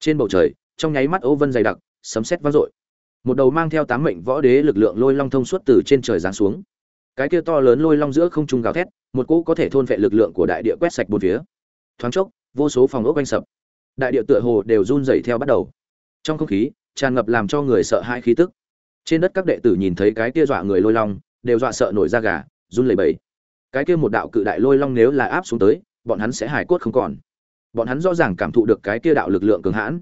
trên bầu trời, trong nháy mắt ô vân dày đặc, sấm sét vang dội. Một đầu mang theo tám mệnh võ đế lực lượng lôi long thông suốt từ trên trời giáng xuống. Cái kia to lớn lôi long giữa không trung gào thét, một cỗ có thể thôn vệ lực lượng của đại địa quét sạch bốn phía. Thoáng chốc, vô số phòng ốc quanh sập. Đại địa tựa hồ đều run rẩy theo bắt đầu. Trong không khí, tràn ngập làm cho người sợ hãi khí tức. Trên đất các đệ tử nhìn thấy cái kia dọa người lôi long, đều dọa sợ nổi da gà, run lẩy bẩy. Cái kia một đạo cự đại lôi long nếu là áp xuống tới, bọn hắn sẽ hài cốt không còn bọn hắn rõ ràng cảm thụ được cái kia đạo lực lượng cường hãn,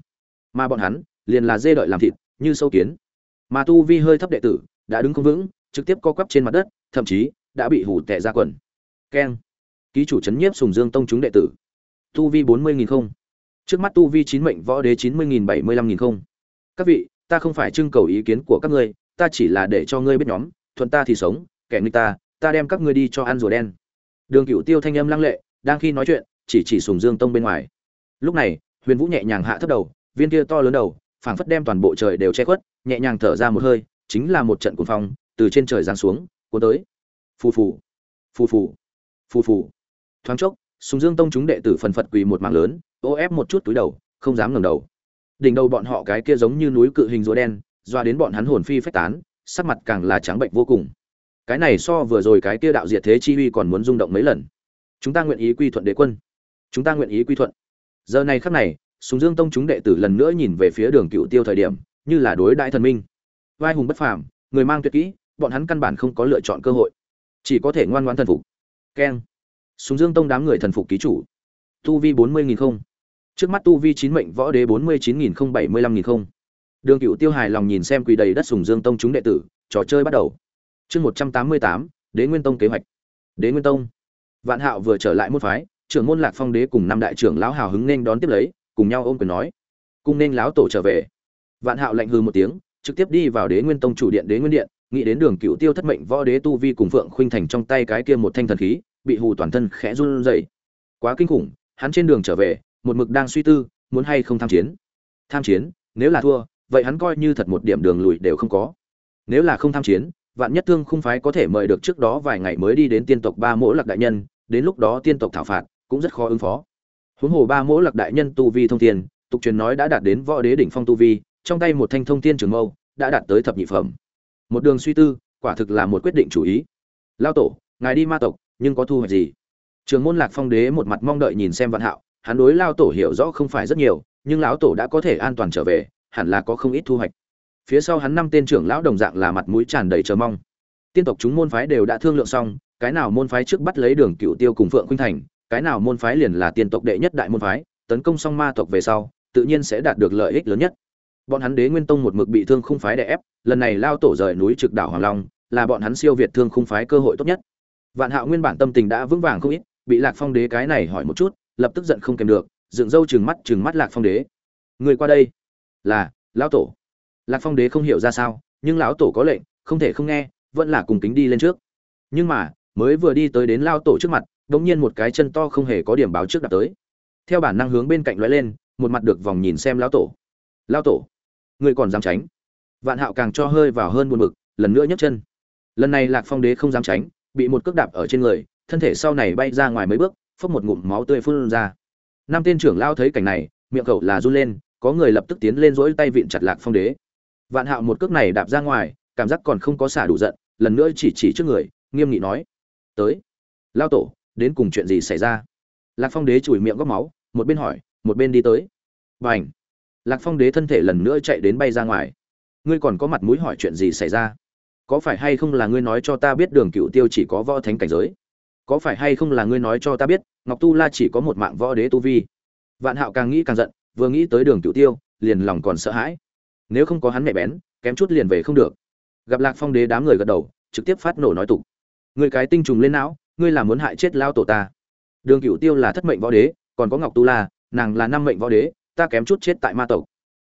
mà bọn hắn liền là dê đợi làm thịt, như sâu kiến. Mà tu vi hơi thấp đệ tử đã đứng không vững, trực tiếp co quắp trên mặt đất, thậm chí đã bị hủ tệ ra quần. Keng. Ký chủ c nhiếp sùng dương tông chúng đệ tử. Tu vi bốn mươi nghìn không. Trước mắt tu vi chín mệnh võ đế chín mươi nghìn bảy mươi lăm nghìn không. Các vị, ta không phải trưng cầu ý kiến của các ngươi, ta chỉ là để cho ngươi biết nhóm, thuận ta thì sống, kẻ nghịch ta ta đem các ngươi đi cho ăn rùa đen. Đường cựu tiêu thanh âm lăng lệ, đang khi nói chuyện chỉ chỉ sùng dương tông bên ngoài. Lúc này, huyền vũ nhẹ nhàng hạ thấp đầu, viên kia to lớn đầu, phảng phất đem toàn bộ trời đều che khuất, nhẹ nhàng thở ra một hơi, chính là một trận cuồng phong, từ trên trời giáng xuống, cuốn tới. Phù phù phù phù phù phù. Thoáng chốc, sùng dương tông chúng đệ tử phần phật quỳ một mạng lớn, ô ép một chút túi đầu, không dám ngẩng đầu. Đỉnh đầu bọn họ cái kia giống như núi cự hình rùa đen, doa đến bọn hắn hồn phi phách tán, sắc mặt càng là trắng bệnh vô cùng. Cái này so vừa rồi cái kia đạo diệt thế chi uy còn muốn rung động mấy lần. Chúng ta nguyện ý quy thuận đế quân chúng ta nguyện ý quy thuận. Giờ này khắc này, sùng dương tông chúng đệ tử lần nữa nhìn về phía đường cựu tiêu thời điểm, như là đối đại thần minh. Vai hùng bất phàm, người mang tuyệt kỹ, bọn hắn căn bản không có lựa chọn cơ hội. Chỉ có thể ngoan ngoãn thần phục. Keng. Sùng dương tông đám người thần phục ký chủ. Tu vi bốn mươi nghìn không. Trước mắt tu vi chín mệnh võ đế bốn mươi chín nghìn không, bảy mươi lăm nghìn không. Đường cựu tiêu hài lòng nhìn xem quỳ đầy đất sùng dương tông chúng đệ tử, trò chơi bắt đầu. Chương một trăm tám mươi tám, đế nguyên tông kế hoạch. Đế nguyên tông. Vạn hạo vừa trở lại môn phái trưởng môn lạc phong đế cùng năm đại trưởng lão hào hứng nên đón tiếp lấy, cùng nhau ôm quyền nói cùng nên lão tổ trở về. Vạn hạo lạnh hư một tiếng, trực tiếp đi vào đế nguyên tông chủ điện đế nguyên điện, nghĩ đến đường cựu tiêu thất mệnh võ đế tu vi cùng phượng khuynh thành trong tay cái kia một thanh thần khí, bị hù toàn thân khẽ run rẩy. Quá kinh khủng, hắn trên đường trở về, một mực đang suy tư, muốn hay không tham chiến. Tham chiến, nếu là thua, vậy hắn coi như thật một điểm đường lùi đều không có. Nếu là không tham chiến, vạn nhất thương không phái có thể mời được trước đó vài ngày mới đi đến tiên tộc ba mỗ lạc đại nhân, đến lúc đó tiên tộc thảo phạt cũng rất khó ứng phó. Huống hồ ba mỗ lạc đại nhân tu vi thông thiên, tục truyền nói đã đạt đến võ đế đỉnh phong tu vi, trong tay một thanh thông thiên trường mâu đã đạt tới thập nhị phẩm. Một đường suy tư, quả thực là một quyết định chủ ý. Lao tổ, ngài đi ma tộc, nhưng có thu hoạch gì? Trường môn lạc phong đế một mặt mong đợi nhìn xem vạn hạo, hắn đối lao tổ hiểu rõ không phải rất nhiều, nhưng lão tổ đã có thể an toàn trở về, hẳn là có không ít thu hoạch. Phía sau hắn năm tên trưởng lão đồng dạng là mặt mũi tràn đầy chờ mong. Tiên tộc chúng môn phái đều đã thương lượng xong, cái nào môn phái trước bắt lấy đường cựu tiêu cùng phượng khuynh thành cái nào môn phái liền là tiên tộc đệ nhất đại môn phái, tấn công xong ma tộc về sau, tự nhiên sẽ đạt được lợi ích lớn nhất. Bọn hắn đế nguyên tông một mực bị thương khung phái đè ép, lần này lao tổ rời núi trực đảo hoàng long, là bọn hắn siêu việt thương khung phái cơ hội tốt nhất. Vạn hạo nguyên bản tâm tình đã vững vàng không ít, bị lạc phong đế cái này hỏi một chút, lập tức giận không kèm được, dựng râu chừng mắt chừng mắt lạc phong đế. Người qua đây, là, lão tổ. Lạc phong đế không hiểu ra sao, nhưng lão tổ có lệnh, không thể không nghe, vẫn là cùng kính đi lên trước. Nhưng mà, mới vừa đi tới đến lao tổ trước mặt đột nhiên một cái chân to không hề có điểm báo trước đặt tới. Theo bản năng hướng bên cạnh lóe lên, một mặt được vòng nhìn xem lão tổ. Lão tổ người còn dám tránh? Vạn hạo càng cho hơi vào hơn buồn bực, lần nữa nhấc chân. Lần này lạc phong đế không dám tránh, bị một cước đạp ở trên người, thân thể sau này bay ra ngoài mấy bước, phốc một ngụm máu tươi phun ra. Năm tên trưởng lao thấy cảnh này, miệng cậu là run lên, có người lập tức tiến lên dỗi tay vịn chặt lạc phong đế. Vạn hạo một cước này đạp ra ngoài, cảm giác còn không có xả đủ giận, lần nữa chỉ chỉ trước người, nghiêm nghị nói, tới lao tổ đến cùng chuyện gì xảy ra? Lạc phong đế chùi miệng góc máu, một bên hỏi, một bên đi tới. B à ảnh lạc phong đế thân thể lần nữa chạy đến bay ra ngoài. Ngươi còn có mặt mũi hỏi chuyện gì xảy ra? Có phải hay không là ngươi nói cho ta biết đường cựu tiêu chỉ có võ thánh cảnh giới? Có phải hay không là ngươi nói cho ta biết, ngọc tu la chỉ có một mạng võ đế tu vi? Vạn hạo càng nghĩ càng giận, vừa nghĩ tới đường cựu tiêu, liền lòng còn sợ hãi. Nếu không có hắn mẹ bén, kém chút liền về không được. Gặp lạc phong đế đám người gật đầu, trực tiếp phát nổ nói tục. Người cái tinh trùng lên não ngươi là muốn hại chết lao tổ ta. Đường cựu tiêu là thất mệnh võ đế, còn có ngọc tu la, nàng là năm mệnh võ đế, ta kém chút chết tại ma tộc.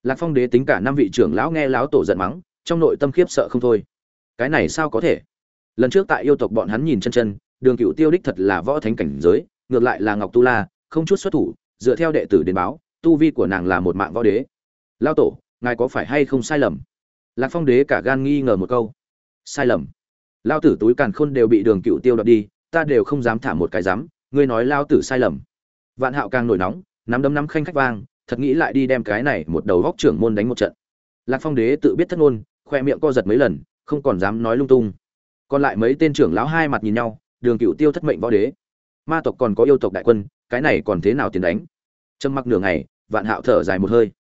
Lạc phong đế tính cả năm vị trưởng lão nghe lão tổ giận mắng, trong nội tâm khiếp sợ không thôi. Cái này sao có thể? Lần trước tại yêu tộc bọn hắn nhìn chân chân, đường cựu tiêu đích thật là võ thánh cảnh giới, ngược lại là ngọc tu la, không chút xuất thủ, dựa theo đệ tử đến báo, tu vi của nàng là một mạng võ đế. Lao tổ, ngài có phải hay không sai lầm? Lạc phong đế cả gan nghi ngờ một câu. Sai lầm. Lao tử túi càn khôn đều bị đường cựu tiêu đoạt đi ta đều không dám thả một cái dám ngươi nói lao tử sai lầm. Vạn hạo càng nổi nóng, nắm đấm nắm khanh khách vang, thật nghĩ lại đi đem cái này một đầu góc trưởng môn đánh một trận. Lạc phong đế tự biết thất ngôn, khoe miệng co giật mấy lần, không còn dám nói lung tung. Còn lại mấy tên trưởng lão hai mặt nhìn nhau, đường cựu tiêu thất mệnh võ đế. Ma tộc còn có yêu tộc đại quân, cái này còn thế nào tiền đánh? Trầm mặc nửa ngày, vạn hạo thở dài một hơi.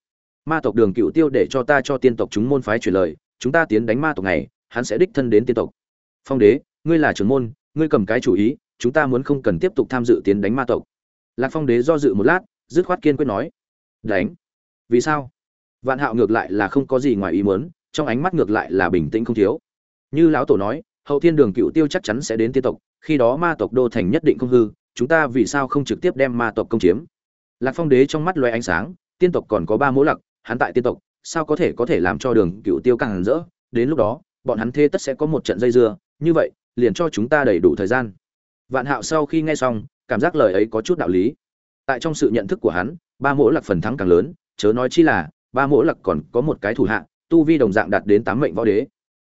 Ma tộc đường cựu tiêu để cho ta cho tiên tộc chúng môn phái truyền lời, chúng ta tiến đánh ma tộc này, hắn sẽ đích thân đến tiên tộc. Phong đế, ngươi là trưởng môn ngươi cầm cái chủ ý, chúng ta muốn không cần tiếp tục tham dự tiến đánh ma tộc. Lạc phong đế do dự một lát, dứt khoát kiên quyết nói. Đánh? Vì sao? Vạn hạo ngược lại là không có gì ngoài ý muốn, trong ánh mắt ngược lại là bình tĩnh không thiếu. Như lão tổ nói, hậu thiên đường cựu tiêu chắc chắn sẽ đến tiên tộc, khi đó ma tộc đô thành nhất định không hư, chúng ta vì sao không trực tiếp đem ma tộc công chiếm? Lạc phong đế trong mắt loe ánh sáng, tiên tộc còn có ba mỗ lặc, hắn tại tiên tộc, sao có thể có thể làm cho đường cựu tiêu càng hẳn rỡ? Đến lúc đó, bọn hắn thê tất sẽ có một trận dây dưa, như vậy liền cho chúng ta đầy đủ thời gian. Vạn hạo sau khi nghe xong, cảm giác lời ấy có chút đạo lý. Tại trong sự nhận thức của hắn, ba mỗ lặc phần thắng càng lớn, chớ nói chi là, ba mỗ lặc còn có một cái thủ hạ, tu vi đồng dạng đạt đến tám mệnh võ đế.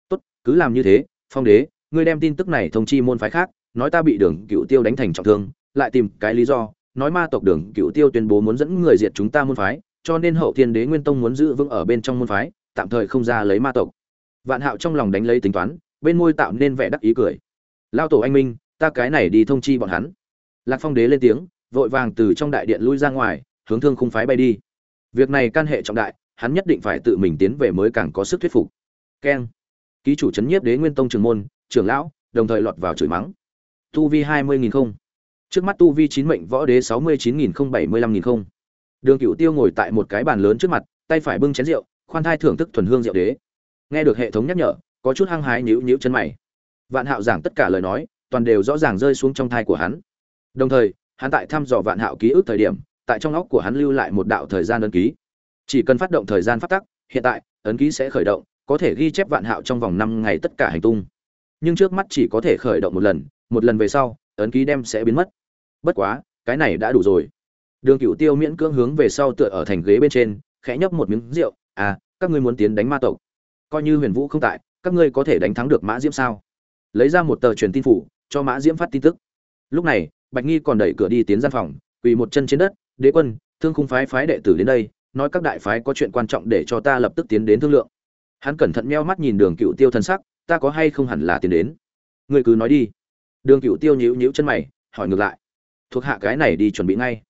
Tốt, cứ làm như thế, phong đế, ngươi đem tin tức này thông chi môn phái khác, nói ta bị đường cựu tiêu đánh thành trọng thương, lại tìm cái lý do, nói ma tộc đường cựu tiêu tuyên bố muốn dẫn người diệt chúng ta môn phái, cho nên hậu thiên đế nguyên tông muốn giữ vững ở bên trong môn phái, tạm thời không ra lấy ma tộc. Vạn hạo trong lòng đánh lấy tính toán bên môi tạo nên vẻ đắc ý cười. Lao tổ anh minh, ta cái này đi thông chi bọn hắn. Lạc phong đế lên tiếng, vội vàng từ trong đại điện lui ra ngoài, hướng thương khung phái bay đi. Việc này can hệ trọng đại, hắn nhất định phải tự mình tiến về mới càng có sức thuyết phục. Keng. Ký chủ c nhiếp đế nguyên tông trường môn, trưởng lão, đồng thời lọt vào chửi mắng. Tu vi hai mươi nghìn không. Trước mắt tu vi chín mệnh võ đế sáu mươi chín nghìn không bảy mươi lăm nghìn không. Đường cựu tiêu ngồi tại một cái bàn lớn trước mặt, tay phải bưng chén rượu, khoan thai thưởng thức thuần hương rượu đế. Nghe được hệ thống nhắc nhở có chút hăng hái nhíu nhíu chân mày. Vạn hạo giảng tất cả lời nói, toàn đều rõ ràng rơi xuống trong thai của hắn. Đồng thời, hắn tại thăm dò vạn hạo ký ức thời điểm, tại trong óc của hắn lưu lại một đạo thời gian ấn ký. Chỉ cần phát động thời gian phát tắc, hiện tại, ấn ký sẽ khởi động, có thể ghi chép vạn hạo trong vòng năm ngày tất cả hành tung. Nhưng trước mắt chỉ có thể khởi động một lần một lần về sau, ấn ký đem sẽ biến mất. Bất quá, cái này đã đủ rồi. Đường Cửu tiêu miễn cưỡng hướng về sau tựa ở thành ghế bên trên, khẽ nhấp một miếng rượu. À các ngươi muốn tiến đánh ma tộc? Coi như huyền vũ không tại các ngươi có thể đánh thắng được mã diễm sao? Lấy ra một tờ truyền tin phủ, cho mã diễm phát tin tức. Lúc này, bạch nghi còn đẩy cửa đi tiến gian phòng, quỳ một chân trên đất, đế quân, thương khung phái phái đệ tử đến đây, nói các đại phái có chuyện quan trọng để cho ta lập tức tiến đến thương lượng. Hắn cẩn thận meo mắt nhìn đường cựu tiêu thân sắc, ta có hay không hẳn là tiến đến? Ngươi cứ nói đi. Đường cựu tiêu nhíu nhíu chân mày, hỏi ngược lại, thuộc hạ cái này đi chuẩn bị ngay.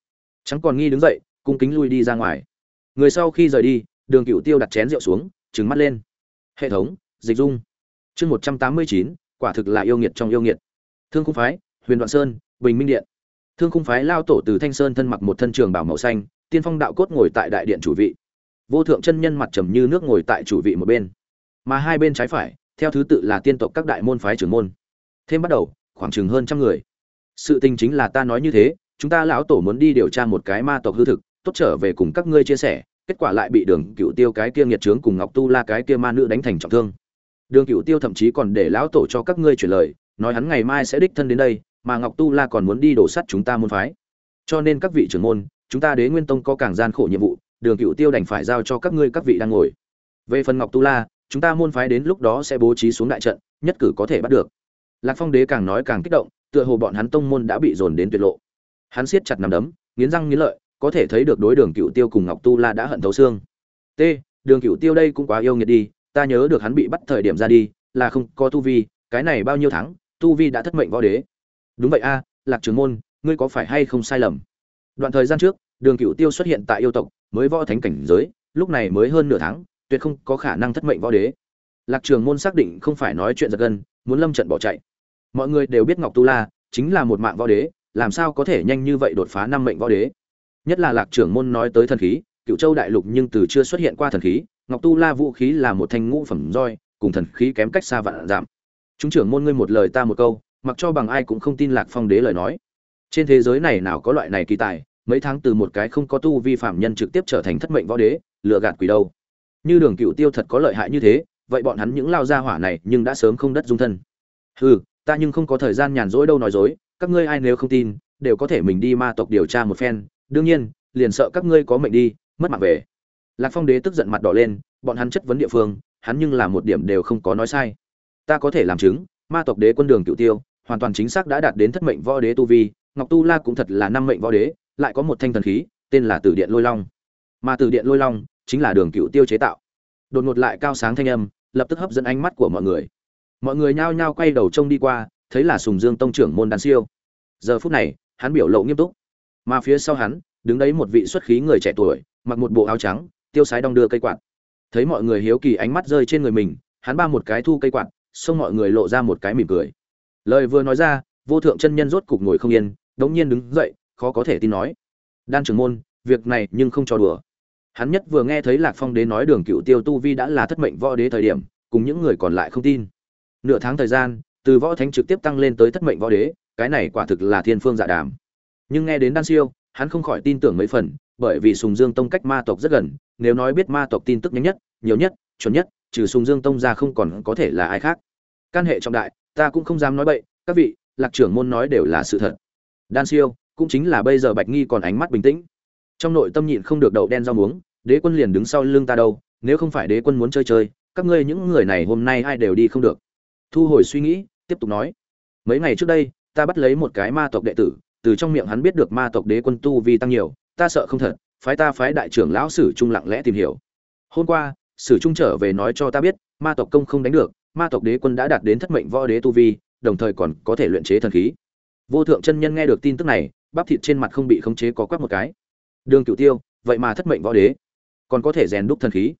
Chẳng còn nghi đứng dậy, cung kính lui đi ra ngoài. Người sau khi rời đi, đường cựu tiêu đặt chén rượu xuống, trừng mắt lên. Hệ thống dịch dung. Chương một trăm tám mươi chín, quả thực là yêu nghiệt trong yêu nghiệt. Thương khung phái, huyền đoạn sơn, bình minh điện. Thương khung phái lao tổ từ thanh sơn thân mặc một thân trường bảo màu xanh, tiên phong đạo cốt ngồi tại đại điện chủ vị. Vô thượng chân nhân mặt trầm như nước ngồi tại chủ vị một bên. Mà hai bên trái phải, theo thứ tự là tiên tộc các đại môn phái trưởng môn. Thêm bắt đầu, khoảng chừng hơn trăm người. Sự tình chính là ta nói như thế, chúng ta lão tổ muốn đi điều tra một cái ma tộc hư thực, tốt trở về cùng các ngươi chia sẻ, kết quả lại bị đường cựu tiêu cái kia nghiệt trướng cùng ngọc tu la cái kia ma nữ đánh thành trọng thương đường cựu tiêu thậm chí còn để lão tổ cho các ngươi chuyển lời, nói hắn ngày mai sẽ đích thân đến đây, mà ngọc tu la còn muốn đi đổ sắt chúng ta môn phái. Cho nên các vị trưởng môn, chúng ta đế nguyên tông có càng gian khổ nhiệm vụ, đường cựu tiêu đành phải giao cho các ngươi các vị đang ngồi. Về phần ngọc tu la, chúng ta môn phái đến lúc đó sẽ bố trí xuống đại trận, nhất cử có thể bắt được. Lạc phong đế càng nói càng kích động, tựa hồ bọn hắn tông môn đã bị dồn đến tuyệt lộ. Hắn siết chặt nằm đấm, nghiến răng nghiến lợi, có thể thấy được đối đường cựu tiêu cùng ngọc tu la đã hận thấu xương. T, đường cựu tiêu đây cũng quá yêu nghiệt đi ta nhớ được hắn bị bắt thời điểm ra đi, là không có tu vi, cái này bao nhiêu tháng, tu vi đã thất mệnh võ đế. Đúng vậy a, lạc trường môn, ngươi có phải hay không sai lầm? Đoạn thời gian trước, đường cựu tiêu xuất hiện tại yêu tộc, mới võ thánh cảnh giới, lúc này mới hơn nửa tháng, tuyệt không có khả năng thất mệnh võ đế. Lạc trường môn xác định không phải nói chuyện giật gân, muốn lâm trận bỏ chạy. Mọi người đều biết ngọc tu la chính là một mạng võ đế, làm sao có thể nhanh như vậy đột phá năm mệnh võ đế? Nhất là lạc trưởng môn nói tới thần khí cựu châu đại lục nhưng từ chưa xuất hiện qua thần khí ngọc tu la vũ khí là một thanh ngũ phẩm roi, cùng thần khí kém cách xa vạn giảm. Chúng trưởng môn ngươi một lời ta một câu, mặc cho bằng ai cũng không tin lạc phong đế lời nói. Trên thế giới này nào có loại này kỳ tài, mấy tháng từ một cái không có tu vi phạm nhân trực tiếp trở thành thất mệnh võ đế lựa gạt quỷ đâu. Như đường cựu tiêu thật có lợi hại như thế, vậy bọn hắn những lao gia hỏa này nhưng đã sớm không đất dung thân. Hừ, ta nhưng không có thời gian nhàn rỗi đâu nói dối, các ngươi ai nếu không tin, đều có thể mình đi ma tộc điều tra một phen, đương nhiên, liền sợ các ngươi có mệnh đi, mất mạng về lạc phong đế tức giận mặt đỏ lên, bọn hắn chất vấn địa phương, hắn nhưng là một điểm đều không có nói sai. Ta có thể làm chứng, ma tộc đế quân đường cựu tiêu, hoàn toàn chính xác đã đạt đến thất mệnh võ đế tu vi, ngọc tu la cũng thật là năm mệnh võ đế, lại có một thanh thần khí, tên là tử điện lôi long. Mà Tử điện lôi long chính là đường cựu tiêu chế tạo. Đột ngột lại cao sáng thanh âm, lập tức hấp dẫn ánh mắt của mọi người. Mọi người nhao nhao quay đầu trông đi qua, thấy là sùng dương tông trưởng môn đan siêu. Giờ phút này, hắn biểu lộ nghiêm túc. Mà phía sau hắn, đứng đấy một vị xuất khí người trẻ tuổi, mặc một bộ áo trắng tiêu sái đong đưa cây quạt. Thấy mọi người hiếu kỳ ánh mắt rơi trên người mình, hắn ba một cái thu cây quạt, xông mọi người lộ ra một cái mỉm cười. Lời vừa nói ra, vô thượng chân nhân rốt cục ngồi không yên, đống nhiên đứng dậy, khó có thể tin nói. Đan trưởng môn, việc này nhưng không cho đùa. Hắn nhất vừa nghe thấy lạc phong đế nói đường cựu tiêu tu vi đã là thất mệnh võ đế thời điểm, cùng những người còn lại không tin. Nửa tháng thời gian, từ võ thánh trực tiếp tăng lên tới thất mệnh võ đế, cái này quả thực là thiên phương dạ đàm. Nhưng nghe đến đan siêu, hắn không khỏi tin tưởng mấy phần bởi vì sùng dương tông cách ma tộc rất gần, nếu nói biết ma tộc tin tức nhanh nhất, nhiều nhất, chuẩn nhất, trừ sùng dương tông ra không còn có thể là ai khác. Can hệ trọng đại, ta cũng không dám nói bậy, các vị, lạc trưởng môn nói đều là sự thật. Đan siêu, cũng chính là bây giờ bạch nghi còn ánh mắt bình tĩnh. Trong nội tâm nhịn không được đậu đen rau muống, đế quân liền đứng sau lưng ta đâu, nếu không phải đế quân muốn chơi chơi, các ngươi những người này hôm nay ai đều đi không được. Thu hồi suy nghĩ, tiếp tục nói. Mấy ngày trước đây, ta bắt lấy một cái ma tộc đệ tử, từ trong miệng hắn biết được ma tộc đế quân tu vi tăng nhiều ta sợ không thật, phái ta phái đại trưởng lão sử trung lặng lẽ tìm hiểu. Hôm qua, sử trung trở về nói cho ta biết, ma tộc công không đánh được, ma tộc đế quân đã đạt đến thất mệnh võ đế tu vi, đồng thời còn có thể luyện chế thần khí. Vô thượng chân nhân nghe được tin tức này, bắp thịt trên mặt không bị khống chế có quắc một cái. Đường cửu tiêu, vậy mà thất mệnh võ đế, còn có thể rèn đúc thần khí.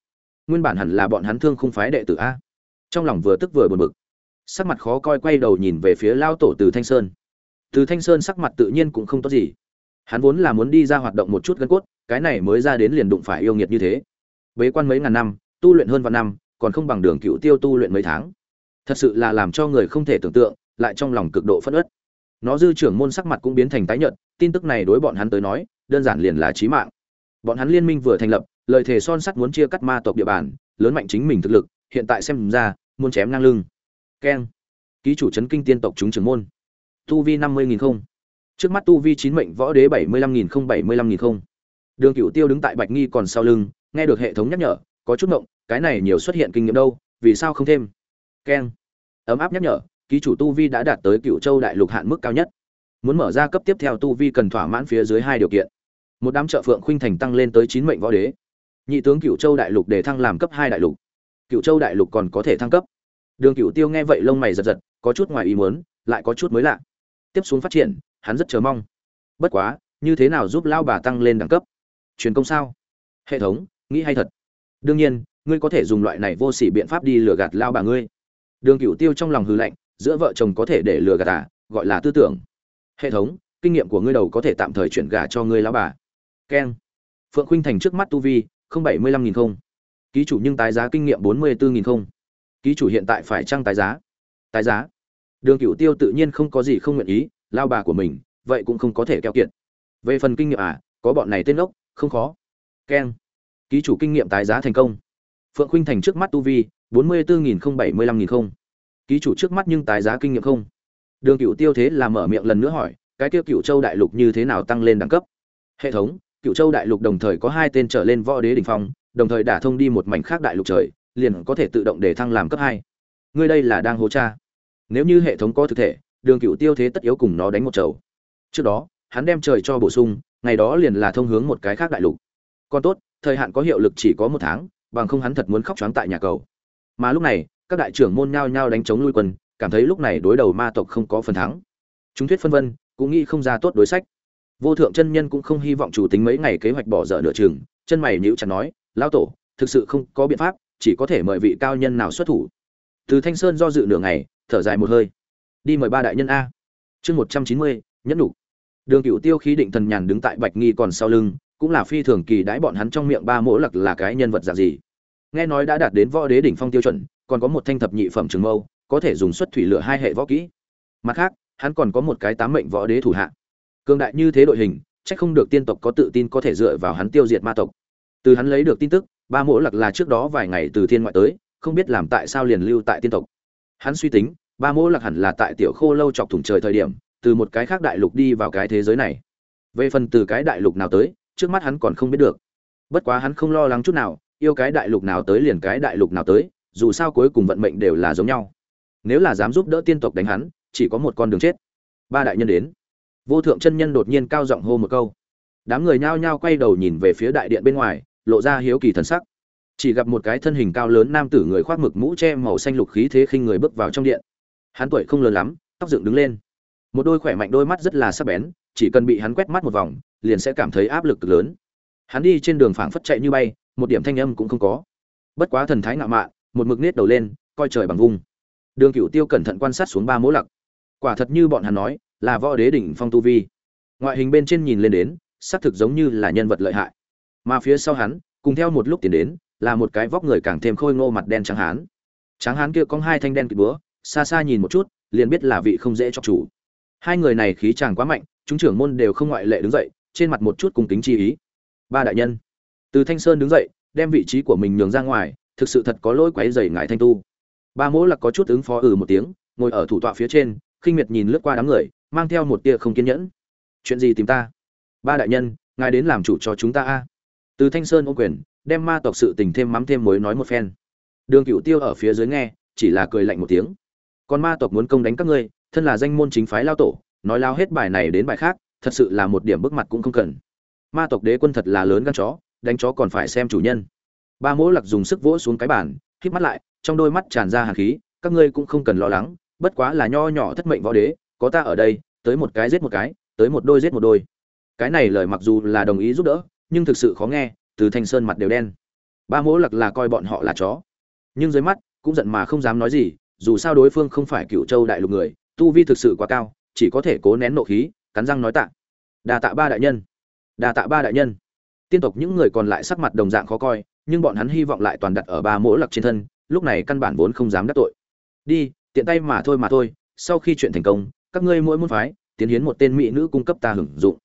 Nguyên bản hẳn là bọn hắn thương không phái đệ tử a. Trong lòng vừa tức vừa buồn bực. Sắc mặt khó coi quay đầu nhìn về phía lao tổ từ thanh sơn. Từ thanh sơn sắc mặt tự nhiên cũng không tốt gì hắn vốn là muốn đi ra hoạt động một chút gân cốt, cái này mới ra đến liền đụng phải yêu nghiệt như thế. Bế quan mấy ngàn năm, tu luyện hơn vạn năm, còn không bằng đường cựu tiêu tu luyện mấy tháng. Thật sự là làm cho người không thể tưởng tượng, lại trong lòng cực độ phất ớt nó dư trưởng môn sắc mặt cũng biến thành tái nhợt, tin tức này đối bọn hắn tới nói, đơn giản liền là chí mạng. Bọn hắn liên minh vừa thành lập, lời thề son sắt muốn chia cắt ma tộc địa bàn, lớn mạnh chính mình thực lực, hiện tại xem ra, muốn chém ngang lưng. Keng. Ký chủ chấn kinh tiên tộc chúng trưởng môn. Tu vi năm mươi nghìn không trước mắt tu vi chín mệnh võ đế bảy mươi lăm nghìn không, bảy mươi lăm nghìn không. Đường cựu tiêu đứng tại bạch nghi còn sau lưng, nghe được hệ thống nhắc nhở, có chút ngộng, cái này nhiều xuất hiện kinh nghiệm đâu, vì sao không thêm? Keng. Ấm áp nhắc nhở, ký chủ tu vi đã đạt tới cựu châu đại lục hạn mức cao nhất. Muốn mở ra cấp tiếp theo tu vi cần thỏa mãn phía dưới hai điều kiện. Một đám trợ phượng khuynh thành tăng lên tới chín mệnh võ đế. Nhị tướng cựu châu đại lục để thăng làm cấp hai đại lục. Cựu châu đại lục còn có thể thăng cấp. Đường cựu tiêu nghe vậy lông mày giật giật, có chút ngoài ý muốn, lại có chút mới lạ. Tiếp xuống phát triển hắn rất chờ mong. Bất quá, như thế nào giúp lao bà tăng lên đẳng cấp? Truyền công sao? Hệ thống, nghĩ hay thật. Đương nhiên, ngươi có thể dùng loại này vô sỉ biện pháp đi lừa gạt lao bà ngươi. Đường cửu tiêu trong lòng hư lạnh, giữa vợ chồng có thể để lừa gạt à gọi là tư tưởng. Hệ thống, kinh nghiệm của ngươi đầu có thể tạm thời chuyển gả cho ngươi lao bà. Keng phượng khuynh thành trước mắt tu vi, không bảy mươi lăm nghìn không. Ký chủ nhưng tái giá kinh nghiệm bốn mươi bốn nghìn không. Ký chủ hiện tại phải trăng tái giá? Tái giá. Đường cửu tiêu tự nhiên không có gì không nguyện ý lao bà của mình, vậy cũng không có thể keo kiệt. Về phần kinh nghiệm à có bọn này tên ốc, không khó. Keng. Ký chủ kinh nghiệm tái giá thành công. Phượng khuynh thành trước mắt tu vi, bốn mươi bốn nghìn không bảy mươi lăm nghìn không. Ký chủ trước mắt nhưng tái giá kinh nghiệm không. Đường cựu tiêu thế là mở miệng lần nữa hỏi, cái tiêu cựu châu đại lục như thế nào tăng lên đẳng cấp? Hệ thống cựu châu đại lục đồng thời có hai tên trở lên võ đế đ ỉ n h phong, đồng thời đả thông đi một mảnh khác đại lục trời, liền có thể tự động để thăng làm cấp hai. Ngươi đây là đang hố cha. Nếu như hệ thống có thực thể đường cựu tiêu thế tất yếu cùng nó đánh một chầu. Trước đó, hắn đem trời cho bổ sung, ngày đó liền là thông hướng một cái khác đại lục. Còn tốt, thời hạn có hiệu lực chỉ có một tháng, bằng không hắn thật muốn khóc choáng tại nhà cầu. Mà lúc này, các đại trưởng môn nhao nhao đánh chống lui quân, cảm thấy lúc này đối đầu ma tộc không có phần thắng. Chúng thuyết phân vân, cũng nghĩ không ra tốt đối sách. Vô thượng chân nhân cũng không hy vọng chủ tính mấy ngày kế hoạch bỏ dở nửa chừng, chân mày nhíu chặt nói, lão tổ, thực sự không có biện pháp, chỉ có thể mời vị cao nhân nào xuất thủ. Từ thanh sơn do dự nửa ngày, thở dài một hơi đi mời ba đại nhân a. Chương một trăm chín mươi, nhẫn đủ đường cựu tiêu khí định thần nhàn đứng tại bạch nghi còn sau lưng, cũng là phi thường kỳ đãi bọn hắn trong miệng ba mỗ lặc là cái nhân vật dạng gì. Nghe nói đã đạt đến võ đế đỉnh phong tiêu chuẩn, còn có một thanh thập nhị phẩm trường mâu, có thể dùng xuất thủy lửa hai hệ võ kỹ. Mặt khác, hắn còn có một cái tám mệnh võ đế thủ hạ. Cường đại như thế đội hình, chắc không được tiên tộc có tự tin có thể dựa vào hắn tiêu diệt ma tộc. Từ hắn lấy được tin tức, ba mỗ lặc là trước đó vài ngày từ thiên ngoại tới, không biết làm tại sao liền lưu tại tiên tộc. Hắn suy tính ba mỗ Lạc hẳn là tại tiểu khô lâu chọc thủng trời thời điểm, từ một cái khác đại lục đi vào cái thế giới này. Về phần từ cái đại lục nào tới, trước mắt hắn còn không biết được. Bất quá hắn không lo lắng chút nào, yêu cái đại lục nào tới liền cái đại lục nào tới, dù sao cuối cùng vận mệnh đều là giống nhau. Nếu là dám giúp đỡ tiên tộc đánh hắn, chỉ có một con đường chết. Ba đại nhân đến. Vô thượng chân nhân đột nhiên cao giọng hô một câu. Đám người nhao nhao quay đầu nhìn về phía đại điện bên ngoài, lộ ra hiếu kỳ thần sắc. Chỉ gặp một cái thân hình cao lớn nam tử người khoác mực mũ che màu xanh lục khí thế khinh người bước vào trong điện hắn tuổi không lớn lắm, tóc dựng đứng lên. Một đôi khỏe mạnh đôi mắt rất là sắc bén, chỉ cần bị hắn quét mắt một vòng, liền sẽ cảm thấy áp lực cực lớn. Hắn đi trên đường phảng phất chạy như bay, một điểm thanh âm cũng không có. Bất quá thần thái ngạo mạn, một mực nết đầu lên, coi trời bằng vung. Đường cựu tiêu cẩn thận quan sát xuống ba mỗ lặc. Quả thật như bọn hắn nói, là võ đế đỉnh phong tu vi. Ngoại hình bên trên nhìn lên đến, xác thực giống như là nhân vật lợi hại. Mà phía sau hắn, cùng theo một lúc tiến đến, là một cái vóc người càng thêm khôi ngô mặt đen trắng hán. Trắng hán kia có hai thanh đen kịp búa xa xa nhìn một chút, liền biết là vị không dễ cho chủ. Hai người này khí chàng quá mạnh, chúng trưởng môn đều không ngoại lệ đứng dậy, trên mặt một chút cùng kính chi ý. Ba đại nhân, từ thanh sơn đứng dậy, đem vị trí của mình nhường ra ngoài, thực sự thật có lỗi quấy rầy ngại thanh tu. Ba mỗ là có chút ứng phó ừ một tiếng, ngồi ở thủ tọa phía trên, khinh miệt nhìn lướt qua đám người, mang theo một tia không kiên nhẫn. Chuyện gì tìm ta? Ba đại nhân, ngài đến làm chủ cho chúng ta a. Từ thanh sơn ô quyền, đem ma tộc sự tình thêm mắm thêm muối nói một phen. Đường cựu tiêu ở phía dưới nghe, chỉ là cười lạnh một tiếng còn ma tộc muốn công đánh các ngươi, thân là danh môn chính phái lao tổ, nói lao hết bài này đến bài khác, thật sự là một điểm bước mặt cũng không cần. Ma tộc đế quân thật là lớn gan chó, đánh chó còn phải xem chủ nhân. Ba mỗ lặc dùng sức vỗ xuống cái bàn hít mắt lại, trong đôi mắt tràn ra hàn khí, các ngươi cũng không cần lo lắng, bất quá là nho nhỏ thất mệnh võ đế, có ta ở đây, tới một cái giết một cái, tới một đôi giết một đôi. Cái này lời mặc dù là đồng ý giúp đỡ, nhưng thực sự khó nghe, từ thanh sơn mặt đều đen. Ba mỗ lặc là coi bọn họ là chó. Nhưng dưới mắt, cũng giận mà không dám nói gì dù sao đối phương không phải cựu châu đại lục người, tu vi thực sự quá cao, chỉ có thể cố nén nộ khí, cắn răng nói tạ. Đà tạ ba đại nhân. Đà tạ ba đại nhân. Tiên tộc những người còn lại sắc mặt đồng dạng khó coi, nhưng bọn hắn hy vọng lại toàn đặt ở ba mỗ lặc trên thân, lúc này căn bản vốn không dám đắc tội. Đi, tiện tay mà thôi mà thôi, sau khi chuyện thành công, các ngươi mỗi môn phái, tiến hiến một tên mỹ nữ cung cấp ta hưởng dụng.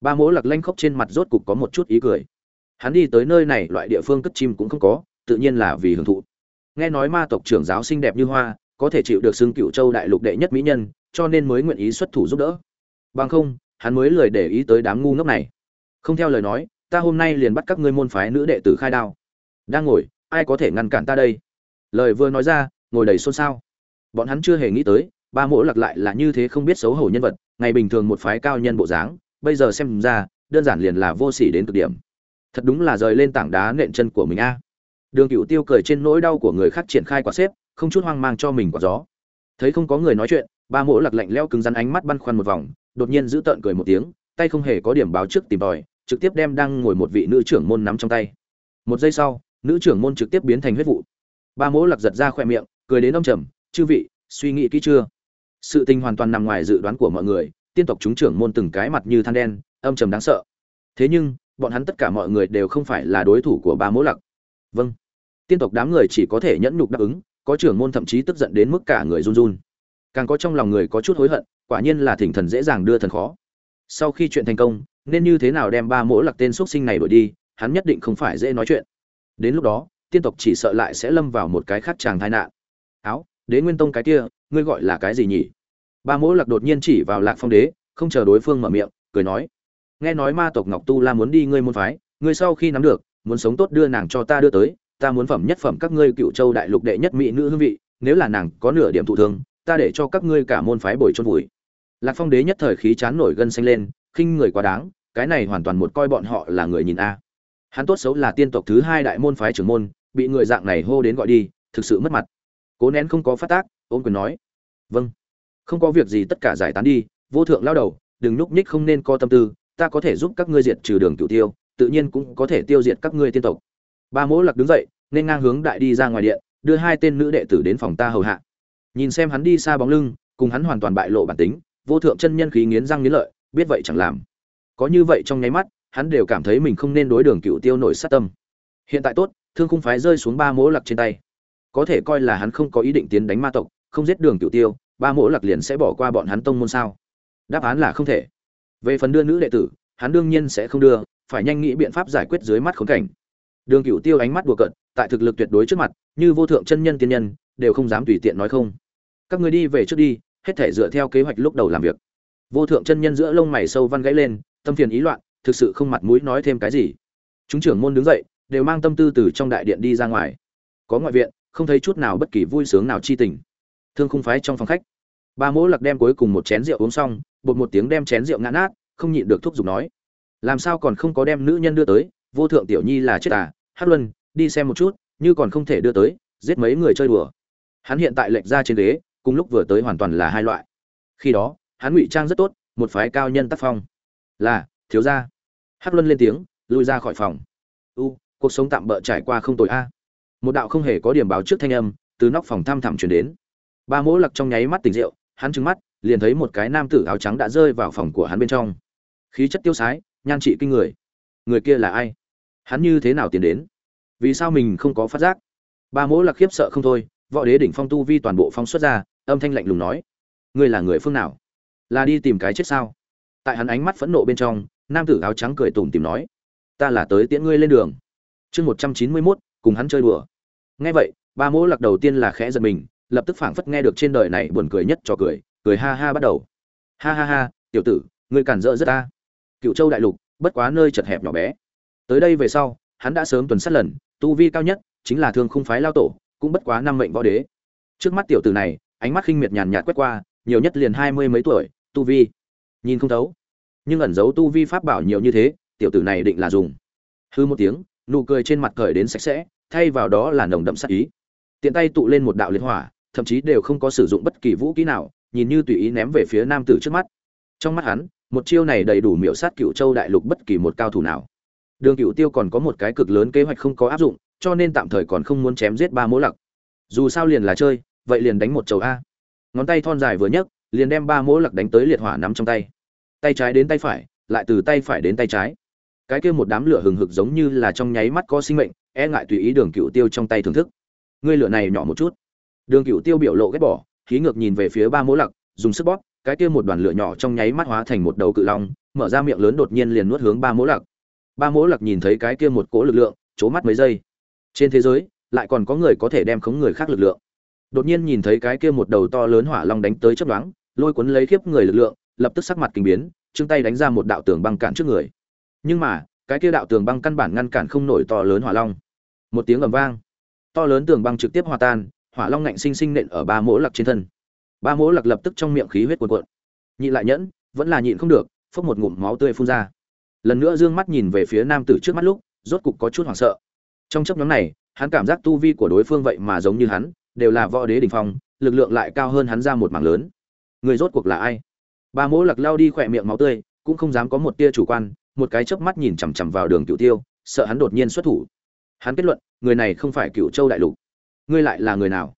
Ba mỗ lặc lanh khóc trên mặt rốt cục có một chút ý cười. Hắn đi tới nơi này, loại địa phương cất chim cũng không có, tự nhiên là vì hưởng thụ nghe nói ma tộc trưởng giáo xinh đẹp như hoa, có thể chịu được xưng cựu châu đại lục đệ nhất mỹ nhân, cho nên mới nguyện ý xuất thủ giúp đỡ. Bằng không, hắn mới lười để ý tới đám ngu ngốc này. Không theo lời nói, ta hôm nay liền bắt các ngươi môn phái nữ đệ tử khai đao. Đang ngồi, ai có thể ngăn cản ta đây? Lời vừa nói ra, ngồi đầy xôn xao. Bọn hắn chưa hề nghĩ tới, ba mỗ lặc lại là như thế không biết xấu hổ nhân vật, ngày bình thường một phái cao nhân bộ dáng, bây giờ xem ra, đơn giản liền là vô sỉ đến cực điểm. Thật đúng là rời lên tảng đá nện chân của mình a đường cựu tiêu cười trên nỗi đau của người khác triển khai quả xếp, không chút hoang mang cho mình quả gió. Thấy không có người nói chuyện, ba mỗ lặc lạnh leo cứng rắn ánh mắt băn khoăn một vòng, đột nhiên giữ tợn cười một tiếng, tay không hề có điểm báo trước tìm tòi, trực tiếp đem đang ngồi một vị nữ trưởng môn nắm trong tay. Một giây sau, nữ trưởng môn trực tiếp biến thành huyết vụ. Ba mỗ lặc giật ra khỏe miệng, cười đến ông trầm, chư vị, suy nghĩ kỹ chưa? Sự tình hoàn toàn nằm ngoài dự đoán của mọi người, tiên tộc chúng trưởng môn từng cái mặt như than đen, âm trầm đáng sợ. Thế nhưng, bọn hắn tất cả mọi người đều không phải là đối thủ của ba mỗ lặc vâng tiên tộc đám người chỉ có thể nhẫn nhục đáp ứng, có trưởng môn thậm chí tức giận đến mức cả người run run. Càng có trong lòng người có chút hối hận, quả nhiên là thỉnh thần dễ dàng đưa thần khó. Sau khi chuyện thành công, nên như thế nào đem ba mỗ lặc tên x sinh này đổi đi, hắn nhất định không phải dễ nói chuyện. Đến lúc đó, tiên tộc chỉ sợ lại sẽ lâm vào một cái khác chàng tai nạn. Áo, đế nguyên tông cái kia, ngươi gọi là cái gì nhỉ? Ba mỗ lặc đột nhiên chỉ vào lạc phong đế, không chờ đối phương mở miệng, cười nói. Nghe nói ma tộc ngọc tu la muốn đi ngươi môn phái, ngươi sau khi nắm được, muốn sống tốt đưa nàng cho ta đưa tới ta muốn phẩm nhất phẩm các ngươi cựu châu đại lục đệ nhất mỹ nữ hương vị, nếu là nàng có nửa điểm thụ thương, ta để cho các ngươi cả môn phái bồi chôn vùi. Lạc phong đế nhất thời khí chán nổi gân xanh lên, khinh người quá đáng, cái này hoàn toàn một coi bọn họ là người nhìn a. Hắn tốt xấu là tiên tộc thứ hai đại môn phái trưởng môn, bị người dạng này hô đến gọi đi, thực sự mất mặt. Cố nén không có phát tác ôm quyền nói. Vâng. Không có việc gì tất cả giải tán đi, vô thượng lao đầu, đừng núp nhích không nên có tâm tư, ta có thể giúp các ngươi diệt trừ đường cửu tiêu, tự nhiên cũng có thể tiêu diệt các ngươi tiên tộc. Ba mỗ lạc đứng dậy nên ngang hướng đại đi ra ngoài điện, đưa hai tên nữ đệ tử đến phòng ta hầu hạ. Nhìn xem hắn đi xa bóng lưng, cùng hắn hoàn toàn bại lộ bản tính, vô thượng chân nhân khí nghiến răng nghiến lợi, biết vậy chẳng làm. Có như vậy trong nháy mắt, hắn đều cảm thấy mình không nên đối đường cựu tiêu nổi sát tâm. Hiện tại tốt, thương khung phái rơi xuống ba mỗ lặc trên tay. Có thể coi là hắn không có ý định tiến đánh ma tộc, không giết đường cựu tiêu, ba mỗ lặc liền sẽ bỏ qua bọn hắn tông môn sao? Đáp án là không thể. Về phần đưa nữ đệ tử, hắn đương nhiên sẽ không đưa, phải nhanh nghĩ biện pháp giải quyết dưới mắt khốn cảnh đường Cửu tiêu ánh mắt đùa cận tại thực lực tuyệt đối trước mặt, như vô thượng chân nhân tiên nhân, đều không dám tùy tiện nói không. Các người đi về trước đi, hết thể dựa theo kế hoạch lúc đầu làm việc. Vô thượng chân nhân giữa lông mày sâu văn gãy lên, tâm phiền ý loạn, thực sự không mặt mũi nói thêm cái gì. Chúng trưởng môn đứng dậy, đều mang tâm tư từ trong đại điện đi ra ngoài. Có ngoại viện, không thấy chút nào bất kỳ vui sướng nào chi tình. Thương khung phái trong phòng khách. Ba mỗ lặc đem cuối cùng một chén rượu uống xong, bột một tiếng đem chén rượu ngã nát, không nhịn được thúc giục nói, làm sao còn không có đem nữ nhân đưa tới vô thượng tiểu nhi là chết à hắc luân, đi xem một chút, như còn không thể đưa tới, giết mấy người chơi đùa. Hắn hiện tại lệnh ra trên ghế, cùng lúc vừa tới hoàn toàn là hai loại. Khi đó, hắn ngụy trang rất tốt, một phái cao nhân tác phong. Là, thiếu gia. Hắc luân lên tiếng, lui ra khỏi phòng. U, cuộc sống tạm bỡ trải qua không tồi a. Một đạo không hề có điểm báo trước thanh âm, từ nóc phòng thăm thẳm chuyển đến. Ba mỗ lặc trong nháy mắt tỉnh rượu, hắn trừng mắt, liền thấy một cái nam tử áo trắng đã rơi vào phòng của hắn bên trong. Khí chất tiêu sái, nhan trị kinh người. Người kia là ai? Hắn như thế nào tiến đến? Vì sao mình không có phát giác? Ba mỗ lạc khiếp sợ không thôi, võ đế đỉnh phong tu vi toàn bộ phong xuất ra, âm thanh lạnh lùng nói, ngươi là người phương nào? Là đi tìm cái chết sao? Tại hắn ánh mắt phẫn nộ bên trong, nam tử áo trắng cười tủm tìm nói, ta là tới tiễn ngươi lên đường. Chương một trăm chín mươi mốt, cùng hắn chơi đùa. Nghe vậy, ba mỗ lạc đầu tiên là khẽ giật mình, lập tức phảng phất nghe được trên đời này buồn cười nhất cho cười cười ha ha bắt đầu. Ha ha ha, tiểu tử, ngươi cản rỡ rất ta. Cựu châu đại lục, bất quá nơi chật hẹp nhỏ bé tới đây về sau, hắn đã sớm tuần sát lần, tu vi cao nhất chính là thương khung phái lao tổ, cũng bất quá năm mệnh võ đế. Trước mắt tiểu tử này, ánh mắt khinh miệt nhàn nhạt quét qua, nhiều nhất liền hai mươi mấy tuổi, tu vi, nhìn không thấu. Nhưng ẩn giấu tu vi pháp bảo nhiều như thế, tiểu tử này định là dùng. Hư một tiếng, nụ cười trên mặt cởi đến sạch sẽ, thay vào đó là nồng đậm sắc ý. Tiện tay tụ lên một đạo liên hỏa, thậm chí đều không có sử dụng bất kỳ vũ khí nào, nhìn như tùy ý ném về phía nam tử trước mắt. Trong mắt hắn, một chiêu này đầy đủ miểu sát cựu châu đại lục bất kỳ một cao thủ nào đường cựu tiêu còn có một cái cực lớn kế hoạch không có áp dụng, cho nên tạm thời còn không muốn chém giết ba mỗ lặc. Dù sao liền là chơi, vậy liền đánh một chầu a. Ngón tay thon dài vừa nhấc, liền đem ba mỗ lặc đánh tới liệt hỏa nắm trong tay. Tay trái đến tay phải, lại từ tay phải đến tay trái. Cái kia một đám lửa hừng hực giống như là trong nháy mắt có sinh mệnh e ngại tùy ý đường cựu tiêu trong tay thưởng thức. Ngươi lửa này nhỏ một chút. Đường cựu tiêu biểu lộ ghét bỏ, khí ngược nhìn về phía ba mỗ lặc, dùng sức bóp, cái kia một đoàn lửa nhỏ trong nháy mắt hóa thành một đầu cự long, mở ra miệng lớn đột nhiên liền nuốt hướng ba mỗ lặc ba mỗ lặc nhìn thấy cái kia một cỗ lực lượng c mắt mấy giây. Trên thế giới, lại còn có người có thể đem khống người khác lực lượng. Đột nhiên nhìn thấy cái kia một đầu to lớn hỏa long đánh tới chấp đoán lôi cuốn lấy khiếp người lực lượng, lập tức sắc mặt kinh biến chương tay đánh ra một đạo tường băng cản trước người. Nhưng mà, cái kia đạo tường băng căn bản ngăn cản không nổi to lớn hỏa long. Một tiếng ầm vang. To lớn tường băng trực tiếp hòa tan, hỏa long ngạnh sinh sinh nện ở ba mỗ lặc trên thân. Ba mỗ lặc lập tức trong miệng khí huyết cuồn cuộn. Nhịn lại nhẫn, vẫn là nhịn không được, phốc một ngụm máu tươi phun ra lần nữa dương mắt nhìn về phía nam tử trước mắt lúc, rốt cục có chút hoảng sợ. Trong chấp nhóm này, hắn cảm giác tu vi của đối phương vậy mà giống như hắn, đều là võ đế đỉnh phong, lực lượng lại cao hơn hắn ra một mảng lớn. Người rốt cuộc là ai? Ba mỗ lặc lao đi khỏe miệng máu tươi, cũng không dám có một tia chủ quan, một cái chớp mắt nhìn chằm chằm vào đường cựu tiêu, sợ hắn đột nhiên xuất thủ. Hắn kết luận, người này không phải cựu châu đại lục. Ngươi lại là người nào?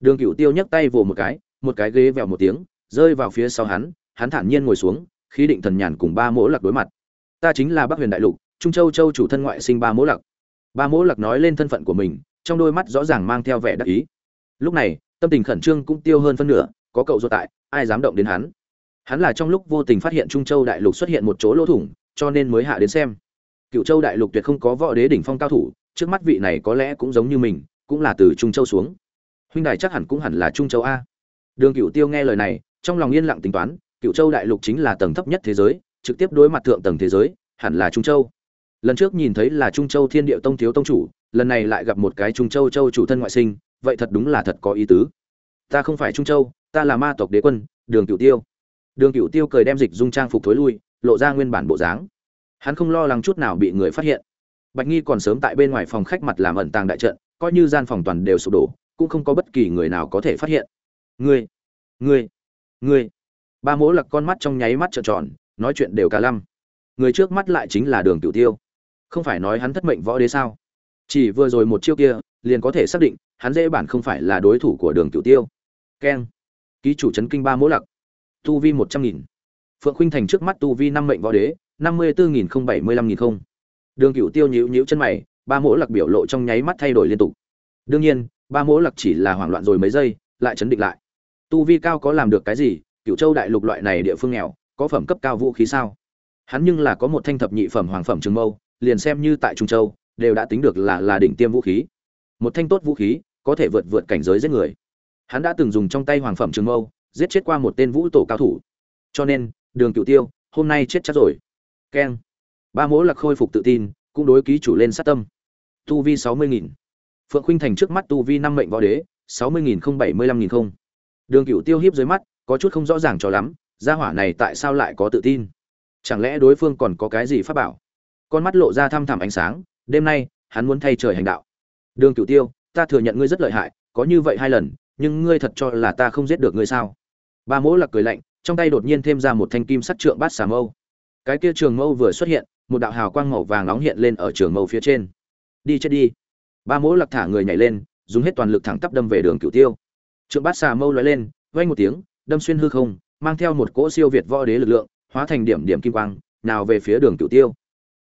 Đường cựu tiêu nhấc tay vồ một cái một cái ghế vèo một tiếng, rơi vào phía sau hắn hắn thản nhiên ngồi xuống khi định thần nhàn cùng ba mỗ lặc đối mặt ta chính là bắc huyền đại lục, trung châu châu chủ thân ngoại sinh ba mỗ lặc. Ba mỗ lặc nói lên thân phận của mình, trong đôi mắt rõ ràng mang theo vẻ đắc ý. Lúc này, tâm tình khẩn trương cũng tiêu hơn phân nửa, có cậu ruột tại, ai dám động đến hắn? Hắn là trong lúc vô tình phát hiện trung châu đại lục xuất hiện một chỗ lỗ thủng, cho nên mới hạ đến xem. Cựu châu đại lục tuyệt không có võ đế đỉnh phong cao thủ, trước mắt vị này có lẽ cũng giống như mình, cũng là từ trung châu xuống. Huynh đài chắc hẳn cũng hẳn là trung châu a. Đường cựu tiêu nghe lời này, trong lòng yên lặng tính toán, cựu châu đại lục chính là tầng thấp nhất thế giới trực tiếp đối mặt thượng tầng thế giới, hẳn là trung châu. Lần trước nhìn thấy là trung châu thiên Điệu tông thiếu tông chủ, lần này lại gặp một cái trung châu châu chủ thân ngoại sinh, vậy thật đúng là thật có ý tứ. Ta không phải trung châu, ta là ma tộc đế quân, đường Cửu tiêu. Đường Cửu tiêu cười đem dịch dung trang phục thối lui, lộ ra nguyên bản bộ dáng. Hắn không lo lắng chút nào bị người phát hiện. Bạch nghi còn sớm tại bên ngoài phòng khách mặt làm ẩn tàng đại trận, coi như gian phòng toàn đều sụp đổ, cũng không có bất kỳ người nào có thể phát hiện. Ngươi ngươi ngươi. Ba mỗ lặc con mắt trong nháy mắt trợn tròn nói chuyện đều cả lăm. Người trước mắt lại chính là đường cửu tiêu. Không phải nói hắn thất mệnh võ đế sao? Chỉ vừa rồi một chiêu kia, liền có thể xác định, hắn dễ bản không phải là đối thủ của đường cửu tiêu. Keng. Ký chủ chấn kinh ba mỗ lặc. Tu vi một trăm nghìn. Phượng khuynh thành trước mắt tu vi năm mệnh võ đế, năm mươi bốn nghìn không bảy mươi lăm nghìn không. Đường cửu tiêu nhíu nhíu chân mày, ba mỗ lặc biểu lộ trong nháy mắt thay đổi liên tục. Đương nhiên, ba mỗ lặc chỉ là hoảng loạn rồi mấy giây, lại chấn định lại. Tu vi cao có làm được cái gì? Cựu châu đại lục loại này địa phương nghèo có phẩm cấp cao vũ khí sao? Hắn nhưng là có một thanh thập nhị phẩm hoàng phẩm trường mâu, liền xem như tại trung châu, đều đã tính được là là đỉnh tiêm vũ khí. Một thanh tốt vũ khí, có thể vượt vượt cảnh giới giết người. Hắn đã từng dùng trong tay hoàng phẩm trường mâu, giết chết qua một tên vũ tổ cao thủ. Cho nên, đường cựu tiêu, hôm nay chết chắc rồi. Keng. Ba mỗ lạc khôi phục tự tin, cũng đối ký chủ lên sát tâm. Tu vi sáu mươi nghìn. Phượng khuynh thành trước mắt tu vi năm mệnh võ đế, sáu mươi nghìn không bảy mươi lăm nghìn không. Đường cựu tiêu hiếp dưới mắt, có chút không rõ ràng cho lắm gia hỏa này tại sao lại có tự tin? Chẳng lẽ đối phương còn có cái gì pháp bảo? Con mắt lộ ra thăm thẳm ánh sáng, đêm nay, hắn muốn thay trời hành đạo. Đường cửu tiêu, ta thừa nhận ngươi rất lợi hại, có như vậy hai lần, nhưng ngươi thật cho là ta không giết được ngươi sao? Ba mỗ lặc cười lạnh, trong tay đột nhiên thêm ra một thanh kim sắt trượng bát xà mâu. Cái kia trường mâu vừa xuất hiện, một đạo hào quang màu vàng nóng hiện lên ở trường mâu phía trên. Đi chết đi. Ba mỗ lặc thả người nhảy lên, dùng hết toàn lực thẳng tắp đâm về đường cửu tiêu. Trượng bát xà mâu lóe lên, vang một tiếng, đâm xuyên hư không mang theo một cỗ siêu việt võ đế lực lượng, hóa thành điểm điểm kim quang, nào về phía đường cửu tiêu.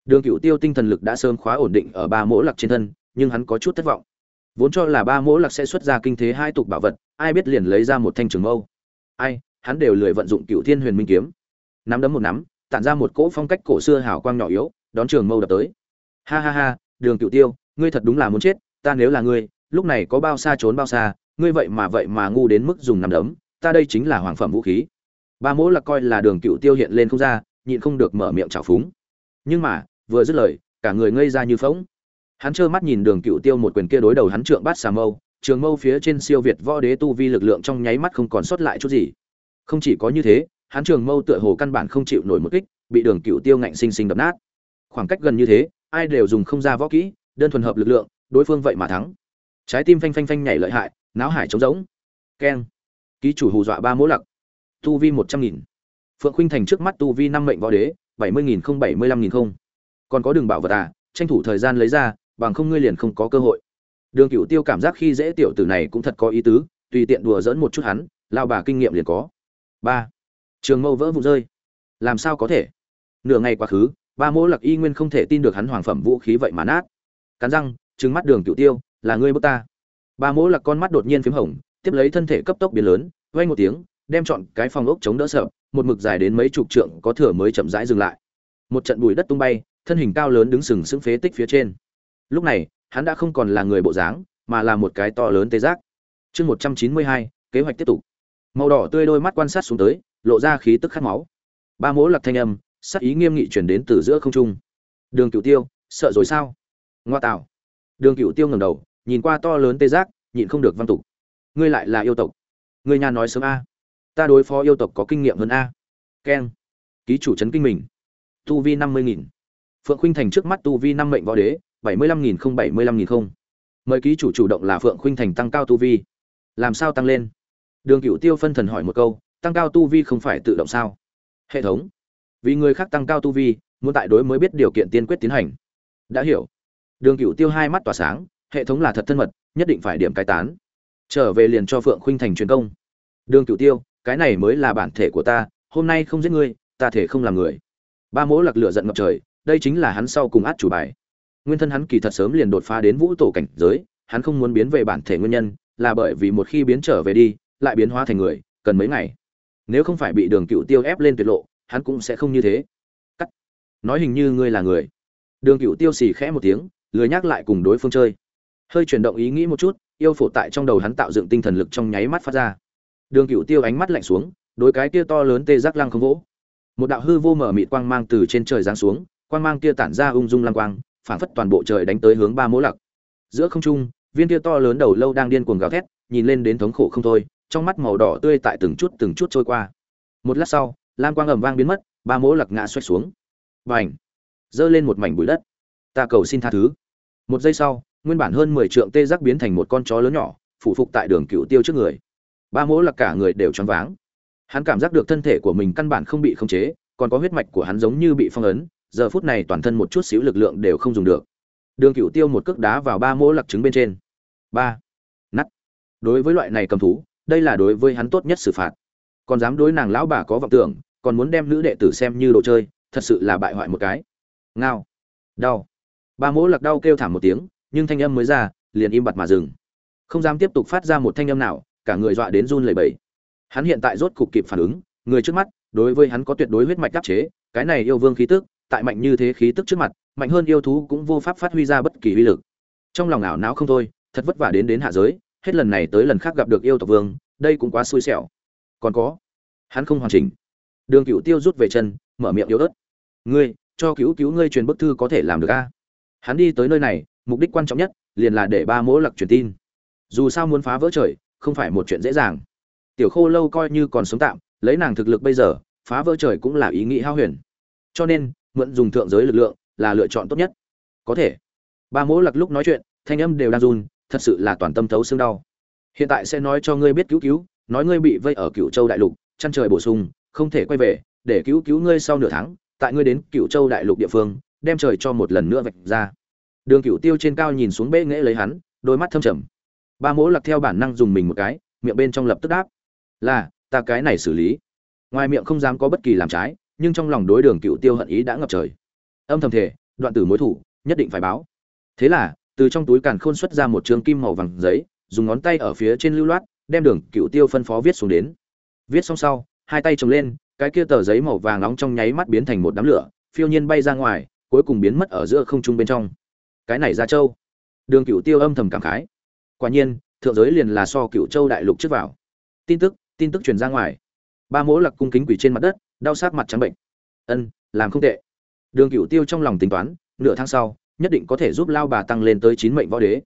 Đường cửu tiêu tinh thần lực đã sớm khóa ổn định ở ba mỗ lặc trên thân, nhưng hắn có chút thất vọng. Vốn cho là ba mỗ lặc sẽ xuất ra kinh thế hai tục bảo vật, ai biết liền lấy ra một thanh trường mâu. Ai, hắn đều lười vận dụng cựu thiên huyền minh kiếm. Nắm đấm một nắm, tản ra một cỗ phong cách cổ xưa hào quang nhỏ yếu, đón trường mâu đập tới. Ha ha ha, đường cựu tiêu, ngươi thật đúng là muốn chết, ta nếu là ngươi, lúc này có bao xa trốn bao xa, ngươi vậy mà vậy mà ngu đến mức dùng nắm đấm, ta đây chính là hoàng phẩm vũ khí ba mỗ là coi là đường cựu tiêu hiện lên không ra, nhịn không được mở miệng trào phúng. Nhưng mà, vừa dứt lời, cả người ngây ra như phóng hắn trơ mắt nhìn đường cựu tiêu một quyền kia đối đầu hắn trượng bát xà mâu, trường mâu phía trên siêu việt võ đế tu vi lực lượng trong nháy mắt không còn sót lại chút gì. Không chỉ có như thế, hắn trường mâu tựa hồ căn bản không chịu nổi một kích, bị đường cựu tiêu ngạnh sinh sinh đập nát. Khoảng cách gần như thế, ai đều dùng không ra võ kỹ, đơn thuần hợp lực lượng, đối phương vậy mà thắng. Trái tim phanh phanh phanh nhảy lợi hại náo hải trống rỗng. Keng. Ký chủ hù dọa ba mỗ lặc tu vi một trăm nghìn. Phượng khuynh thành trước mắt tu vi năm mệnh võ đế, bảy mươi nghìn không, bảy mươi lăm nghìn không. Còn có đường bảo vật à tranh thủ thời gian lấy ra, bằng không ngươi liền không có cơ hội. Đường cựu tiêu cảm giác khi dễ tiểu tử này cũng thật có ý tứ, tùy tiện đùa dỡn một chút hắn, lao bà kinh nghiệm liền có. Ba. Trường mâu vỡ vụ rơi. Làm sao có thể? Nửa ngày quá khứ, ba mỗ lặc y nguyên không thể tin được hắn hoàng phẩm vũ khí vậy mà nát. Cắn răng, trừng mắt đường cựu tiêu, là ngươi bước ta. Ba mỗ lặc con mắt đột nhiên p h í m hồng, tiếp lấy thân thể cấp tốc biến lớn vay một tiếng đem chọn cái phòng ốc chống đỡ sợ, một mực dài đến mấy chục trượng có thừa mới chậm rãi dừng lại. Một trận bụi đất tung bay, thân hình cao lớn đứng sừng sững phế tích phía trên. Lúc này, hắn đã không còn là người bộ dáng, mà là một cái to lớn tê giác. Chương một trăm chín mươi hai, kế hoạch tiếp tục. Màu đỏ tươi đôi mắt quan sát xuống tới, lộ ra khí tức khát máu. Ba mỗ lập thanh âm sắc ý nghiêm nghị truyền đến từ giữa không trung. Đường Cửu tiêu, sợ rồi sao? Ngoa tạo. Đường Cửu tiêu ngẩng đầu, nhìn qua to lớn tê giác, nhịn không được văn tục. Ngươi lại là yêu tộc. Ngươi nhà nói sớm a ta đối phó yêu tộc có kinh nghiệm hơn a. Keng ký chủ trấn kinh mình. Tu vi năm mươi nghìn. Phượng khuynh thành trước mắt tu vi năm mệnh võ đế, bảy mươi lăm nghìn không, bảy mươi lăm nghìn không. Mời ký chủ chủ động là phượng khuynh thành tăng cao tu vi. Làm sao tăng lên? Đường cựu tiêu phân thần hỏi một câu, tăng cao tu vi không phải tự động sao? Hệ thống. Vì người khác tăng cao tu vi, muốn tại đối mới biết điều kiện tiên quyết tiến hành. Đã hiểu. Đường cựu tiêu hai mắt tỏa sáng, hệ thống là thật thân mật, nhất định phải điểm cai tán. Trở về liền cho phượng khuynh thành truyền công. Đường cựu tiêu cái này mới là bản thể của ta, hôm nay không giết ngươi, ta thể không làm người. Ba mỗ lặc lửa giận ngập trời, đây chính là hắn sau cùng át chủ bài. Nguyên thân hắn kỳ thật sớm liền đột phá đến vũ tổ cảnh giới, hắn không muốn biến về bản thể nguyên nhân, là bởi vì một khi biến trở về đi, lại biến hóa thành người, cần mấy ngày. Nếu không phải bị đường cựu tiêu ép lên tuyệt lộ, hắn cũng sẽ không như thế. Cắt. Nói hình như ngươi là người. Đường cựu tiêu xì khẽ một tiếng, lười nhắc lại cùng đối phương chơi. Hơi chuyển động ý nghĩ một chút, yêu phổ tại trong đầu hắn tạo dựng tinh thần lực trong nháy mắt phát ra đường cựu tiêu ánh mắt lạnh xuống, đối cái kia to lớn tê giác lăng không vỗ. Một đạo hư vô mở mịt quang mang từ trên trời giáng xuống, quang mang kia tản ra ung dung lăng quang phản phất toàn bộ trời đánh tới hướng ba mỗ lặc. Giữa không trung, viên kia to lớn đầu lâu đang điên cuồng gào thét, nhìn lên đến thống khổ không thôi, trong mắt màu đỏ tươi tại từng chút từng chút trôi qua. Một lát sau, lam quang ầm vang biến mất, ba mỗ lặc ngã xoay xuống. Bành! Ảnh giơ lên một mảnh bụi đất. Ta cầu xin tha thứ. Một giây sau, nguyên bản hơn mười trượng tê giác biến thành một con chó lớn nhỏ, phụ phục tại đường cựu tiêu trước người ba mỗ lặc cả người đều choáng váng. Hắn cảm giác được thân thể của mình căn bản không bị khống chế, còn có huyết mạch của hắn giống như bị phong ấn, giờ phút này toàn thân một chút xíu lực lượng đều không dùng được. Đường cựu tiêu một cước đá vào ba mỗ lặc trứng bên trên. Ba. Nắt đối với loại này cầm thú, đây là đối với hắn tốt nhất xử phạt. Còn dám đối nàng lão bà có vọng tưởng, còn muốn đem nữ đệ tử xem như đồ chơi, thật sự là bại hoại một cái. Ngao. Đau. Ba mỗ lặc đau kêu thảm một tiếng, nhưng thanh âm mới ra, liền im bặt mà dừng. Không dám tiếp tục phát ra một thanh âm nào cả người dọa đến run lẩy bẩy. Hắn hiện tại rốt cục kịp phản ứng, người trước mắt, đối với hắn có tuyệt đối huyết mạch đắc chế, cái này yêu vương khí tức, tại mạnh như thế khí tức trước mặt, mạnh hơn yêu thú cũng vô pháp phát huy ra bất kỳ uy lực. Trong lòng ảo não không thôi, thật vất vả đến đến hạ giới, hết lần này tới lần khác gặp được yêu tộc vương, đây cũng quá xui xẻo. Còn có, hắn không hoàn chỉnh. Đường cựu tiêu rút về chân, mở miệng yếu ớt. Ngươi, cho cứu cứu ngươi truyền bức thư có thể làm được a? Hắn đi tới nơi này, mục đích quan trọng nhất, liền là để ba mỗ lặc truyền tin. Dù sao muốn phá vỡ trời không phải một chuyện dễ dàng. Tiểu khô lâu coi như còn sống tạm, lấy nàng thực lực bây giờ, phá vỡ trời cũng là ý nghĩ hao huyền. Cho nên, mượn dùng thượng giới lực lượng là lựa chọn tốt nhất. Có thể. Ba mỗ lặc lúc nói chuyện, thanh âm đều đang run, thật sự là toàn tâm thấu xương đau. Hiện tại sẽ nói cho ngươi biết cứu cứu, nói ngươi bị vây ở cựu châu đại lục, chăn trời bổ sung, không thể quay về, để cứu cứu ngươi sau nửa tháng, tại ngươi đến cựu châu đại lục địa phương, đem trời cho một lần nữa vạch ra. Đường cựu tiêu trên cao nhìn xuống bệ nghễ lấy hắn, đôi mắt thâm trầm ba mỗ lặc theo bản năng dùng mình một cái, miệng bên trong lập tức đáp. Là, ta cái này xử lý. Ngoài miệng không dám có bất kỳ làm trái, nhưng trong lòng đối đường cựu tiêu hận ý đã ngập trời. Âm thầm thể đoạn tử mối thủ, nhất định phải báo. Thế là, từ trong túi càn khôn xuất ra một trường kim màu vàng giấy, dùng ngón tay ở phía trên lưu loát, đem đường cựu tiêu phân phó viết xuống đến. Viết xong sau, hai tay trồng lên, cái kia tờ giấy màu vàng nóng trong nháy mắt biến thành một đám lửa, phiêu nhiên bay ra ngoài, cuối cùng biến mất ở giữa không trung bên trong. Cái này ra châu đường cựu tiêu âm thầm cảm khái quả nhiên, thượng giới liền là so cựu châu đại lục trước vào. Tin tức tin tức truyền ra ngoài. Ba mỗ lặc cung kính quỷ trên mặt đất, đau sát mặt trắng bệnh. Ân, làm không tệ. Đường cựu tiêu trong lòng tính toán, nửa tháng sau, nhất định có thể giúp lao bà tăng lên tới chín mệnh võ đế.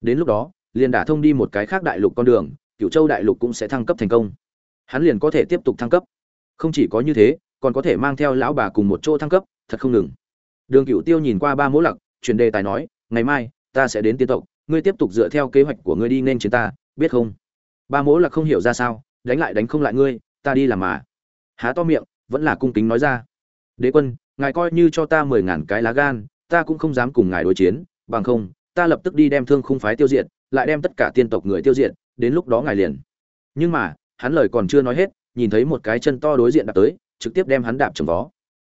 Đến lúc đó, liền đả thông đi một cái khác đại lục con đường cựu châu đại lục cũng sẽ thăng cấp thành công. Hắn liền có thể tiếp tục thăng cấp. Không chỉ có như thế, còn có thể mang theo lão bà cùng một chỗ thăng cấp, thật không ngừng. Đường cựu tiêu nhìn qua ba mỗ lặc chuyển đề tài nói, ngày mai, ta sẽ đến tiên tộc ngươi tiếp tục dựa theo kế hoạch của ngươi đi nên chiến ta, biết không? Ba mỗ là không hiểu ra sao, đánh lại đánh không lại ngươi, ta đi làm mà. Há to miệng, vẫn là cung kính nói ra. Đế quân, ngài coi như cho ta mười ngàn cái lá gan, ta cũng không dám cùng ngài đối chiến, bằng không, ta lập tức đi đem thương khung phái tiêu diệt, lại đem tất cả tiên tộc người tiêu diệt, đến lúc đó ngài liền. Nhưng mà, hắn lời còn chưa nói hết, nhìn thấy một cái chân to đối diện đạp tới, trực tiếp đem hắn đạp trầm vó.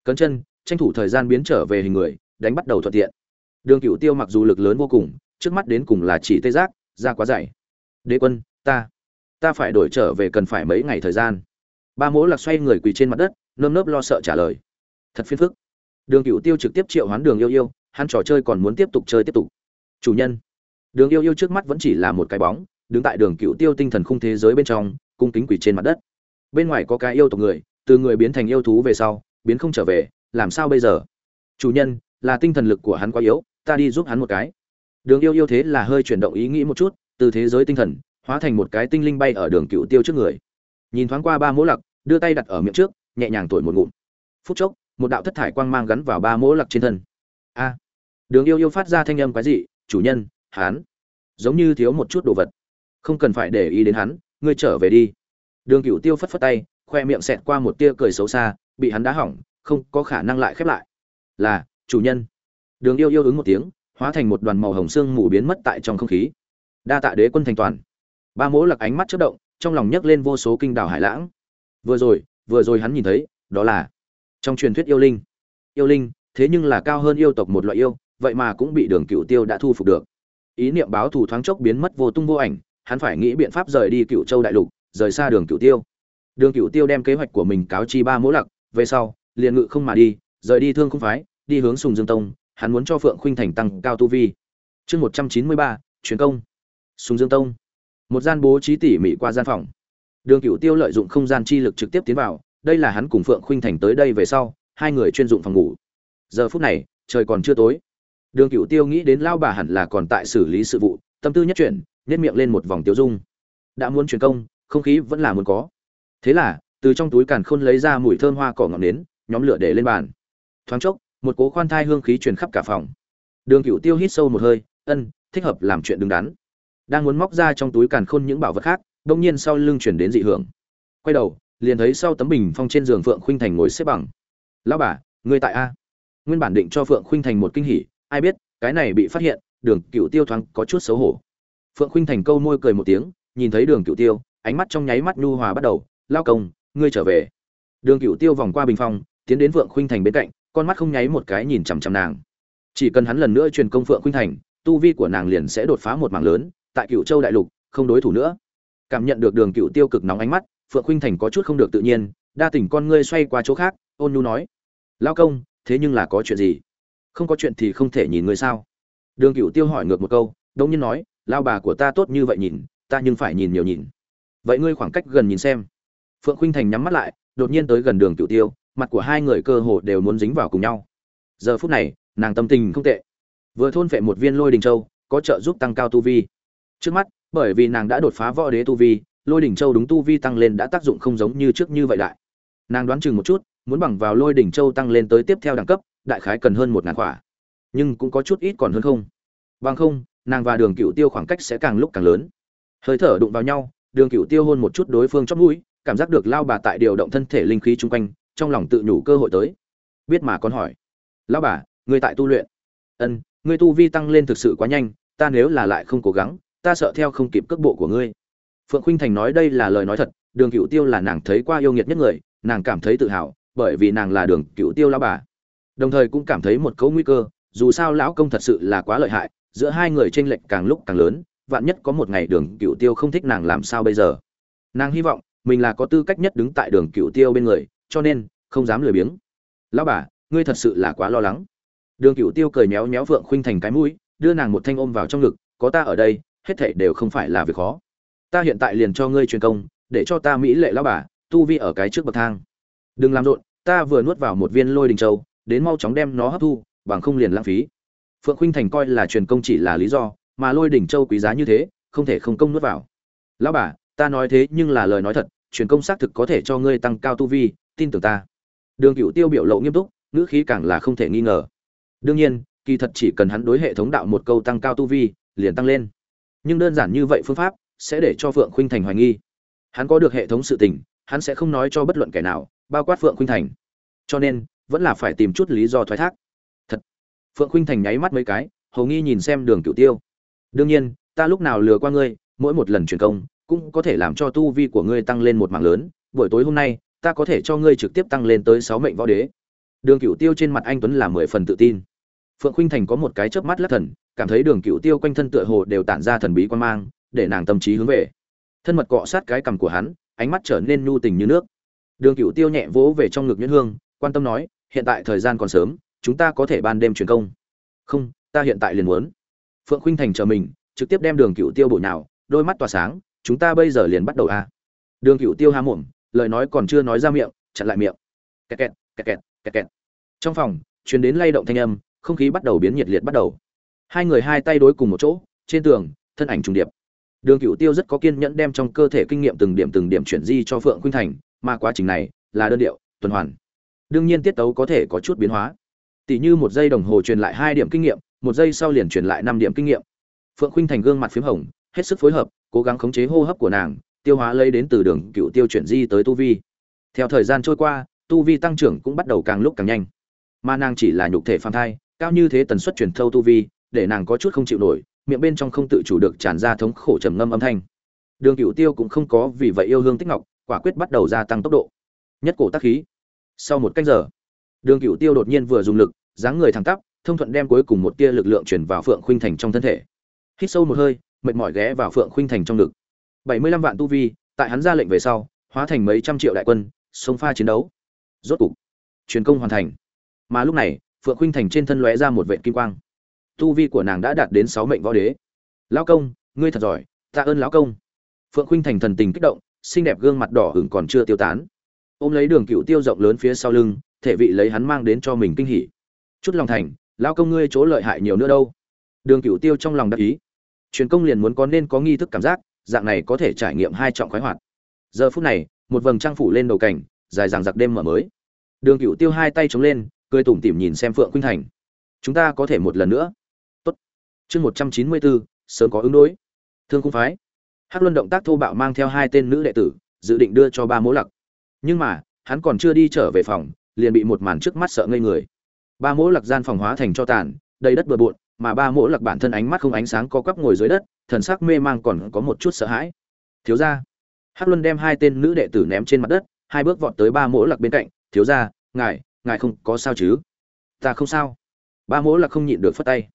Cấn chân, tranh thủ thời gian biến trở về hình người, đánh bắt đầu thuận tiện. Đường cựu tiêu mặc dù lực lớn vô cùng trước mắt đến cùng là chỉ tê giác ra quá dày. Đế quân, ta ta phải đổi trở về cần phải mấy ngày thời gian. Ba mỗ lạc xoay người quỳ trên mặt đất, nơm nớp lo sợ trả lời. Thật phiền phức. Đường cựu tiêu trực tiếp triệu hoán đường yêu yêu, hắn trò chơi còn muốn tiếp tục chơi tiếp tục. Chủ nhân. Đường yêu yêu trước mắt vẫn chỉ là một cái bóng, đứng tại đường cựu tiêu tinh thần khung thế giới bên trong, cung kính quỳ trên mặt đất. Bên ngoài có cái yêu tộc người, từ người biến thành yêu thú về sau, biến không trở về, làm sao bây giờ? Chủ nhân, là tinh thần lực của hắn quá yếu, ta đi giúp hắn một cái đường yêu yêu thế là hơi chuyển động ý nghĩ một chút, từ thế giới tinh thần, hóa thành một cái tinh linh bay ở đường cựu tiêu trước người. Nhìn thoáng qua ba mỗ lặc, đưa tay đặt ở miệng trước, nhẹ nhàng thổi một ngụm. Phút chốc, một đạo thất thải quang mang gắn vào ba mỗ lặc trên thân. A! Đường yêu yêu phát ra thanh âm quái dị, chủ nhân, hắn giống như thiếu một chút đồ vật. Không cần phải để ý đến hắn, ngươi trở về đi. Đường cựu tiêu phất phất tay, khoe miệng xẹt qua một tia cười xấu xa, bị hắn đá hỏng, không có khả năng lại khép lại. Là, chủ nhân. Đường yêu yêu ứng một tiếng hóa thành một đoàn màu hồng xương mù biến mất tại trong không khí. Đa tạ đế quân thành toàn. Ba mỗ lặc ánh mắt chất động, trong lòng nhấc lên vô số kinh đảo hải lãng. Vừa rồi vừa rồi hắn nhìn thấy, đó là trong truyền thuyết yêu linh. Yêu linh, thế nhưng là cao hơn yêu tộc một loại yêu, vậy mà cũng bị đường cựu tiêu đã thu phục được. Ý niệm báo thù thoáng chốc biến mất vô tung vô ảnh, hắn phải nghĩ biện pháp rời đi cựu châu đại lục, rời xa đường cựu tiêu. Đường cựu tiêu đem kế hoạch của mình cáo chi ba mỗ lặc, về sau, liền ngự không mà đi, rời đi thương không phái, đi hướng sùng dương tông hắn muốn cho phượng khuynh thành tăng cao tu vi. Chương một trăm chín mươi ba, truyền công. Sùng dương tông. Một gian bố trí tỉ mỉ qua gian phòng. Đường cựu tiêu lợi dụng không gian chi lực trực tiếp tiến vào, đây là hắn cùng phượng khuynh thành tới đây về sau, hai người chuyên dụng phòng ngủ. Giờ phút này, trời còn chưa tối. Đường cựu tiêu nghĩ đến lao bà hẳn là còn tại xử lý sự vụ, tâm tư nhất chuyển, nhếch miệng lên một vòng tiêu dung. Đã muốn truyền công, không khí vẫn là muốn có. Thế là, từ trong túi càn khôn lấy ra mùi thơm hoa cỏ ngọn nến, nhóm lửa để lên bàn. Thoáng chốc một cố khoan thai hương khí truyền khắp cả phòng. Đường cựu tiêu hít sâu một hơi, ân, thích hợp làm chuyện đứng đắn. Đang muốn móc ra trong túi càn khôn những bảo vật khác đông nhiên sau lưng chuyển đến dị hưởng. Quay đầu, liền thấy sau tấm bình phong trên giường phượng khuynh thành ngồi xếp bằng. Lão bà, ngươi tại a? Nguyên bản định cho phượng khuynh thành một kinh hỉ, ai biết, cái này bị phát hiện, đường cựu tiêu thoáng có chút xấu hổ. Phượng khuynh thành câu môi cười một tiếng, nhìn thấy đường cựu tiêu, ánh mắt trong nháy mắt nhu hòa bắt đầu lao công, ngươi trở về. Đường cựu tiêu vòng qua bình phong, tiến đến phượng khuynh thành bên cạnh con mắt không nháy một cái nhìn chằm chằm nàng. Chỉ cần hắn lần nữa truyền công phượng khuynh thành, tu vi của nàng liền sẽ đột phá một mảng lớn, tại cựu châu đại lục, không đối thủ nữa. Cảm nhận được đường cựu tiêu cực nóng ánh mắt, phượng khuynh thành có chút không được tự nhiên, đa tình con ngươi xoay qua chỗ khác, ôn nhu nói lao công, thế nhưng là có chuyện gì? Không có chuyện thì không thể nhìn ngươi sao? Đường cựu tiêu hỏi ngược một câu đông nhiên nói lao bà của ta tốt như vậy nhìn, ta nhưng phải nhìn nhiều nhìn. Vậy ngươi khoảng cách gần nhìn xem. Phượng khuynh thành nhắm mắt lại, đột nhiên tới gần đường cựu tiêu mặt của hai người cơ hồ đều muốn dính vào cùng nhau. Giờ phút này, nàng tâm tình không tệ. Vừa thôn phệ một viên lôi đình châu, có trợ giúp tăng cao tu vi. Trước mắt, bởi vì nàng đã đột phá võ đế tu vi, lôi đỉnh châu đúng tu vi tăng lên đã tác dụng không giống như trước như vậy đại. Nàng đoán chừng một chút, muốn bằng vào lôi đỉnh châu tăng lên tới tiếp theo đẳng cấp, đại khái cần hơn một ngàn quả nhưng cũng có chút ít còn hơn không. Bằng không, nàng và đường cựu tiêu khoảng cách sẽ càng lúc càng lớn. Hơi thở đụng vào nhau, đường cựu tiêu hôn một chút đối phương chót mũi, cảm giác được lao bà tại điều động thân thể linh khí chung quanh trong lòng tự nhủ cơ hội tới. Biết mà con hỏi, lão bà người tại tu luyện? Ân ngươi tu vi tăng lên thực sự quá nhanh, ta nếu là lại không cố gắng, ta sợ theo không kịp cước bộ của ngươi. Phượng khuynh thành nói đây là lời nói thật, đường cựu tiêu là nàng thấy qua yêu nghiệt nhất người, nàng cảm thấy tự hào, bởi vì nàng là đường cựu tiêu lão bà. Đồng thời cũng cảm thấy một cấu nguy cơ, dù sao lão công thật sự là quá lợi hại, giữa hai người tranh lệch càng lúc càng lớn, vạn nhất có một ngày đường cựu tiêu không thích nàng làm sao bây giờ? Nàng hy vọng mình là có tư cách nhất đứng tại đường cựu tiêu bên người cho nên, không dám lười biếng. Lão bà, ngươi thật sự là quá lo lắng. Đường cựu tiêu cười méo méo phượng khuynh thành cái mũi, đưa nàng một thanh ôm vào trong ngực, có ta ở đây, hết thảy đều không phải là việc khó. Ta hiện tại liền cho ngươi truyền công, để cho ta mỹ lệ lão bà, tu vi ở cái trước bậc thang. Đừng làm rộn, ta vừa nuốt vào một viên lôi đình châu, đến mau chóng đem nó hấp thu, bằng không liền lãng phí. Phượng khuynh thành coi là truyền công chỉ là lý do, mà lôi đỉnh châu quý giá như thế, không thể không công nuốt vào. Lão bà, ta nói thế nhưng là lời nói thật, truyền công xác thực có thể cho ngươi tăng cao tu vi tin tưởng ta. Đường cựu tiêu biểu lộ nghiêm túc, ngữ khí càng là không thể nghi ngờ. Đương nhiên, kỳ thật chỉ cần hắn đối hệ thống đạo một câu tăng cao tu vi, liền tăng lên. Nhưng đơn giản như vậy phương pháp sẽ để cho phượng khuynh thành hoài nghi. Hắn có được hệ thống sự tình, hắn sẽ không nói cho bất luận kẻ nào, bao quát phượng khuynh thành. Cho nên, vẫn là phải tìm chút lý do thoái thác. Thật. Phượng khuynh thành nháy mắt mấy cái, hầu nghi nhìn xem đường cựu tiêu. Đương nhiên, ta lúc nào lừa qua ngươi, mỗi một lần truyền công, cũng có thể làm cho tu vi của ngươi tăng lên một mảng lớn. Buổi tối hôm nay ta có thể cho ngươi trực tiếp tăng lên tới sáu mệnh võ đế. Đường cựu tiêu trên mặt anh tuấn là mười phần tự tin. Phượng khuynh thành có một cái chớp mắt lắc thần, cảm thấy đường cựu tiêu quanh thân tựa hồ đều tản ra thần bí quan mang, để nàng tâm trí hướng về. Thân mật cọ sát cái cằm của hắn, ánh mắt trở nên nhu tình như nước. Đường cựu tiêu nhẹ vỗ về trong ngực nhuyễn hương, quan tâm nói, hiện tại thời gian còn sớm, chúng ta có thể ban đêm truyền công. Không, ta hiện tại liền muốn. Phượng khuynh thành chờ mình, trực tiếp đem đường cựu tiêu bổ nào đôi mắt tỏa sáng, chúng ta bây giờ liền bắt đầu a à. đường cựu tiêu há mồm lời nói còn chưa nói ra miệng, chặn lại miệng. Kẹt kẹt kẹt kẹt kẹt kẹt. Trong phòng chuyến đến lay động thanh âm, không khí bắt đầu biến nhiệt liệt bắt đầu. Hai người hai tay đối cùng một chỗ, trên tường, thân ảnh trùng điệp. Đường cựu tiêu rất có kiên nhẫn đem trong cơ thể kinh nghiệm từng điểm từng điểm chuyển di cho phượng khuynh thành, mà quá trình này là đơn điệu, tuần hoàn. Đương nhiên tiết tấu có thể có chút biến hóa. Tỷ như một giây đồng hồ truyền lại hai điểm kinh nghiệm, một giây sau liền truyền lại năm điểm kinh nghiệm. Phượng khuynh thành gương mặt p h í m hồng, hết sức phối hợp, cố gắng khống chế hô hấp của nàng tiêu hóa lấy đến từ đường cựu tiêu chuyển di tới tu vi. Theo thời gian trôi qua, tu vi tăng trưởng cũng bắt đầu càng lúc càng nhanh. Mà nàng chỉ là nhục thể phàm thai, cao như thế tần suất truyền thâu tu vi, để nàng có chút không chịu nổi, miệng bên trong không tự chủ được tràn ra thống khổ trầm ngâm âm thanh. Đường cựu tiêu cũng không có vì vậy yêu hương tích ngọc, quả quyết bắt đầu gia tăng tốc độ. Nhất cổ tác khí. Sau một cách giờ, đường cựu tiêu đột nhiên vừa dùng lực, dáng người thẳng tắp, thông thuận đem cuối cùng một tia lực lượng chuyển vào phượng khuynh thành trong thân thể. Hít sâu một hơi, mệt mỏi ghé vào phượng khuynh thành trong ngực bảy mươi lăm vạn tu vi, tại hắn ra lệnh về sau, hóa thành mấy trăm triệu đại quân sông pha chiến đấu. Rốt cục, truyền công hoàn thành. Mà lúc này, phượng khuynh thành trên thân lóe ra một vệ kim quang. Tu vi của nàng đã đạt đến sáu mệnh võ đế. Lão công, ngươi thật giỏi, tạ ơn lão công. Phượng khuynh thành thần tình kích động, xinh đẹp gương mặt đỏ hửng còn chưa tiêu tán. Ôm lấy đường cựu tiêu rộng lớn phía sau lưng, thể vị lấy hắn mang đến cho mình kinh hỉ. Chút lòng thành, lão công ngươi chỗ lợi hại nhiều nữa đâu. Đường cựu tiêu trong lòng đắc ý. Truyền công liền muốn có nên có nghi thức cảm giác dạng này có thể trải nghiệm hai trọng khoái hoạt. Giờ phút này, một vầng trang phủ lên đầu cảnh, dài dằng giặc đêm mở mới. Đường cựu tiêu hai tay chống lên, cười tủm tỉm nhìn xem phượng khuynh thành. Chúng ta có thể một lần nữa. Tốt. Chương một trăm chín mươi bốn, sớm có ứng đối. Thương cung phái. Hắc luân động tác thô bạo mang theo hai tên nữ đệ tử, dự định đưa cho ba mỗ lặc. Nhưng mà, hắn còn chưa đi trở về phòng, liền bị một màn trước mắt sợ ngây người. Ba mỗ lặc gian phòng hóa thành cho tàn, đầy đất bừa bộn, mà ba mỗ lặc bản thân ánh mắt không ánh sáng co quắp ngồi dưới đất thần sắc mê mang còn có một chút sợ hãi. Thiếu ra hắc luân đem hai tên nữ đệ tử ném trên mặt đất, hai bước vọt tới ba mỗ lặc bên cạnh. Thiếu ra ngài ngài không có sao chứ? Ta không sao. Ba mỗ là không nhịn được phất tay.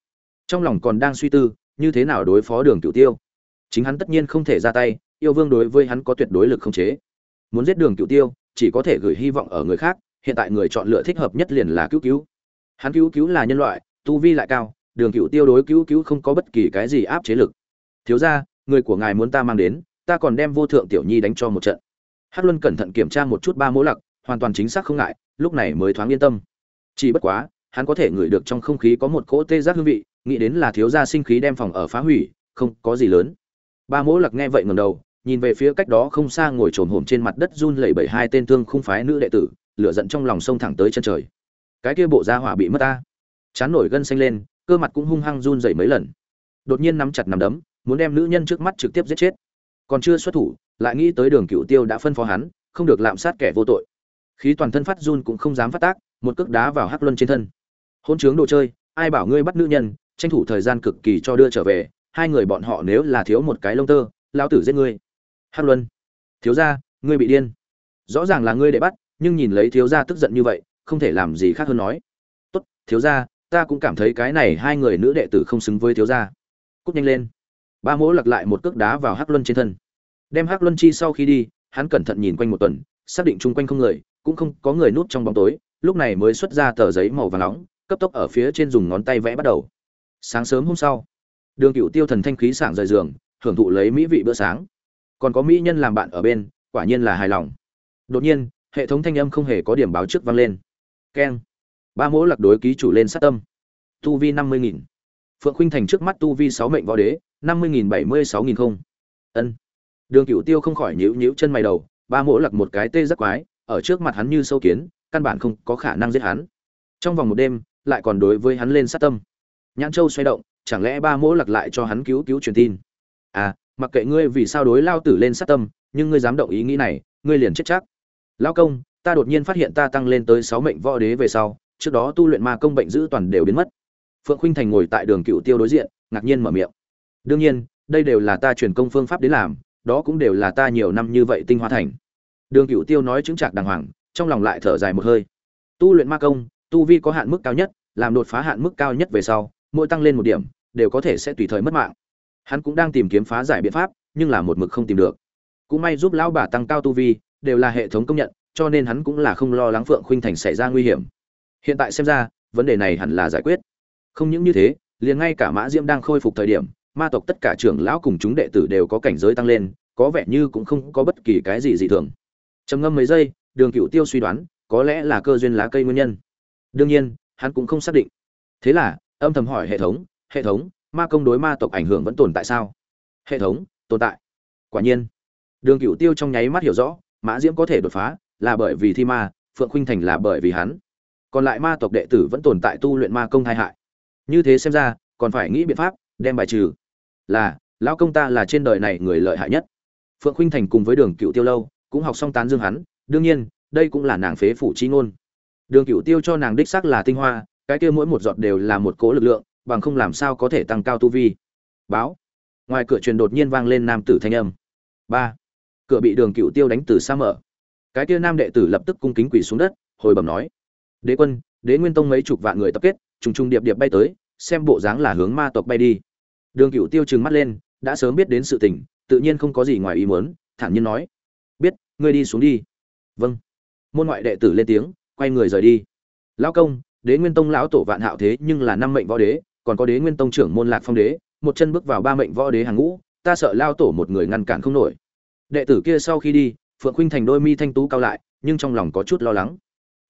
Trong lòng còn đang suy tư, như thế nào đối phó đường cửu tiêu. Chính hắn tất nhiên không thể ra tay, yêu vương đối với hắn có tuyệt đối lực không chế. Muốn giết đường cửu tiêu, chỉ có thể gửi hy vọng ở người khác, hiện tại người chọn lựa thích hợp nhất liền là cứu cứu. Hắn cứu cứu là nhân loại, tu vi lại cao, đường cửu tiêu đối cứu cứu không có bất kỳ cái gì áp chế lực thiếu ra người của ngài muốn ta mang đến, ta còn đem vô thượng tiểu nhi đánh cho một trận. Hắc luân cẩn thận kiểm tra một chút ba mỗ lặc, hoàn toàn chính xác không ngại, lúc này mới thoáng yên tâm. Chỉ bất quá, hắn có thể ngửi được trong không khí có một cỗ tê giác hương vị, nghĩ đến là thiếu gia sinh khí đem phòng ở phá hủy, không có gì lớn. Ba mỗ lặc nghe vậy ngầm đầu, nhìn về phía cách đó không xa ngồi trồn hổm trên mặt đất run lẩy bẩy hai tên thương không phái nữ đệ tử, lửa giận trong lòng sông thẳng tới chân trời. Cái kia bộ da hỏa bị mất ta. Chán nổi gân xanh lên, cơ mặt cũng hung hăng run dậy mấy lần. Đột nhiên nắm chặt nắm đấm muốn đem nữ nhân trước mắt trực tiếp giết chết. Còn chưa xuất thủ, lại nghĩ tới đường cựu tiêu đã phân phó hắn, không được lạm sát kẻ vô tội. Khí toàn thân phát run cũng không dám phát tác, một cước đá vào hắc luân trên thân. Hôn chướng đồ chơi, ai bảo ngươi bắt nữ nhân, tranh thủ thời gian cực kỳ cho đưa trở về, hai người bọn họ nếu là thiếu một cái lông tơ lao tử giết ngươi. Hắc luân, thiếu gia, ngươi bị điên. Rõ ràng là ngươi để bắt, nhưng nhìn lấy thiếu gia tức giận như vậy, không thể làm gì khác hơn nói. Tốt, thiếu gia, ta cũng cảm thấy cái này hai người nữ đệ tử không xứng với thiếu gia. Cút nhanh lên ba mỗ lặc lại một cước đá vào hắc luân trên thân. Đem hắc luân chi sau khi đi, hắn cẩn thận nhìn quanh một tuần, xác định chung quanh không người, cũng không có người núp trong bóng tối, lúc này mới xuất ra tờ giấy màu vàng nóng, cấp tốc ở phía trên dùng ngón tay vẽ bắt đầu. Sáng sớm hôm sau, đường cựu tiêu thần thanh khí sảng rời giường, hưởng thụ lấy mỹ vị bữa sáng. Còn có mỹ nhân làm bạn ở bên, quả nhiên là hài lòng. Đột nhiên, hệ thống thanh âm không hề có điểm báo trước vang lên. Keng. Ba mỗ lạc đối ký chủ lên sát tâm. Tu vi năm mươi nghìn phượng khuynh thành trước mắt tu vi sáu mệnh võ đế, năm mươi nghìn bảy mươi sáu nghìn không. Ân. Đường cựu tiêu không khỏi nhíu nhíu chân mày đầu, ba mỗ lật một cái tê rất quái, ở trước mặt hắn như sâu kiến, căn bản không có khả năng giết hắn. Trong vòng một đêm, lại còn đối với hắn lên sát tâm. Nhãn châu xoay động, chẳng lẽ ba mỗ lật lại cho hắn cứu cứu truyền tin? À mặc kệ ngươi vì sao đối lao tử lên sát tâm, nhưng ngươi dám động ý nghĩ này, ngươi liền chết chắc. Lao công, ta đột nhiên phát hiện ta tăng lên tới sáu mệnh võ đế về sau, trước đó tu luyện ma công bệnh giữ toàn đều biến mất phượng khuynh thành ngồi tại đường cựu tiêu đối diện, ngạc nhiên mở miệng. Đương nhiên, đây đều là ta truyền công phương pháp đến làm, đó cũng đều là ta nhiều năm như vậy tinh hoa thành. Đường cựu tiêu nói chứng trạc đàng hoàng, trong lòng lại thở dài một hơi. Tu luyện ma công, tu vi có hạn mức cao nhất, làm đột phá hạn mức cao nhất về sau, mỗi tăng lên một điểm, đều có thể sẽ tùy thời mất mạng. Hắn cũng đang tìm kiếm phá giải biện pháp, nhưng là một mực không tìm được. Cũng may giúp lão bà tăng cao tu vi, đều là hệ thống công nhận, cho nên hắn cũng là không lo lắng phượng khuynh thành xảy ra nguy hiểm. Hiện tại xem ra, vấn đề này hẳn là giải quyết không những như thế, liền ngay cả mã diễm đang khôi phục thời điểm, ma tộc tất cả trưởng lão cùng chúng đệ tử đều có cảnh giới tăng lên, có vẻ như cũng không có bất kỳ cái gì dị thường. Trầm ngâm mấy giây, đường cựu tiêu suy đoán, có lẽ là cơ duyên lá cây nguyên nhân. Đương nhiên, hắn cũng không xác định. Thế là, âm thầm hỏi hệ thống hệ thống, ma công đối ma tộc ảnh hưởng vẫn tồn tại sao? Hệ thống, tồn tại. Quả nhiên. Đường cựu tiêu trong nháy mắt hiểu rõ, mã diễm có thể đột phá là bởi vì thi ma, phượng khuynh thành là bởi vì hắn. Còn lại ma tộc đệ tử vẫn tồn tại tu luyện ma công hai hại như thế xem ra, còn phải nghĩ biện pháp đem bài trừ. Là, lão công ta là trên đời này người lợi hại nhất. Phượng khuynh thành cùng với đường cựu tiêu lâu, cũng học xong tán dương hắn, đương nhiên, đây cũng là nàng phế phủ chi ngôn. Đường cựu tiêu cho nàng đích sắc là tinh hoa, cái kia mỗi một giọt đều là một cố lực lượng, bằng không làm sao có thể tăng cao tu vi. Báo. Ngoài cửa truyền đột nhiên vang lên nam tử thanh âm. Ba. Cửa bị đường cựu tiêu đánh từ xa mở. Cái kia nam đệ tử lập tức cung kính quỳ xuống đất, hồi bẩm nói. Đế quân, đế nguyên tông mấy chục vạn người tập kết trùng trùng điệp điệp bay tới, xem bộ dáng là hướng ma tộc bay đi. Đường cửu tiêu trừng mắt lên, đã sớm biết đến sự tình, tự nhiên không có gì ngoài ý muốn, thản nhiên nói, biết, ngươi đi xuống đi. Vâng. Môn ngoại đệ tử lên tiếng, quay người rời đi. Lão công, đế nguyên tông lão tổ vạn hạo thế nhưng là năm mệnh võ đế, còn có đế nguyên tông trưởng môn lạc phong đế, một chân bước vào ba mệnh võ đế hàng ngũ, ta sợ lao tổ một người ngăn cản không nổi. Đệ tử kia sau khi đi, phượng khuynh thành đôi mi thanh tú cao lại, nhưng trong lòng có chút lo lắng.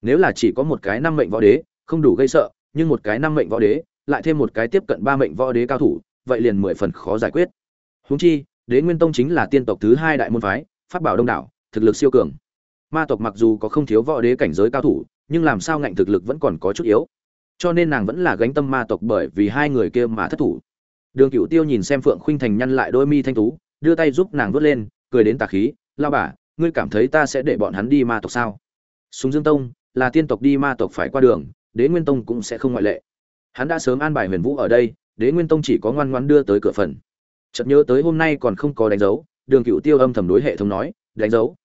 Nếu là chỉ có một cái năm mệnh võ đế, không đủ gây sợ nhưng một cái năm mệnh võ đế, lại thêm một cái tiếp cận ba mệnh võ đế cao thủ, vậy liền mười phần khó giải quyết. Huống chi, đế nguyên tông chính là tiên tộc thứ hai đại môn phái, pháp bảo đông đảo, thực lực siêu cường. Ma tộc mặc dù có không thiếu võ đế cảnh giới cao thủ, nhưng làm sao ngạnh thực lực vẫn còn có chút yếu. Cho nên nàng vẫn là gánh tâm ma tộc bởi vì hai người kia mà thất thủ. Đường cựu tiêu nhìn xem phượng khuynh thành nhăn lại đôi mi thanh tú, đưa tay giúp nàng vớt lên, cười đến tà khí, lao bà, ngươi cảm thấy ta sẽ để bọn hắn đi ma tộc sao? Súng dương tông, là tiên tộc đi ma tộc phải qua đường đế nguyên tông cũng sẽ không ngoại lệ. Hắn đã sớm an bài huyền vũ ở đây, đế nguyên tông chỉ có ngoan ngoãn đưa tới cửa phần. Chợt nhớ tới hôm nay còn không có đánh dấu, đường cựu tiêu âm thầm đối hệ thống nói, đánh dấu.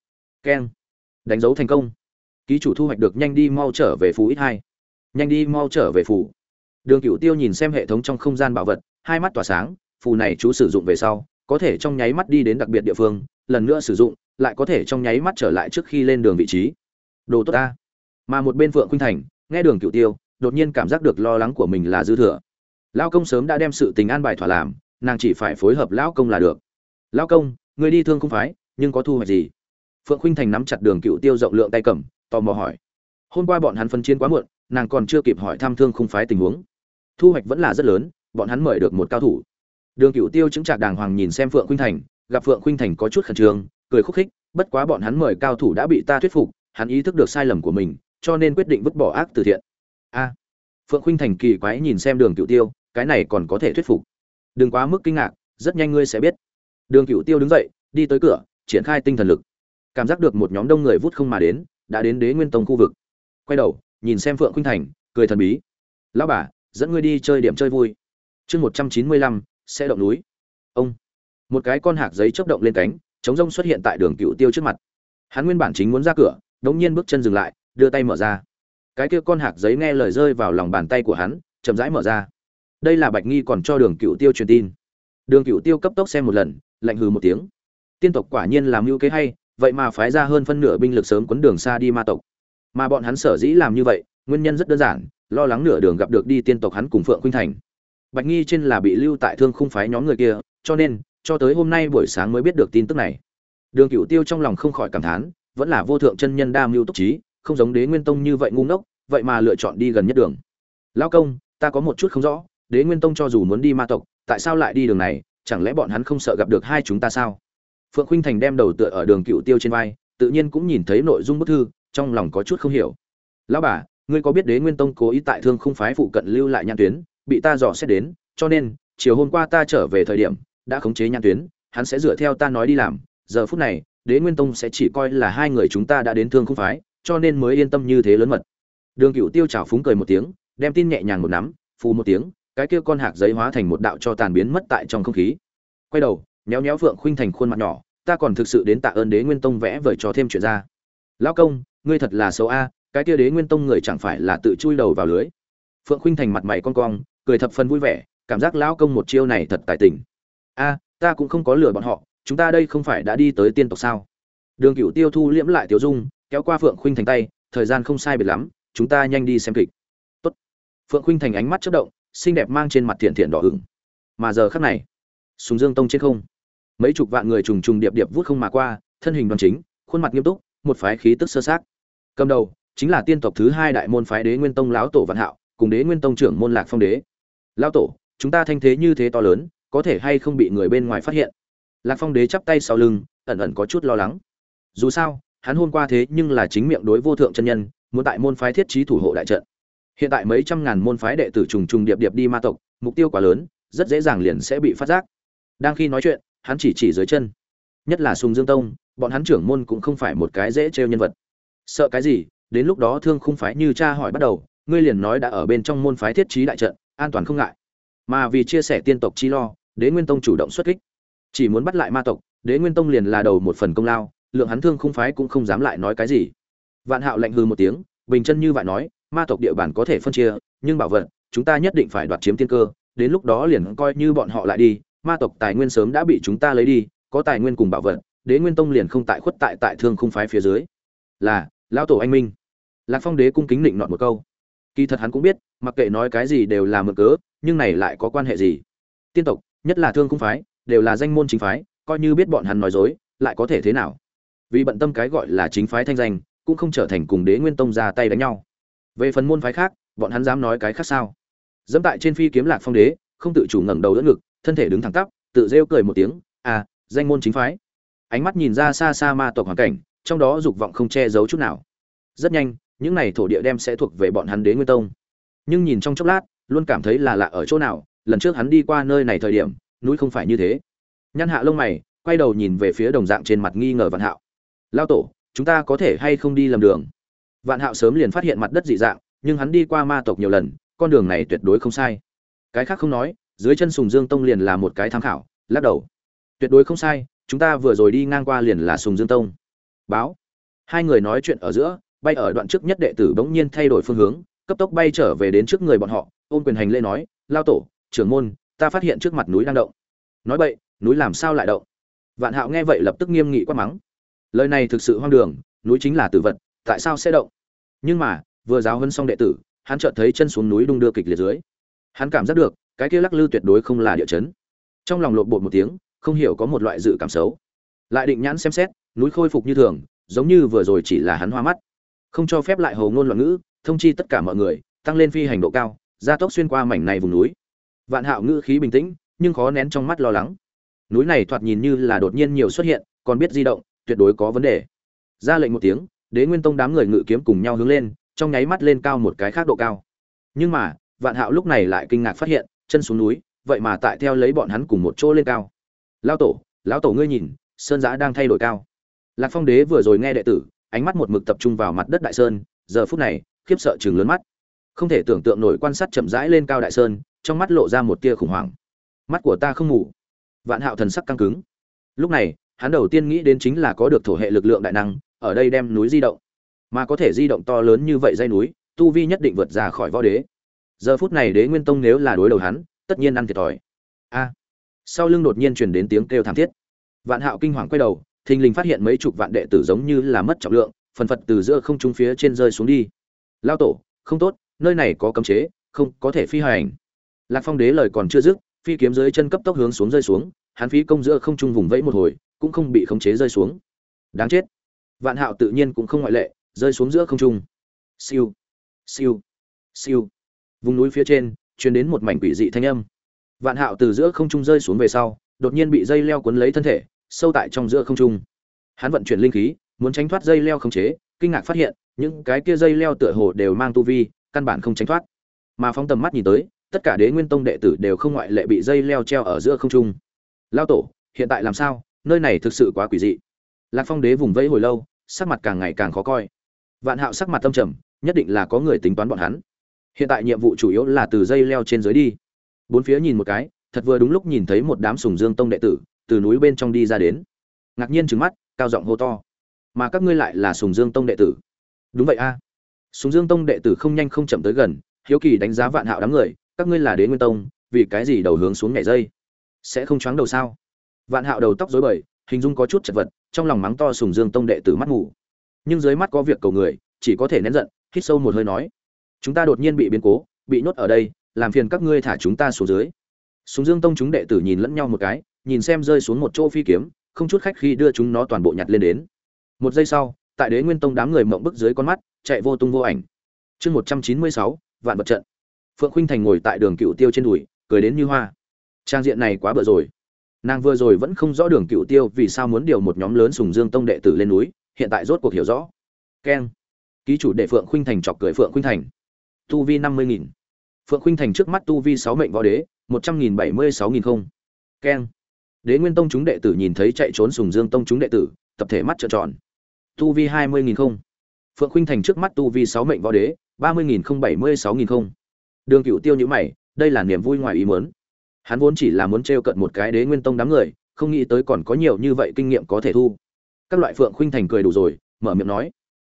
Keng. Đánh dấu thành công. Ký chủ thu hoạch được nhanh đi mau trở về phủ ít hai. Nhanh đi mau trở về phủ đường cựu tiêu nhìn xem hệ thống trong không gian bảo vật, hai mắt tỏa sáng, phù này chú sử dụng về sau, có thể trong nháy mắt đi đến đặc biệt địa phương, lần nữa sử dụng, lại có thể trong nháy mắt trở lại trước khi lên đường vị trí. Đồ tốt ta. Mà một bên phượng khuynh thành nghe đường cựu tiêu, đột nhiên cảm giác được lo lắng của mình là dư thừa. Lao công sớm đã đem sự tình an bài thỏa làm, nàng chỉ phải phối hợp lão công là được. Lao công, người đi thương không phái, nhưng có thu hoạch gì? Phượng khinh thành nắm chặt đường cựu tiêu rộng lượng tay cầm, tò mò hỏi. Hôm qua bọn hắn phân chiến quá muộn, nàng còn chưa kịp hỏi thăm thương không phái tình huống. Thu hoạch vẫn là rất lớn, bọn hắn mời được một cao thủ. Đường cựu tiêu chứng trạc đàng hoàng nhìn xem phượng khinh thành, gặp phượng khinh thành có chút khẩn trương, cười khúc khích, bất quá bọn hắn mời cao thủ đã bị ta thuyết phục, hắn ý thức được sai lầm của mình cho nên quyết định vứt bỏ ác từ thiện. A, phượng khuynh thành kỳ quái nhìn xem đường cựu tiêu, cái này còn có thể thuyết phục. Đừng quá mức kinh ngạc, rất nhanh ngươi sẽ biết. Đường cựu tiêu đứng dậy, đi tới cửa, triển khai tinh thần lực. Cảm giác được một nhóm đông người vút không mà đến, đã đến đế nguyên tông khu vực. Quay đầu, nhìn xem phượng khuynh thành, cười thần bí. Lão bà, dẫn ngươi đi chơi điểm chơi vui. Chương một trăm chín mươi lăm, sẽ động núi. Ông, một cái con hạc giấy chớp động lên cánh, chống rông xuất hiện tại đường cựu tiêu trước mặt. Hắn nguyên bản chính muốn ra cửa đột nhiên bước chân dừng lại đưa tay mở ra. Cái kia con hạc giấy nghe lời rơi vào lòng bàn tay của hắn, chậm rãi mở ra. Đây là bạch nghi còn cho đường cựu tiêu truyền tin. Đường cựu tiêu cấp tốc xem một lần, lạnh hừ một tiếng. Tiên tộc quả nhiên làm mưu kế hay, vậy mà phái ra hơn phân nửa binh lực sớm quấn đường xa đi ma tộc. Mà bọn hắn sở dĩ làm như vậy, nguyên nhân rất đơn giản, lo lắng nửa đường gặp được đi tiên tộc hắn cùng phượng khuynh thành. Bạch nghi trên là bị lưu tại thương khung phái nhóm người kia, cho nên, cho tới hôm nay buổi sáng mới biết được tin tức này. Đường cựu tiêu trong lòng không khỏi cảm thán, vẫn là vô thượng chân nhân đa mưu túc trí không giống đế nguyên tông như vậy ngu ngốc, vậy mà lựa chọn đi gần nhất đường. Lao công, ta có một chút không rõ, đế nguyên tông cho dù muốn đi ma tộc, tại sao lại đi đường này, chẳng lẽ bọn hắn không sợ gặp được hai chúng ta sao? Phượng khuynh thành đem đầu tựa ở đường cựu tiêu trên vai, tự nhiên cũng nhìn thấy nội dung bức thư, trong lòng có chút không hiểu. Lão bà, ngươi có biết đế nguyên tông cố ý tại thương không phái phụ cận lưu lại nhãn tuyến, bị ta dò xét đến, cho nên, chiều hôm qua ta trở về thời điểm, đã khống chế nhãn tuyến, hắn sẽ dựa theo ta nói đi làm, giờ phút này, đế nguyên tông sẽ chỉ coi là hai người chúng ta đã đến thương không phái cho nên mới yên tâm như thế lớn mật. Đường cựu tiêu trào phúng cười một tiếng, đem tin nhẹ nhàng một nắm, phù một tiếng, cái kia con hạc giấy hóa thành một đạo cho tàn biến mất tại trong không khí. Quay đầu nhéo nhéo phượng khuynh thành khuôn mặt nhỏ, ta còn thực sự đến tạ ơn đế nguyên tông vẽ vời cho thêm chuyện ra. Lão công, ngươi thật là xấu a, cái kia đế nguyên tông người chẳng phải là tự chui đầu vào lưới. Phượng khuynh thành mặt mày con cong, cười thập phần vui vẻ, cảm giác lão công một chiêu này thật tài tình. A, ta cũng không có lừa bọn họ, chúng ta đây không phải đã đi tới tiên tộc sao? Đường cựu tiêu thu liễm lại tiểu dung kéo qua phượng khuynh thành tay, thời gian không sai biệt lắm, chúng ta nhanh đi xem kịch. Tốt. phượng khuynh thành ánh mắt chất động, xinh đẹp mang trên mặt thiện thiện đỏ ửng. Mà giờ khắc này, sùng dương tông trên không. Mấy chục vạn người trùng trùng điệp điệp vút không mà qua, thân hình đoàn chính, khuôn mặt nghiêm túc, một phái khí tức sơ sát cầm đầu, chính là tiên tộc thứ hai đại môn phái đế nguyên tông lão tổ vạn hạo, cùng đế nguyên tông trưởng môn lạc phong đế. Lão tổ, chúng ta thanh thế như thế to lớn, có thể hay không bị người bên ngoài phát hiện? Lạc phong đế chắp tay sau lưng, ẩn ẩn có chút lo lắng. Dù sao hắn hôm qua thế nhưng là chính miệng đối vô thượng chân nhân, muốn tại môn phái thiết trí thủ hộ đại trận. Hiện tại mấy trăm ngàn môn phái đệ tử trùng trùng điệp điệp đi ma tộc, mục tiêu quá lớn, rất dễ dàng liền sẽ bị phát giác. Đang khi nói chuyện, hắn chỉ chỉ dưới chân. Nhất là sùng dương tông, bọn hắn trưởng môn cũng không phải một cái dễ trêu nhân vật. Sợ cái gì? Đến lúc đó thương khung phái như cha hỏi bắt đầu, ngươi liền nói đã ở bên trong môn phái thiết trí đại trận, an toàn không ngại. Mà vì chia sẻ tiên tộc chi lo, đế nguyên tông chủ động xuất kích. Chỉ muốn bắt lại ma tộc, đế nguyên tông liền là đầu một phần công lao lượng hắn thương khung phái cũng không dám lại nói cái gì. Vạn hạo lạnh hư một tiếng, bình chân như vậy nói, ma tộc địa bàn có thể phân chia, nhưng bảo vật, chúng ta nhất định phải đoạt chiếm tiên cơ, đến lúc đó liền coi như bọn họ lại đi, ma tộc tài nguyên sớm đã bị chúng ta lấy đi, có tài nguyên cùng bảo vật, đế nguyên tông liền không tại khuất tại tại thương khung phái phía dưới. Là, lão tổ anh minh. Lạc phong đế cung kính định nọt một câu. Kỳ thật hắn cũng biết, mặc kệ nói cái gì đều là mượn cớ, nhưng này lại có quan hệ gì? Tiên tộc, nhất là thương khung phái, đều là danh môn chính phái, coi như biết bọn hắn nói dối, lại có thể thế nào? Vì bận tâm cái gọi là chính phái thanh danh, cũng không trở thành cùng đế nguyên tông ra tay đánh nhau. Về phần môn phái khác, bọn hắn dám nói cái khác sao? Dẫm tại trên phi kiếm lạc phong đế, không tự chủ ngẩng đầu đỡ ngực, thân thể đứng thẳng tắp, tự rêu cười một tiếng à danh môn chính phái. Ánh mắt nhìn ra xa xa ma tộc hoàn cảnh, trong đó dục vọng không che giấu chút nào. Rất nhanh, những này thổ địa đem sẽ thuộc về bọn hắn đế nguyên tông. Nhưng nhìn trong chốc lát, luôn cảm thấy là lạ ở chỗ nào, lần trước hắn đi qua nơi này thời điểm, núi không phải như thế. Nhăn hạ lông mày, quay đầu nhìn về phía đồng dạng trên mặt nghi ngờ vạn hạo lao tổ, chúng ta có thể hay không đi lầm đường? Vạn hạo sớm liền phát hiện mặt đất dị dạng, nhưng hắn đi qua ma tộc nhiều lần, con đường này tuyệt đối không sai. Cái khác không nói, dưới chân sùng dương tông liền là một cái tham khảo, lắc đầu. Tuyệt đối không sai, chúng ta vừa rồi đi ngang qua liền là sùng dương tông. Báo. Hai người nói chuyện ở giữa, bay ở đoạn trước nhất đệ tử bỗng nhiên thay đổi phương hướng, cấp tốc bay trở về đến trước người bọn họ ôn quyền hành lễ nói, lao tổ, trưởng môn, ta phát hiện trước mặt núi đang động. Nói vậy núi làm sao lại động? Vạn hạo nghe vậy lập tức nghiêm nghị quát mắng lời này thực sự hoang đường, núi chính là tử vật, tại sao sẽ động? Nhưng mà, vừa giáo hơn xong đệ tử, hắn chợt thấy chân xuống núi đung đưa kịch liệt dưới. Hắn cảm giác được, cái kia lắc lư tuyệt đối không là địa chấn. Trong lòng lột bột một tiếng, không hiểu có một loại dự cảm xấu. Lại định nhãn xem xét, núi khôi phục như thường, giống như vừa rồi chỉ là hắn hoa mắt. Không cho phép lại hầu ngôn loạn ngữ, thông chi tất cả mọi người, tăng lên phi hành độ cao, gia tốc xuyên qua mảnh này vùng núi. Vạn hạo ngữ khí bình tĩnh, nhưng khó nén trong mắt lo lắng. Núi này thoạt nhìn như là đột nhiên nhiều xuất hiện, còn biết di động tuyệt đối có vấn đề. Ra lệnh một tiếng, đế nguyên tông đám người ngự kiếm cùng nhau hướng lên, trong nháy mắt lên cao một cái khác độ cao. Nhưng mà, vạn hạo lúc này lại kinh ngạc phát hiện, chân xuống núi, vậy mà tại theo lấy bọn hắn cùng một chỗ lên cao. Lao tổ, lão tổ ngươi nhìn, sơn giã đang thay đổi cao. Lạc phong đế vừa rồi nghe đệ tử, ánh mắt một mực tập trung vào mặt đất đại sơn, giờ phút này, khiếp sợ chừng lớn mắt. Không thể tưởng tượng nổi quan sát chậm rãi lên cao đại sơn, trong mắt lộ ra một tia khủng hoảng. Mắt của ta không ngủ. Vạn hạo thần sắc căng cứng. Lúc này hắn đầu tiên nghĩ đến chính là có được thổ hệ lực lượng đại năng, ở đây đem núi di động. Mà có thể di động to lớn như vậy dây núi, tu vi nhất định vượt ra khỏi võ đế. Giờ phút này đế nguyên tông nếu là đối đầu hắn, tất nhiên ăn thiệt thòi. A. Sau lưng đột nhiên truyền đến tiếng kêu thảm thiết. Vạn hạo kinh hoàng quay đầu, thình lình phát hiện mấy chục vạn đệ tử giống như là mất trọng lượng, phần phật từ giữa không trung phía trên rơi xuống đi. Lao tổ, không tốt, nơi này có cấm chế, không có thể phi hành. Lạc phong đế lời còn chưa dứt, phi kiếm dưới chân cấp tốc hướng xuống rơi xuống, hắn phí công giữa không trung vùng vẫy một hồi cũng không bị khống chế rơi xuống. Đáng chết. Vạn hạo tự nhiên cũng không ngoại lệ, rơi xuống giữa không trung. Siêu. Siêu. Siêu. Vùng núi phía trên, truyền đến một mảnh quỷ dị thanh âm. Vạn hạo từ giữa không trung rơi xuống về sau, đột nhiên bị dây leo cuốn lấy thân thể, sâu tại trong giữa không trung. Hắn vận chuyển linh khí, muốn tránh thoát dây leo khống chế, kinh ngạc phát hiện, những cái kia dây leo tựa hồ đều mang tu vi, căn bản không tránh thoát. Mà phóng tầm mắt nhìn tới, tất cả đế nguyên tông đệ tử đều không ngoại lệ bị dây leo treo ở giữa không trung. Lao tổ, hiện tại làm sao? Nơi này thực sự quá quỷ dị. Lạc phong đế vùng vẫy hồi lâu, sắc mặt càng ngày càng khó coi. Vạn hạo sắc mặt tâm trầm, nhất định là có người tính toán bọn hắn. Hiện tại nhiệm vụ chủ yếu là từ dây leo trên dưới đi. Bốn phía nhìn một cái, thật vừa đúng lúc nhìn thấy một đám sùng dương tông đệ tử, từ núi bên trong đi ra đến. Ngạc nhiên trứng mắt, cao giọng hô to. Mà các ngươi lại là sùng dương tông đệ tử. Đúng vậy a. Sùng dương tông đệ tử không nhanh không chậm tới gần, hiếu kỳ đánh giá vạn hạo đám người, các ngươi là đế nguyên tông, vì cái gì đầu hướng xuống nhảy dây? Sẽ không choáng đầu sao? Vạn hạo đầu tóc rối bời, hình dung có chút chật vật, trong lòng mắng to sùng dương tông đệ tử mắt ngủ nhưng dưới mắt có việc cầu người, chỉ có thể nén giận, hít sâu một hơi nói, chúng ta đột nhiên bị biến cố, bị nhốt ở đây, làm phiền các ngươi thả chúng ta xuống dưới. Sùng dương tông chúng đệ tử nhìn lẫn nhau một cái, nhìn xem rơi xuống một chỗ phi kiếm, không chút khách khi đưa chúng nó toàn bộ nhặt lên đến. Một giây sau, tại đế nguyên tông đám người mộng bức dưới con mắt, chạy vô tung vô ảnh. Chương một trăm chín mươi sáu, vạn vật trận. Phượng khuynh thành ngồi tại đường cựu tiêu trên đùi, cười đến như hoa. Trang diện này quá bựa rồi nàng vừa rồi vẫn không rõ đường cựu tiêu vì sao muốn điều một nhóm lớn sùng dương tông đệ tử lên núi, hiện tại rốt cuộc hiểu rõ. Keng. Ký chủ đệ phượng khuynh thành chọc cười phượng khuynh thành. Tu vi năm mươi nghìn. Phượng khuynh thành trước mắt tu vi sáu mệnh võ đế, một trăm nghìn bảy mươi sáu nghìn không. Keng. Đế nguyên tông chúng đệ tử nhìn thấy chạy trốn sùng dương tông chúng đệ tử, tập thể mắt trợn tròn. Tu vi hai mươi nghìn không. Phượng khuynh thành trước mắt tu vi sáu mệnh võ đế, ba mươi nghìn không bảy mươi sáu nghìn không. Đường cựu tiêu nhữ mày, đây là niềm vui ngoài ý muốn hắn vốn chỉ là muốn t r e o cận một cái đế nguyên tông đám người, không nghĩ tới còn có nhiều như vậy kinh nghiệm có thể thu. Các loại phượng khuynh thành cười đủ rồi, mở miệng nói,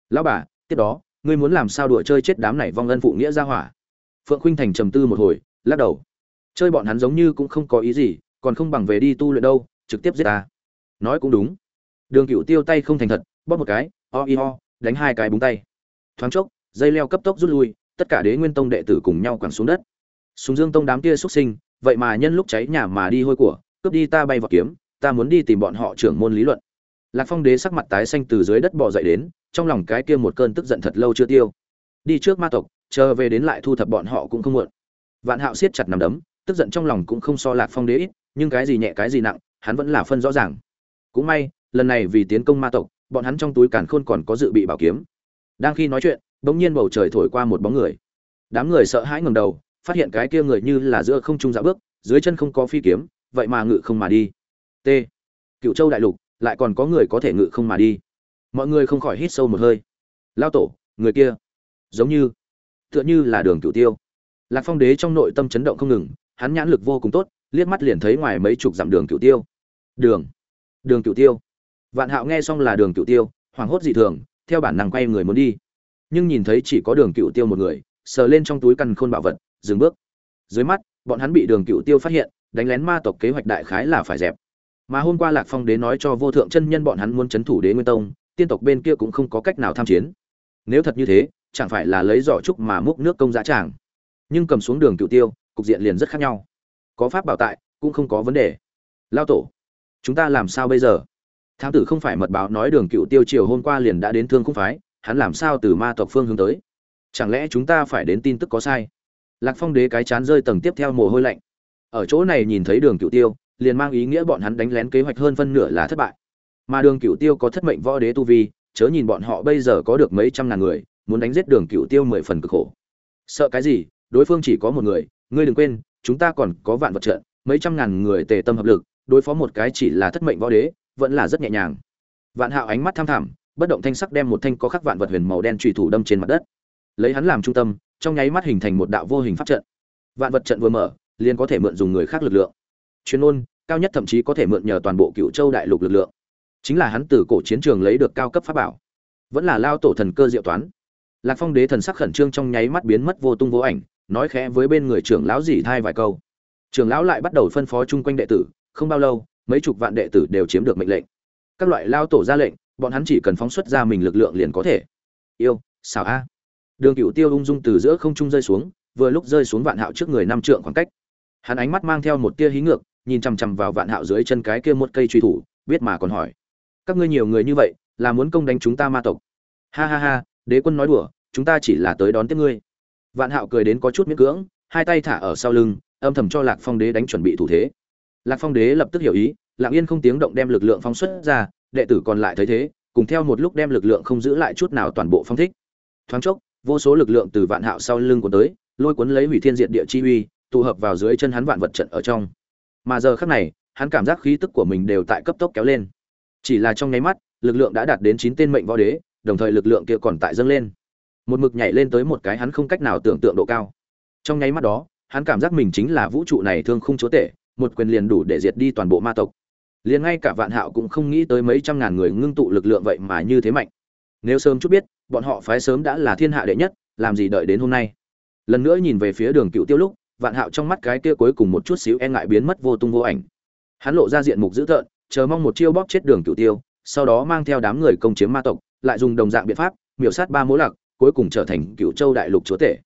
lão bà, tiếp đó, ngươi muốn làm sao đùa chơi chết đám này vong ân phụ nghĩa ra hỏa? Phượng khuynh thành trầm tư một hồi, lắc đầu, chơi bọn hắn giống như cũng không có ý gì, còn không bằng về đi tu luyện đâu, trực tiếp giết ta. Nói cũng đúng. Đường cựu tiêu tay không thành thật, bóp một cái, o i ho đánh hai cái búng tay. Thoáng chốc, dây leo cấp tốc rút lui, tất cả đế nguyên tông đệ tử cùng nhau quẳng xuống đất. Súng dương tông đám kia xuất sinh vậy mà nhân lúc cháy nhà mà đi hôi của, cướp đi ta bay vào kiếm, ta muốn đi tìm bọn họ trưởng môn lý luận. Lạc phong đế sắc mặt tái xanh từ dưới đất bò dậy đến, trong lòng cái kia một cơn tức giận thật lâu chưa tiêu. Đi trước ma tộc, chờ về đến lại thu thập bọn họ cũng không muộn. Vạn hạo siết chặt nằm đấm, tức giận trong lòng cũng không so lạc phong đế ít, nhưng cái gì nhẹ cái gì nặng, hắn vẫn là phân rõ ràng. Cũng may, lần này vì tiến công ma tộc, bọn hắn trong túi càn khôn còn có dự bị bảo kiếm. Đang khi nói chuyện, bỗng nhiên bầu trời thổi qua một bóng người. Đám người sợ hãi ngầm đầu phát hiện cái kia người như là giữa không trung dạo bước, dưới chân không có phi kiếm, vậy mà ngự không mà đi. T. Cựu châu đại lục, lại còn có người có thể ngự không mà đi. Mọi người không khỏi hít sâu một hơi. Lao tổ, người kia, giống như, tựa như là đường cựu tiêu. Lạc phong đế trong nội tâm chấn động không ngừng, hắn nhãn lực vô cùng tốt, liếc mắt liền thấy ngoài mấy chục dặm đường cựu tiêu. Đường đường cựu tiêu. Vạn hạo nghe xong là đường cựu tiêu, hoảng hốt dị thường, theo bản năng quay người muốn đi. Nhưng nhìn thấy chỉ có đường cựu tiêu một người, sờ lên trong túi căn khôn bảo vật dừng bước. Dưới mắt, bọn hắn bị đường cựu tiêu phát hiện, đánh lén ma tộc kế hoạch đại khái là phải dẹp. Mà hôm qua lạc phong đế nói cho vô thượng chân nhân bọn hắn muốn c h ấ n thủ đế nguyên tông, tiên tộc bên kia cũng không có cách nào tham chiến. Nếu thật như thế, chẳng phải là lấy giỏ trúc mà múc nước công giá tràng. Nhưng cầm xuống đường cựu tiêu, cục diện liền rất khác nhau. Có pháp bảo tại, cũng không có vấn đề. Lao tổ, chúng ta làm sao bây giờ? Thám tử không phải mật báo nói đường cựu tiêu chiều hôm qua liền đã đến thương không phái, hắn làm sao từ ma tộc phương hướng tới? Chẳng lẽ chúng ta phải đến tin tức có sai? Lạc phong đế cái chán rơi tầng tiếp theo mồ hôi lạnh. Ở chỗ này nhìn thấy đường cựu tiêu, liền mang ý nghĩa bọn hắn đánh lén kế hoạch hơn phân nửa là thất bại. Mà đường cựu tiêu có thất mệnh võ đế tu vi, chớ nhìn bọn họ bây giờ có được mấy trăm ngàn người, muốn đánh giết đường cựu tiêu mười phần cực khổ. Sợ cái gì? Đối phương chỉ có một người, ngươi đừng quên, chúng ta còn có vạn vật trận, mấy trăm ngàn người tề tâm hợp lực, đối phó một cái chỉ là thất mệnh võ đế, vẫn là rất nhẹ nhàng. Vạn hạo ánh mắt tham thẳm, bất động thanh sắc đem một thanh có khắc vạn vật huyền màu đen trùy thủ đâm trên mặt đất lấy hắn làm trung tâm, trong nháy mắt hình thành một đạo vô hình pháp trận. Vạn vật trận vừa mở, liền có thể mượn dùng người khác lực lượng. Chuyên môn, cao nhất thậm chí có thể mượn nhờ toàn bộ cựu châu đại lục lực lượng. Chính là hắn từ cổ chiến trường lấy được cao cấp pháp bảo. Vẫn là lao tổ thần cơ diệu toán. Lạc phong đế thần sắc khẩn trương trong nháy mắt biến mất vô tung vô ảnh, nói khẽ với bên người trưởng lão dì thai vài câu. Trưởng lão lại bắt đầu phân phó chung quanh đệ tử, không bao lâu, mấy chục vạn đệ tử đều chiếm được mệnh lệnh. Các loại lao tổ ra lệnh, bọn hắn chỉ cần phóng xuất ra mình lực lượng liền có thể. Yêu, xảo a đường cựu tiêu ung dung từ giữa không trung rơi xuống, vừa lúc rơi xuống vạn hạo trước người năm trượng khoảng cách. Hắn ánh mắt mang theo một tia hí ngược, nhìn chằm chằm vào vạn hạo dưới chân cái kia một cây truy thủ, biết mà còn hỏi. Các ngươi nhiều người như vậy, là muốn công đánh chúng ta ma tộc? Ha ha ha, đế quân nói đùa, chúng ta chỉ là tới đón tiếp ngươi. Vạn hạo cười đến có chút miễn cưỡng, hai tay thả ở sau lưng, âm thầm cho lạc phong đế đánh chuẩn bị thủ thế. Lạc phong đế lập tức hiểu ý, lặng yên không tiếng động đem lực lượng phóng xuất ra, đệ tử còn lại thấy thế, cùng theo một lúc đem lực lượng không giữ lại chút nào toàn bộ phong thích. Thoáng chốc vô số lực lượng từ vạn hạo sau lưng cuốn tới, lôi cuốn lấy hủy thiên diệt địa chi uy, tụ hợp vào dưới chân hắn vạn vật trận ở trong. Mà giờ khắc này, hắn cảm giác khí tức của mình đều tại cấp tốc kéo lên. Chỉ là trong nháy mắt, lực lượng đã đạt đến chín tên mệnh võ đế, đồng thời lực lượng kia còn tại dâng lên. Một mực nhảy lên tới một cái hắn không cách nào tưởng tượng độ cao. Trong nháy mắt đó, hắn cảm giác mình chính là vũ trụ này thương không chúa tể, một quyền liền đủ để diệt đi toàn bộ ma tộc. Liền ngay cả vạn hạo cũng không nghĩ tới mấy trăm ngàn người ngưng tụ lực lượng vậy mà như thế mạnh. Nếu sớm chút biết bọn họ phái sớm đã là thiên hạ đệ nhất, làm gì đợi đến hôm nay. Lần nữa nhìn về phía đường cựu tiêu lúc, vạn hạo trong mắt cái kia cuối cùng một chút xíu e ngại biến mất vô tung vô ảnh. Hắn lộ ra diện mục dữ tợn, chờ mong một chiêu bóp chết đường cựu tiêu, sau đó mang theo đám người công chiếm ma tộc, lại dùng đồng dạng biện pháp, miểu sát ba mối lạc cuối cùng trở thành cựu châu đại lục chúa tể.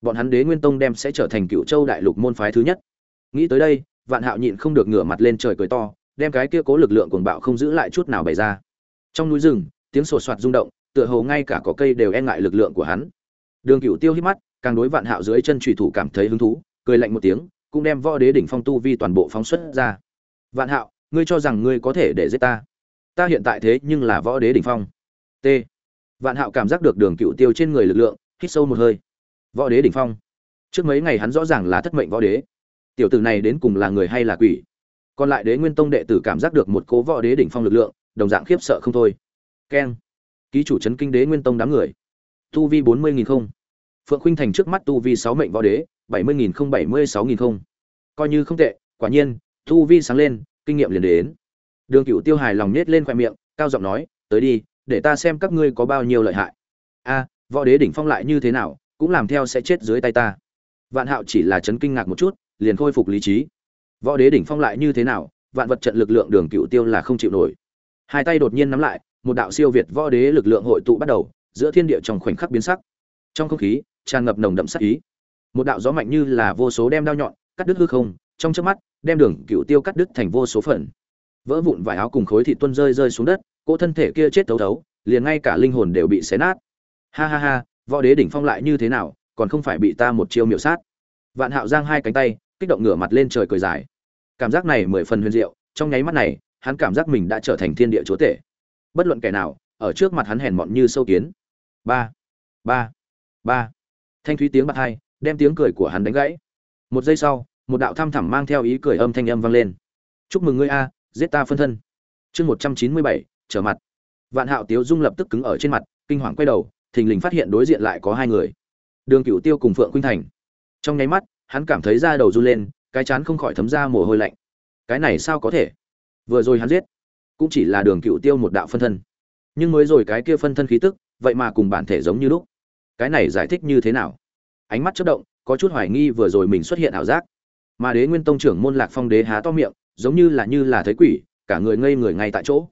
Bọn hắn đế nguyên tông đem sẽ trở thành cựu châu đại lục môn phái thứ nhất. Nghĩ tới đây, vạn hạo nhịn không được ngửa mặt lên trời cười to, đem cái kia cố lực lượng cuồng bạo không giữ lại chút nào bày ra. Trong núi rừng, tiếng sột soạt rung động tựa hồ ngay cả có cây đều e ngại lực lượng của hắn. Đường cựu tiêu hít mắt, càng đối vạn hạo dưới chân trùy thủ cảm thấy hứng thú, cười lạnh một tiếng, cũng đem võ đế đỉnh phong tu vi toàn bộ phóng xuất ra. Vạn hạo, ngươi cho rằng ngươi có thể để giết ta? Ta hiện tại thế nhưng là võ đế đỉnh phong. T. Vạn hạo cảm giác được đường cựu tiêu trên người lực lượng, hít sâu một hơi. Võ đế đỉnh phong? Trước mấy ngày hắn rõ ràng là thất mệnh võ đế. Tiểu tử này đến cùng là người hay là quỷ? Còn lại đế nguyên tông đệ tử cảm giác được một cố võ đế đỉnh phong lực lượng, đồng dạng khiếp sợ không thôi. Keng ký chủ trấn kinh đế nguyên tông đám người. Tu vi bốn mươi nghìn không. Phượng khuynh thành trước mắt tu vi sáu mệnh võ đế, bảy mươi nghìn không, bảy mươi sáu nghìn không. Coi như không tệ, quả nhiên, tu vi sáng lên, kinh nghiệm liền đến. Đường cựu tiêu hài lòng nhét lên khoe miệng, cao giọng nói, tới đi, để ta xem các ngươi có bao nhiêu lợi hại. A, võ đế đỉnh phong lại như thế nào, cũng làm theo sẽ chết dưới tay ta. Vạn hạo chỉ là chấn kinh ngạc một chút, liền khôi phục lý trí. Võ đế đỉnh phong lại như thế nào, vạn vật trận lực lượng đường cựu tiêu là không chịu nổi. Hai tay đột nhiên nắm lại một đạo siêu việt võ đế lực lượng hội tụ bắt đầu, giữa thiên địa trong khoảnh khắc biến sắc. Trong không khí, tràn ngập nồng đậm sắc ý. Một đạo gió mạnh như là vô số đem đao nhọn, cắt đứt hư không, trong chớp mắt, đem đường cựu tiêu cắt đứt thành vô số phần. Vỡ vụn vải áo cùng khối thịt tuân rơi rơi xuống đất, cỗ thân thể kia chết thấu thấu, liền ngay cả linh hồn đều bị xé nát. Ha ha ha, võ đế đỉnh phong lại như thế nào, còn không phải bị ta một chiêu miểu sát. Vạn hạo giang hai cánh tay, kích động ngửa mặt lên trời cười dài. Cảm giác này mười phần huyền diệu, trong nháy mắt này, hắn cảm giác mình đã trở thành thiên địa chúa tể bất luận kẻ nào, ở trước mặt hắn hèn mọn như sâu kiến. Ba ba ba. Thanh thúy tiếng bạc hai, đem tiếng cười của hắn đánh gãy. Một giây sau, một đạo thăm thẳm mang theo ý cười âm thanh âm vang lên. Chúc mừng ngươi a, giết ta phân thân. Chương một trăm chín mươi bảy, trở mặt. Vạn hạo tiếu dung lập tức cứng ở trên mặt, kinh hoàng quay đầu, thình lình phát hiện đối diện lại có hai người. Đường cựu tiêu cùng phượng khuynh thành. Trong nháy mắt, hắn cảm thấy da đầu run lên, cái chán không khỏi thấm ra mồ hôi lạnh. Cái này sao có thể? Vừa rồi hắn giết cũng chỉ là đường cựu tiêu một đạo phân thân. Nhưng mới rồi cái kia phân thân khí tức, vậy mà cùng bản thể giống như lúc. Cái này giải thích như thế nào? Ánh mắt chất động, có chút hoài nghi vừa rồi mình xuất hiện ảo giác. Mà đế nguyên tông trưởng môn lạc phong đế há to miệng, giống như là như là thấy quỷ, cả người ngây người ngay tại chỗ.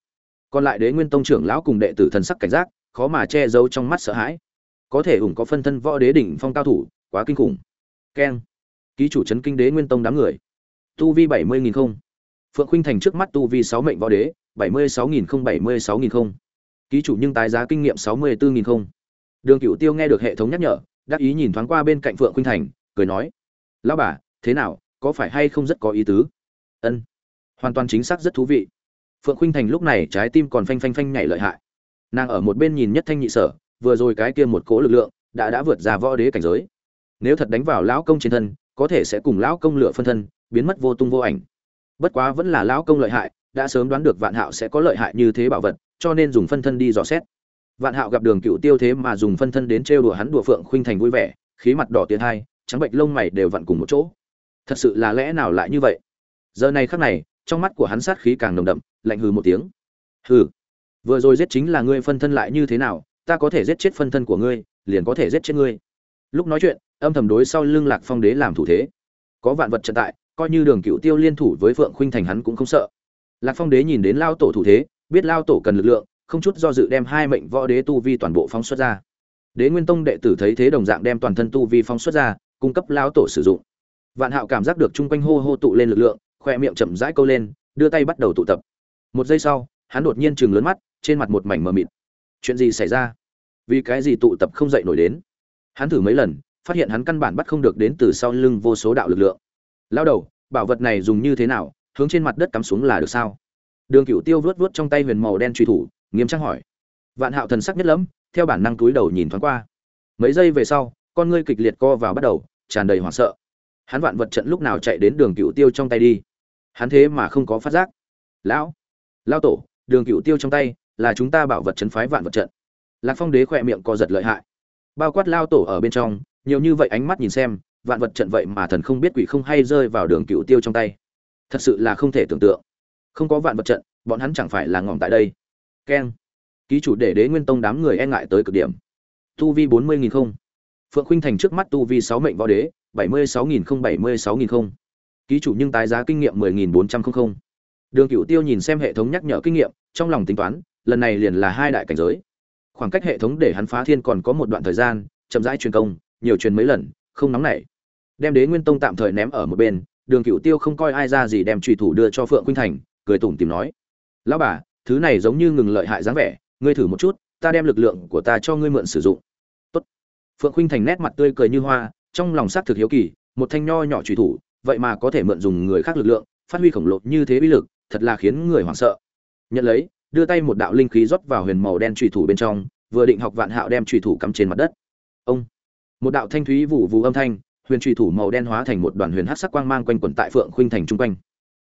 Còn lại đế nguyên tông trưởng lão cùng đệ tử thần sắc cảnh giác, khó mà che giấu trong mắt sợ hãi. Có thể ủng có phân thân võ đế đỉnh phong cao thủ, quá kinh khủng. Keng. Ký chủ trấn kinh đế nguyên tông đám người. Tu vi bảy mươi nghìn không. Phượng khinh thành trước mắt tu vi sáu mệnh võ đế bảy mươi sáu nghìn không, bảy mươi sáu nghìn không. Ký chủ nhưng tái giá kinh nghiệm sáu mươi bốn nghìn không. Đường cựu tiêu nghe được hệ thống nhắc nhở, đắc ý nhìn thoáng qua bên cạnh phượng khuynh thành, cười nói, lão bà, thế nào, có phải hay không rất có ý tứ? Ân, hoàn toàn chính xác rất thú vị. Phượng khuynh thành lúc này trái tim còn phanh phanh phanh nhảy lợi hại. Nàng ở một bên nhìn nhất thanh nhị sở, vừa rồi cái kia một cỗ lực lượng, đã đã vượt ra võ đế cảnh giới. Nếu thật đánh vào lão công trên thân, có thể sẽ cùng lão công lửa phân thân, biến mất vô tung vô ảnh. Bất quá vẫn là lão công lợi hại đã sớm đoán được vạn hạo sẽ có lợi hại như thế bảo vật, cho nên dùng phân thân đi dò xét. Vạn hạo gặp đường cựu tiêu thế mà dùng phân thân đến trêu đùa hắn đùa phượng khuynh thành vui vẻ, khí mặt đỏ tiến hai, trắng bệnh lông mày đều vặn cùng một chỗ. Thật sự là lẽ nào lại như vậy? Giờ này khắc này, trong mắt của hắn sát khí càng nồng đậm, lạnh hừ một tiếng. Hừ, vừa rồi giết chính là ngươi phân thân lại như thế nào, ta có thể giết chết phân thân của ngươi, liền có thể giết chết ngươi. Lúc nói chuyện, âm thầm đối sau lưng lạc phong đế làm thủ thế. Có vạn vật trận tại, coi như đường cựu tiêu liên thủ với phượng khuynh thành hắn cũng không sợ lạc phong đế nhìn đến lao tổ thủ thế, biết lao tổ cần lực lượng, không chút do dự đem hai mệnh võ đế tu vi toàn bộ phóng xuất ra. Đế nguyên tông đệ tử thấy thế đồng dạng đem toàn thân tu vi phóng xuất ra, cung cấp lao tổ sử dụng. Vạn hạo cảm giác được chung quanh hô hô tụ lên lực lượng, khoe miệng chậm rãi câu lên, đưa tay bắt đầu tụ tập. Một giây sau, hắn đột nhiên chừng lớn mắt, trên mặt một mảnh mờ mịt. Chuyện gì xảy ra? Vì cái gì tụ tập không dậy nổi đến? Hắn thử mấy lần, phát hiện hắn căn bản bắt không được đến từ sau lưng vô số đạo lực lượng. Lao đầu, bảo vật này dùng như thế nào? Hướng trên mặt đất cắm xuống là được sao? Đường cựu tiêu vớt vớt trong tay huyền màu đen truy thủ, nghiêm trang hỏi. Vạn hạo thần sắc nhất lẫm, theo bản năng túi đầu nhìn thoáng qua. Mấy giây về sau, con ngươi kịch liệt co vào bắt đầu, tràn đầy hoảng sợ. Hắn vạn vật trận lúc nào chạy đến đường cựu tiêu trong tay đi? Hắn thế mà không có phát giác. Lão lao tổ, đường cựu tiêu trong tay, là chúng ta bảo vật trấn phái vạn vật trận. Lạc phong đế khỏe miệng co giật lợi hại. Bao quát lao tổ ở bên trong, nhiều như vậy ánh mắt nhìn xem, vạn vật trận vậy mà thần không biết quỷ không hay rơi vào đường cựu tiêu trong tay thật sự là không thể tưởng tượng. Không có vạn vật trận, bọn hắn chẳng phải là ngỏm tại đây. Keng. Ký chủ để đế nguyên tông đám người e ngại tới cực điểm. Tu vi bốn mươi nghìn không. Phượng khuynh thành trước mắt tu vi sáu mệnh võ đế, bảy mươi sáu nghìn không, bảy mươi sáu nghìn không. Ký chủ nhưng tái giá kinh nghiệm mười nghìn bốn trăm không. Không đường cựu tiêu nhìn xem hệ thống nhắc nhở kinh nghiệm, trong lòng tính toán, lần này liền là hai đại cảnh giới. Khoảng cách hệ thống để hắn phá thiên còn có một đoạn thời gian, chậm rãi truyền công, nhiều truyền mấy lần, không nóng nảy. Đem đế nguyên tông tạm thời ném ở một bên đường cựu tiêu không coi ai ra gì đem trùy thủ đưa cho phượng khuynh thành, cười tủm tìm nói, lão bà, thứ này giống như ngừng lợi hại dáng vẻ, ngươi thử một chút, ta đem lực lượng của ta cho ngươi mượn sử dụng. Tốt. phượng khuynh thành nét mặt tươi cười như hoa, trong lòng xác thực hiếu kỳ, một thanh nho nhỏ trùy thủ, vậy mà có thể mượn dùng người khác lực lượng, phát huy khổng lồ như thế uy lực, thật là khiến người hoảng sợ. Nhận lấy, đưa tay một đạo linh khí rót vào huyền màu đen trùy thủ bên trong, vừa định học vạn hạo đem trùy thủ cắm trên mặt đất. Ông, một đạo thanh thúy vụ vù âm thanh huyền trùy thủ màu đen hóa thành một đoàn huyền hắc sắc quang mang quanh quẩn tại phượng khuynh thành trung quanh.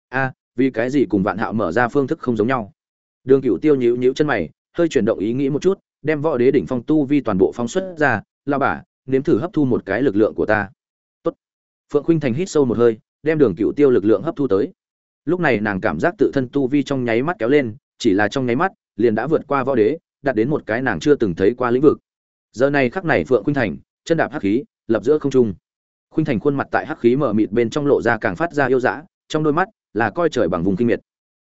A, vì cái gì cùng vạn hạo mở ra phương thức không giống nhau? Đường cựu tiêu nhíu nhíu chân mày, hơi chuyển động ý nghĩ một chút, đem võ đế đỉnh phong tu vi toàn bộ phong xuất ra lao bả nếm thử hấp thu một cái lực lượng của ta. Tốt. phượng khuynh thành hít sâu một hơi, đem đường cựu tiêu lực lượng hấp thu tới. Lúc này nàng cảm giác tự thân tu vi trong nháy mắt kéo lên, chỉ là trong nháy mắt, liền đã vượt qua võ đế, đạt đến một cái nàng chưa từng thấy qua lĩnh vực. Giờ này khắc này phượng khuynh thành, chân đạp hắc khí, lập giữa không trung khuynh thành khuôn mặt tại hắc khí mở mịt bên trong lộ ra càng phát ra yêu dã, trong đôi mắt là coi trời bằng vùng kinh miệt.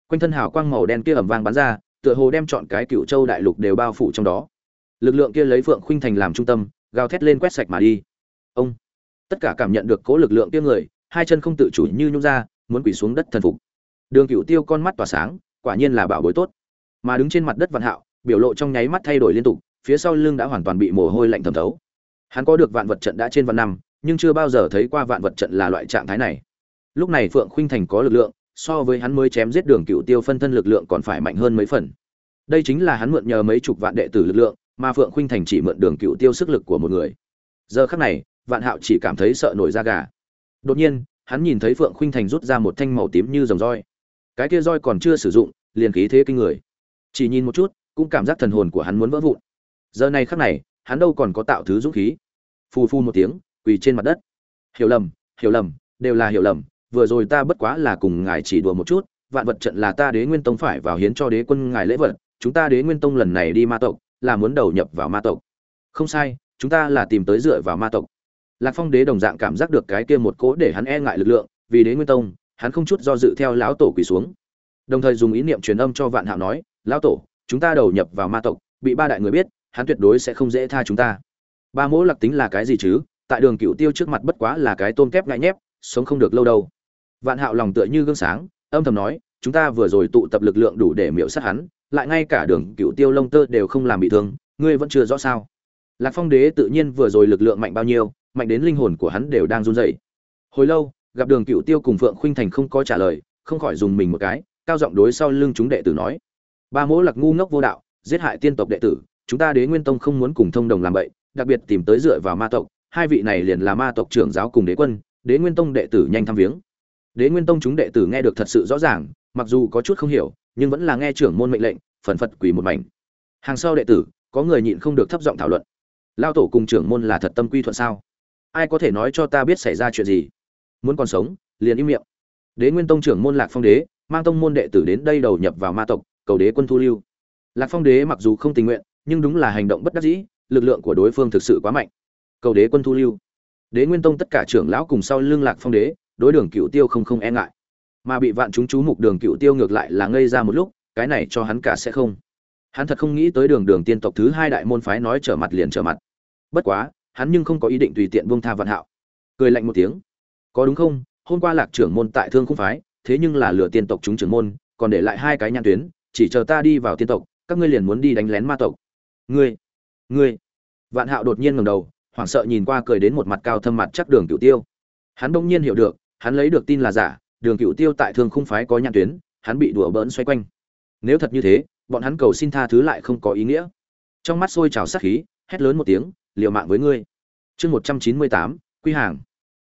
Quanh thân hào quang màu đen kia ẩm vang bắn ra, tựa hồ đem chọn cái cựu châu đại lục đều bao phủ trong đó. Lực lượng kia lấy phượng khuynh thành làm trung tâm, gào thét lên quét sạch mà đi. Ông! Tất cả cảm nhận được cố lực lượng kia người, hai chân không tự chủ như nhung ra, muốn quỳ xuống đất thần phục. Đường cựu tiêu con mắt tỏa sáng, quả nhiên là bảo bối tốt. Mà đứng trên mặt đất vạn hạo, biểu lộ trong nháy mắt thay đổi liên tục, phía sau lưng đã hoàn toàn bị mồ hôi lạnh thẩm thấu. Hắn có được vạn vật trận đã trên vạn năm nhưng chưa bao giờ thấy qua vạn vật trận là loại trạng thái này. Lúc này phượng khuynh thành có lực lượng, so với hắn mới chém giết đường cựu tiêu phân thân lực lượng còn phải mạnh hơn mấy phần. Đây chính là hắn mượn nhờ mấy chục vạn đệ tử lực lượng, mà phượng khuynh thành chỉ mượn đường cựu tiêu sức lực của một người. Giờ khắc này, vạn hạo chỉ cảm thấy sợ nổi da gà. Đột nhiên, hắn nhìn thấy phượng khuynh thành rút ra một thanh màu tím như dòng roi. Cái kia roi còn chưa sử dụng, liền khí thế kinh người. Chỉ nhìn một chút, cũng cảm giác thần hồn của hắn muốn vỡ vụn. Giờ này khắc này, hắn đâu còn có tạo thứ dũng khí. Phù phu một tiếng quỳ trên mặt đất. Hiểu lầm hiểu lầm, đều là hiểu lầm, vừa rồi ta bất quá là cùng ngài chỉ đùa một chút, vạn vật trận là ta đế nguyên tông phải vào hiến cho đế quân ngài lễ vật, chúng ta đế nguyên tông lần này đi ma tộc, là muốn đầu nhập vào ma tộc. Không sai, chúng ta là tìm tới dựa vào ma tộc. Lạc phong đế đồng dạng cảm giác được cái kia một cỗ để hắn e ngại lực lượng, vì đế nguyên tông, hắn không chút do dự theo lão tổ quỳ xuống. Đồng thời dùng ý niệm truyền âm cho vạn hạo nói, lão tổ, chúng ta đầu nhập vào ma tộc, bị ba đại người biết, hắn tuyệt đối sẽ không dễ tha chúng ta. Ba mỗ lạc tính là cái gì chứ? Tại đường cựu tiêu trước mặt bất quá là cái tôm kép ngại nhép, sống không được lâu đâu. Vạn hạo lòng tựa như gương sáng, âm thầm nói, chúng ta vừa rồi tụ tập lực lượng đủ để miễu sát hắn, lại ngay cả đường cựu tiêu lông tơ đều không làm bị thương, ngươi vẫn chưa rõ sao? Lạc phong đế tự nhiên vừa rồi lực lượng mạnh bao nhiêu, mạnh đến linh hồn của hắn đều đang run rẩy. Hồi lâu, gặp đường cựu tiêu cùng phượng khuynh thành không có trả lời, không khỏi dùng mình một cái, cao giọng đối sau lưng chúng đệ tử nói, ba mỗ lạc ngu ngốc vô đạo, giết hại tiên tộc đệ tử, chúng ta đế nguyên tông không muốn cùng thông đồng làm vậy đặc biệt tìm tới dựa vào ma tộc hai vị này liền là ma tộc trưởng giáo cùng đế quân, đế nguyên tông đệ tử nhanh thăm viếng. Đế nguyên tông chúng đệ tử nghe được thật sự rõ ràng, mặc dù có chút không hiểu, nhưng vẫn là nghe trưởng môn mệnh lệnh, phần phật quỳ một mảnh. Hàng sau đệ tử, có người nhịn không được thấp giọng thảo luận. Lao tổ cùng trưởng môn là thật tâm quy thuận sao? Ai có thể nói cho ta biết xảy ra chuyện gì? Muốn còn sống, liền im miệng. Đế nguyên tông trưởng môn lạc phong đế, mang tông môn đệ tử đến đây đầu nhập vào ma tộc, cầu đế quân thu lưu. Lạc phong đế mặc dù không tình nguyện, nhưng đúng là hành động bất đắc dĩ, lực lượng của đối phương thực sự quá mạnh cầu đế quân thu lưu. Đế nguyên tông tất cả trưởng lão cùng sau lưng lạc phong đế, đối đường cựu tiêu không không e ngại. Mà bị vạn chúng chú mục đường cựu tiêu ngược lại là ngây ra một lúc, cái này cho hắn cả sẽ không. Hắn thật không nghĩ tới đường đường tiên tộc thứ hai đại môn phái nói trở mặt liền trở mặt. Bất quá, hắn nhưng không có ý định tùy tiện buông tha vạn hạo. Cười lạnh một tiếng. Có đúng không? Hôm qua lạc trưởng môn tại thương không phái, thế nhưng là lừa tiên tộc chúng trưởng môn, còn để lại hai cái nhãn tuyến, chỉ chờ ta đi vào tiên tộc, các ngươi liền muốn đi đánh lén ma tộc. Ngươi ngươi. Vạn hạo đột nhiên ngẩng đầu hoảng sợ nhìn qua cười đến một mặt cao thâm mặt chắc đường cửu tiêu. Hắn bỗng nhiên hiểu được, hắn lấy được tin là giả, đường cửu tiêu tại thương không phái có nhãn tuyến, hắn bị đùa bỡn xoay quanh. Nếu thật như thế, bọn hắn cầu xin tha thứ lại không có ý nghĩa. Trong mắt sôi trào sát khí, hét lớn một tiếng, liều mạng với ngươi. Chương một trăm chín mươi tám, quy hàng.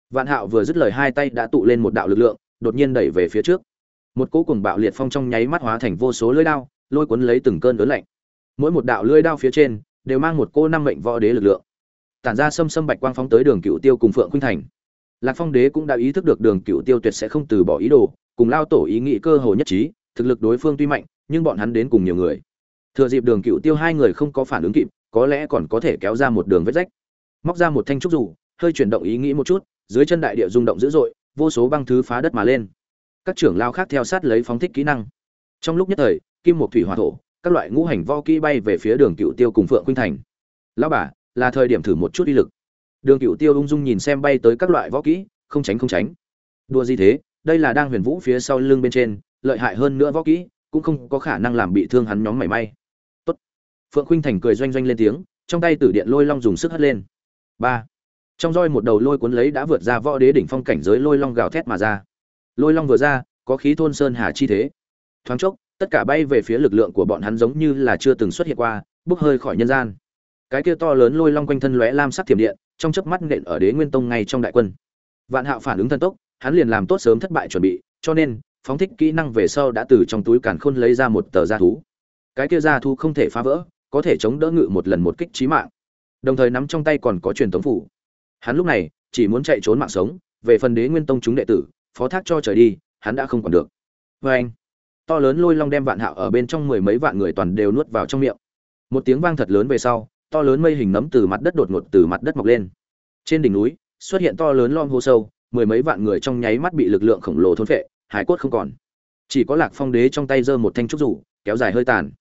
Vạn hạo vừa dứt lời hai tay đã tụ lên một đạo lực lượng, đột nhiên đẩy về phía trước. Một cỗ cùng bạo liệt phong trong nháy mắt hóa thành vô số lưỡi đao, lôi cuốn lấy từng cơn lớn lạnh. Mỗi một đạo lưỡi đao phía trên đều mang một cô năm mệnh võ đế lực lượng tản ra xâm xâm bạch quang phóng tới đường cựu tiêu cùng phượng khuynh thành. Lạc phong đế cũng đã ý thức được đường cựu tiêu tuyệt sẽ không từ bỏ ý đồ, cùng lao tổ ý nghĩ cơ hồ nhất trí, thực lực đối phương tuy mạnh, nhưng bọn hắn đến cùng nhiều người. Thừa dịp đường cựu tiêu hai người không có phản ứng kịp, có lẽ còn có thể kéo ra một đường vết rách. Móc ra một thanh trúc dù, hơi chuyển động ý nghĩ một chút, dưới chân đại địa rung động dữ dội, vô số băng thứ phá đất mà lên. Các trưởng lao khác theo sát lấy phóng thích kỹ năng. Trong lúc nhất thời, kim một thủy hỏa thổ, các loại ngũ hành vo kỹ bay về phía đường cựu tiêu cùng phượng khuynh thành. Lao bà là thời điểm thử một chút uy lực. Đường cựu tiêu ung dung nhìn xem bay tới các loại võ kỹ, không tránh không tránh. Đua gì thế, đây là đang huyền vũ phía sau lưng bên trên, lợi hại hơn nữa võ kỹ, cũng không có khả năng làm bị thương hắn nhóm mảy may. Tốt. phượng khuynh thành cười doanh doanh lên tiếng, trong tay tử điện lôi long dùng sức hất lên. Ba. Trong roi một đầu lôi cuốn lấy đã vượt ra võ đế đỉnh phong cảnh giới lôi long gào thét mà ra. Lôi long vừa ra, có khí thôn sơn hà chi thế. Thoáng chốc, tất cả bay về phía lực lượng của bọn hắn giống như là chưa từng xuất hiện qua, bốc hơi khỏi nhân gian cái kia to lớn lôi long quanh thân lóe lam sắc thiểm điện, trong chớp mắt nện ở đế nguyên tông ngay trong đại quân. Vạn hạo phản ứng thần tốc, hắn liền làm tốt sớm thất bại chuẩn bị, cho nên, phóng thích kỹ năng về sau đã từ trong túi càn khôn lấy ra một tờ gia thú. Cái kia gia thú không thể phá vỡ, có thể chống đỡ ngự một lần một kích trí mạng. Đồng thời nắm trong tay còn có truyền tống phủ. Hắn lúc này, chỉ muốn chạy trốn mạng sống, về phần đế nguyên tông chúng đệ tử, phó thác cho trời đi, hắn đã không còn được. Vê anh, to lớn lôi long đem vạn hạo ở bên trong mười mấy vạn người toàn đều nuốt vào trong miệng. Một tiếng vang thật lớn về sau to lớn mây hình nấm từ mặt đất đột ngột từ mặt đất mọc lên. Trên đỉnh núi, xuất hiện to lớn lom hô sâu, mười mấy vạn người trong nháy mắt bị lực lượng khổng lồ thôn phệ, hải cốt không còn. Chỉ có lạc phong đế trong tay giơ một thanh trúc rủ, kéo dài hơi tàn.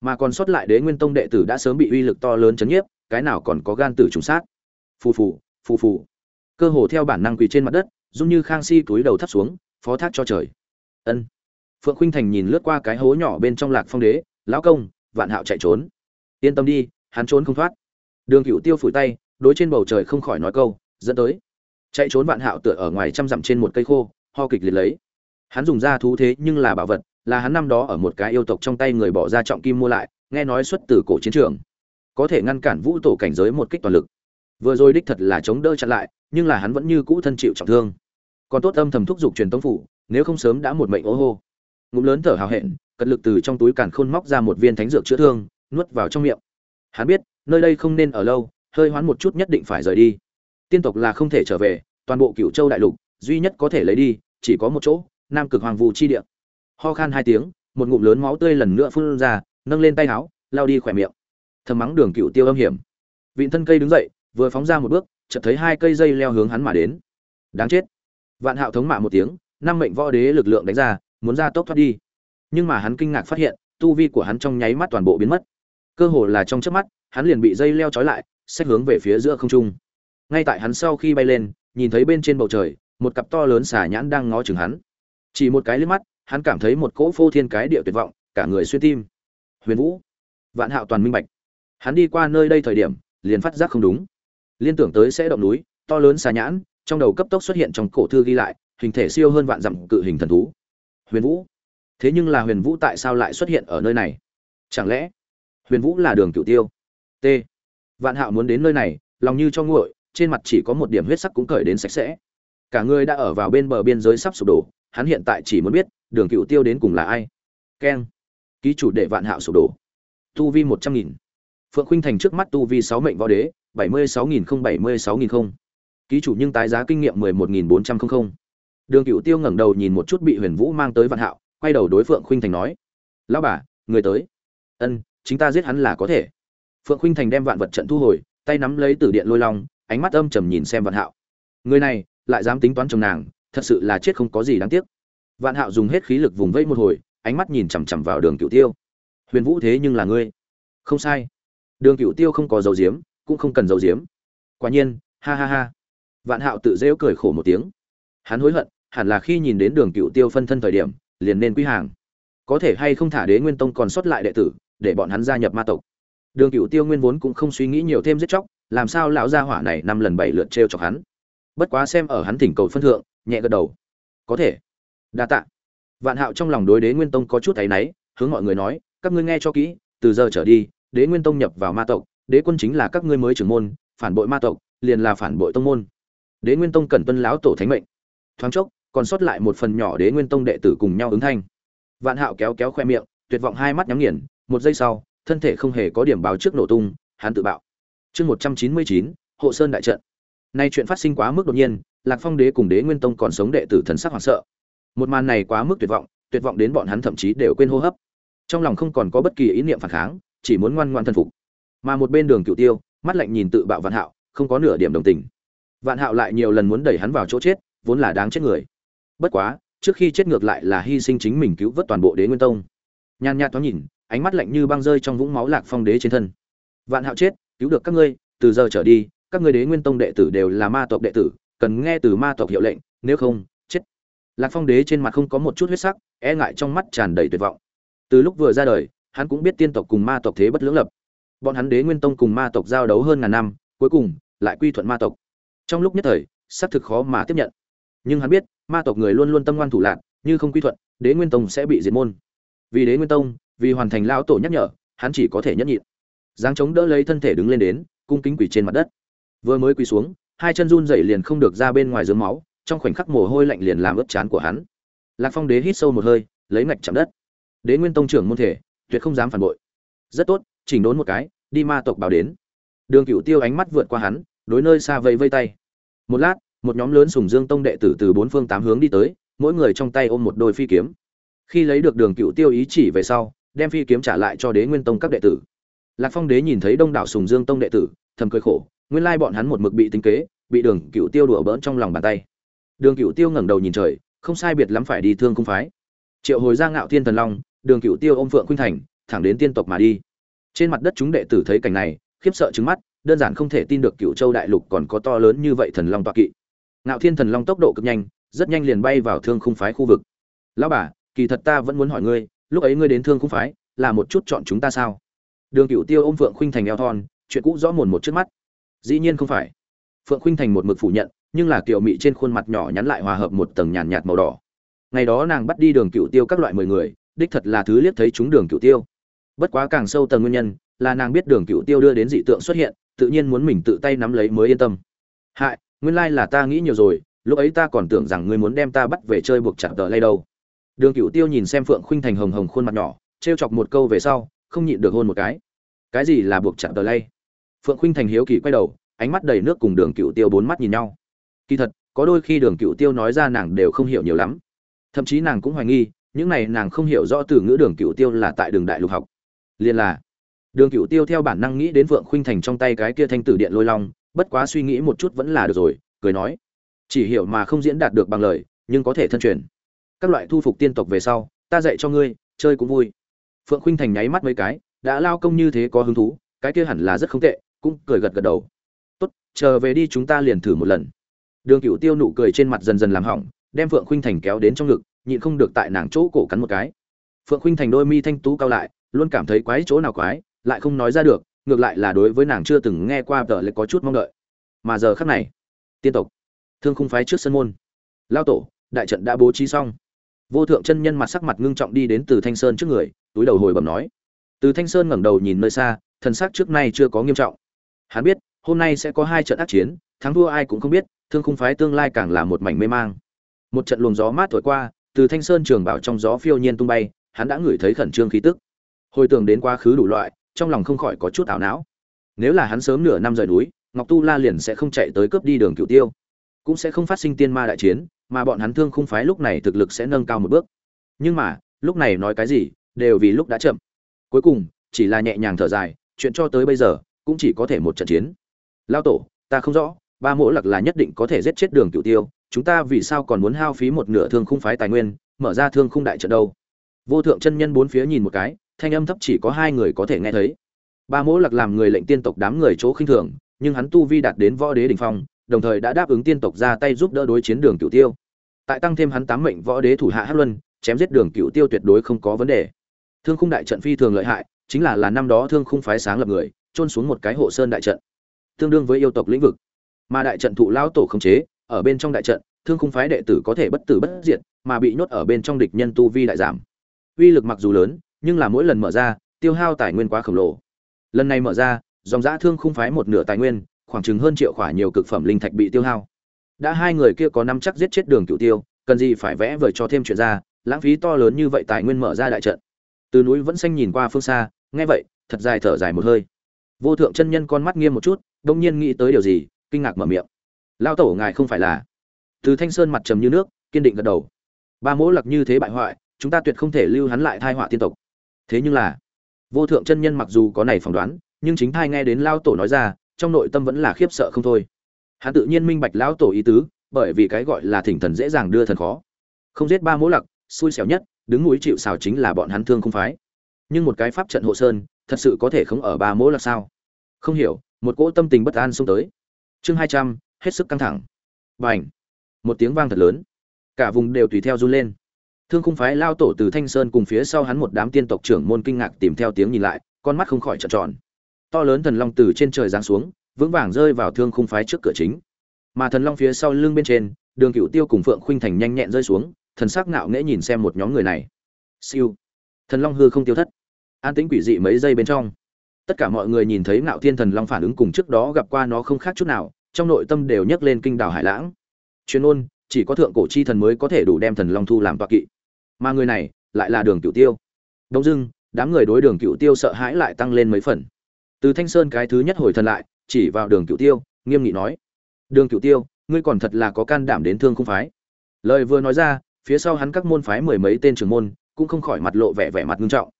Mà còn sót lại đế nguyên tông đệ tử đã sớm bị uy lực to lớn chấn nhiếp, cái nào còn có gan tử trùng sát. Phù phù phù phù. Cơ hồ theo bản năng quỳ trên mặt đất dung như khang si túi đầu thấp xuống, phó thác cho trời. Ân. Phượng khuynh thành nhìn lướt qua cái hố nhỏ bên trong lạc phong đế, lão công, vạn hạo chạy trốn. Yên tâm đi hắn trốn không thoát. Đường cựu tiêu phủi tay, đối trên bầu trời không khỏi nói câu, dẫn tới. Chạy trốn vạn hạo tựa ở ngoài trăm dặm trên một cây khô, ho kịch liệt lấy. Hắn dùng ra thú thế nhưng là bảo vật, là hắn năm đó ở một cái yêu tộc trong tay người bỏ ra trọng kim mua lại, nghe nói xuất từ cổ chiến trường. Có thể ngăn cản vũ tổ cảnh giới một kích toàn lực. Vừa rồi đích thật là chống đỡ chặn lại, nhưng là hắn vẫn như cũ thân chịu trọng thương. Còn tốt âm thầm thúc giục truyền tống phủ, nếu không sớm đã một mệnh ô hô. Ngụm lớn thở hào hẹn, cật lực từ trong túi càn khôn móc ra một viên thánh dược chữa thương, nuốt vào trong miệng hắn biết, nơi đây không nên ở lâu, hơi hoán một chút nhất định phải rời đi. Tiên tộc là không thể trở về, toàn bộ cựu châu đại lục, duy nhất có thể lấy đi, chỉ có một chỗ, nam cực hoàng vũ chi địa. Ho khan hai tiếng, một ngụm lớn máu tươi lần nữa phun ra, nâng lên tay áo lao đi khỏe miệng. Thầm mắng đường cựu tiêu âm hiểm. Vịn thân cây đứng dậy, vừa phóng ra một bước, chợt thấy hai cây dây leo hướng hắn mà đến. Đáng chết. Vạn hạo thống mạ một tiếng, năm mệnh võ đế lực lượng đánh ra, muốn ra tốc thoát đi. Nhưng mà hắn kinh ngạc phát hiện, tu vi của hắn trong nháy mắt toàn bộ biến mất cơ hồ là trong chớp mắt, hắn liền bị dây leo trói lại xét hướng về phía giữa không trung. Ngay tại hắn sau khi bay lên, nhìn thấy bên trên bầu trời, một cặp to lớn xà nhãn đang ngó chừng hắn. Chỉ một cái liếc mắt, hắn cảm thấy một cỗ phô thiên cái địa tuyệt vọng, cả người xuyên tim. Huyền vũ, vạn hạo toàn minh bạch. Hắn đi qua nơi đây thời điểm, liền phát giác không đúng. Liên tưởng tới sẽ động núi, to lớn xà nhãn, trong đầu cấp tốc xuất hiện trong cổ thư ghi lại, hình thể siêu hơn vạn dặm cự hình thần thú. Huyền vũ, thế nhưng là huyền vũ tại sao lại xuất hiện ở nơi này? Chẳng lẽ huyền vũ là đường Cựu tiêu. T. Vạn hạo muốn đến nơi này, lòng như cho nguội, trên mặt chỉ có một điểm huyết sắc cũng cởi đến sạch sẽ. Cả người đã ở vào bên bờ biên giới sắp sụp đổ, hắn hiện tại chỉ muốn biết, đường cựu tiêu đến cùng là ai. Keng. Ký chủ đệ vạn hạo sụp đổ. Tu vi một trăm nghìn. Phượng Khinh thành trước mắt tu vi sáu mệnh võ đế, bảy mươi sáu nghìn không, bảy mươi sáu nghìn không. Ký chủ nhưng tái giá kinh nghiệm mười một nghìn bốn trăm không không. Đường cựu tiêu ngẩng đầu nhìn một chút bị huyền vũ mang tới vạn hạo, quay đầu đối phượng Khinh thành nói, lão bà, người tới. Ân chính ta giết hắn là có thể. Phượng khuynh thành đem vạn vật trận thu hồi, tay nắm lấy từ điện lôi long, ánh mắt âm trầm nhìn xem vạn hạo. Người này, lại dám tính toán chồng nàng, thật sự là chết không có gì đáng tiếc. Vạn hạo dùng hết khí lực vùng vẫy một hồi, ánh mắt nhìn chằm chằm vào đường cựu tiêu. Huyền vũ thế nhưng là ngươi. Không sai. Đường cựu tiêu không có dấu diếm cũng không cần dấu diếm quả nhiên, ha ha ha. Vạn hạo tự rêu cười khổ một tiếng. Hắn hối hận, hẳn là khi nhìn đến đường cựu tiêu phân thân thời điểm, liền nên quy hàng. Có thể hay không thả đế nguyên tông còn sót lại đệ tử để bọn hắn gia nhập ma tộc. Đường cựu tiêu nguyên vốn cũng không suy nghĩ nhiều thêm giết chóc, làm sao lão gia hỏa này năm lần bảy lượt t r e o chọc hắn? Bất quá xem ở hắn thỉnh cầu phân thượng, nhẹ gật đầu. Có thể. Đa tạ. Vạn hạo trong lòng đối đế nguyên tông có chút thấy náy, hướng mọi người nói, các ngươi nghe cho kỹ, từ giờ trở đi, đế nguyên tông nhập vào ma tộc, đế quân chính là các ngươi mới trưởng môn, phản bội ma tộc, liền là phản bội tông môn. Đế nguyên tông cần tuân lão tổ thánh mệnh. Thoáng chốc, còn sót lại một phần nhỏ đế nguyên tông đệ tử cùng nhau ứng thanh. Vạn hạo kéo kéo khoe miệng, tuyệt vọng hai mắt nhắm nghiền một giây sau, thân thể không hề có điểm báo trước nổ tung, hắn tự bạo. Chương một trăm chín mươi chín, hộ sơn đại trận. Nay chuyện phát sinh quá mức đột nhiên, lạc phong đế cùng đế nguyên tông còn sống đệ tử thần sắc hoảng sợ. Một màn này quá mức tuyệt vọng tuyệt vọng đến bọn hắn thậm chí đều quên hô hấp. Trong lòng không còn có bất kỳ ý niệm phản kháng, chỉ muốn ngoan ngoan thân phục. Mà một bên đường cựu tiêu, mắt lạnh nhìn tự bạo vạn hạo, không có nửa điểm đồng tình. Vạn hạo lại nhiều lần muốn đẩy hắn vào chỗ chết, vốn là đáng chết người. Bất quá, trước khi chết ngược lại là hy sinh chính mình cứu vớt toàn bộ đế nguyên tông. Nhàn nhạt thoáng nhìn ánh mắt lạnh như băng rơi trong vũng máu lạc phong đế trên thân. Vạn hạo chết, cứu được các ngươi, từ giờ trở đi, các ngươi đế nguyên tông đệ tử đều là ma tộc đệ tử, cần nghe từ ma tộc hiệu lệnh, nếu không, chết. Lạc phong đế trên mặt không có một chút huyết sắc e ngại trong mắt tràn đầy tuyệt vọng. Từ lúc vừa ra đời, hắn cũng biết tiên tộc cùng ma tộc thế bất lưỡng lập. Bọn hắn đế nguyên tông cùng ma tộc giao đấu hơn ngàn năm, cuối cùng lại quy thuận ma tộc. Trong lúc nhất thời, xác thực khó mà tiếp nhận. Nhưng hắn biết, ma tộc người luôn luôn tâm ngoan thủ lạc, như không quy thuận, đế nguyên tông sẽ bị diệt môn. Vì đế nguyên tông vì hoàn thành lão tổ nhắc nhở, hắn chỉ có thể nhẫn nhịn. Giáng chống đỡ lấy thân thể đứng lên đến, cung kính quỳ trên mặt đất. Vừa mới quỳ xuống, hai chân run dậy liền không được ra bên ngoài dưới máu, trong khoảnh khắc mồ hôi lạnh liền làm ướt chán của hắn. Lạc phong đế hít sâu một hơi, lấy ngạch chạm đất. Đế nguyên tông trưởng môn thể, tuyệt không dám phản bội. Rất tốt, chỉnh đốn một cái, đi ma tộc báo đến. Đường cựu tiêu ánh mắt vượt qua hắn, đối nơi xa vây vây tay. Một lát, một nhóm lớn sùng dương tông đệ tử từ bốn phương tám hướng đi tới, mỗi người trong tay ôm một đôi phi kiếm. Khi lấy được đường cựu tiêu ý chỉ về sau đem phi kiếm trả lại cho đế nguyên tông các đệ tử. Lạc phong đế nhìn thấy đông đảo sùng dương tông đệ tử, thầm cười khổ, nguyên lai bọn hắn một mực bị tính kế, bị đường cựu tiêu đùa bỡn trong lòng bàn tay. Đường cựu tiêu ngẩng đầu nhìn trời, không sai biệt lắm phải đi thương không phái. Triệu hồi ra ngạo thiên thần long, đường cựu tiêu ôm phượng khuynh thành, thẳng đến tiên tộc mà đi. Trên mặt đất chúng đệ tử thấy cảnh này, khiếp sợ trứng mắt, đơn giản không thể tin được cựu châu đại lục còn có to lớn như vậy thần long toa kỵ. Ngạo thiên thần long tốc độ cực nhanh, rất nhanh liền bay vào thương không phái khu vực. Lão bà, kỳ thật ta vẫn muốn hỏi ngươi lúc ấy ngươi đến thương khung phái, là một chút chọn chúng ta sao? Đường cựu tiêu ôm phượng khuynh thành eo thon, chuyện cũ rõ mồn một trước mắt. Dĩ nhiên không phải. Phượng khuynh thành một mực phủ nhận, nhưng là kiểu mị trên khuôn mặt nhỏ nhắn lại hòa hợp một tầng nhàn nhạt màu đỏ. Ngày đó nàng bắt đi đường cựu tiêu các loại mười người, đích thật là thứ liếc thấy chúng đường cựu tiêu. Bất quá càng sâu tầng nguyên nhân, là nàng biết đường cựu tiêu đưa đến dị tượng xuất hiện, tự nhiên muốn mình tự tay nắm lấy mới yên tâm. Hại, nguyên lai là ta nghĩ nhiều rồi, lúc ấy ta còn tưởng rằng ngươi muốn đem ta bắt về chơi buộc chặt tờ lay đâu đường cựu tiêu nhìn xem phượng khuynh thành hồng hồng khuôn mặt nhỏ, trêu chọc một câu về sau, không nhịn được hôn một cái. Cái gì là buộc chặt tờ lay? Phượng khuynh thành hiếu kỳ quay đầu, ánh mắt đầy nước cùng đường cựu tiêu bốn mắt nhìn nhau. Kỳ thật, có đôi khi đường cựu tiêu nói ra nàng đều không hiểu nhiều lắm. Thậm chí nàng cũng hoài nghi, những này nàng không hiểu rõ từ ngữ đường cựu tiêu là tại đường đại lục học. Liên là, đường cựu tiêu theo bản năng nghĩ đến phượng khuynh thành trong tay cái kia thanh tử điện lôi long, bất quá suy nghĩ một chút vẫn là được rồi, cười nói. Chỉ hiểu mà không diễn đạt được bằng lời, nhưng có thể thân truyền các loại thu phục tiên tộc về sau, ta dạy cho ngươi, chơi cũng vui. Phượng khuynh thành nháy mắt mấy cái, đã lao công như thế có hứng thú, cái kia hẳn là rất không tệ, cũng cười gật gật đầu. Tốt, chờ về đi chúng ta liền thử một lần. Đường cựu tiêu nụ cười trên mặt dần dần làm hỏng, đem phượng khuynh thành kéo đến trong ngực, nhịn không được tại nàng chỗ cổ cắn một cái. Phượng khuynh thành đôi mi thanh tú cao lại, luôn cảm thấy quái chỗ nào quái, lại không nói ra được, ngược lại là đối với nàng chưa từng nghe qua tờ lại có chút mong đợi. Mà giờ khắc này, tiên tộc, thương khung phái trước sân môn. Lao tổ, đại trận đã bố trí xong vô thượng chân nhân mặt sắc mặt ngưng trọng đi đến từ thanh sơn trước người, túi đầu hồi bẩm nói. Từ thanh sơn ngẩng đầu nhìn nơi xa, thần sắc trước nay chưa có nghiêm trọng. Hắn biết, hôm nay sẽ có hai trận ác chiến, thắng thua ai cũng không biết, thương khung phái tương lai càng là một mảnh mê mang. Một trận luồng gió mát thổi qua, từ thanh sơn trường bảo trong gió phiêu nhiên tung bay, hắn đã ngửi thấy khẩn trương khí tức. Hồi tưởng đến quá khứ đủ loại, trong lòng không khỏi có chút ảo não. Nếu là hắn sớm nửa năm rời núi, ngọc tu la liền sẽ không chạy tới cướp đi đường cửu tiêu cũng sẽ không phát sinh tiên ma đại chiến, mà bọn hắn thương khung phái lúc này thực lực sẽ nâng cao một bước. Nhưng mà, lúc này nói cái gì, đều vì lúc đã chậm. Cuối cùng, chỉ là nhẹ nhàng thở dài, chuyện cho tới bây giờ, cũng chỉ có thể một trận chiến. Lao tổ, ta không rõ, ba mỗ lặc là nhất định có thể giết chết đường cửu tiêu, chúng ta vì sao còn muốn hao phí một nửa thương khung phái tài nguyên, mở ra thương khung đại trận đâu? Vô thượng chân nhân bốn phía nhìn một cái, thanh âm thấp chỉ có hai người có thể nghe thấy. Ba mỗ lặc làm người lệnh tiên tộc đám người chỗ khinh thường, nhưng hắn tu vi đạt đến võ đế đỉnh phong đồng thời đã đáp ứng tiên tộc ra tay giúp đỡ đối chiến đường cửu tiêu. Tại tăng thêm hắn tám mệnh võ đế thủ hạ hắc luân, chém giết đường cửu tiêu tuyệt đối không có vấn đề. Thương khung đại trận phi thường lợi hại, chính là là năm đó thương khung phái sáng lập người trôn xuống một cái hộ sơn đại trận, tương đương với yêu tộc lĩnh vực. Mà đại trận thụ lao tổ khống chế, ở bên trong đại trận, thương khung phái đệ tử có thể bất tử bất diệt, mà bị nhốt ở bên trong địch nhân tu vi đại giảm. Uy lực mặc dù lớn, nhưng là mỗi lần mở ra, tiêu hao tài nguyên quá khổng lồ. Lần này mở ra, dòng giã thương khung phái một nửa tài nguyên khoảng chừng hơn triệu khỏa nhiều cực phẩm linh thạch bị tiêu hao. Đã hai người kia có năm chắc giết chết đường cựu tiêu, cần gì phải vẽ vời cho thêm chuyện ra, lãng phí to lớn như vậy tài nguyên mở ra đại trận. Từ núi vẫn xanh nhìn qua phương xa, nghe vậy, thật dài thở dài một hơi. Vô thượng chân nhân con mắt nghiêm một chút đông nhiên nghĩ tới điều gì, kinh ngạc mở miệng. Lao tổ ngài không phải là? Từ thanh sơn mặt trầm như nước, kiên định gật đầu. Ba mỗ lặc như thế bại hoại, chúng ta tuyệt không thể lưu hắn lại thai họa tiên tộc. Thế nhưng là, vô thượng chân nhân mặc dù có này phỏng đoán, nhưng chính thai nghe đến lao tổ nói ra trong nội tâm vẫn là khiếp sợ không thôi. Hắn tự nhiên minh bạch lão tổ ý tứ, bởi vì cái gọi là thỉnh thần dễ dàng đưa thần khó. Không giết ba mỗ lặc, xui xẻo nhất, đứng núi chịu xào chính là bọn hắn thương không phái. Nhưng một cái pháp trận hộ sơn, thật sự có thể không ở ba mỗ lặc sao? Không hiểu, một cỗ tâm tình bất an xông tới. Chương hai trăm, hết sức căng thẳng. B à n h một tiếng vang thật lớn. Cả vùng đều tùy theo run lên. Thương khung phái lao tổ từ thanh sơn cùng phía sau hắn một đám tiên tộc trưởng môn kinh ngạc tìm theo tiếng nhìn lại, con mắt không khỏi trợn tròn to lớn thần long từ trên trời giáng xuống, vững vàng rơi vào thương khung phái trước cửa chính. Mà thần long phía sau lưng bên trên, đường cựu tiêu cùng phượng khuynh thành nhanh nhẹn rơi xuống, thần sắc ngạo nghễ nhìn xem một nhóm người này. Siêu. Thần long hư không tiêu thất. An tĩnh quỷ dị mấy giây bên trong. Tất cả mọi người nhìn thấy ngạo thiên thần long phản ứng cùng trước đó gặp qua nó không khác chút nào, trong nội tâm đều nhấc lên kinh đảo hải lãng. Chuyên ôn chỉ có thượng cổ chi thần mới có thể đủ đem thần long thu làm toa kỵ. Mà người này, lại là đường cựu tiêu. Đông dưng đám người đối đường cựu tiêu sợ hãi lại tăng lên mấy phần từ thanh sơn cái thứ nhất hồi thần lại, chỉ vào đường cựu tiêu, nghiêm nghị nói, đường cựu tiêu, ngươi còn thật là có can đảm đến thương không phái. Lời vừa nói ra, phía sau hắn các môn phái mười mấy tên trưởng môn, cũng không khỏi mặt lộ vẻ vẻ mặt nghiêm trọng.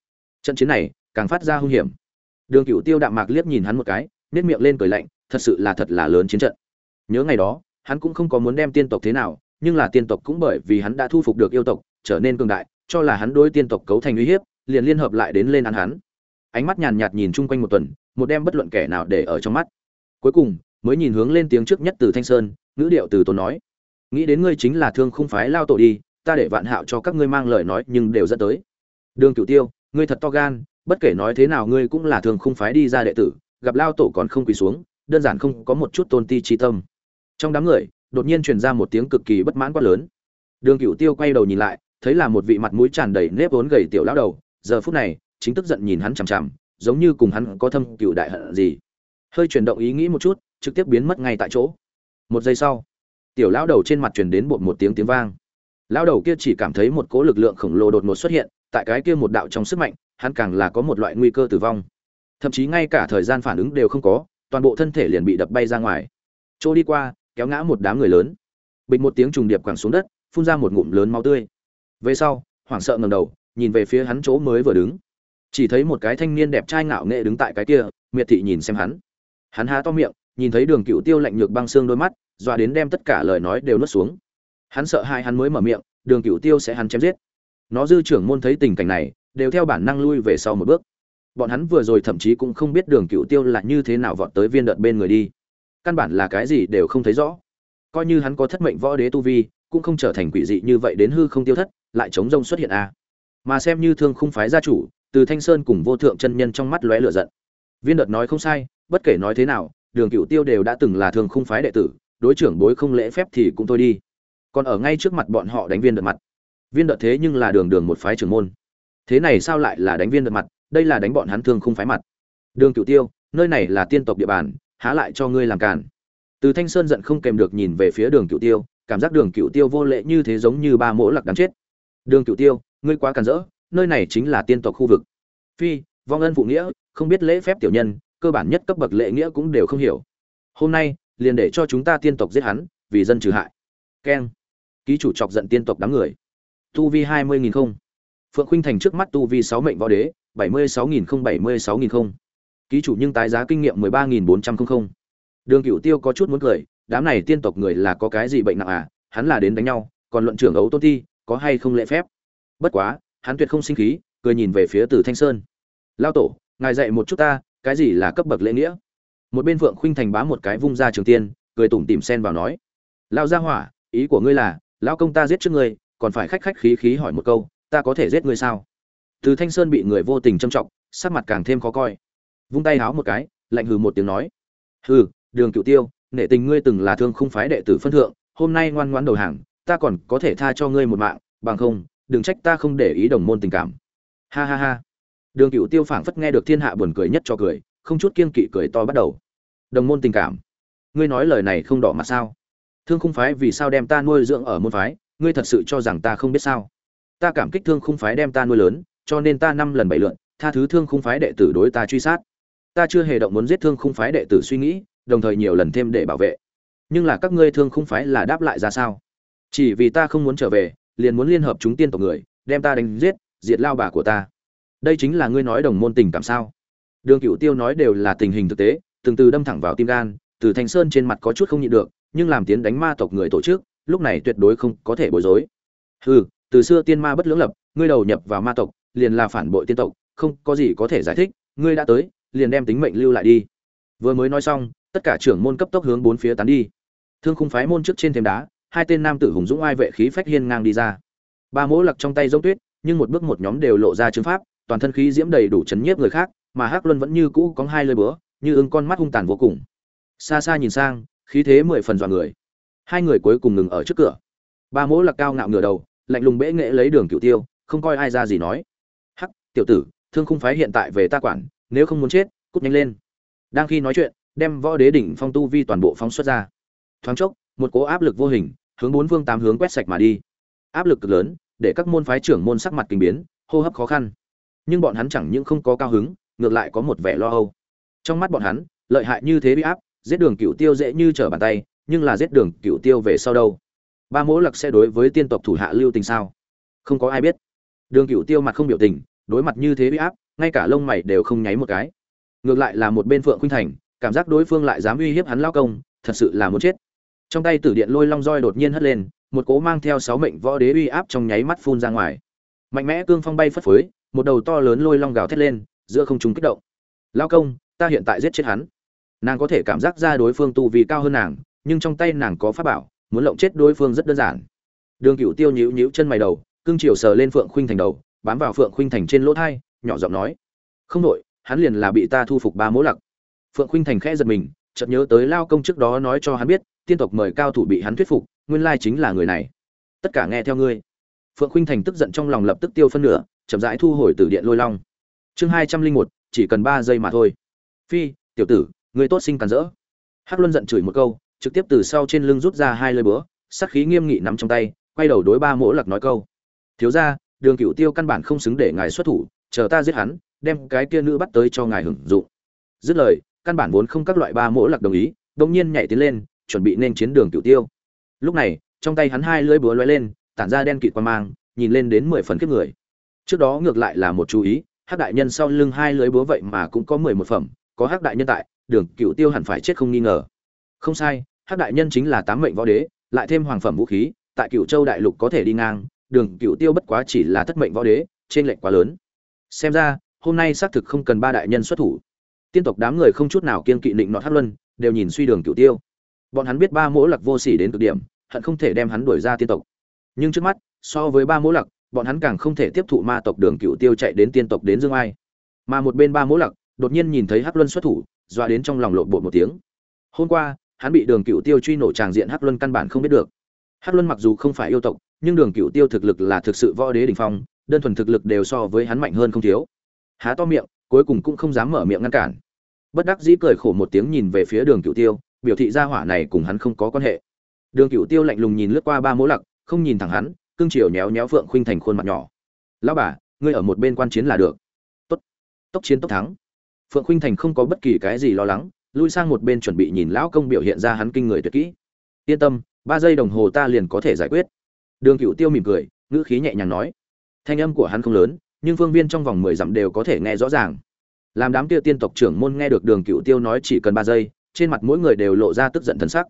Trận chiến này, càng phát ra hung hiểm. Đường cựu tiêu đạm mạc liếc nhìn hắn một cái nếp miệng lên cười lạnh, thật sự là thật là lớn chiến trận. Nhớ ngày đó, hắn cũng không có muốn đem tiên tộc thế nào, nhưng là tiên tộc cũng bởi vì hắn đã thu phục được yêu tộc, trở nên cường đại, cho là hắn đối tiên tộc cấu thành uy hiếp, liền liên hợp lại đến lên án hắn. Ánh mắt nhàn nhạt nhìn chung quanh một tuần một đem bất luận kẻ nào để ở trong mắt. Cuối cùng, mới nhìn hướng lên tiếng trước nhất từ thanh sơn, ngữ điệu từ tốn nói, nghĩ đến ngươi chính là thương không phái lao tổ đi, ta để vạn hạo cho các ngươi mang lời nói nhưng đều dẫn tới. Đường cửu tiêu, ngươi thật to gan, bất kể nói thế nào ngươi cũng là thương không phái đi ra đệ tử, gặp lao tổ còn không quỳ xuống, đơn giản không có một chút tôn ti chi tâm. Trong đám người, đột nhiên truyền ra một tiếng cực kỳ bất mãn quá lớn. Đường cửu tiêu quay đầu nhìn lại, thấy là một vị mặt mũi tràn đầy nếp vốn gầy tiểu lão đầu, giờ phút này, chính tức giận nhìn hắn chằm chằm giống như cùng hắn có thâm cựu đại hận gì. Hơi chuyển động ý nghĩ một chút, trực tiếp biến mất ngay tại chỗ. Một giây sau, tiểu lão đầu trên mặt truyền đến bột một tiếng tiếng vang. Lão đầu kia chỉ cảm thấy một cỗ lực lượng khổng lồ đột ngột xuất hiện, tại cái kia một đạo trong sức mạnh, hắn càng là có một loại nguy cơ tử vong. Thậm chí ngay cả thời gian phản ứng đều không có, toàn bộ thân thể liền bị đập bay ra ngoài. Chỗ đi qua, kéo ngã một đám người lớn. Bịch một tiếng trùng điệp quẳng xuống đất, phun ra một ngụm lớn máu tươi. Về sau, hoảng sợ ngầm đầu, nhìn về phía hắn chỗ mới vừa đứng chỉ thấy một cái thanh niên đẹp trai ngạo nghệ đứng tại cái kia, miệt thị nhìn xem hắn. Hắn há to miệng, nhìn thấy đường cựu tiêu lạnh nhược băng xương đôi mắt, dọa đến đem tất cả lời nói đều nuốt xuống. Hắn sợ hai hắn mới mở miệng, đường cựu tiêu sẽ hắn chém giết. Nó dư trưởng môn thấy tình cảnh này, đều theo bản năng lui về sau một bước. Bọn hắn vừa rồi thậm chí cũng không biết đường cựu tiêu là như thế nào vọt tới viên đợt bên người đi. Căn bản là cái gì đều không thấy rõ. Coi như hắn có thất mệnh võ đế tu vi, cũng không trở thành quỷ dị như vậy đến hư không tiêu thất, lại chống rông xuất hiện a mà xem như thương khung phái gia chủ từ thanh sơn cùng vô thượng chân nhân trong mắt lóe lửa giận. Viên đợt nói không sai, bất kể nói thế nào, đường cựu tiêu đều đã từng là Thường khung phái đệ tử, đối trưởng bối không lễ phép thì cũng thôi đi. Còn ở ngay trước mặt bọn họ đánh viên đợt mặt. Viên đợt thế nhưng là đường đường một phái trưởng môn. Thế này sao lại là đánh viên đợt mặt? Đây là đánh bọn hắn thương khung phái mặt. Đường cựu tiêu, nơi này là tiên tộc địa bàn, há lại cho ngươi làm cản từ thanh sơn giận không kèm được nhìn về phía đường cựu tiêu, cảm giác đường cựu tiêu vô lệ như thế giống như ba mỗ lặc đáng chết. Đường cựu tiêu, ngươi quá càn rỡ nơi này chính là tiên tộc khu vực. Phi, vong ân phụ nghĩa, không biết lễ phép tiểu nhân, cơ bản nhất cấp bậc lễ nghĩa cũng đều không hiểu. Hôm nay, liền để cho chúng ta tiên tộc giết hắn, vì dân trừ hại. Keng. Ký chủ chọc giận tiên tộc đám người. Tu vi hai mươi nghìn không. Phượng khuynh thành trước mắt tu vi sáu mệnh võ đế, bảy mươi sáu nghìn không, bảy mươi sáu nghìn không. Ký chủ nhưng tái giá kinh nghiệm mười ba nghìn bốn trăm không không. Đường cựu tiêu có chút muốn cười, đám này tiên tộc người là có cái gì bệnh nặng à? Hắn là đến đánh nhau, còn luận trưởng ấu tôn ti, có hay không lễ phép? Bất quá hắn tuyệt không sinh khí, cười nhìn về phía từ thanh sơn. Lao tổ, ngài dạy một chút ta, cái gì là cấp bậc lễ nghĩa? Một bên phượng khuynh thành bá một cái vung ra trường tiên, cười tủm tỉm xen vào nói, lao gia hỏa, ý của ngươi là, lão công ta giết trước ngươi, còn phải khách khách khí khí hỏi một câu, ta có thể giết ngươi sao? Từ thanh sơn bị người vô tình châm trọng, sắc mặt càng thêm khó coi. Vung tay háo một cái, lạnh hừ một tiếng nói, hừ, đường cựu tiêu, nể tình ngươi từng là thương không phái đệ tử phân thượng, hôm nay ngoan ngoãn đầu hàng, ta còn có thể tha cho ngươi một mạng, bằng không đừng trách ta không để ý đồng môn tình cảm. Ha ha ha. Đường cựu tiêu phảng phất nghe được thiên hạ buồn cười nhất cho cười, không chút kiên kỵ cười to bắt đầu. Đồng môn tình cảm. Ngươi nói lời này không đỏ mặt sao? Thương không phái vì sao đem ta nuôi dưỡng ở môn phái, ngươi thật sự cho rằng ta không biết sao? Ta cảm kích thương không phái đem ta nuôi lớn, cho nên ta năm lần bảy lượn, tha thứ thương không phái đệ tử đối ta truy sát. Ta chưa hề động muốn giết thương không phái đệ tử suy nghĩ, đồng thời nhiều lần thêm để bảo vệ. Nhưng là các ngươi thương không phái là đáp lại ra sao? Chỉ vì ta không muốn trở về liền muốn liên hợp chúng tiên tộc người, đem ta đánh giết, diệt lao bà của ta. Đây chính là ngươi nói đồng môn tình cảm sao? Đường cựu tiêu nói đều là tình hình thực tế, từng từ đâm thẳng vào tim gan, từ thanh sơn trên mặt có chút không nhịn được, nhưng làm tiến đánh ma tộc người tổ chức, lúc này tuyệt đối không có thể bối rối. Hừ, từ xưa tiên ma bất lưỡng lập, ngươi đầu nhập vào ma tộc, liền là phản bội tiên tộc, không có gì có thể giải thích, ngươi đã tới, liền đem tính mệnh lưu lại đi. Vừa mới nói xong, tất cả trưởng môn cấp tốc hướng bốn phía tán đi. Thương khung phái môn trước trên thềm đá hai tên nam tử hùng dũng ai vệ khí phách hiên ngang đi ra. Ba mỗ lặc trong tay giống tuyết, nhưng một bước một nhóm đều lộ ra chứng pháp, toàn thân khí diễm đầy đủ chấn nhiếp người khác, mà hắc luân vẫn như cũ có hai lơi búa, như ưng con mắt hung tàn vô cùng. Xa xa nhìn sang, khí thế mười phần dọa người. Hai người cuối cùng ngừng ở trước cửa. Ba mỗ lặc cao ngạo ngửa đầu, lạnh lùng bẽ nghệ lấy đường cựu tiêu, không coi ai ra gì nói. Hắc, tiểu tử, thương khung phái hiện tại về ta quản, nếu không muốn chết, cút nhanh lên. Đang khi nói chuyện, đem võ đế đỉnh phong tu vi toàn bộ phóng xuất ra. Thoáng chốc, một cỗ áp lực vô hình hướng bốn phương tám hướng quét sạch mà đi. Áp lực cực lớn, để các môn phái trưởng môn sắc mặt kinh biến, hô hấp khó khăn. Nhưng bọn hắn chẳng những không có cao hứng, ngược lại có một vẻ lo âu. Trong mắt bọn hắn, lợi hại như thế bị áp, giết đường cựu tiêu dễ như trở bàn tay, nhưng là giết đường cựu tiêu về sau đâu? Ba mỗ lặc sẽ đối với tiên tộc thủ hạ lưu tình sao? Không có ai biết. Đường cựu tiêu mặt không biểu tình, đối mặt như thế bị áp, ngay cả lông mày đều không nháy một cái. Ngược lại là một bên phượng khuynh thành, cảm giác đối phương lại dám uy hiếp hắn lao công, thật sự là muốn chết trong tay tử điện lôi long roi đột nhiên hất lên, một cố mang theo sáu mệnh võ đế uy áp trong nháy mắt phun ra ngoài. Mạnh mẽ cương phong bay phất phới, một đầu to lớn lôi long gào thét lên, giữa không trung kích động. Lao công, ta hiện tại giết chết hắn. Nàng có thể cảm giác ra đối phương tu vì cao hơn nàng, nhưng trong tay nàng có pháp bảo, muốn lộng chết đối phương rất đơn giản. Đường cựu tiêu nhíu nhíu chân mày đầu, cương chiều sờ lên phượng khuynh thành đầu, bám vào phượng khuynh thành trên lỗ thai, nhỏ giọng nói, không đội hắn liền là bị ta thu phục ba mỗ lặc. Phượng khuynh thành khẽ giật mình, chợt nhớ tới lao công trước đó nói cho hắn biết tiên tộc mời cao thủ bị hắn thuyết phục, nguyên lai chính là người này. Tất cả nghe theo ngươi. Phượng khuynh thành tức giận trong lòng lập tức tiêu phân nửa, chậm rãi thu hồi từ điện lôi long. Chương hai trăm linh một, chỉ cần ba giây mà thôi. Phi, tiểu tử người tốt sinh cần rỡ. Hắc luân giận chửi một câu, trực tiếp từ sau trên lưng rút ra hai lơi búa sắc khí nghiêm nghị nắm trong tay, quay đầu đối ba mỗ lặc nói câu. Thiếu ra đường cựu tiêu căn bản không xứng để ngài xuất thủ, chờ ta giết hắn, đem cái kia nữ bắt tới cho ngài hưởng dụng. Dứt lời, căn bản vốn không các loại ba mỗ lặc đồng ý đông nhiên nhảy tiến lên chuẩn bị nên chiến đường cựu tiêu. Lúc này, trong tay hắn hai lưỡi búa lóe lên, tản ra đen kịt quan mang, nhìn lên đến mười phần kiếp người. Trước đó ngược lại là một chú ý, hắc đại nhân sau lưng hai lưỡi búa vậy mà cũng có mười một phẩm, có hắc đại nhân tại, đường cựu tiêu hẳn phải chết không nghi ngờ. Không sai, hắc đại nhân chính là tám mệnh võ đế, lại thêm hoàng phẩm vũ khí, tại cựu châu đại lục có thể đi ngang, đường cựu tiêu bất quá chỉ là thất mệnh võ đế, trên lệnh quá lớn. Xem ra, hôm nay xác thực không cần ba đại nhân xuất thủ. Tiên tộc đám người không chút nào kiên kỵ định nọ hát luân, đều nhìn suy đường cựu tiêu bọn hắn biết ba mỗ lặc vô sỉ đến cực điểm, hận không thể đem hắn đuổi ra tiên tộc. Nhưng trước mắt, so với ba mỗ lặc, bọn hắn càng không thể tiếp thụ ma tộc đường cựu tiêu chạy đến tiên tộc đến dương ai. Mà một bên ba mỗ lặc, đột nhiên nhìn thấy hắc luân xuất thủ, dọa đến trong lòng lộn bột một tiếng. Hôm qua, hắn bị đường cựu tiêu truy nổ tràng diện hắc luân căn bản không biết được. Hắc luân mặc dù không phải yêu tộc, nhưng đường cựu tiêu thực lực là thực sự võ đế đình phong, đơn thuần thực lực đều so với hắn mạnh hơn không thiếu. Há to miệng, cuối cùng cũng không dám mở miệng ngăn cản. Bất đắc dĩ cười khổ một tiếng nhìn về phía đường cựu tiêu biểu thị ra hỏa này cùng hắn không có quan hệ. Đường cựu tiêu lạnh lùng nhìn lướt qua ba mỗ lặc, không nhìn thẳng hắn, cương triều nhéo nhéo phượng khuynh thành khuôn mặt nhỏ. Lão bà, ngươi ở một bên quan chiến là được. Tốt. Tốc chiến tốc thắng. Phượng khuynh thành không có bất kỳ cái gì lo lắng, lui sang một bên chuẩn bị nhìn lão công biểu hiện ra hắn kinh người tuyệt kỹ. Yên tâm, ba giây đồng hồ ta liền có thể giải quyết. Đường cựu tiêu mỉm cười, ngữ khí nhẹ nhàng nói. Thanh âm của hắn không lớn, nhưng phương viên trong vòng mười dặm đều có thể nghe rõ ràng. Làm đám kia tiên tộc trưởng môn nghe được đường cựu tiêu nói chỉ cần ba giây trên mặt mỗi người đều lộ ra tức giận thân sắc.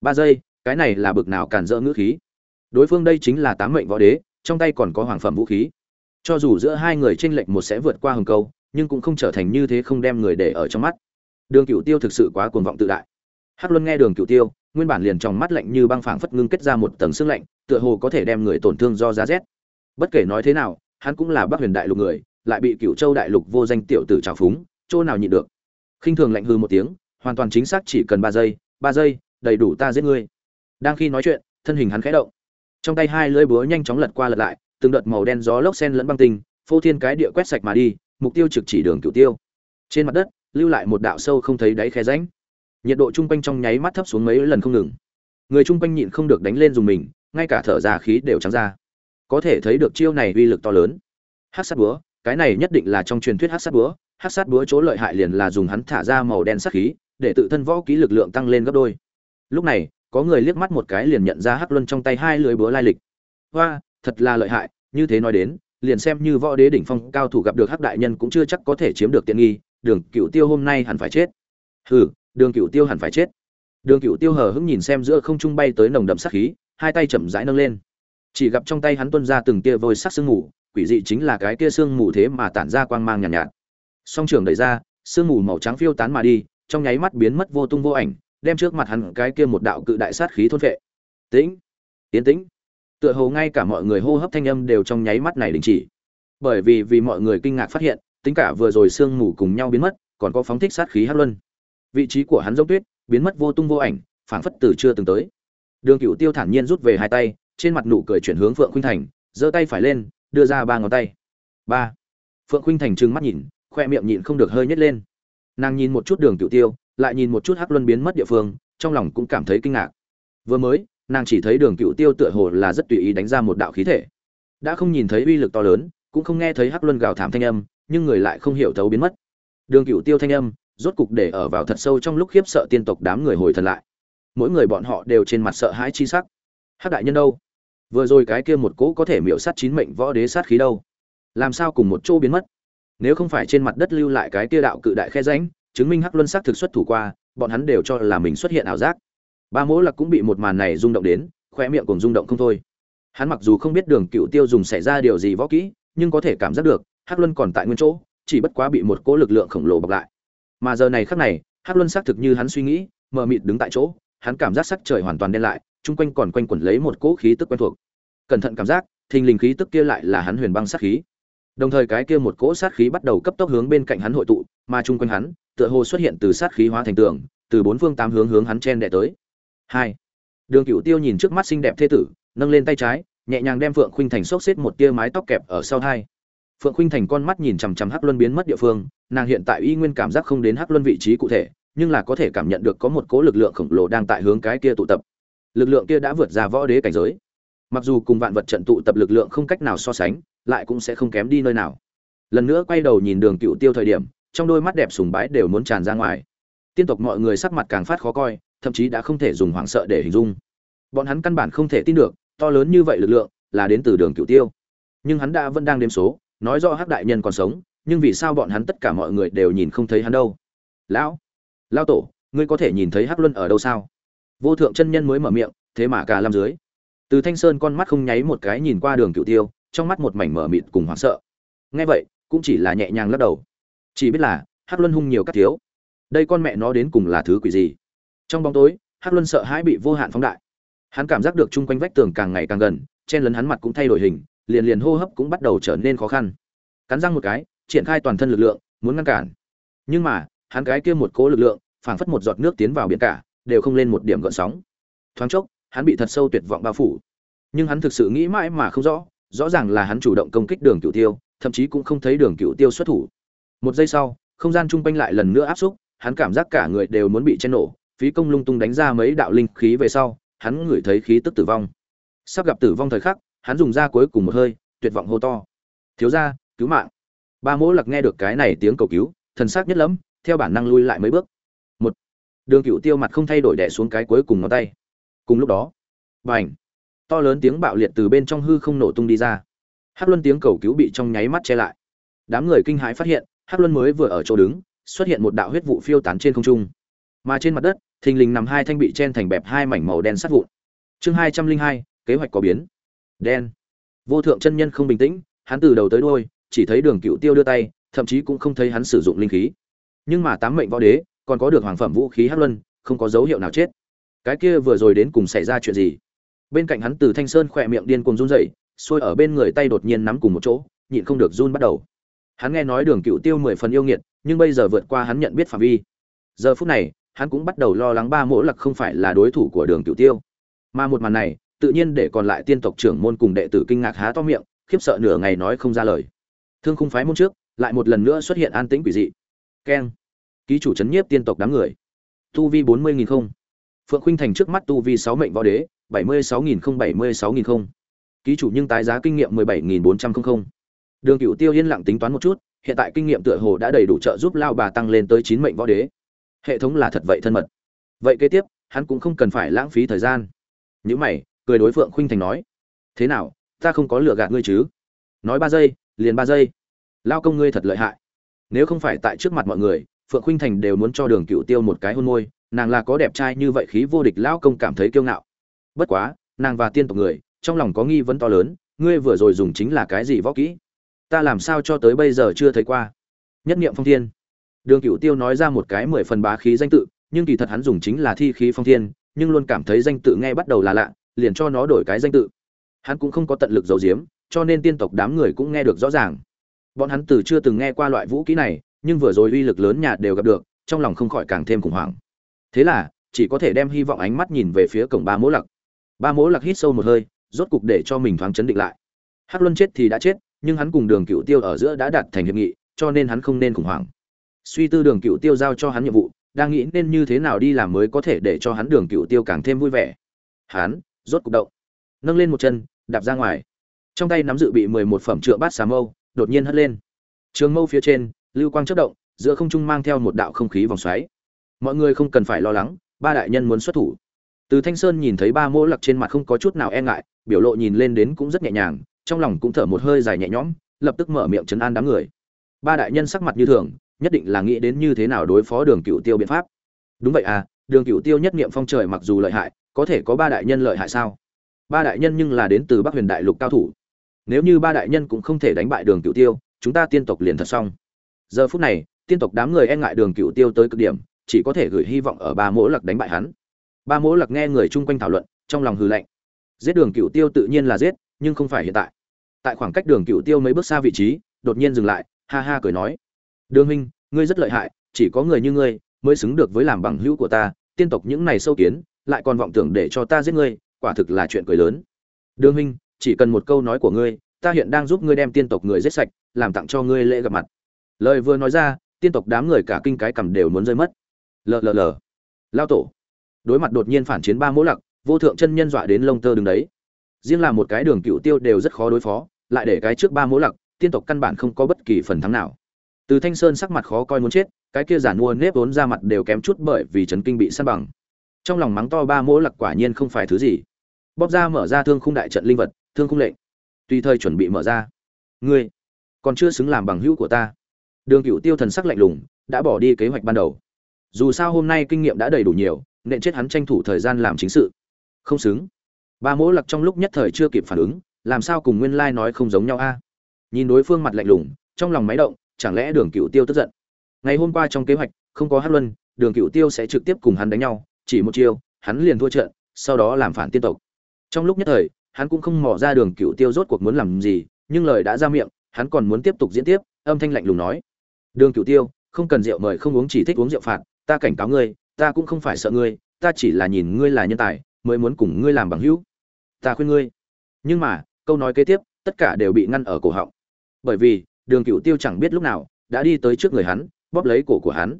Ba giây, cái này là bực nào cản rỡ ngữ khí. Đối phương đây chính là tám mệnh võ đế, trong tay còn có hoàng phẩm vũ khí. Cho dù giữa hai người tranh lệch một sẽ vượt qua hừng câu, nhưng cũng không trở thành như thế không đem người để ở trong mắt. Đường cựu tiêu thực sự quá cuồng vọng tự đại. Hắc luân nghe đường cựu tiêu, nguyên bản liền trong mắt lạnh như băng phảng phất ngưng kết ra một tầng xương lạnh, tựa hồ có thể đem người tổn thương do giá rét. Bất kể nói thế nào, hắn cũng là bắc huyền đại lục người, lại bị cựu châu đại lục vô danh tiểu tử trào phúng, chỗ nào nhịn được. Khinh thường lạnh hư một tiếng hoàn toàn chính xác chỉ cần ba giây ba giây, đầy đủ ta giết ngươi. Đang khi nói chuyện, thân hình hắn khẽ động. Trong tay hai lưỡi búa nhanh chóng lật qua lật lại, từng đợt màu đen gió lốc sen lẫn băng tinh, phô thiên cái địa quét sạch mà đi, mục tiêu trực chỉ đường cửu tiêu. Trên mặt đất, lưu lại một đạo sâu không thấy đáy khe rãnh. Nhiệt độ trung quanh trong nháy mắt thấp xuống mấy lần không ngừng. Người trung quanh nhịn không được đánh lên dùng mình, ngay cả thở ra khí đều trắng ra. Có thể thấy được chiêu này uy lực to lớn. Hát sát búa, cái này nhất định là trong truyền thuyết hát sát búa. Hát sát búa chỗ lợi hại liền là dùng hắn thả ra màu đen sát khí để tự thân võ ký lực lượng tăng lên gấp đôi. Lúc này có người liếc mắt một cái liền nhận ra hắc luân trong tay hai lưỡi búa lai lịch. Hoa thật là lợi hại như thế nói đến liền xem như võ đế đỉnh phong cao thủ gặp được hắc đại nhân cũng chưa chắc có thể chiếm được tiện nghi đường cựu tiêu hôm nay hẳn phải chết. Hừ đường cựu tiêu hẳn phải chết. Đường cựu tiêu hờ hững nhìn xem giữa không trung bay tới nồng đậm sát khí hai tay chậm rãi nâng lên. Chỉ gặp trong tay hắn tuân ra từng tia vôi sắc sương mù quỷ dị chính là cái tia sương mù thế mà tản ra quang mang nhàn nhạt, nhạt. Song trường đẩy ra sương mù màu trắng phiêu tán mà đi trong nháy mắt biến mất vô tung vô ảnh, đem trước mặt hắn cái kia một đạo cự đại sát khí thôn phệ. Tĩnh, tiến tĩnh. Tựa hồ ngay cả mọi người hô hấp thanh âm đều trong nháy mắt này đình chỉ. Bởi vì vì mọi người kinh ngạc phát hiện, tính cả vừa rồi sương mù cùng nhau biến mất, còn có phóng thích sát khí hắc luân. Vị trí của hắn giống tuyết, biến mất vô tung vô ảnh, phảng phất từ chưa từng tới. Đường cựu tiêu thản nhiên rút về hai tay, trên mặt nụ cười chuyển hướng phượng khuynh thành, giơ tay phải lên, đưa ra ba ngón tay. Ba. Phượng khuynh thành trừng mắt nhìn, khoe miệng nhịn không được hơi nhét lên nàng nhìn một chút đường cựu tiêu, lại nhìn một chút hắc luân biến mất địa phương, trong lòng cũng cảm thấy kinh ngạc. Vừa mới, nàng chỉ thấy đường cựu tiêu tựa hồ là rất tùy ý đánh ra một đạo khí thể. Đã không nhìn thấy uy lực to lớn, cũng không nghe thấy hắc luân gào thảm thanh âm, nhưng người lại không hiểu thấu biến mất. Đường cựu tiêu thanh âm, rốt cục để ở vào thật sâu trong lúc khiếp sợ tiên tộc đám người hồi thần lại. Mỗi người bọn họ đều trên mặt sợ hãi chi sắc. Hắc đại nhân đâu? Vừa rồi cái kia một cỗ có thể miễu sát chín mệnh võ đế sát khí đâu? Làm sao cùng một chỗ biến mất? Nếu không phải trên mặt đất lưu lại cái tia đạo cự đại khe rãnh, chứng minh hắc luân sắc thực xuất thủ qua, bọn hắn đều cho là mình xuất hiện ảo giác. Ba mỗ lạc cũng bị một màn này rung động đến khoe miệng cùng rung động không thôi. Hắn mặc dù không biết đường cựu tiêu dùng xảy ra điều gì võ kỹ, nhưng có thể cảm giác được, hắc luân còn tại nguyên chỗ, chỉ bất quá bị một cỗ lực lượng khổng lồ bọc lại. Mà giờ này khắc này, hắc luân xác thực như hắn suy nghĩ, mờ mịt đứng tại chỗ, hắn cảm giác sắc trời hoàn toàn đen lại, chung quanh còn quanh quẩn lấy một cỗ khí tức quen thuộc. Cẩn thận cảm giác, thình lình khí tức kia lại là hắn huyền băng sát khí đồng thời cái kia một cỗ sát khí bắt đầu cấp tốc hướng bên cạnh hắn hội tụ, mà chung quanh hắn, tựa hồ xuất hiện từ sát khí hóa thành tường, từ bốn phương tám hướng hướng hắn chen đẻ tới. Hai. Đường cựu tiêu nhìn trước mắt xinh đẹp thê tử, nâng lên tay trái, nhẹ nhàng đem phượng khuynh thành xốc xếp một tia mái tóc kẹp ở sau hai phượng khuynh thành con mắt nhìn chằm chằm hắc luân biến mất địa phương, nàng hiện tại y nguyên cảm giác không đến hắc luân vị trí cụ thể, nhưng là có thể cảm nhận được có một cỗ lực lượng khổng lồ đang tại hướng cái kia tụ tập. Lực lượng kia đã vượt ra võ đế cảnh giới. Mặc dù cùng vạn vật trận tụ tập lực lượng không cách nào so sánh lại cũng sẽ không kém đi nơi nào. Lần nữa quay đầu nhìn đường cựu tiêu thời điểm, trong đôi mắt đẹp sùng bái đều muốn tràn ra ngoài. Tiên tộc mọi người sắc mặt càng phát khó coi, thậm chí đã không thể dùng hoảng sợ để hình dung. Bọn hắn căn bản không thể tin được, to lớn như vậy lực lượng là đến từ đường cựu tiêu. Nhưng hắn đã vẫn đang đếm số, nói rõ hắc đại nhân còn sống, nhưng vì sao bọn hắn tất cả mọi người đều nhìn không thấy hắn đâu? Lão lao tổ, ngươi có thể nhìn thấy hắc luân ở đâu sao? Vô thượng chân nhân mới mở miệng, thế mà cả làm dưới. Từ thanh sơn con mắt không nháy một cái nhìn qua đường cựu tiêu trong mắt một mảnh mở mịt cùng hoảng sợ. Nghe vậy, cũng chỉ là nhẹ nhàng lắc đầu. Chỉ biết là, hắc luân hung nhiều các thiếu. Đây con mẹ nó đến cùng là thứ quỷ gì? Trong bóng tối, hắc luân sợ hãi bị vô hạn phóng đại. Hắn cảm giác được chung quanh vách tường càng ngày càng gần, chen lấn hắn mặt cũng thay đổi hình, liền liền hô hấp cũng bắt đầu trở nên khó khăn. Cắn răng một cái, triển khai toàn thân lực lượng, muốn ngăn cản. Nhưng mà, hắn cái kia một cố lực lượng, phảng phất một giọt nước tiến vào biển cả, đều không lên một điểm gợn sóng. Thoáng chốc, hắn bị thật sâu tuyệt vọng bao phủ. Nhưng hắn thực sự nghĩ mãi mà không rõ rõ ràng là hắn chủ động công kích đường cựu tiêu, thậm chí cũng không thấy đường cựu tiêu xuất thủ. Một giây sau, không gian chung quanh lại lần nữa áp xúc, hắn cảm giác cả người đều muốn bị chen nổ, phí công lung tung đánh ra mấy đạo linh khí về sau, hắn ngửi thấy khí tức tử vong. Sắp gặp tử vong thời khắc, hắn dùng ra cuối cùng một hơi, tuyệt vọng hô to. Thiếu ra cứu mạng. Ba mỗ lặc nghe được cái này tiếng cầu cứu, thần sắc nhất lẫm, theo bản năng lui lại mấy bước. Một, đường cựu tiêu mặt không thay đổi đẻ xuống cái cuối cùng ngón tay. Cùng lúc đó b à n h to lớn tiếng bạo liệt từ bên trong hư không nổ tung đi ra. Hắc luân tiếng cầu cứu bị trong nháy mắt che lại. Đám người kinh hãi phát hiện, hắc luân mới vừa ở chỗ đứng, xuất hiện một đạo huyết vụ phiêu tán trên không trung. Mà trên mặt đất, thình lình nằm hai thanh bị chen thành bẹp hai mảnh màu đen sắt vụn. Chương hai trăm linh hai, kế hoạch có biến. Đen. Vô thượng chân nhân không bình tĩnh, hắn từ đầu tới đôi chỉ thấy đường cựu tiêu đưa tay, thậm chí cũng không thấy hắn sử dụng linh khí. Nhưng mà tám mệnh võ đế, còn có được hoàng phẩm vũ khí hắc luân, không có dấu hiệu nào chết. Cái kia vừa rồi đến cùng xảy ra chuyện gì? Bên cạnh hắn từ thanh sơn khỏe miệng điên cuồng run dậy xuôi ở bên người tay đột nhiên nắm cùng một chỗ, nhịn không được run bắt đầu. Hắn nghe nói đường cựu tiêu mười phần yêu nghiệt, nhưng bây giờ vượt qua hắn nhận biết phạm vi. Giờ phút này, hắn cũng bắt đầu lo lắng ba mỗ lặc không phải là đối thủ của đường cựu tiêu. Mà một màn này, tự nhiên để còn lại tiên tộc trưởng môn cùng đệ tử kinh ngạc há to miệng, khiếp sợ nửa ngày nói không ra lời. Thương khung phái môn trước, lại một lần nữa xuất hiện an tĩnh quỷ dị. Keng. Ký chủ chấn nhiếp tiên tộc đám người. Tu vi bốn mươi nghìn không. Phượng khinh thành trước mắt tu vi sáu mệnh võ đế bảy mươi sáu nghìn không, bảy mươi sáu nghìn không. Ký chủ nhưng tái giá kinh nghiệm mười bảy nghìn bốn trăm không đường cựu tiêu yên lặng tính toán một chút, hiện tại kinh nghiệm tựa hồ đã đầy đủ trợ giúp lao bà tăng lên tới chín mệnh võ đế. Hệ thống là thật vậy thân mật. Vậy kế tiếp, hắn cũng không cần phải lãng phí thời gian. Những mày, cười đối phượng khuynh thành nói, thế nào, ta không có lừa gạt ngươi chứ? Nói ba giây, liền ba giây. Lao công ngươi thật lợi hại. Nếu không phải tại trước mặt mọi người, phượng khuynh thành đều muốn cho đường cựu tiêu một cái hôn môi, nàng là có đẹp trai như vậy khí vô địch lao công cảm thấy kiêu ngạo bất quá, nàng và tiên tộc người, trong lòng có nghi vấn to lớn, ngươi vừa rồi dùng chính là cái gì võ kỹ? Ta làm sao cho tới bây giờ chưa thấy qua? Nhất niệm phong thiên. Đường cựu tiêu nói ra một cái mười phần bá khí danh tự, nhưng kỳ thật hắn dùng chính là thi khí phong thiên, nhưng luôn cảm thấy danh tự nghe bắt đầu là lạ, liền cho nó đổi cái danh tự. Hắn cũng không có tận lực giấu giếm, cho nên tiên tộc đám người cũng nghe được rõ ràng. Bọn hắn từ chưa từng nghe qua loại vũ kỹ này, nhưng vừa rồi uy lực lớn nhà đều gặp được, trong lòng không khỏi càng thêm khủng hoảng. Thế là, chỉ có thể đem hy vọng ánh mắt nhìn về phía cổng ba mỗ lặc ba mỗ lạc hít sâu một hơi, rốt cục để cho mình thoáng chấn định lại. Hắc luân chết thì đã chết, nhưng hắn cùng đường cựu tiêu ở giữa đã đạt thành hiệp nghị, cho nên hắn không nên khủng hoảng. Suy tư đường cựu tiêu giao cho hắn nhiệm vụ, đang nghĩ nên như thế nào đi làm mới có thể để cho hắn đường cựu tiêu càng thêm vui vẻ. Hắn rốt cục động, nâng lên một chân, đạp ra ngoài. Trong tay nắm dự bị mười một phẩm trượng bát xà mâu, đột nhiên hất lên. Trường mâu phía trên, lưu quang chất động, giữa không trung mang theo một đạo không khí vòng xoáy. Mọi người không cần phải lo lắng, ba đại nhân muốn xuất thủ từ thanh sơn nhìn thấy ba mỗ lặc trên mặt không có chút nào e ngại, biểu lộ nhìn lên đến cũng rất nhẹ nhàng, trong lòng cũng thở một hơi dài nhẹ nhõm, lập tức mở miệng chấn an đám người. Ba đại nhân sắc mặt như thường, nhất định là nghĩ đến như thế nào đối phó đường cựu tiêu biện pháp. Đúng vậy à đường cựu tiêu nhất niệm phong trời mặc dù lợi hại, có thể có ba đại nhân lợi hại sao? Ba đại nhân nhưng là đến từ bắc huyền đại lục cao thủ. Nếu như ba đại nhân cũng không thể đánh bại đường cựu tiêu, chúng ta tiên tộc liền thật xong. Giờ phút này, tiên tộc đám người e ngại đường cựu tiêu tới cực điểm, chỉ có thể gửi hy vọng ở ba mỗ lặc đánh bại hắn ba mỗ lặc nghe người chung quanh thảo luận, trong lòng hư lạnh. Giết đường cựu tiêu tự nhiên là giết, nhưng không phải hiện tại. Tại khoảng cách đường cựu tiêu mấy bước xa vị trí, đột nhiên dừng lại, ha ha cười nói. Đường huynh, ngươi rất lợi hại, chỉ có người như ngươi mới xứng được với làm bằng hữu của ta, tiên tộc những này sâu kiến, lại còn vọng tưởng để cho ta giết ngươi, quả thực là chuyện cười lớn. Đường huynh, chỉ cần một câu nói của ngươi, ta hiện đang giúp ngươi đem tiên tộc người giết sạch, làm tặng cho ngươi lễ gặp mặt. Lời vừa nói ra, tiên tộc đám người cả kinh cái cầm đều muốn rơi mất. Lờ lờ lờ. Lao tổ đối mặt đột nhiên phản chiến ba mỗ lặc, vô thượng chân nhân dọa đến lông tơ đứng đấy. Riêng là một cái đường cựu tiêu đều rất khó đối phó, lại để cái trước ba mỗ lặc, tiên tộc căn bản không có bất kỳ phần thắng nào. Từ thanh sơn sắc mặt khó coi muốn chết, cái kia giản mua nếp vốn ra mặt đều kém chút bởi vì trấn kinh bị săn bằng. Trong lòng mắng to ba mỗ lặc quả nhiên không phải thứ gì. Bóp ra mở ra thương khung đại trận linh vật, thương khung lệnh. Tùy thời chuẩn bị mở ra. Ngươi còn chưa xứng làm bằng hữu của ta. Đường cựu tiêu thần sắc lạnh lùng, đã bỏ đi kế hoạch ban đầu. Dù sao hôm nay kinh nghiệm đã đầy đủ nhiều nên chết hắn tranh thủ thời gian làm chính sự. Không xứng. Ba mỗ lặc trong lúc nhất thời chưa kịp phản ứng, làm sao cùng nguyên lai nói không giống nhau a? Nhìn đối phương mặt lạnh lùng, trong lòng máy động, chẳng lẽ đường cựu tiêu tức giận? Ngày hôm qua trong kế hoạch, không có hát luân, đường cựu tiêu sẽ trực tiếp cùng hắn đánh nhau, chỉ một chiêu, hắn liền thua trận, sau đó làm phản tiên tộc. Trong lúc nhất thời, hắn cũng không mò ra đường cựu tiêu rốt cuộc muốn làm gì, nhưng lời đã ra miệng, hắn còn muốn tiếp tục diễn tiếp, âm thanh lạnh lùng nói. Đường cựu tiêu, không cần rượu mời không uống, chỉ thích uống rượu phạt, ta cảnh cáo ngươi ta cũng không phải sợ ngươi, ta chỉ là nhìn ngươi là nhân tài, mới muốn cùng ngươi làm bằng hữu. Ta khuyên ngươi. Nhưng mà, câu nói kế tiếp, tất cả đều bị ngăn ở cổ họng. Bởi vì, đường cựu tiêu chẳng biết lúc nào, đã đi tới trước người hắn, bóp lấy cổ của hắn.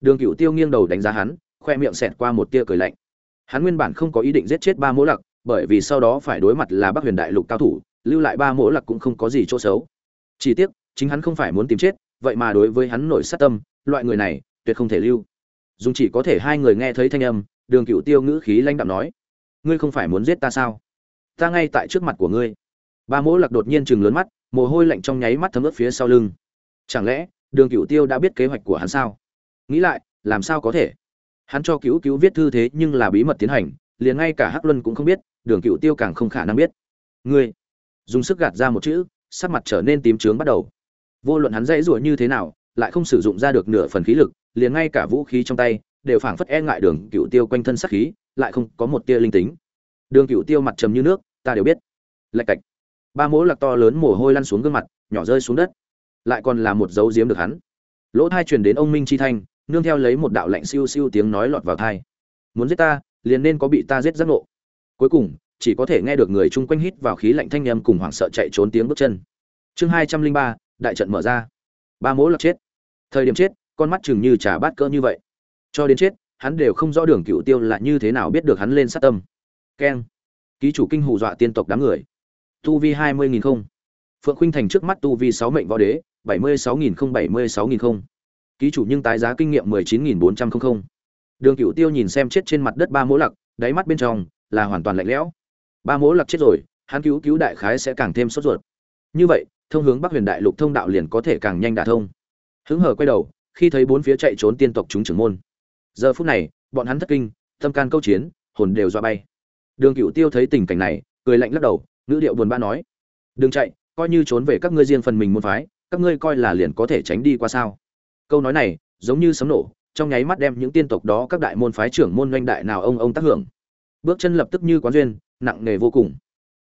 Đường cựu tiêu nghiêng đầu đánh giá hắn, khoe miệng xẹt qua một tia cười lạnh. Hắn nguyên bản không có ý định giết chết ba mỗ lặc, bởi vì sau đó phải đối mặt là bắc huyền đại lục cao thủ, lưu lại ba mỗ lặc cũng không có gì chỗ xấu. Chỉ tiếc, chính hắn không phải muốn tìm chết, vậy mà đối với hắn nổi sát tâm, loại người này, tuyệt không thể lưu dùng chỉ có thể hai người nghe thấy thanh âm, đường cựu tiêu ngữ khí lanh đạm nói, ngươi không phải muốn giết ta sao? Ta ngay tại trước mặt của ngươi. Ba mỗ lạc đột nhiên chừng lớn mắt, mồ hôi lạnh trong nháy mắt thấm ướt phía sau lưng. Chẳng lẽ, đường cựu tiêu đã biết kế hoạch của hắn sao? Nghĩ lại, làm sao có thể? Hắn cho cứu cứu viết thư thế nhưng là bí mật tiến hành, liền ngay cả hắc luân cũng không biết, đường cựu tiêu càng không khả năng biết. Ngươi! Dùng sức gạt ra một chữ, sắc mặt trở nên tím trướng bắt đầu. Vô luận hắn dãy rủa như thế nào, lại không sử dụng ra được nửa phần khí lực liền ngay cả vũ khí trong tay đều phảng phất e ngại đường cựu tiêu quanh thân sát khí, lại không có một tia linh tính. Đường cựu tiêu mặt trầm như nước, ta đều biết. Lạch cạch. Ba mỗ lạc to lớn mồ hôi lăn xuống gương mặt, nhỏ rơi xuống đất. Lại còn là một dấu diếm được hắn. Lỗ thai truyền đến ông minh chi thanh, nương theo lấy một đạo lạnh siêu siêu tiếng nói lọt vào thai. Muốn giết ta, liền nên có bị ta giết giác ngộ. Cuối cùng, chỉ có thể nghe được người chung quanh hít vào khí lạnh thanh nhâm cùng hoảng sợ chạy trốn tiếng bước chân. Chương hai trăm linh ba, đại trận mở ra. Ba mỗ lạc chết. Thời điểm chết con mắt chừng như trà bát cỡ như vậy. Cho đến chết, hắn đều không rõ đường cựu tiêu là như thế nào biết được hắn lên sát tâm. Keng. Ký chủ kinh hù dọa tiên tộc đám người. Tu vi hai mươi nghìn không. Phượng khinh thành trước mắt tu vi sáu mệnh võ đế, bảy mươi sáu nghìn không, bảy mươi sáu nghìn không. Ký chủ nhưng tái giá kinh nghiệm mười chín nghìn bốn trăm không. Không đường cựu tiêu nhìn xem chết trên mặt đất ba mỗ lặc, đáy mắt bên trong là hoàn toàn lạnh lẽo. Ba mỗ lặc chết rồi, hắn cứu cứu đại khái sẽ càng thêm sốt ruột. Như vậy, thông hướng bắc huyền đại lục thông đạo liền có thể càng nhanh đả thông. Hứng hở quay đầu khi thấy bốn phía chạy trốn tiên tộc chúng trưởng môn. Giờ phút này, bọn hắn thất kinh, tâm can câu chiến, hồn đều dọa bay. Đường cựu tiêu thấy tình cảnh này, cười lạnh lắc đầu, ngữ điệu buồn bã nói, đừng chạy, coi như trốn về các ngươi riêng phần mình môn phái, các ngươi coi là liền có thể tránh đi qua sao? Câu nói này, giống như sấm nổ, trong nháy mắt đem những tiên tộc đó các đại môn phái trưởng môn doanh đại nào ông ông tác hưởng. Bước chân lập tức như quán duyên, nặng nề vô cùng.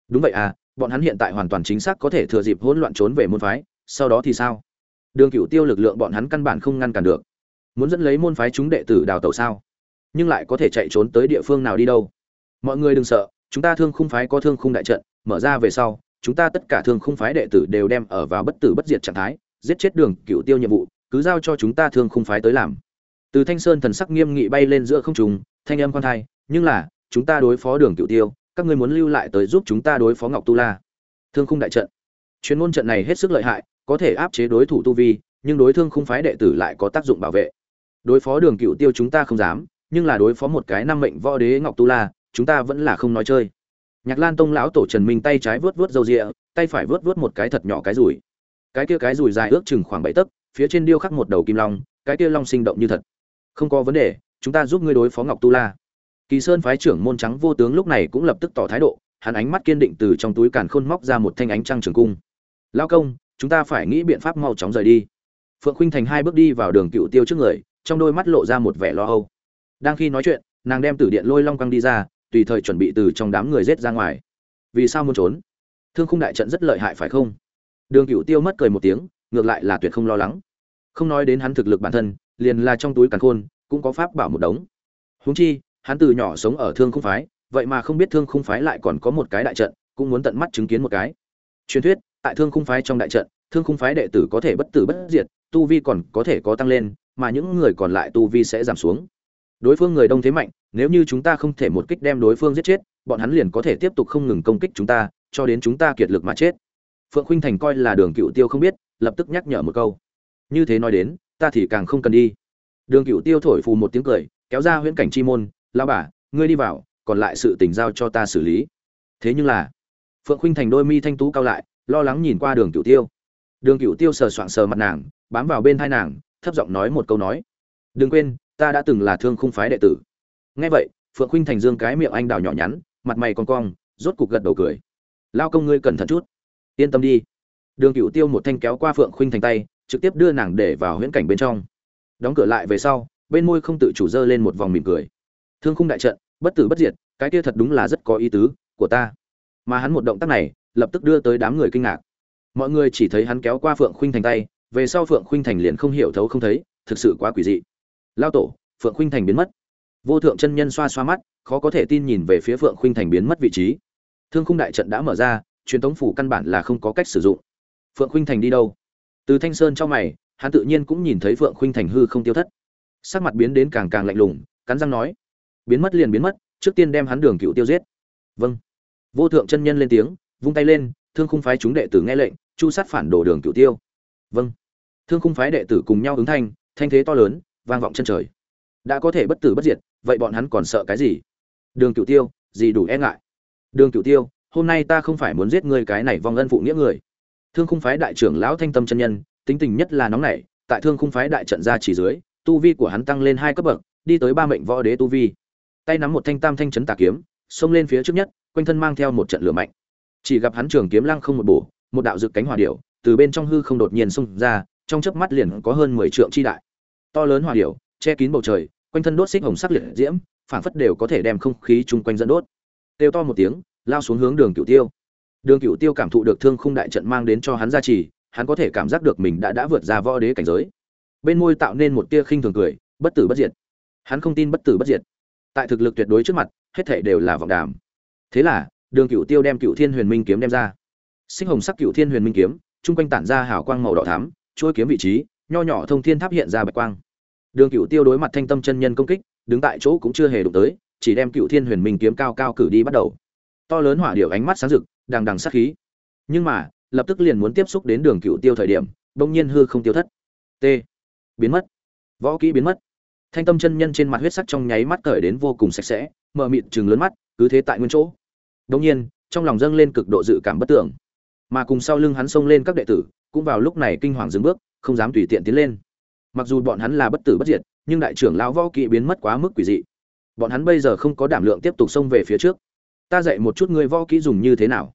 Đúng vậy à bọn hắn hiện tại hoàn toàn chính xác có thể thừa dịp hỗn loạn trốn về môn phái, sau đó thì sao? Đường cựu tiêu lực lượng bọn hắn căn bản không ngăn cản được. Muốn dẫn lấy môn phái chúng đệ tử đào tẩu sao? Nhưng lại có thể chạy trốn tới địa phương nào đi đâu? Mọi người đừng sợ, chúng ta thương khung phái có thương khung đại trận, mở ra về sau, chúng ta tất cả thương khung phái đệ tử đều đem ở vào bất tử bất diệt trạng thái, giết chết đường cựu tiêu nhiệm vụ, cứ giao cho chúng ta thương khung phái tới làm. Từ thanh sơn thần sắc nghiêm nghị bay lên giữa không trùng thanh âm con thai, nhưng là, chúng ta đối phó đường cựu tiêu, các ngươi muốn lưu lại tới giúp chúng ta đối phó ngọc tu la. Thương khung đại trận. Chuyên môn trận này hết sức lợi hại có thể áp chế đối thủ tu vi, nhưng đối thương khung phái đệ tử lại có tác dụng bảo vệ. Đối phó đường cựu tiêu chúng ta không dám, nhưng là đối phó một cái năm mệnh võ đế ngọc tu la, chúng ta vẫn là không nói chơi. Nhạc lan tông lão tổ trần minh tay trái vớt vớt râu rịa, tay phải vớt vớt một cái thật nhỏ cái rùi. Cái kia cái rùi dài ước chừng khoảng bảy tấc, phía trên điêu khắc một đầu kim long, cái kia long sinh động như thật. Không có vấn đề, chúng ta giúp ngươi đối phó ngọc tu la. Kỳ sơn phái trưởng môn trắng vô tướng lúc này cũng lập tức tỏ thái độ, hắn ánh mắt kiên định từ trong túi càn khôn móc ra một thanh ánh trăng trường cung. Lao công chúng ta phải nghĩ biện pháp mau chóng rời đi. Phượng Khinh thành hai bước đi vào đường cựu tiêu trước người, trong đôi mắt lộ ra một vẻ lo âu. Đang khi nói chuyện, nàng đem tử điện lôi long quăng đi ra, tùy thời chuẩn bị từ trong đám người rết ra ngoài. Vì sao muốn trốn? Thương khung đại trận rất lợi hại phải không? Đường cựu tiêu mất cười một tiếng, ngược lại là tuyệt không lo lắng. Không nói đến hắn thực lực bản thân, liền là trong túi càn khôn, cũng có pháp bảo một đống. Húng chi, hắn từ nhỏ sống ở thương khung phái, vậy mà không biết thương khung phái lại còn có một cái đại trận, cũng muốn tận mắt chứng kiến một cái. Truyền thuyết tại thương khung phái trong đại trận, thương khung phái đệ tử có thể bất tử bất diệt, tu vi còn có thể có tăng lên, mà những người còn lại tu vi sẽ giảm xuống. Đối phương người đông thế mạnh, nếu như chúng ta không thể một kích đem đối phương giết chết, bọn hắn liền có thể tiếp tục không ngừng công kích chúng ta, cho đến chúng ta kiệt lực mà chết. Phượng khuynh thành coi là đường cựu tiêu không biết, lập tức nhắc nhở một câu. Như thế nói đến, ta thì càng không cần đi. Đường cựu tiêu thổi phù một tiếng cười, kéo ra huyễn cảnh chi môn lao bà, ngươi đi vào, còn lại sự tình giao cho ta xử lý. Thế nhưng là, phượng khuynh thành đôi mi thanh tú cao lại lo lắng nhìn qua đường cửu tiêu. Đường cửu tiêu sờ soạng sờ mặt nàng, bám vào bên hai nàng, thấp giọng nói một câu nói. Đừng quên, ta đã từng là thương khung phái đệ tử. Nghe vậy, phượng khuynh thành dương cái miệng anh đào nhỏ nhắn, mặt mày con cong, rốt cục gật đầu cười. Lao công ngươi cẩn thận chút. Yên tâm đi. Đường cửu tiêu một thanh kéo qua phượng khuynh thành tay, trực tiếp đưa nàng để vào huyễn cảnh bên trong. Đóng cửa lại về sau, bên môi không tự chủ dơ lên một vòng mỉm cười. Thương khung đại trận, bất tử bất diệt, cái kia thật đúng là rất có ý tứ của ta. Mà hắn một động tác này lập tức đưa tới đám người kinh ngạc. Mọi người chỉ thấy hắn kéo qua phượng khuynh thành tay, về sau phượng khuynh thành liền không hiểu thấu không thấy, thực sự quá quỷ dị. Lao tổ, phượng khuynh thành biến mất. Vô thượng chân nhân xoa xoa mắt, khó có thể tin nhìn về phía phượng khuynh thành biến mất vị trí. Thương khung đại trận đã mở ra, truyền tống phủ căn bản là không có cách sử dụng. Phượng khuynh thành đi đâu? Từ thanh sơn trong mày, hắn tự nhiên cũng nhìn thấy phượng khuynh thành hư không tiêu thất. Sắc mặt biến đến càng càng lạnh lùng, cắn răng nói, biến mất liền biến mất, trước tiên đem hắn đường cựu tiêu giết. Vâng. Vô thượng chân nhân lên tiếng vung tay lên, thương khung phái chúng đệ tử nghe lệnh, chu sát phản đồ đường cửu tiêu. Vâng. Thương khung phái đệ tử cùng nhau ứng thanh thanh thế to lớn, vang vọng chân trời. Đã có thể bất tử bất diệt, vậy bọn hắn còn sợ cái gì? Đường cửu tiêu, gì đủ e ngại? Đường cửu tiêu, hôm nay ta không phải muốn giết ngươi cái này vong ân phụ nghĩa người. Thương khung phái đại trưởng lão thanh tâm chân nhân, tính tình nhất là nóng nảy, tại thương khung phái đại trận ra chỉ dưới, tu vi của hắn tăng lên hai cấp bậc, đi tới ba mệnh võ đế tu vi. Tay nắm một thanh tam thanh chấn tà kiếm, xông lên phía trước nhất, quanh thân mang theo một trận lửa mạnh chỉ gặp hắn trường kiếm lăng không một bổ, một đạo dực cánh hỏa điệu từ bên trong hư không đột nhiên xung ra, trong chớp mắt liền có hơn mười trượng chi đại. To lớn hỏa điệu che kín bầu trời, quanh thân đốt xích hồng sắc liệt diễm, phảng phất đều có thể đem không khí chung quanh dẫn đốt. Tiêu to một tiếng, lao xuống hướng đường cửu tiêu. Đường cửu tiêu cảm thụ được thương khung đại trận mang đến cho hắn gia trì, hắn có thể cảm giác được mình đã đã vượt ra võ đế cảnh giới. Bên môi tạo nên một tia khinh thường cười, bất tử bất diệt. Hắn không tin bất tử bất diệt. Tại thực lực tuyệt đối trước mặt, hết thảy đều là vọng đàm. Thế là đường cửu tiêu đem cửu thiên huyền minh kiếm đem ra. Sinh hồng sắc cửu thiên huyền minh kiếm trung quanh tản ra hào quang màu đỏ thắm, chuôi kiếm vị trí, nho nhỏ thông thiên tháp hiện ra bạch quang. Đường cửu tiêu đối mặt thanh tâm chân nhân công kích, đứng tại chỗ cũng chưa hề đụng tới, chỉ đem cửu thiên huyền minh kiếm cao cao cử đi bắt đầu. To lớn hỏa điệu ánh mắt sáng rực, đằng đằng sát khí. Nhưng mà, lập tức liền muốn tiếp xúc đến đường cửu tiêu thời điểm, bỗng nhiên hư không tiêu thất. T. Biến mất. Võ kỹ biến mất. Thanh tâm chân nhân trên mặt huyết sắc trong nháy mắt cởi đến vô cùng sạch sẽ mờ mịt chừng lớn mắt, cứ thế tại nguyên chỗ đồng nhiên, trong lòng dâng lên cực độ dự cảm bất tưởng. Mà cùng sau lưng hắn xông lên các đệ tử, cũng vào lúc này kinh hoàng dừng bước, không dám tùy tiện tiến lên. Mặc dù bọn hắn là bất tử bất diệt, nhưng đại trưởng lão võ kỹ biến mất quá mức quỷ dị. Bọn hắn bây giờ không có đảm lượng tiếp tục xông về phía trước. Ta dạy một chút ngươi võ kỹ dùng như thế nào.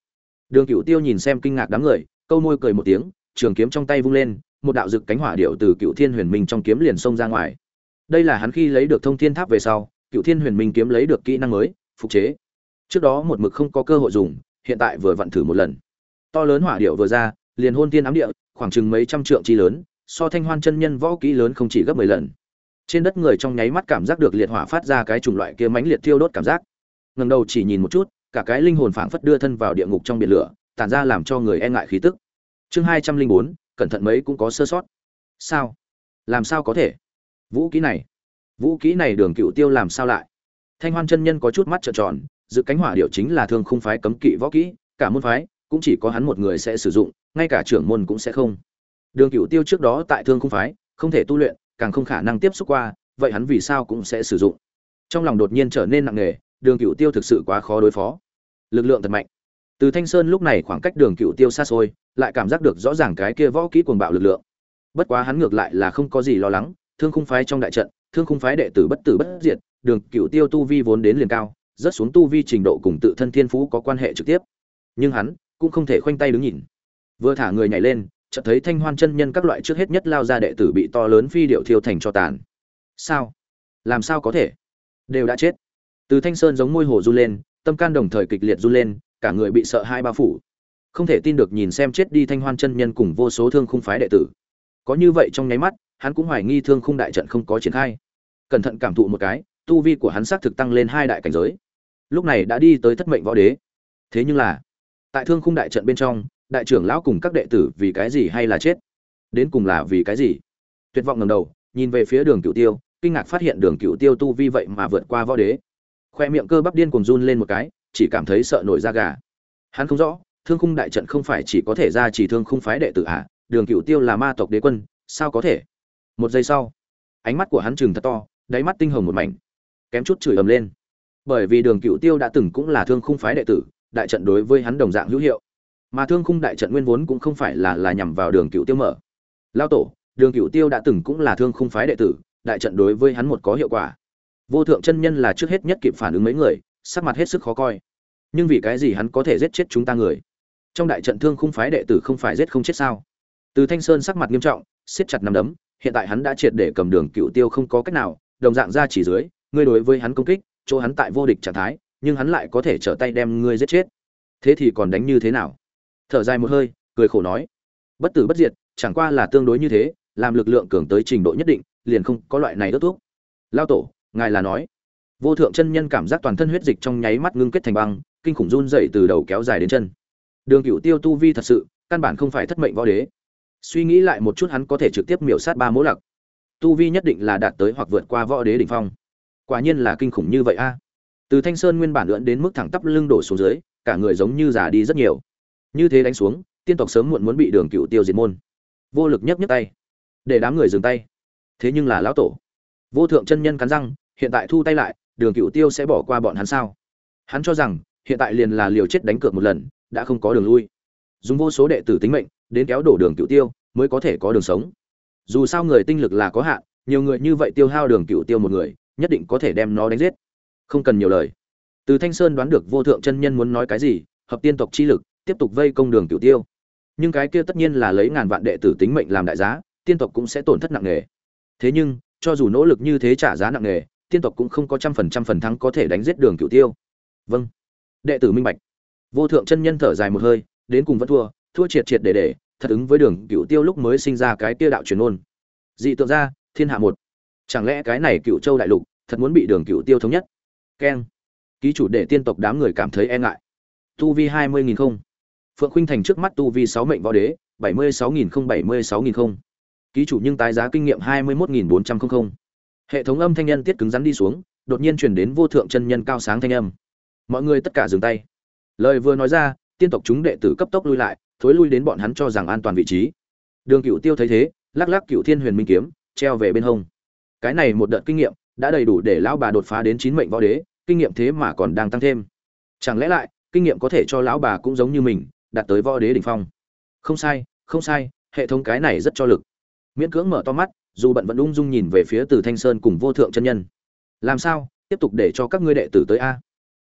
Đường cựu tiêu nhìn xem kinh ngạc đám người, câu môi cười một tiếng, trường kiếm trong tay vung lên, một đạo rực cánh hỏa điệu từ cựu thiên huyền minh trong kiếm liền xông ra ngoài. Đây là hắn khi lấy được thông thiên tháp về sau cựu thiên huyền minh kiếm lấy được kỹ năng mới, phục chế trước đó một mực không có cơ hội dùng, hiện tại vừa vặn thử một lần. To lớn hỏa điệu vừa ra, liền hôn tiên ám địa, khoảng chừng mấy trăm trượng chi lớn, so thanh hoan chân nhân võ kỹ lớn không chỉ gấp mười lần. Trên đất người trong nháy mắt cảm giác được liệt hỏa phát ra cái chủng loại kia mãnh liệt thiêu đốt cảm giác. Ngẩng đầu chỉ nhìn một chút, cả cái linh hồn phảng phất đưa thân vào địa ngục trong biển lửa, tản ra làm cho người e ngại khí tức. Chương hai trăm linh bốn, cẩn thận mấy cũng có sơ sót. Sao? Làm sao có thể? Vũ kỹ này. Vũ kỹ này đường cựu tiêu làm sao lại? Thanh hoan chân nhân có chút mắt trợn tròn dự cánh hỏa điệu chính là thương khung phái cấm kỵ võ kỹ, cả môn phái cũng chỉ có hắn một người sẽ sử dụng, ngay cả trưởng môn cũng sẽ không. Đường cựu tiêu trước đó tại thương khung phái, không thể tu luyện, càng không khả năng tiếp xúc qua, vậy hắn vì sao cũng sẽ sử dụng. Trong lòng đột nhiên trở nên nặng nề, đường cựu tiêu thực sự quá khó đối phó. Lực lượng thật mạnh. Từ thanh sơn lúc này khoảng cách đường cựu tiêu xa xôi, lại cảm giác được rõ ràng cái kia võ kỹ cuồng bạo lực lượng. Bất quá hắn ngược lại là không có gì lo lắng, thương khung phái trong đại trận, thương khung phái đệ tử bất tử bất diệt, đường cựu tiêu tu vi vốn đến liền cao rất xuống tu vi trình độ cùng tự thân thiên phú có quan hệ trực tiếp. Nhưng hắn cũng không thể khoanh tay đứng nhìn. Vừa thả người nhảy lên, chợt thấy thanh hoan chân nhân các loại trước hết nhất lao ra đệ tử bị to lớn phi điệu thiêu thành cho tàn. Sao? Làm sao có thể? Đều đã chết. Từ thanh sơn giống môi hồ run lên, tâm can đồng thời kịch liệt run lên, cả người bị sợ hai ba phủ. Không thể tin được nhìn xem chết đi thanh hoan chân nhân cùng vô số thương khung phái đệ tử. Có như vậy trong nháy mắt, hắn cũng hoài nghi thương khung đại trận không có triển khai. Cẩn thận cảm thụ một cái, tu vi của hắn xác thực tăng lên hai đại cảnh giới lúc này đã đi tới thất mệnh võ đế. Thế nhưng là, tại thương khung đại trận bên trong, đại trưởng lão cùng các đệ tử vì cái gì hay là chết? Đến cùng là vì cái gì? Tuyệt vọng ngầm đầu, nhìn về phía đường cựu tiêu, kinh ngạc phát hiện đường cựu tiêu tu vi vậy mà vượt qua võ đế. Khoe miệng cơ bắp điên cùng run lên một cái, chỉ cảm thấy sợ nổi da gà. Hắn không rõ, thương khung đại trận không phải chỉ có thể ra chỉ thương khung phái đệ tử ạ đường cựu tiêu là ma tộc đế quân, sao có thể? Một giây sau, ánh mắt của hắn chừng thật to, đáy mắt tinh hồng một mảnh, kém chút chửi ầm lên bởi vì đường cựu tiêu đã từng cũng là thương khung phái đệ tử, đại trận đối với hắn đồng dạng hữu hiệu. Mà thương khung đại trận nguyên vốn cũng không phải là là nhằm vào đường cựu tiêu mở. Lao tổ, đường cựu tiêu đã từng cũng là thương khung phái đệ tử, đại trận đối với hắn một có hiệu quả. Vô thượng chân nhân là trước hết nhất kịp phản ứng mấy người, sắc mặt hết sức khó coi. Nhưng vì cái gì hắn có thể giết chết chúng ta người? Trong đại trận thương khung phái đệ tử không phải giết không chết sao? Từ thanh sơn sắc mặt nghiêm trọng, siết chặt nằm đấm, hiện tại hắn đã triệt để cầm đường cựu tiêu không có cách nào, đồng dạng ra chỉ dưới, ngươi đối với hắn công kích chỗ hắn tại vô địch trạng thái, nhưng hắn lại có thể trở tay đem ngươi giết chết. Thế thì còn đánh như thế nào? Thở dài một hơi, cười khổ nói. Bất tử bất diệt, chẳng qua là tương đối như thế, làm lực lượng cường tới trình độ nhất định, liền không có loại này đốt thuốc. Lao tổ, ngài là nói. Vô thượng chân nhân cảm giác toàn thân huyết dịch trong nháy mắt ngưng kết thành băng, kinh khủng run dậy từ đầu kéo dài đến chân. Đường cựu tiêu tu vi thật sự, căn bản không phải thất mệnh võ đế. Suy nghĩ lại một chút hắn có thể trực tiếp miểu sát ba mỗ lặc. Tu vi nhất định là đạt tới hoặc vượt qua võ đế đ ỉ n h phong quả nhiên là kinh khủng như vậy a. Từ thanh sơn nguyên bản lưỡn đến mức thẳng tắp lưng đổ xuống dưới, cả người giống như già đi rất nhiều. Như thế đánh xuống, tiên tộc sớm muộn muốn bị đường cựu tiêu diệt môn. Vô lực nhấc nhấc tay, để đám người dừng tay. Thế nhưng là lão tổ, vô thượng chân nhân cắn răng, hiện tại thu tay lại, đường cựu tiêu sẽ bỏ qua bọn hắn sao? Hắn cho rằng, hiện tại liền là liều chết đánh cược một lần, đã không có đường lui. Dùng vô số đệ tử tính mệnh, đến kéo đổ đường cựu tiêu, mới có thể có đường sống. Dù sao người tinh lực là có hạn, nhiều người như vậy tiêu hao đường cựu tiêu một người nhất định có thể đem nó đánh giết. Không cần nhiều lời. Từ thanh sơn đoán được vô thượng chân nhân muốn nói cái gì, hợp tiên tộc chi lực, tiếp tục vây công đường tiểu tiêu. Nhưng cái kia tất nhiên là lấy ngàn vạn đệ tử tính mệnh làm đại giá, tiên tộc cũng sẽ tổn thất nặng nề. Thế nhưng, cho dù nỗ lực như thế trả giá nặng nề, tiên tộc cũng không có trăm phần trăm phần thắng có thể đánh giết đường cửu tiêu. Vâng. Đệ tử minh bạch. Vô thượng chân nhân thở dài một hơi, đến cùng vẫn thua thua triệt triệt để để, thật ứng với đường cửu tiêu lúc mới sinh ra cái tiêu đạo truyền ôn dị tượng ra, thiên hạ một chẳng lẽ cái này cựu châu đại lục thật muốn bị đường cựu tiêu thống nhất? Keng. Ký chủ để tiên tộc đám người cảm thấy e ngại. Tu vi hai mươi nghìn không. Phượng khinh thành trước mắt tu vi sáu mệnh võ đế, bảy mươi sáu nghìn không, bảy mươi sáu nghìn không. Ký chủ nhưng tái giá kinh nghiệm hai mươi một nghìn bốn trăm không hệ thống âm thanh nhân tiết cứng rắn đi xuống, đột nhiên truyền đến vô thượng chân nhân cao sáng thanh âm. Mọi người tất cả dừng tay. Lời vừa nói ra, tiên tộc chúng đệ tử cấp tốc lui lại, thối lui đến bọn hắn cho rằng an toàn vị trí. Đường cựu tiêu thấy thế, lắc lắc cựu thiên huyền minh kiếm, treo về bên hông cái này một đợt kinh nghiệm đã đầy đủ để lão bà đột phá đến chín mệnh võ đế, kinh nghiệm thế mà còn đang tăng thêm. Chẳng lẽ lại, kinh nghiệm có thể cho lão bà cũng giống như mình, đạt tới võ đế đỉnh phong? Không sai không sai, hệ thống cái này rất cho lực. Miễn cưỡng mở to mắt, dù bận vẫn ung dung nhìn về phía từ thanh sơn cùng vô thượng chân nhân. Làm sao, tiếp tục để cho các ngươi đệ tử tới a?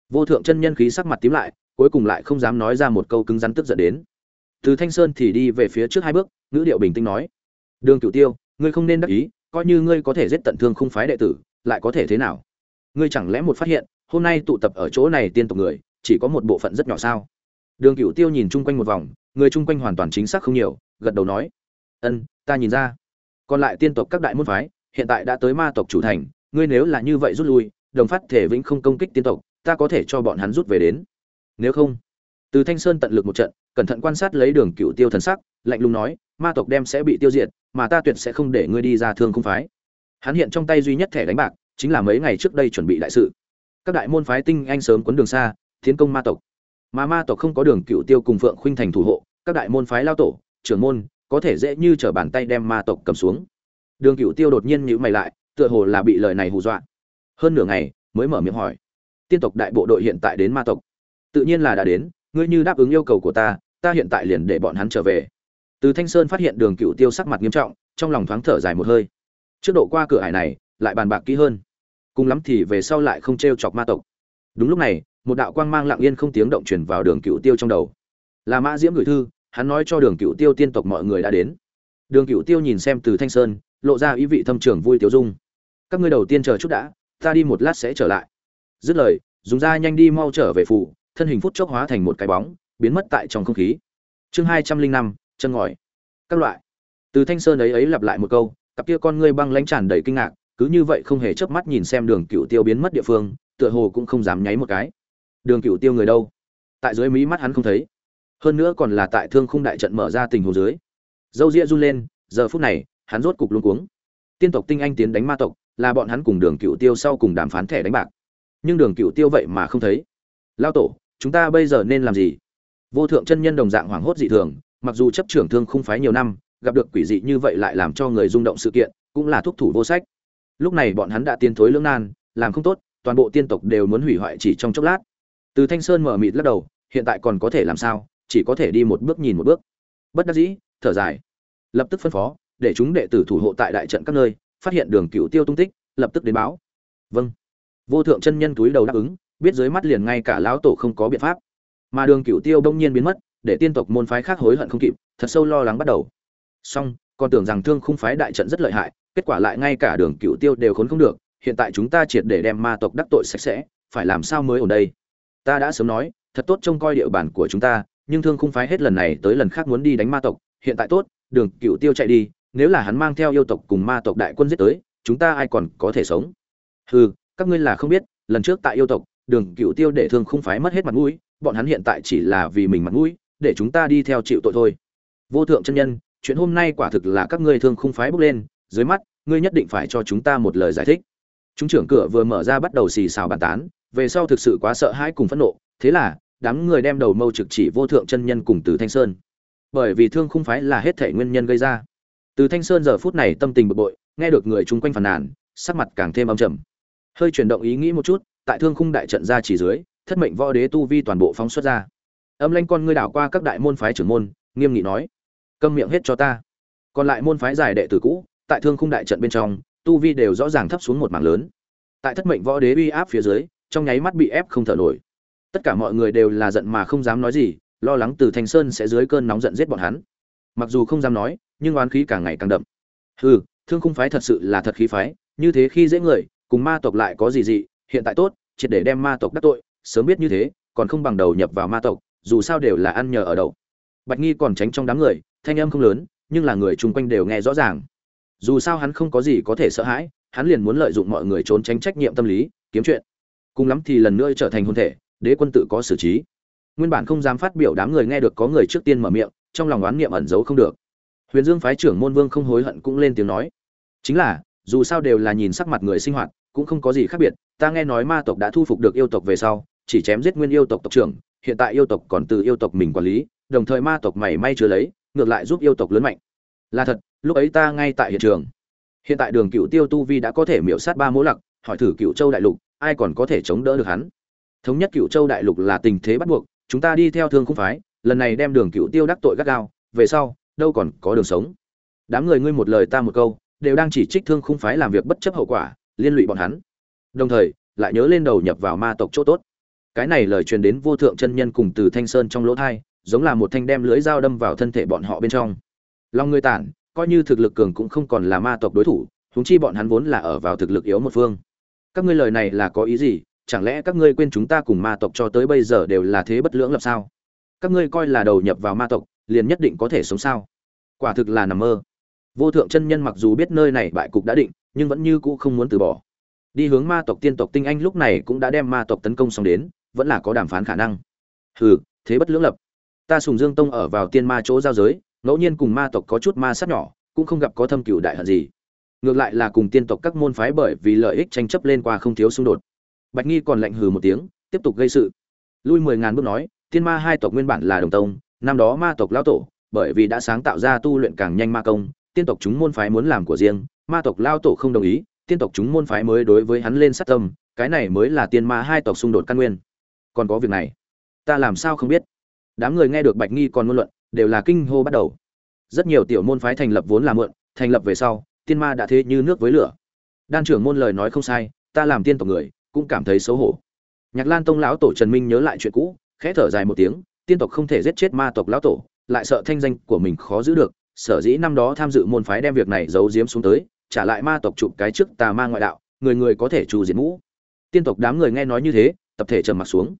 Vô thượng chân nhân khí sắc mặt tím lại, cuối cùng lại không dám nói ra một câu cứng rắn tức giận đến. Từ thanh sơn thì đi về phía trước hai bước, ngữ điệu bình tĩnh nói. Đường cửu tiêu, ngươi không nên đắc ý coi như ngươi có thể giết tận thương không phái đệ tử, lại có thể thế nào? Ngươi chẳng lẽ một phát hiện, hôm nay tụ tập ở chỗ này tiên tộc người, chỉ có một bộ phận rất nhỏ sao? Đường cửu tiêu nhìn chung quanh một vòng, người chung quanh hoàn toàn chính xác không nhiều, gật đầu nói, ân, ta nhìn ra. Còn lại tiên tộc các đại môn phái, hiện tại đã tới ma tộc chủ thành, ngươi nếu là như vậy rút lui, đồng phát thể vĩnh không công kích tiên tộc, ta có thể cho bọn hắn rút về đến. Nếu không? Từ thanh sơn tận lực một trận, cẩn thận quan sát lấy đường cựu tiêu thần sắc, lạnh lùng nói ma tộc đem sẽ bị tiêu diệt, mà ta tuyệt sẽ không để ngươi đi ra thương không phái. Hắn hiện trong tay duy nhất thẻ đánh bạc, chính là mấy ngày trước đây chuẩn bị đại sự. Các đại môn phái tinh anh sớm quấn đường xa, tiến công ma tộc. Mà ma tộc không có đường cựu tiêu cùng phượng khuynh thành thủ hộ, các đại môn phái lao tổ, trưởng môn, có thể dễ như trở bàn tay đem ma tộc cầm xuống. Đường cựu tiêu đột nhiên nhíu mày lại, tựa hồ là bị lời này hù dọa. Hơn nửa ngày, mới mở miệng hỏi. Tiên tộc đại bộ đội hiện tại đến ma tộc. Tự nhiên là đã đến, ngươi như đáp ứng yêu cầu của ta ta hiện tại liền để bọn hắn trở về từ thanh sơn phát hiện đường cựu tiêu sắc mặt nghiêm trọng, trong lòng thoáng thở dài một hơi. Trước độ qua cửa hải này, lại bàn bạc kỹ hơn. Cùng lắm thì về sau lại không t r e o chọc ma tộc. Đúng lúc này, một đạo quang mang lặng yên không tiếng động chuyển vào đường cựu tiêu trong đầu. Là mã diễm gửi thư, hắn nói cho đường cựu tiêu tiên tộc mọi người đã đến. Đường cựu tiêu nhìn xem từ thanh sơn, lộ ra ý vị thâm trường vui tiêu dung. Các ngươi đầu tiên chờ chút đã, ta đi một lát sẽ trở lại. Dứt lời, dùng da nhanh đi mau trở về phủ, thân hình phút chốc hóa thành một cái bóng, biến mất tại trong không khí. Chương hai trăm linh năm chân ngòi. Các loại. Từ thanh sơn ấy ấy lặp lại một câu, cặp kia con ngươi băng lãnh tràn đầy kinh ngạc, cứ như vậy không hề chớp mắt nhìn xem đường cựu tiêu biến mất địa phương, tựa hồ cũng không dám nháy một cái. Đường cựu tiêu người đâu? Tại dưới mí mắt hắn không thấy. Hơn nữa còn là tại thương khung đại trận mở ra tình hồ dưới. Dâu ria run lên, giờ phút này, hắn rốt cục luôn cuống. Tiên tộc tinh anh tiến đánh ma tộc, là bọn hắn cùng đường cựu tiêu sau cùng đàm phán thẻ đánh bạc. Nhưng đường cựu tiêu vậy mà không thấy. Lao tổ, chúng ta bây giờ nên làm gì? Vô thượng chân nhân đồng dạng hoảng hốt dị thường mặc dù chấp trưởng thương không phái nhiều năm, gặp được quỷ dị như vậy lại làm cho người rung động sự kiện, cũng là thúc thủ vô sách. Lúc này bọn hắn đã tiến thối lưỡng nan, làm không tốt, toàn bộ tiên tộc đều muốn hủy hoại chỉ trong chốc lát. Từ thanh sơn mở mịt lắc đầu, hiện tại còn có thể làm sao, chỉ có thể đi một bước nhìn một bước. Bất đắc dĩ, thở dài. Lập tức phân phó, để chúng đệ tử thủ hộ tại đại trận các nơi, phát hiện đường cựu tiêu tung tích, lập tức đến báo. Vâng. Vô thượng chân nhân túi đầu đáp ứng, biết dưới mắt liền ngay cả lão tổ không có biện pháp. Mà đường cựu tiêu bỗng nhiên biến mất để tiên tộc môn phái khác hối hận không kịp, thật sâu lo lắng bắt đầu. Song còn tưởng rằng thương khung phái đại trận rất lợi hại, kết quả lại ngay cả đường cựu tiêu đều khốn không được, hiện tại chúng ta triệt để đem ma tộc đắc tội sạch sẽ, phải làm sao mới ở đây? Ta đã sớm nói, thật tốt trông coi địa bàn của chúng ta, nhưng thương khung phái hết lần này tới lần khác muốn đi đánh ma tộc, hiện tại tốt, đường cựu tiêu chạy đi, nếu là hắn mang theo yêu tộc cùng ma tộc đại quân giết tới, chúng ta ai còn có thể sống? Hừ, các ngươi là không biết, lần trước tại yêu tộc, đường cựu tiêu để thương không phái mất hết mặt mũi, bọn hắn hiện tại chỉ là vì mình mặt mũi để chúng ta đi theo chịu tội thôi. Vô thượng chân nhân, chuyện hôm nay quả thực là các ngươi thương không phái bốc lên, dưới mắt, ngươi nhất định phải cho chúng ta một lời giải thích. Chúng trưởng cửa vừa mở ra bắt đầu xì xào bàn tán, về sau thực sự quá sợ hãi cùng phẫn nộ, thế là, đám người đem đầu mâu trực chỉ vô thượng chân nhân cùng từ thanh sơn. Bởi vì thương không phái là hết thể nguyên nhân gây ra. Từ thanh sơn giờ phút này tâm tình bực bội, nghe được người chung quanh phàn nàn, sắc mặt càng thêm âm trầm. Hơi chuyển động ý nghĩ một chút, tại thương khung đại trận ra chỉ dưới, thất mệnh võ đế tu vi toàn bộ phóng xuất ra âm lanh con ngươi đảo qua các đại môn phái trưởng môn, nghiêm nghị nói, câm miệng hết cho ta. Còn lại môn phái giải đệ tử cũ, tại thương khung đại trận bên trong, tu vi đều rõ ràng thấp xuống một mảng lớn. Tại thất mệnh võ đế uy áp phía dưới, trong nháy mắt bị ép không thở nổi. Tất cả mọi người đều là giận mà không dám nói gì, lo lắng từ thanh sơn sẽ dưới cơn nóng giận giết bọn hắn. Mặc dù không dám nói, nhưng oán khí càng ngày càng đậm. Hừ, thương khung phái thật sự là thật khí phái, như thế khi dễ người, cùng ma tộc lại có gì gì hiện tại tốt, triệt để đem ma tộc đắc tội, sớm biết như thế, còn không bằng đầu nhập vào ma tộc dù sao đều là ăn nhờ ở đậu. Bạch nghi còn tránh trong đám người, thanh âm không lớn, nhưng là người chung quanh đều nghe rõ ràng. Dù sao hắn không có gì có thể sợ hãi, hắn liền muốn lợi dụng mọi người trốn tránh trách nhiệm tâm lý, kiếm chuyện. Cùng lắm thì lần nữa trở thành hôn thể, đế quân tự có xử trí. Nguyên bản không dám phát biểu đám người nghe được có người trước tiên mở miệng, trong lòng oán niệm ẩn giấu không được. Huyền dương phái trưởng môn vương không hối hận cũng lên tiếng nói. Chính là, dù sao đều là nhìn sắc mặt người sinh hoạt, cũng không có gì khác biệt, ta nghe nói ma tộc đã thu phục được yêu tộc về sau, chỉ chém giết nguyên yêu tộc tộc trưởng hiện tại yêu tộc còn từ yêu tộc mình quản lý, đồng thời ma tộc mảy may chưa lấy, ngược lại giúp yêu tộc lớn mạnh. Là thật, lúc ấy ta ngay tại hiện trường. Hiện tại đường cựu tiêu tu vi đã có thể miễu sát ba mỗ lặc, hỏi thử cựu châu đại lục, ai còn có thể chống đỡ được hắn? Thống nhất cựu châu đại lục là tình thế bắt buộc, chúng ta đi theo thương không phái, lần này đem đường cựu tiêu đắc tội gắt gao, về sau, đâu còn có đường sống. Đám người ngươi một lời ta một câu, đều đang chỉ trích thương không phái làm việc bất chấp hậu quả, liên lụy bọn hắn. Đồng thời, lại nhớ lên đầu nhập vào ma tộc chỗ tốt cái này lời truyền đến vô thượng chân nhân cùng từ thanh sơn trong lỗ thai, giống là một thanh đem lưới dao đâm vào thân thể bọn họ bên trong. Lòng người tản, coi như thực lực cường cũng không còn là ma tộc đối thủ, huống chi bọn hắn vốn là ở vào thực lực yếu một phương. Các ngươi lời này là có ý gì? Chẳng lẽ các ngươi quên chúng ta cùng ma tộc cho tới bây giờ đều là thế bất lưỡng lập sao? Các ngươi coi là đầu nhập vào ma tộc, liền nhất định có thể sống sao? Quả thực là nằm mơ. Vô thượng chân nhân mặc dù biết nơi này bại cục đã định, nhưng vẫn như cũ không muốn từ bỏ. Đi hướng ma tộc tiên tộc tinh anh lúc này cũng đã đem ma tộc tấn công xong đến vẫn là có đàm phán khả năng. Hừ, thế bất lưỡng lập. Ta sùng dương tông ở vào tiên ma chỗ giao giới, ngẫu nhiên cùng ma tộc có chút ma sát nhỏ, cũng không gặp có thâm cựu đại hận gì. Ngược lại là cùng tiên tộc các môn phái bởi vì lợi ích tranh chấp lên qua không thiếu xung đột. Bạch nghi còn lạnh hừ một tiếng, tiếp tục gây sự. Lui mười ngàn bước nói, tiên ma hai tộc nguyên bản là đồng tông, năm đó ma tộc lão tổ, bởi vì đã sáng tạo ra tu luyện càng nhanh ma công, tiên tộc chúng môn phái muốn làm của riêng, ma tộc lao tổ không đồng ý, tiên tộc chúng môn phái mới đối với hắn lên sát tâm, cái này mới là tiên ma hai tộc xung đột căn nguyên còn có việc này. Ta làm sao không biết? Đám người nghe được bạch nghi còn ngôn luận, đều là kinh hô bắt đầu. Rất nhiều tiểu môn phái thành lập vốn là mượn, thành lập về sau, tiên ma đã thế như nước với lửa. Đan trưởng môn lời nói không sai, ta làm tiên tộc người, cũng cảm thấy xấu hổ. Nhạc lan tông lão tổ trần minh nhớ lại chuyện cũ, khẽ thở dài một tiếng, tiên tộc không thể giết chết ma tộc lão tổ, lại sợ thanh danh của mình khó giữ được, sở dĩ năm đó tham dự môn phái đem việc này giấu giếm xuống tới, trả lại ma tộc chụp cái trước tà ma ngoại đạo, người người có thể trù diệt ngũ tiên tộc đám người nghe nói như thế tập thể trầm mặt xuống.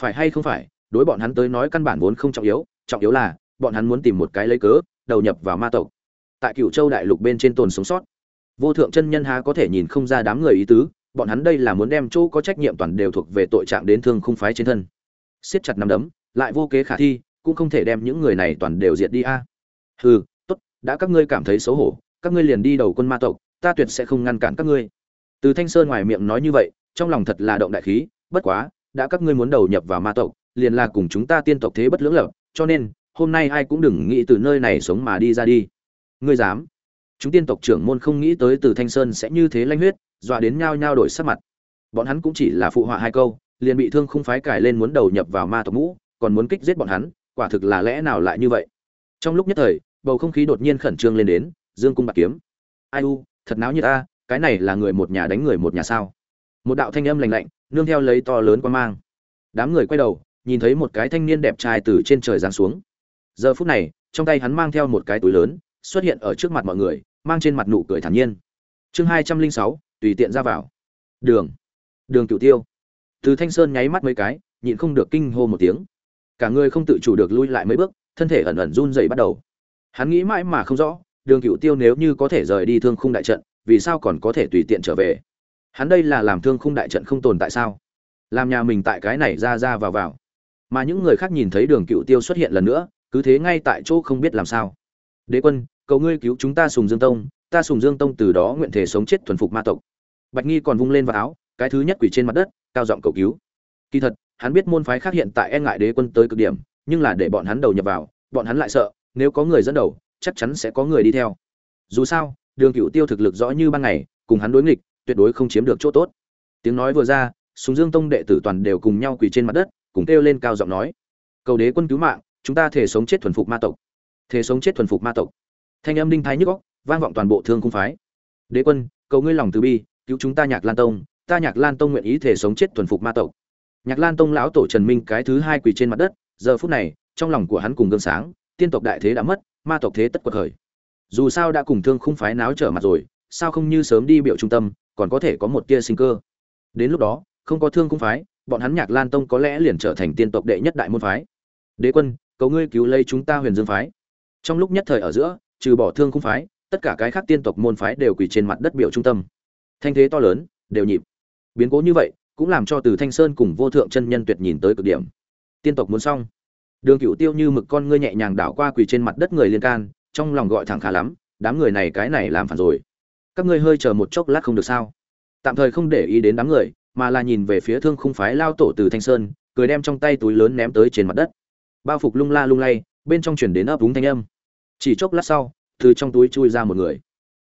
Phải hay không phải, đối bọn hắn tới nói căn bản vốn không trọng yếu trọng yếu là, bọn hắn muốn tìm một cái lấy cớ, đầu nhập vào ma tộc. Tại cựu châu đại lục bên trên tồn sống sót. Vô thượng chân nhân há có thể nhìn không ra đám người ý tứ, bọn hắn đây là muốn đem chỗ có trách nhiệm toàn đều thuộc về tội trạng đến thương khung phái trên thân. Siết chặt nắm đấm, lại vô kế khả thi, cũng không thể đem những người này toàn đều diệt đi a. Hừ, tốt, đã các ngươi cảm thấy xấu hổ, các ngươi liền đi đầu quân ma tộc, ta tuyệt sẽ không ngăn cản các ngươi. Từ thanh sơn ngoài miệng nói như vậy, trong lòng thật là động đại khí bất quá, đã các ngươi muốn đầu nhập vào ma tộc, liền là cùng chúng ta tiên tộc thế bất lưỡng lập, cho nên, hôm nay ai cũng đừng nghĩ từ nơi này sống mà đi ra đi. Ngươi dám? Chúng tiên tộc trưởng môn không nghĩ tới từ thanh sơn sẽ như thế lanh huyết, dọa đến nhao nhao đổi sắc mặt. Bọn hắn cũng chỉ là phụ họa hai câu, liền bị thương không phái cải lên muốn đầu nhập vào ma tộc ngũ, còn muốn kích giết bọn hắn, quả thực là lẽ nào lại như vậy? Trong lúc nhất thời, bầu không khí đột nhiên khẩn trương lên đến, dương cung bạc kiếm. Ai u, thật náo như ta cái này là người một nhà đánh người một nhà sao? Một đạo thanh âm lành lạnh nương theo lấy to lớn quan mang. Đám người quay đầu, nhìn thấy một cái thanh niên đẹp trai từ trên trời giáng xuống. Giờ phút này, trong tay hắn mang theo một cái túi lớn, xuất hiện ở trước mặt mọi người, mang trên mặt nụ cười thản nhiên. Chương hai trăm linh sáu, tùy tiện ra vào. Đường. Đường cửu tiêu. Từ thanh sơn nháy mắt mấy cái, nhịn không được kinh hô một tiếng. Cả người không tự chủ được lui lại mấy bước, thân thể ẩn ẩn run dậy bắt đầu. Hắn nghĩ mãi mà không rõ, đường cửu tiêu nếu như có thể rời đi thương khung đại trận, vì sao còn có thể tùy tiện trở về? Hắn đây là làm thương khung đại trận không tồn tại sao? Làm nhà mình tại cái này ra ra vào vào. Mà những người khác nhìn thấy đường cựu tiêu xuất hiện lần nữa, cứ thế ngay tại chỗ không biết làm sao. Đế quân, cầu ngươi cứu chúng ta sùng dương tông, ta sùng dương tông từ đó nguyện thể sống chết thuần phục ma tộc. Bạch nghi còn vung lên vào áo, cái thứ nhất quỷ trên mặt đất, cao giọng cầu cứu. Kỳ thật, hắn biết môn phái khác hiện tại e ngại đế quân tới cực điểm, nhưng là để bọn hắn đầu nhập vào, bọn hắn lại sợ, nếu có người dẫn đầu, chắc chắn sẽ có người đi theo. Dù sao, đường cựu tiêu thực lực rõ như ban ngày, cùng hắn đối nghịch tuyệt đối không chiếm được chỗ tốt. Tiếng nói vừa ra, sùng dương tông đệ tử toàn đều cùng nhau quỳ trên mặt đất, cùng kêu lên cao giọng nói, cầu đế quân cứu mạng, chúng ta thể sống chết thuần phục ma tộc. Thể sống chết thuần phục ma tộc. Thanh âm đinh thái nhức góc vang vọng toàn bộ thương cung phái. Đế quân, cầu ngươi lòng từ bi, cứu chúng ta nhạc lan tông, ta nhạc lan tông nguyện ý thể sống chết thuần phục ma tộc. Nhạc lan tông lão tổ trần minh cái thứ hai quỳ trên mặt đất, giờ phút này, trong lòng của hắn cùng gương sáng, tiên tộc đại thế đã mất, ma tộc thế tất quật khởi. Dù sao đã cùng thương không phái náo trở mặt rồi, sao không như sớm đi biểu trung tâm còn có thể có một tia sinh cơ. Đến lúc đó, không có thương cung phái, bọn hắn nhạc lan tông có lẽ liền trở thành tiên tộc đệ nhất đại môn phái. Đế quân, cầu ngươi cứu lấy chúng ta huyền dương phái. Trong lúc nhất thời ở giữa, trừ bỏ thương cung phái, tất cả cái khác tiên tộc môn phái đều quỳ trên mặt đất biểu trung tâm. Thanh thế to lớn, đều nhịp. Biến cố như vậy, cũng làm cho từ thanh sơn cùng vô thượng chân nhân tuyệt nhìn tới cực điểm. Tiên tộc muốn xong. Đường cựu tiêu như mực con ngươi nhẹ nhàng đảo qua quỳ trên mặt đất người liên can, trong lòng gọi thẳng khá lắm, đám người này cái này làm phản rồi các ngươi hơi chờ một chốc lát không được sao? Tạm thời không để ý đến đám người, mà là nhìn về phía thương khung phái lao tổ từ thanh sơn, cười đem trong tay túi lớn ném tới trên mặt đất. Bao phục lung la lung lay, bên trong chuyển đến ấp úng thanh âm. Chỉ chốc lát sau, từ trong túi chui ra một người.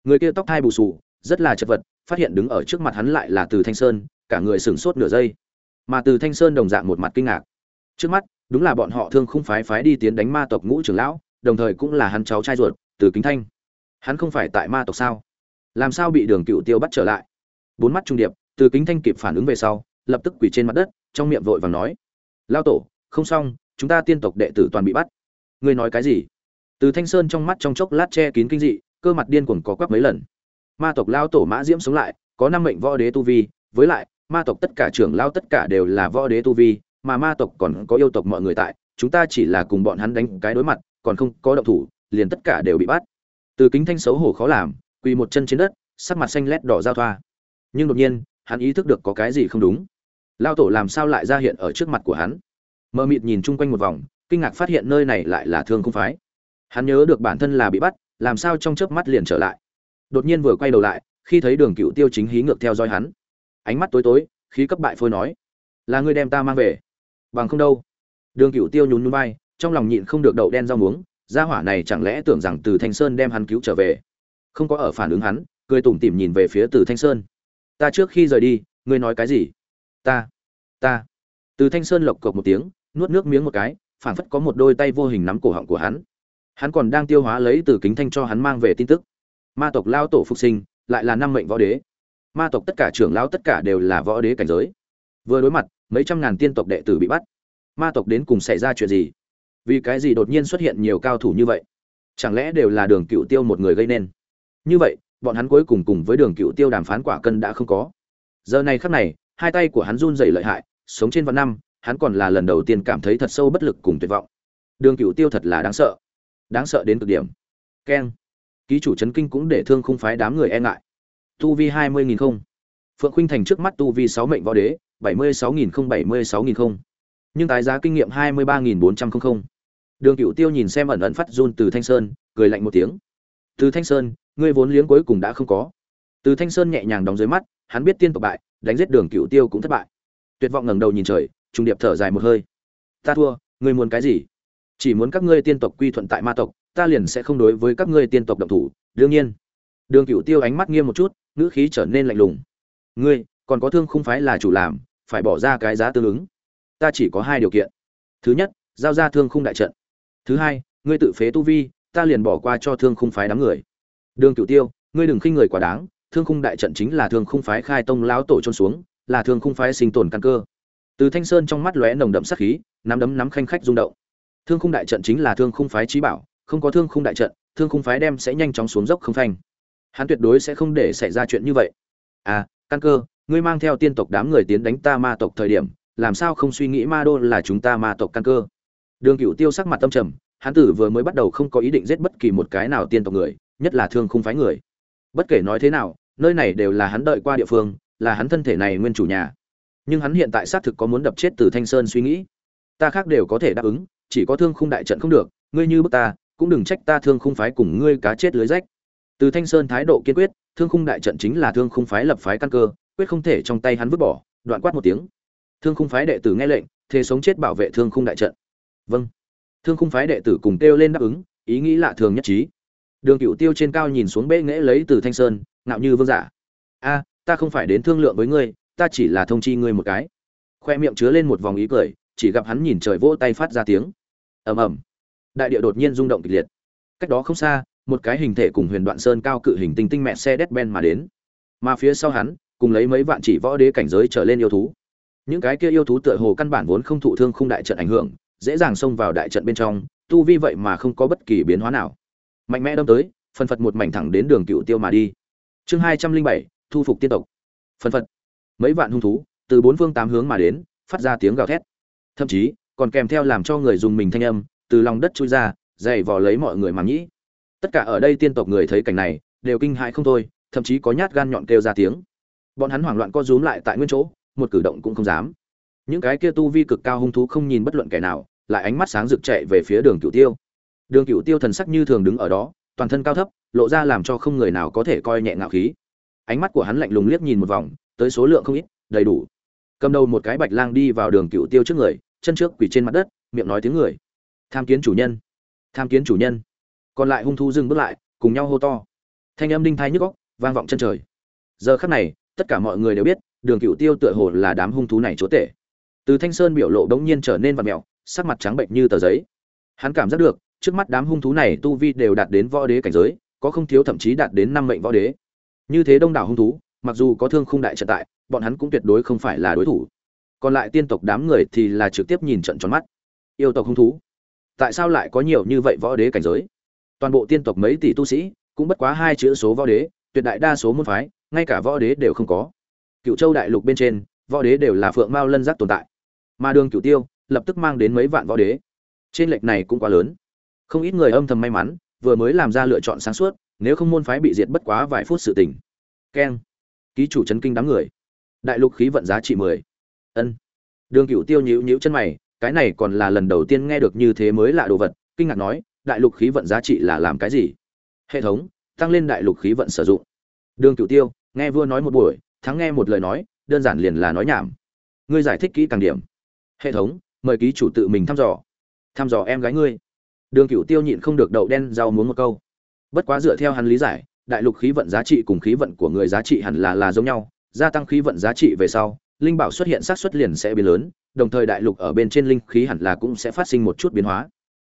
Người kia tóc hai bù sù rất là chật vật, phát hiện đứng ở trước mặt hắn lại là từ thanh sơn, cả người sửng sốt nửa giây. Mà từ thanh sơn đồng dạng một mặt kinh ngạc. Trước mắt, đúng là bọn họ thương không phái phái đi tiến đánh ma tộc ngũ trưởng lão, đồng thời cũng là hắn cháu trai ruột, từ kính thanh. Hắn không phải tại ma tộc sao? Làm sao bị đường cựu tiêu bắt trở lại? Bốn mắt trung điệp, từ kính thanh kịp phản ứng về sau, lập tức quỳ trên mặt đất, trong miệng vội vàng nói, lao tổ, không xong, chúng ta tiên tộc đệ tử toàn bị bắt. Ngươi nói cái gì? Từ thanh sơn trong mắt trong chốc lát che kín kinh dị, cơ mặt điên cuồng có quắp mấy lần. Ma tộc lao tổ mã diễm sống lại, có năm mệnh võ đế tu vi, với lại, ma tộc tất cả trưởng lao tất cả đều là võ đế tu vi, mà ma tộc còn có yêu tộc mọi người tại, chúng ta chỉ là cùng bọn hắn đánh cái đối mặt, còn không có động thủ, liền tất cả đều bị bắt. Từ kính thanh xấu hổ khó làm quỳ một chân trên đất, sắc mặt xanh lét đỏ giao thoa. Nhưng đột nhiên, hắn ý thức được có cái gì không đúng. Lao tổ làm sao lại ra hiện ở trước mặt của hắn? Mờ mịt nhìn chung quanh một vòng, kinh ngạc phát hiện nơi này lại là thương không phái. Hắn nhớ được bản thân là bị bắt, làm sao trong chớp mắt liền trở lại. Đột nhiên vừa quay đầu lại, khi thấy đường cựu tiêu chính hí ngược theo dõi hắn. Ánh mắt tối tối, khí cấp bại phôi nói, là ngươi đem ta mang về. Bằng không đâu. Đường cựu tiêu nhún nhún vai, trong lòng nhịn không được đậu đen rau muống, gia hỏa này chẳng lẽ tưởng rằng từ thanh sơn đem hắn cứu trở về? Không có ở phản ứng hắn, cười tủm tỉm nhìn về phía từ thanh sơn. Ta trước khi rời đi, ngươi nói cái gì? Ta ta. Từ thanh sơn lộc cộc một tiếng, nuốt nước miếng một cái, phảng phất có một đôi tay vô hình nắm cổ họng của hắn. Hắn còn đang tiêu hóa lấy từ kính thanh cho hắn mang về tin tức. Ma tộc lao tổ phục sinh, lại là năm mệnh võ đế. Ma tộc tất cả trưởng lão tất cả đều là võ đế cảnh giới. Vừa đối mặt, mấy trăm ngàn tiên tộc đệ tử bị bắt. Ma tộc đến cùng xảy ra chuyện gì? Vì cái gì đột nhiên xuất hiện nhiều cao thủ như vậy? Chẳng lẽ đều là đường cựu tiêu một người gây nên? Như vậy, bọn hắn cuối cùng cùng với đường cựu tiêu đàm phán quả cân đã không có. Giờ này khắc này, hai tay của hắn run rẩy lợi hại, sống trên vạn năm, hắn còn là lần đầu tiên cảm thấy thật sâu bất lực cùng tuyệt vọng. Đường cựu tiêu thật là đáng sợ. Đáng sợ đến cực điểm. Keng. Ký chủ chấn kinh cũng để thương không phái đám người e ngại. Tu vi hai mươi nghìn không. Phượng Khinh thành trước mắt tu vi sáu mệnh võ đế, bảy mươi sáu nghìn không, bảy mươi sáu nghìn không. Nhưng tái giá kinh nghiệm hai mươi ba nghìn bốn trăm không. Đường cựu tiêu nhìn xem ẩn ẩn phát run từ thanh sơn, cười lạnh một tiếng. Từ thanh sơn ngươi vốn liếng cuối cùng đã không có. Từ thanh sơn nhẹ nhàng đóng dưới mắt, hắn biết tiên tộc bại, đánh giết đường cựu tiêu cũng thất bại. Tuyệt vọng ngẩng đầu nhìn trời trung điệp thở dài một hơi. Ta thua, ngươi muốn cái gì? Chỉ muốn các ngươi tiên tộc quy thuận tại ma tộc, ta liền sẽ không đối với các ngươi tiên tộc động thủ. Đương nhiên, đường cựu tiêu ánh mắt nghiêm một chút, ngữ khí trở nên lạnh lùng. Ngươi, còn có thương không phái là chủ làm, phải bỏ ra cái giá tương ứng. Ta chỉ có hai điều kiện. Thứ nhất, giao ra thương khung đại trận. Thứ hai, ngươi tự phế tu vi, ta liền bỏ qua cho thương khung phái đám người đường Cửu tiêu, ngươi đừng khinh người quá đáng, thương khung đại trận chính là thương khung phái khai tông lão tổ chôn xuống, là thương khung phái sinh tồn căn cơ. Từ thanh sơn trong mắt lóe nồng đậm sát khí, nắm đấm nắm khanh khách rung động. Thương khung đại trận chính là thương khung phái chí bảo, không có thương khung đại trận, thương khung phái đem sẽ nhanh chóng xuống dốc không phanh. Hắn tuyệt đối sẽ không để xảy ra chuyện như vậy. À căn cơ, ngươi mang theo tiên tộc đám người tiến đánh ta ma tộc thời điểm, làm sao không suy nghĩ ma đô là chúng ta ma tộc căn cơ? Đường Cửu tiêu sắc mặt tâm trầm, hắn tử vừa mới bắt đầu không có ý định giết bất kỳ một cái nào tiên tộc người nhất là thương khung phái người. Bất kể nói thế nào, nơi này đều là hắn đợi qua địa phương, là hắn thân thể này nguyên chủ nhà. Nhưng hắn hiện tại xác thực có muốn đập chết từ thanh sơn suy nghĩ. Ta khác đều có thể đáp ứng, chỉ có thương khung đại trận không được, ngươi như bức ta, cũng đừng trách ta thương khung phái cùng ngươi cá chết lưới rách. Từ thanh sơn thái độ kiên quyết, thương khung đại trận chính là thương khung phái lập phái căn cơ, quyết không thể trong tay hắn vứt bỏ, đoạn quát một tiếng. Thương khung phái đệ tử nghe lệnh, thế sống chết bảo vệ thương khung đại trận. Vâng. Thương khung phái đệ tử cùng kêu lên đáp ứng, ý nghĩ lạ thường nhất trí đường cựu tiêu trên cao nhìn xuống bệ nghễ lấy từ thanh sơn, ngạo như vương giả. A, ta không phải đến thương lượng với ngươi, ta chỉ là thông chi ngươi một cái. Khoe miệng chứa lên một vòng ý cười, chỉ gặp hắn nhìn trời vỗ tay phát ra tiếng. Ầm ầm. Đại địa đột nhiên rung động kịch liệt. Cách đó không xa, một cái hình thể cùng huyền đoạn sơn cao cự hình tinh tinh mẹ xe đét ben mà đến. Mà phía sau hắn, cùng lấy mấy vạn chỉ võ đế cảnh giới trở lên yêu thú. Những cái kia yêu thú tựa hồ căn bản vốn không thụ thương không đại trận ảnh hưởng, dễ dàng xông vào đại trận bên trong, tu vi vậy mà không có bất kỳ biến hóa nào mạnh mẽ đâm tới phân phật một mảnh thẳng đến đường cựu tiêu mà đi. Chương hai trăm linh bảy, thu phục tiên tộc. Phân phật. Mấy vạn hung thú, từ bốn phương tám hướng mà đến, phát ra tiếng gào thét. Thậm chí, còn kèm theo làm cho người dùng mình thanh âm, từ lòng đất chui ra, dày vò lấy mọi người mà nhĩ tất cả ở đây tiên tộc người thấy cảnh này, đều kinh hãi không thôi, thậm chí có nhát gan nhọn kêu ra tiếng. Bọn hắn hoảng loạn co rúm lại tại nguyên chỗ, một cử động cũng không dám. Những cái kia tu vi cực cao hung thú không nhìn bất luận kẻ nào, lại ánh mắt sáng rực chạy về phía đường cửu tiêu đường cửu tiêu thần sắc như thường đứng ở đó, toàn thân cao thấp, lộ ra làm cho không người nào có thể coi nhẹ ngạo khí. Ánh mắt của hắn lạnh lùng liếc nhìn một vòng, tới số lượng không ít, đầy đủ. Cầm đầu một cái bạch lang đi vào đường cựu tiêu trước người, chân trước quỳ trên mặt đất, miệng nói tiếng người. Tham kiến chủ nhân. Tham kiến chủ nhân. Còn lại hung thu dừng bước lại, cùng nhau hô to. Thanh âm đinh thai nhức góc vang vọng chân trời. Giờ khắc này, tất cả mọi người đều biết, đường cựu tiêu tựa hồ là đám hung thú này chúa tể. Từ thanh sơn biểu lộ đống nhiên trở nên vặt mẹo, sắc mặt trắng bệnh như tờ giấy. Hắn cảm giác được trước mắt đám hung thú này tu vi đều đạt đến võ đế cảnh giới, có không thiếu thậm chí đạt đến năm mệnh võ đế. Như thế đông đảo hung thú, mặc dù có thương khung đại trận tại, bọn hắn cũng tuyệt đối không phải là đối thủ. Còn lại tiên tộc đám người thì là trực tiếp nhìn trận tròn mắt. Yêu tộc hung thú, tại sao lại có nhiều như vậy võ đế cảnh giới? Toàn bộ tiên tộc mấy tỷ tu sĩ, cũng bất quá hai chữ số võ đế, tuyệt đại đa số môn phái, ngay cả võ đế đều không có. Cựu châu đại lục bên trên, võ đế đều là phượng mao lân giác tồn tại. Mà đường Cửu tiêu lập tức mang đến mấy vạn võ đế. Trên lệch này cũng quá lớn không ít người âm thầm may mắn, vừa mới làm ra lựa chọn sáng suốt, nếu không môn phái bị diệt bất quá vài phút sự tình. Keng. Ký chủ chấn kinh đám người. Đại lục khí vận giá trị mười. Ân. Đường Cửu tiêu nhíu nhíu chân mày, cái này còn là lần đầu tiên nghe được như thế mới lạ đồ vật, kinh ngạc nói, đại lục khí vận giá trị là làm cái gì? Hệ thống, tăng lên đại lục khí vận sử dụng. Đường Cửu tiêu, nghe vua nói một buổi, thắng nghe một lời nói, đơn giản liền là nói nhảm. Ngươi giải thích kỹ càng điểm. Hệ thống, mời ký chủ tự mình thăm dò. Thăm dò em gái ngươi đường cựu tiêu nhịn không được đậu đen rau muốn một câu. Bất quá dựa theo hắn lý giải, đại lục khí vận giá trị cùng khí vận của người giá trị hẳn là là giống nhau, gia tăng khí vận giá trị về sau, linh bảo xuất hiện xác suất liền sẽ biến lớn, đồng thời đại lục ở bên trên linh khí hẳn là cũng sẽ phát sinh một chút biến hóa.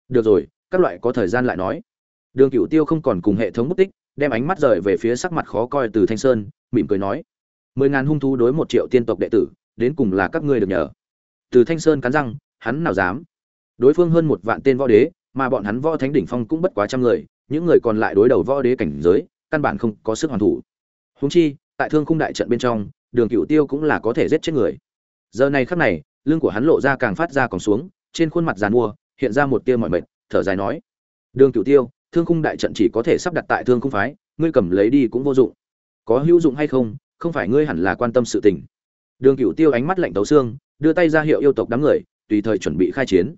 Được rồi, các loại có thời gian lại nói. Đường cựu tiêu không còn cùng hệ thống mất tích, đem ánh mắt rời về phía sắc mặt khó coi từ thanh sơn, mỉm cười nói, mười ngàn hung thú đối một triệu tiên tộc đệ tử, đến cùng là các ngươi được nhờ. Từ thanh sơn cắn răng, hắn nào dám? Đối phương hơn một vạn tên võ đế mà bọn hắn võ thánh đỉnh phong cũng bất quá trăm người, những người còn lại đối đầu võ đế cảnh giới, căn bản không có sức hoàn thủ. Huống chi, tại thương khung đại trận bên trong, đường cựu tiêu cũng là có thể giết chết người. Giờ này khắc này, lưng của hắn lộ ra càng phát ra còn xuống, trên khuôn mặt giàn mua, hiện ra một tia mỏi mệt, thở dài nói, đường cựu tiêu, thương khung đại trận chỉ có thể sắp đặt tại thương khung phái, ngươi cầm lấy đi cũng vô dụng. Có hữu dụng hay không không phải ngươi hẳn là quan tâm sự tình. Đường cựu tiêu ánh mắt lạnh tấu xương, đưa tay ra hiệu yêu tộc đám người, tùy thời chuẩn bị khai chiến.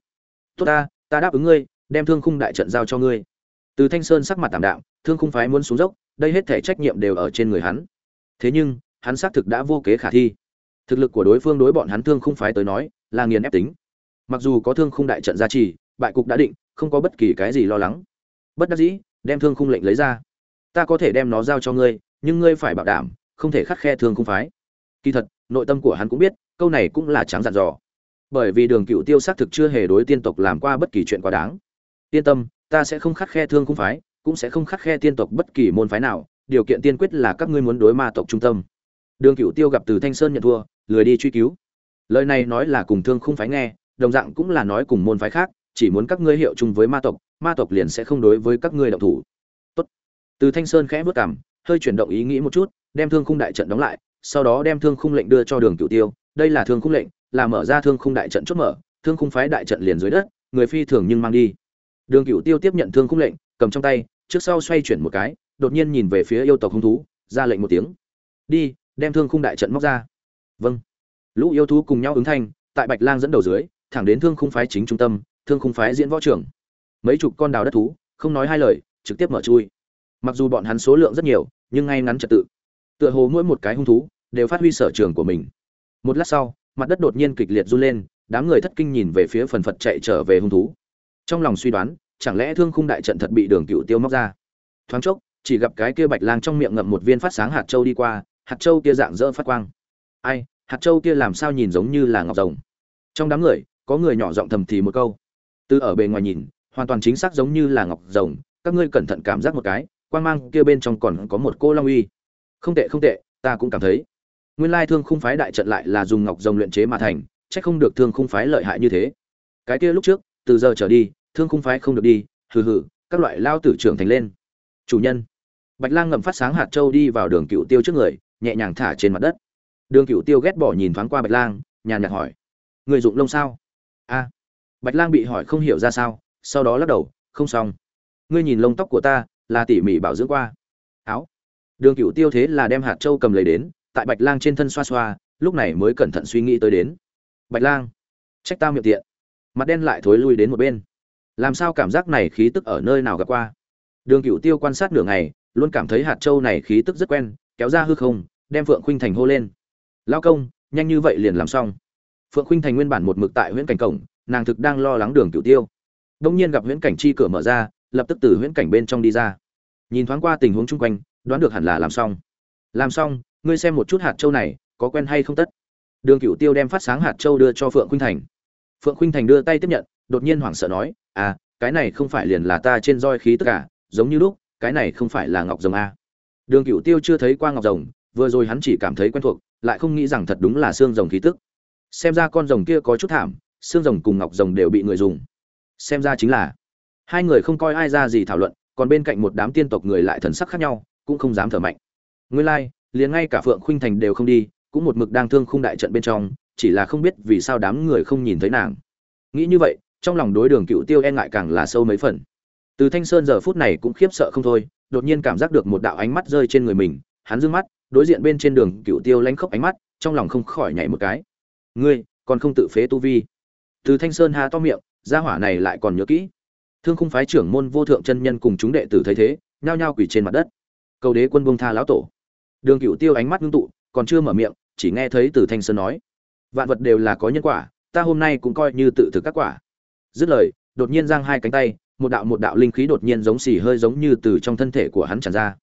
Tốt ta ta đáp ứng ngươi đem thương khung đại trận giao cho ngươi. Từ thanh sơn sắc mặt tảm đạm, thương khung phái muốn xuống dốc, đây hết thể trách nhiệm đều ở trên người hắn. Thế nhưng, hắn xác thực đã vô kế khả thi. Thực lực của đối phương đối bọn hắn thương khung phái tới nói, là nghiền ép tính. Mặc dù có thương khung đại trận gia trì, bại cục đã định, không có bất kỳ cái gì lo lắng. Bất đắc dĩ, đem thương khung lệnh lấy ra. Ta có thể đem nó giao cho ngươi, nhưng ngươi phải bảo đảm, không thể khắt khe thương khung phái. Kỳ thật, nội tâm của hắn cũng biết, câu này cũng là trắng dặn dò. Bởi vì đường cựu tiêu xác thực chưa hề đối tiên tộc làm qua bất kỳ chuyện quá đáng yên tâm, ta sẽ không khắt khe thương khung phái, cũng sẽ không khắt khe tiên tộc bất kỳ môn phái nào, điều kiện tiên quyết là các ngươi muốn đối ma tộc trung tâm. Đường cựu tiêu gặp từ thanh sơn nhận thua, lười đi truy cứu. Lời này nói là cùng thương không phái nghe, đồng dạng cũng là nói cùng môn phái khác, chỉ muốn các ngươi hiệu chung với ma tộc ma tộc liền sẽ không đối với các ngươi động thủ. Tốt. từ thanh sơn khẽ vớt cảm hơi chuyển động ý nghĩ một chút, đem thương khung đại trận đóng lại, sau đó đem thương khung lệnh đưa cho đường cựu tiêu. Đây là thương khung lệnh, là mở ra thương khung đại trận chốt mở, thương khung phái đại trận liền dưới đất, người phi thường nhưng mang đi đường Cửu tiêu tiếp nhận thương khung lệnh, cầm trong tay, trước sau xoay chuyển một cái, đột nhiên nhìn về phía yêu tộc hung thú, ra lệnh một tiếng. Đi, đem thương khung đại trận móc ra. Vâng. Lũ yêu thú cùng nhau ứng thanh, tại bạch lang dẫn đầu dưới, thẳng đến thương khung phái chính trung tâm, thương khung phái diễn võ trưởng. Mấy chục con đào đất thú, không nói hai lời, trực tiếp mở chui. Mặc dù bọn hắn số lượng rất nhiều, nhưng ngay ngắn trật tự. Tựa hồ mỗi một cái hung thú, đều phát huy sở trường của mình. Một lát sau, mặt đất đột nhiên kịch liệt run lên, đám người thất kinh nhìn về phía phần phật chạy trở về hung thú trong lòng suy đoán, chẳng lẽ thương khung đại trận thật bị đường cựu tiêu móc ra? Thoáng chốc, chỉ gặp cái kia bạch lang trong miệng ngậm một viên phát sáng hạt châu đi qua, hạt châu kia dạng dỡ phát quang. Ai, hạt châu kia làm sao nhìn giống như là ngọc rồng? Trong đám người, có người nhỏ giọng thầm thì một câu. Từ ở bề ngoài nhìn, hoàn toàn chính xác giống như là ngọc rồng, các ngươi cẩn thận cảm giác một cái quan mang kia bên trong còn có một cô long uy. Không tệ không tệ, ta cũng cảm thấy. Nguyên lai thương khung phái đại trận lại là dùng ngọc rồng luyện chế mà thành, chắc không được thương khung phái lợi hại như thế. Cái kia lúc trước, từ giờ trở đi thương khung phái không được đi, hừ hừ, các loại lao tử trưởng thành lên. Chủ nhân. Bạch lang ngầm phát sáng hạt châu đi vào đường cựu tiêu trước người, nhẹ nhàng thả trên mặt đất. Đường cựu tiêu ghét bỏ nhìn thoáng qua bạch lang, nhàn nhạt hỏi, người dụng lông sao? A. Bạch lang bị hỏi không hiểu ra sao, sau đó lắc đầu, không xong. Ngươi nhìn lông tóc của ta, là tỉ mỉ bảo dưỡng qua. Áo. Đường cựu tiêu thế là đem hạt châu cầm lấy đến, tại bạch lang trên thân xoa xoa, lúc này mới cẩn thận suy nghĩ tới đến. Bạch lang, trách ta miệng tiện. Mặt đen lại thối lui đến một bên làm sao cảm giác này khí tức ở nơi nào gặp qua? Đường cựu tiêu quan sát nửa ngày, luôn cảm thấy hạt châu này khí tức rất quen, kéo ra hư không, đem phượng khuynh thành hô lên. Lao công, nhanh như vậy liền làm xong. Phượng khuynh thành nguyên bản một mực tại huyễn cảnh cổng, nàng thực đang lo lắng đường cựu tiêu. Đông nhiên gặp huyễn cảnh chi cửa mở ra, lập tức từ huyễn cảnh bên trong đi ra. Nhìn thoáng qua tình huống chung quanh, đoán được hẳn là làm xong. Làm xong, ngươi xem một chút hạt châu này, có quen hay không tất? Đường cựu tiêu đem phát sáng hạt châu đưa cho phượng khuynh thành. Phượng khuynh thành đưa tay tiếp nhận đột nhiên hoảng sợ nói à cái này không phải liền là ta trên roi khí tất cả à, giống như lúc, cái này không phải là ngọc rồng a đường cựu tiêu chưa thấy qua ngọc rồng, vừa rồi hắn chỉ cảm thấy quen thuộc, lại không nghĩ rằng thật đúng là xương rồng khí tức. Xem ra con rồng kia có chút thảm, xương rồng cùng ngọc rồng đều bị người dùng. Xem ra chính là, hai người không coi ai ra gì thảo luận, còn bên cạnh một đám tiên tộc người lại thần sắc khác nhau, cũng không dám thở mạnh. Nguyên lai, liền ngay cả phượng khuynh thành đều không đi, cũng một mực đang thương khung đại trận bên trong, chỉ là không biết vì sao đám người không nhìn thấy nàng. Nghĩ như vậy trong lòng đối đường cựu tiêu e ngại càng là sâu mấy phần. Từ thanh sơn giờ phút này cũng khiếp sợ không thôi, đột nhiên cảm giác được một đạo ánh mắt rơi trên người mình, hắn dương mắt, đối diện bên trên đường cựu tiêu lánh khóc ánh mắt, trong lòng không khỏi nhảy một cái. Ngươi, còn không tự phế tu vi? Từ thanh sơn hà to miệng, gia hỏa này lại còn nhớ kỹ. Thương khung phái trưởng môn vô thượng chân nhân cùng chúng đệ tử thấy thế, nhao nhao quỳ trên mặt đất. Cầu đế quân buông tha lão tổ. Đường cựu tiêu ánh mắt ngưng tụ, còn chưa mở miệng, chỉ nghe thấy từ thanh sơn nói, vạn vật đều là có nhân quả, ta hôm nay cũng coi như tự thực các quả dứt lời, đột nhiên giang hai cánh tay, một đạo một đạo linh khí đột nhiên giống xì hơi giống như từ trong thân thể của hắn tràn ra.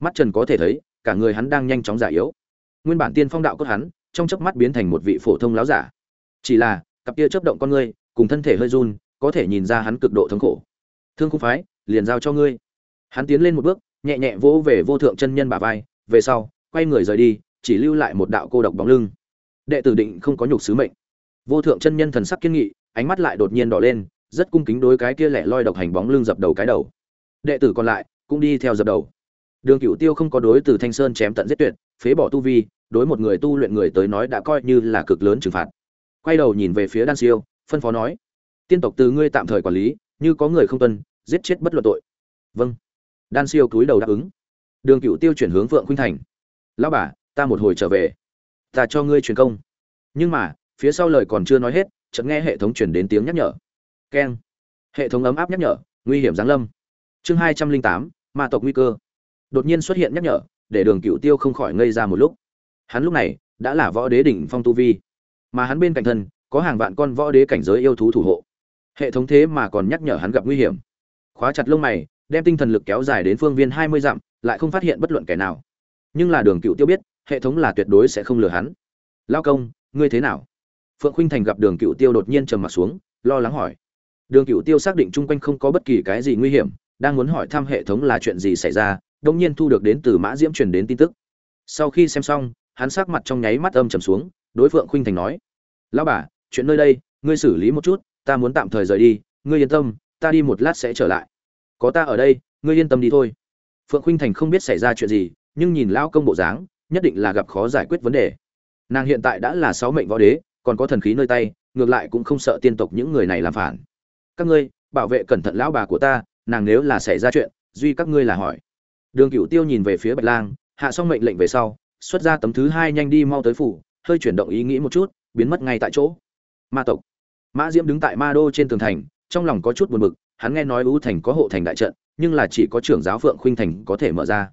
Mắt trần có thể thấy, cả người hắn đang nhanh chóng giả yếu. Nguyên bản tiên phong đạo cốt hắn, trong chớp mắt biến thành một vị phổ thông láo giả. Chỉ là, cặp kia chớp động con ngươi, cùng thân thể hơi run, có thể nhìn ra hắn cực độ thống khổ. Thương không phái, liền giao cho ngươi. Hắn tiến lên một bước, nhẹ nhẹ vỗ về vô thượng chân nhân bả vai, về sau, quay người rời đi, chỉ lưu lại một đạo cô độc bóng lưng. Đệ tử định không có nhục sứ mệnh. Vô thượng chân nhân thần sắc kiên nghị ánh mắt lại đột nhiên đỏ lên, rất cung kính đối cái kia lẻ loi độc hành bóng lưng dập đầu cái đầu. Đệ tử còn lại cũng đi theo dập đầu. Đường cựu tiêu không có đối từ thanh sơn chém tận giết tuyệt, phế bỏ tu vi, đối một người tu luyện người tới nói đã coi như là cực lớn trừng phạt. Quay đầu nhìn về phía đan siêu, phân phó nói, tiên tộc từ ngươi tạm thời quản lý, như có người không tuân, giết chết bất luận tội. Vâng. Đan siêu cúi đầu đáp ứng. Đường cựu tiêu chuyển hướng phượng khuynh thành. Lão bà, ta một hồi trở về. Ta cho ngươi truyền công. Nhưng mà, phía sau lời còn chưa nói hết chợt nghe hệ thống truyền đến tiếng nhắc nhở. Keng. Hệ thống ấm áp nhắc nhở, nguy hiểm giáng lâm. Chương hai trăm linh tám, ma tộc nguy cơ. Đột nhiên xuất hiện nhắc nhở, để đường cựu tiêu không khỏi ngây ra một lúc. Hắn lúc này, đã là võ đế đỉnh phong tu vi. Mà hắn bên cạnh thân, có hàng vạn con võ đế cảnh giới yêu thú thủ hộ. Hệ thống thế mà còn nhắc nhở hắn gặp nguy hiểm. Khóa chặt lông mày, đem tinh thần lực kéo dài đến phương viên hai mươi dặm, lại không phát hiện bất luận kẻ nào. Nhưng là đường cựu tiêu biết, hệ thống là tuyệt đối sẽ không lừa hắn. Lao công, ngươi thế nào? Phượng khuynh thành gặp đường cựu tiêu đột nhiên trầm m ặ t xuống, lo lắng hỏi. Đường cựu tiêu xác định chung quanh không có bất kỳ cái gì nguy hiểm, đang muốn hỏi thăm hệ thống là chuyện gì xảy ra đông nhiên thu được đến từ mã diễm truyền đến tin tức. Sau khi xem xong, hắn sắc mặt trong nháy mắt âm trầm xuống, đối phượng khuynh thành nói. Lão bà, chuyện nơi đây, ngươi xử lý một chút, ta muốn tạm thời rời đi, ngươi yên tâm, ta đi một lát sẽ trở lại. Có ta ở đây, ngươi yên tâm đi thôi. Phượng khuynh thành không biết xảy ra chuyện gì, nhưng nhìn lão công bộ dáng, nhất định là gặp khó giải quyết vấn đề. Nàng hiện tại đã là sáu mệnh võ đế còn có thần khí nơi tay, ngược lại cũng không sợ tiên tộc những người này làm phản. Các ngươi, bảo vệ cẩn thận lão bà của ta, nàng nếu là xảy ra chuyện, duy các ngươi là hỏi. Đường Cửu tiêu nhìn về phía bạch lang, hạ xong mệnh lệnh về sau, xuất ra tấm thứ hai nhanh đi mau tới phủ, hơi chuyển động ý nghĩ một chút, biến mất ngay tại chỗ. Ma tộc. Mã diễm đứng tại ma đô trên tường thành, trong lòng có chút buồn bực, hắn nghe nói ưu thành có hộ thành đại trận, nhưng là chỉ có trưởng giáo phượng khuynh thành có thể mở ra.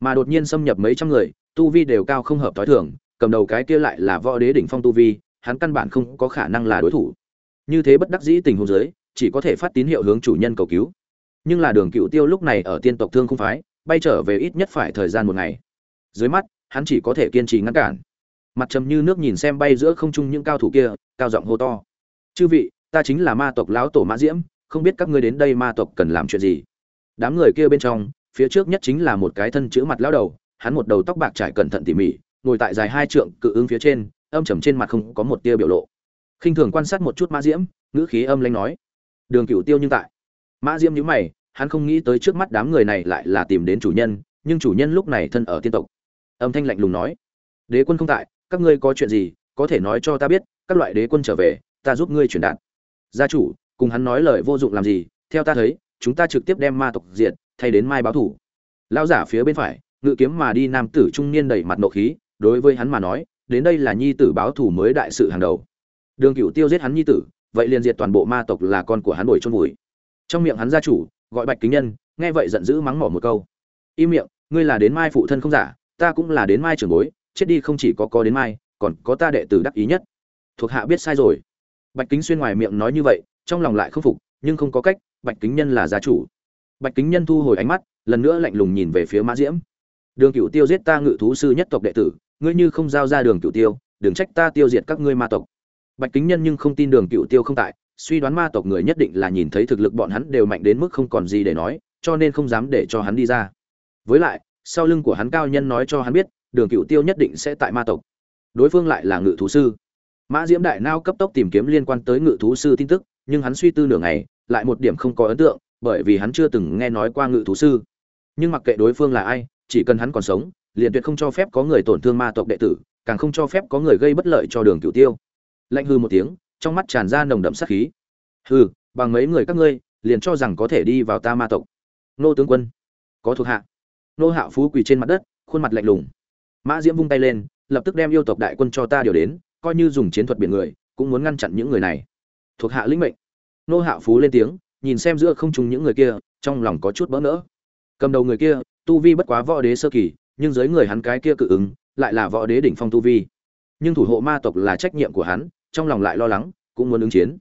Mà đột nhiên xâm nhập mấy trăm người, tu vi đều cao không hợp tối thường, cầm đầu cái kia lại là võ đế đỉnh phong tu vi hắn căn bản không có khả năng là đối thủ. Như thế bất đắc dĩ tình huống dưới, chỉ có thể phát tín hiệu hướng chủ nhân cầu cứu. Nhưng là đường cựu tiêu lúc này ở tiên tộc thương không phái, bay trở về ít nhất phải thời gian một ngày. Dưới mắt, hắn chỉ có thể kiên trì ngăn cản. Mặt trầm như nước nhìn xem bay giữa không trung những cao thủ kia, cao giọng hô to. Chư vị, ta chính là ma tộc lão tổ mã diễm, không biết các ngươi đến đây ma tộc cần làm chuyện gì? Đám người kia bên trong, phía trước nhất chính là một cái thân chữ mặt lão đầu, hắn một đầu tóc bạc trải cẩn thận tỉ mỉ, ngồi tại dài hai trượng cự ứng phía trên âm trầm trên mặt không có một tia biểu lộ. Khinh thường quan sát một chút mã diễm, ngữ khí âm lanh nói, đường cựu tiêu nhưng tại. Mã diễm nhữ mày, hắn không nghĩ tới trước mắt đám người này lại là tìm đến chủ nhân, nhưng chủ nhân lúc này thân ở tiên tộc. Âm thanh lạnh lùng nói, đế quân không tại, các ngươi có chuyện gì, có thể nói cho ta biết, các loại đế quân trở về, ta giúp ngươi truyền đạt. Gia chủ, cùng hắn nói lời vô dụng làm gì, theo ta thấy, chúng ta trực tiếp đem ma tộc diệt, thay đến mai báo thủ. Lao giả phía bên phải, ngự kiếm mà đi nam tử trung niên đầy mặt nộ khí, đối với hắn mà nói đến đây là nhi tử báo thủ mới đại sự hàng đầu. Đường cựu tiêu giết hắn nhi tử, vậy liền diệt toàn bộ ma tộc là con của hắn bồi chôn vùi. Trong miệng hắn gia chủ, gọi bạch kính nhân, nghe vậy giận dữ mắng mỏ một câu. Im miệng, ngươi là đến mai phụ thân không giả, ta cũng là đến mai trưởng bối, chết đi không chỉ có có đến mai, còn có ta đệ tử đắc ý nhất. Thuộc hạ biết sai rồi. Bạch kính xuyên ngoài miệng nói như vậy, trong lòng lại không phục, nhưng không có cách, bạch kính nhân là gia chủ. Bạch kính nhân thu hồi ánh mắt, lần nữa lạnh lùng nhìn về phía mã diễm. Đường cựu tiêu giết ta ngự thú sư nhất tộc đệ tử ngươi như không giao ra đường cựu tiêu, đừng trách ta tiêu diệt các ngươi ma tộc. Bạch kính nhân nhưng không tin đường cựu tiêu không tại, suy đoán ma tộc người nhất định là nhìn thấy thực lực bọn hắn đều mạnh đến mức không còn gì để nói, cho nên không dám để cho hắn đi ra. Với lại, sau lưng của hắn cao nhân nói cho hắn biết, đường cựu tiêu nhất định sẽ tại ma tộc. Đối phương lại là ngự thú sư. Mã diễm đại nao cấp tốc tìm kiếm liên quan tới ngự thú sư tin tức, nhưng hắn suy tư nửa ngày, lại một điểm không có ấn tượng, bởi vì hắn chưa từng nghe nói qua ngự thú sư. Nhưng mặc kệ đối phương là ai, chỉ cần hắn còn sống liền tuyệt không cho phép có người tổn thương ma tộc đệ tử, càng không cho phép có người gây bất lợi cho đường cựu tiêu. Lạnh hư một tiếng, trong mắt tràn ra nồng đậm sát khí. Hư bằng mấy người các ngươi, liền cho rằng có thể đi vào ta ma tộc. Nô tướng quân, có thuộc hạ. Nô hạo phú quỳ trên mặt đất, khuôn mặt lạnh lùng. Mã diễm vung tay lên, lập tức đem yêu tộc đại quân cho ta điều đến, coi như dùng chiến thuật biển người, cũng muốn ngăn chặn những người này. Thuộc hạ lĩnh mệnh. Nô hạo phú lên tiếng, nhìn xem giữa không trùng những người kia, trong lòng có chút bỡ ngỡ. Cầm đầu người kia, tu vi bất quá võ đế sơ kỳ nhưng dưới người hắn cái kia cự ứng, lại là võ đế đỉnh phong tu vi. Nhưng thủ hộ ma tộc là trách nhiệm của hắn, trong lòng lại lo lắng, cũng muốn ứng chiến.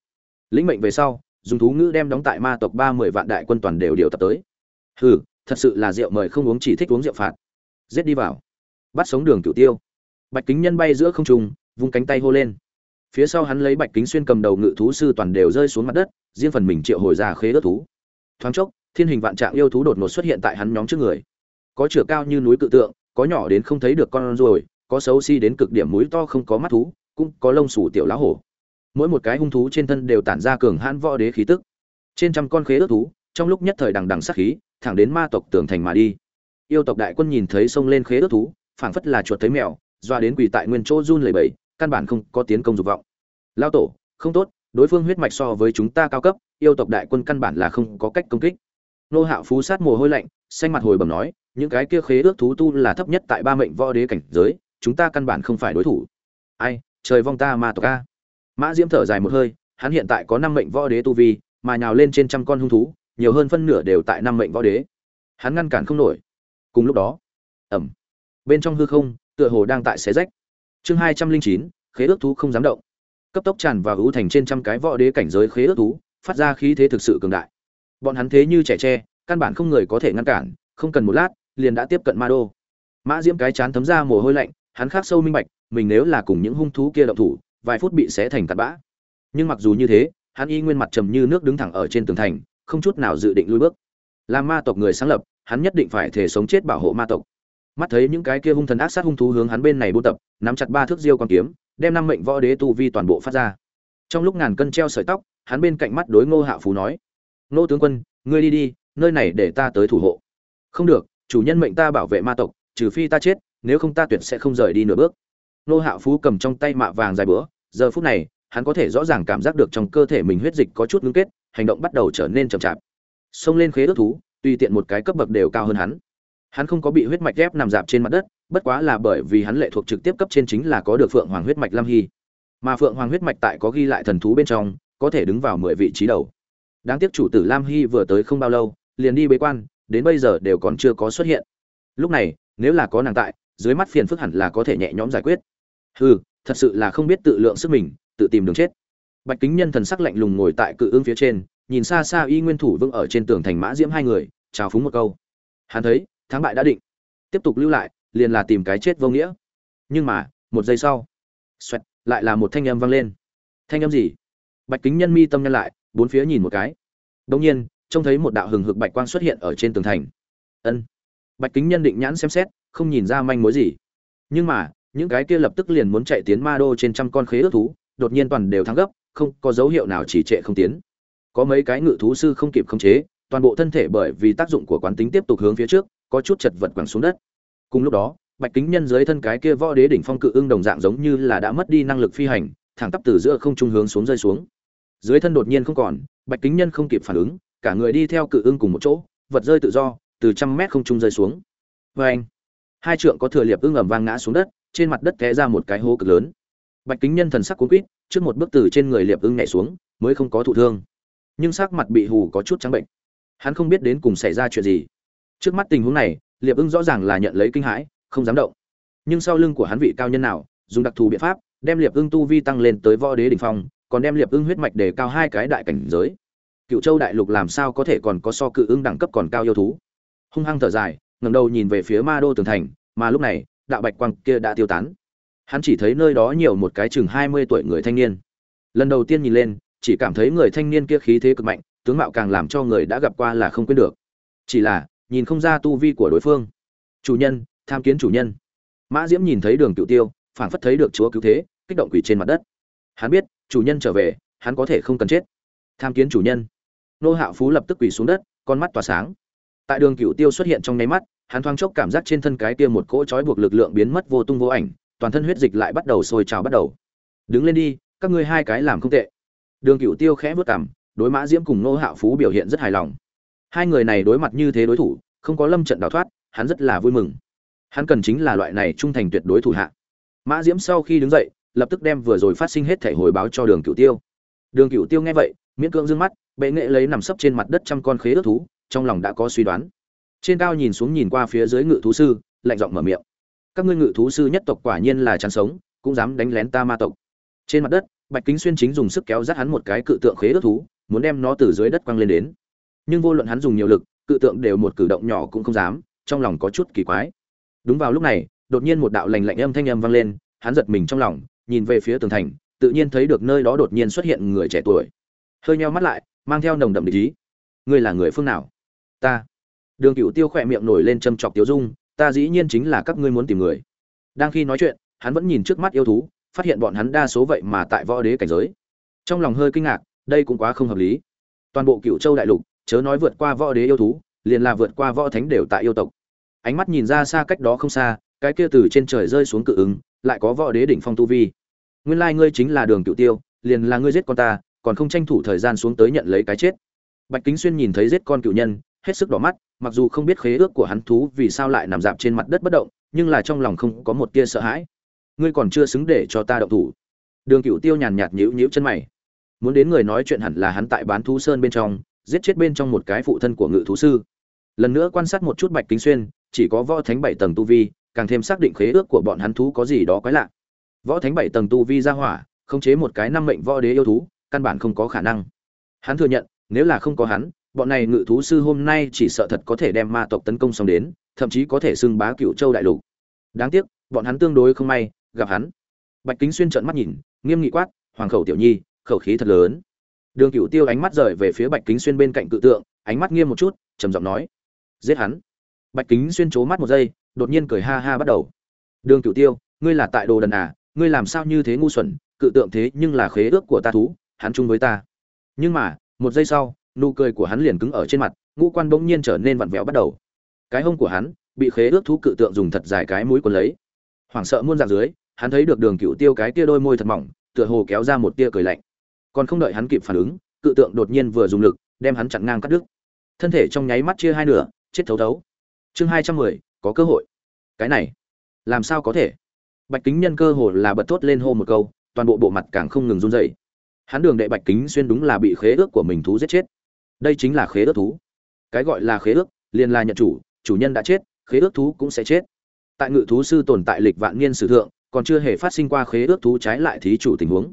Lĩnh mệnh về sau, dùng thú ngữ đem đóng tại ma tộc ba mươi vạn đại quân toàn đều điều tập tới. Hừ, thật sự là rượu mời không uống chỉ thích uống rượu phạt. Giết đi vào. Bắt sống đường cửu tiêu. Bạch kính nhân bay giữa không trung, vung cánh tay hô lên. Phía sau hắn lấy bạch kính xuyên cầm đầu ngự thú sư toàn đều rơi xuống mặt đất, riêng phần mình triệu hồi ra khế ớt thú. Thoáng chốc, thiên hình vạn trạng yêu thú đột ngột xuất hiện tại hắn nhóm trước người có chửa cao như núi cự tượng, có nhỏ đến không thấy được con ruồi, có xấu xi si đến cực điểm mũi to không có mắt thú, cũng có lông sủ tiểu lá hổ. Mỗi một cái hung thú trên thân đều tản ra cường hãn võ đế khí tức. Trên trăm con khế ước thú, trong lúc nhất thời đằng đằng sát khí, thẳng đến ma tộc tường thành mà đi. Yêu tộc đại quân nhìn thấy xông lên khế ước thú, phảng phất là chuột thấy mèo, doa đến quỳ tại nguyên chỗ run lẩy bẩy, căn bản không có tiến công dục vọng. Lao tổ, không tốt, đối phương huyết mạch so với chúng ta cao cấp, yêu tộc đại quân căn bản là không có cách công kích. Nô hạo phú sát mồ hôi lạnh, xanh mặt hồi bẩm nói những cái kia khế ước thú tu là thấp nhất tại ba mệnh võ đế cảnh giới, chúng ta căn bản không phải đối thủ. Ai, trời vong ta ma tộc a. Mã diễm thở dài một hơi, hắn hiện tại có năm mệnh võ đế tu vi, mà nhào lên trên trăm con hung thú, nhiều hơn phân nửa đều tại năm mệnh võ đế. Hắn ngăn cản không nổi. Cùng lúc đó ẩm bên trong hư không, tựa hồ đang tại xé rách. Chương hai trăm linh chín, khế ước thú không dám động. Cấp tốc tràn vào hữu thành trên trăm cái võ đế cảnh giới khế ước thú, phát ra khí thế thực sự cường đại. Bọn hắn thế như trẻ tre, căn bản không người có thể ngăn cản, không cần một lát liền đã tiếp cận ma đô. Mã diễm cái chán thấm ra mồ hôi lạnh, hắn khắc sâu minh bạch, mình nếu là cùng những hung thú kia động thủ, vài phút bị xé thành tạt bã. Nhưng mặc dù như thế, hắn y nguyên mặt trầm như nước đứng thẳng ở trên tường thành, không chút nào dự định lui bước. Làm ma tộc người sáng lập, hắn nhất định phải thể sống chết bảo hộ ma tộc. Mắt thấy những cái kia hung thần ác sát hung thú hướng hắn bên này buôn tập, nắm chặt ba thước diêu con kiếm, đem năm mệnh võ đế tu vi toàn bộ phát ra. Trong lúc ngàn cân treo sợi tóc, hắn bên cạnh mắt đối ngô hạ phú nói, ngô tướng quân, ngươi đi đi, nơi này để ta tới thủ hộ. Không được chủ nhân mệnh ta bảo vệ ma tộc, trừ phi ta chết, nếu không ta tuyệt sẽ không rời đi nửa bước. Nô hạo phú cầm trong tay mạ vàng dài bữa, giờ phút này, hắn có thể rõ ràng cảm giác được trong cơ thể mình huyết dịch có chút ngưng kết, hành động bắt đầu trở nên chậm chạp. Xông lên khế ước thú, tùy tiện một cái cấp bậc đều cao hơn hắn. Hắn không có bị huyết mạch ghép nằm dạp trên mặt đất, bất quá là bởi vì hắn lệ thuộc trực tiếp cấp trên chính là có được phượng hoàng huyết mạch lam hy. Mà phượng hoàng huyết mạch tại có ghi lại thần thú bên trong, có thể đứng vào mười vị trí đầu. Đáng tiếc chủ tử lam hy vừa tới không bao lâu, liền đi bế quan đến bây giờ đều còn chưa có xuất hiện. Lúc này, nếu là có nàng tại, dưới mắt phiền phức hẳn là có thể nhẹ nhõm giải quyết. Hừ, thật sự là không biết tự lượng sức mình, tự tìm đường chết. Bạch kính nhân thần sắc lạnh lùng ngồi tại cự ương phía trên, nhìn xa xa y nguyên thủ vững ở trên tường thành mã diễm hai người, chào phúng một câu. Hắn thấy, thắng bại đã định. Tiếp tục lưu lại, liền là tìm cái chết vô nghĩa. Nhưng mà, một giây sau, xoẹt, lại là một thanh âm vang lên. Thanh âm gì? Bạch kính nhân mi tâm nhân lại, bốn phía nhìn một cái. Đương nhiên trông thấy một đạo hừng hực bạch quang xuất hiện ở trên tường thành. Ân. Bạch kính nhân định nhãn xem xét, không nhìn ra manh mối gì. Nhưng mà, những cái kia lập tức liền muốn chạy tiến ma đô trên trăm con khế ước thú, đột nhiên toàn đều thắng gấp, không có dấu hiệu nào chỉ trệ không tiến. Có mấy cái ngự thú sư không kịp khống chế, toàn bộ thân thể bởi vì tác dụng của quán tính tiếp tục hướng phía trước, có chút chật vật quẳng xuống đất. Cùng lúc đó, bạch kính nhân dưới thân cái kia võ đế đỉnh phong cự ưng đồng dạng giống như là đã mất đi năng lực phi hành, thẳng tắp từ giữa không trung hướng xuống rơi xuống dưới thân đột nhiên không còn, bạch kính nhân không kịp phản ứng, cả người đi theo cự ưng cùng một chỗ, vật rơi tự do, từ trăm mét không trung rơi xuống. Vê anh, hai trượng có thừa liệp ưng ẩm vang ngã xuống đất, trên mặt đất té ra một cái hố cực lớn. Bạch kính nhân thần sắc cuốn quýt, trước một bước từ trên người liệp ưng nhảy xuống, mới không có thụ thương. Nhưng sắc mặt bị hù có chút trắng bệnh. Hắn không biết đến cùng xảy ra chuyện gì. Trước mắt tình huống này, liệp ưng rõ ràng là nhận lấy kinh hãi, không dám động. Nhưng sau lưng của hắn vị cao nhân nào, dùng đặc thù biện pháp, đem liệp ưng tu vi tăng lên tới võ đế đỉnh phong còn đem liệp ưng huyết mạch để cao hai cái đại cảnh giới. Cựu châu đại lục làm sao có thể còn có so cự ưng đẳng cấp còn cao yêu thú? Hung hăng thở dài, ngẩng đầu nhìn về phía ma đô tường thành, mà lúc này, đạo bạch quang kia đã tiêu tán. Hắn chỉ thấy nơi đó nhiều một cái chừng hai mươi tuổi người thanh niên. Lần đầu tiên nhìn lên, chỉ cảm thấy người thanh niên kia khí thế cực mạnh, tướng mạo càng làm cho người đã gặp qua là không quên được. Chỉ là, nhìn không ra tu vi của đối phương. Chủ nhân, tham kiến chủ nhân. Mã diễm nhìn thấy đường cựu tiêu, phảng phất thấy được chúa cứu thế, kích động quỷ trên mặt đất. Hắn biết chủ nhân trở về, hắn có thể không cần chết. Tham kiến chủ nhân. Nô hạo phú lập tức quỳ xuống đất, con mắt tỏa sáng. Tại đường cựu tiêu xuất hiện trong nháy mắt, hắn thoáng chốc cảm giác trên thân cái kia một cỗ trói buộc lực lượng biến mất vô tung vô ảnh, toàn thân huyết dịch lại bắt đầu sôi trào bắt đầu. Đứng lên đi, các ngươi hai cái làm không tệ. Đường cựu tiêu khẽ vớt cảm đối mã diễm cùng nô hạo phú biểu hiện rất hài lòng. Hai người này đối mặt như thế đối thủ, không có lâm trận đào thoát, hắn rất là vui mừng. Hắn cần chính là loại này trung thành tuyệt đối thủ hạ. Mã diễm sau khi đứng dậy lập tức đem vừa rồi phát sinh hết thể hồi báo cho đường cửu tiêu. Đường cửu tiêu nghe vậy, miễn cưỡng dương mắt, bệ nghệ lấy nằm sấp trên mặt đất trăm con khế ước thú, trong lòng đã có suy đoán. Trên cao nhìn xuống nhìn qua phía dưới ngự thú sư, lạnh giọng mở miệng. Các ngươi ngự thú sư nhất tộc quả nhiên là chán sống, cũng dám đánh lén ta ma tộc. Trên mặt đất, bạch kính xuyên chính dùng sức kéo dắt hắn một cái cự tượng khế ước thú, muốn đem nó từ dưới đất quăng lên đến. Nhưng vô luận hắn dùng nhiều lực, cự tượng đều một cử động nhỏ cũng không dám, trong lòng có chút kỳ quái. Đúng vào lúc này, đột nhiên một đạo lành lạnh âm thanh âm vang lên, hắn giật mình trong lòng nhìn về phía tường thành, tự nhiên thấy được nơi đó đột nhiên xuất hiện người trẻ tuổi. Hơi nheo mắt lại, mang theo nồng đậm địch ý. Ngươi là người phương nào? Ta. Đường cựu tiêu khỏe miệng nổi lên châm chọc tiêu dung, ta dĩ nhiên chính là các ngươi muốn tìm người. Đang khi nói chuyện, hắn vẫn nhìn trước mắt yêu thú, phát hiện bọn hắn đa số vậy mà tại võ đế cảnh giới. Trong lòng hơi kinh ngạc, đây cũng quá không hợp lý. Toàn bộ cựu châu đại lục, chớ nói vượt qua võ đế yêu thú, liền là vượt qua võ thánh đều tại yêu tộc. Ánh mắt nhìn ra xa cách đó không xa, cái kia từ trên trời rơi xuống cự ứng lại có võ đế đỉnh phong tu vi. Nguyên lai ngươi chính là đường cựu tiêu, liền là ngươi giết con ta, còn không tranh thủ thời gian xuống tới nhận lấy cái chết. Bạch kính xuyên nhìn thấy giết con cựu nhân, hết sức đỏ mắt, mặc dù không biết khế ước của hắn thú vì sao lại nằm dạp trên mặt đất bất động, nhưng là trong lòng không có một tia sợ hãi. Ngươi còn chưa xứng để cho ta động thủ. Đường cựu tiêu nhàn nhạt nhíu nhíu chân mày. Muốn đến người nói chuyện hẳn là hắn tại bán thú sơn bên trong, giết chết bên trong một cái phụ thân của ngự thú sư. Lần nữa quan sát một chút bạch kính xuyên, chỉ có võ thánh bảy tầng tu vi càng thêm xác định khế ước của bọn hắn thú có gì đó quái lạ. Võ thánh bảy tầng tu vi ra hỏa, khống chế một cái năm mệnh võ đế yêu thú, căn bản không có khả năng. Hắn thừa nhận, nếu là không có hắn, bọn này ngự thú sư hôm nay chỉ sợ thật có thể đem ma tộc tấn công xong đến, thậm chí có thể xưng bá cựu châu đại lục. Đáng tiếc, bọn hắn tương đối không may, gặp hắn. Bạch kính xuyên trợn mắt nhìn, nghiêm nghị quát, hoàng khẩu tiểu nhi, khẩu khí thật lớn. Đường cựu tiêu ánh mắt rời về phía bạch kính xuyên bên cạnh cự tượng, ánh mắt nghiêm một chút, trầm giọng nói, giết hắn. Bạch kính xuyên c mắt một giây đột nhiên cười ha ha bắt đầu. Đường Cửu tiêu, ngươi là tại đồ đần à ngươi làm sao như thế ngu xuẩn, cự tượng thế nhưng là khế ước của ta thú, hắn chung với ta. Nhưng mà, một giây sau, nụ cười của hắn liền cứng ở trên mặt, ngũ quan bỗng nhiên trở nên vặn vẹo bắt đầu. Cái hông của hắn, bị khế ước thú cự tượng dùng thật dài cái mũi quần lấy. Hoảng sợ muôn dạng dưới, hắn thấy được đường cựu tiêu cái tia đôi môi thật mỏng, tựa hồ kéo ra một tia cười lạnh. Còn không đợi hắn kịp phản ứng, cự tượng đột nhiên vừa dùng lực, đem hắn chặn ngang cắt đứt. Thân thể trong nháy mắt chia hai nửa, chết thấu thấu. Chương hai trăm mười có cơ hội. Cái này, làm sao có thể? Bạch kính nhân cơ hồ là bật thốt lên hô một câu, toàn bộ bộ mặt càng không ngừng run dậy hắn đường đệ bạch kính xuyên đúng là bị khế ước của mình thú giết chết. Đây chính là khế ước thú. Cái gọi là khế ước, liền là nhận chủ chủ nhân đã chết, khế ước thú cũng sẽ chết. Tại ngự thú sư tồn tại lịch vạn niên sử thượng, còn chưa hề phát sinh qua khế ước thú trái lại thí chủ tình huống.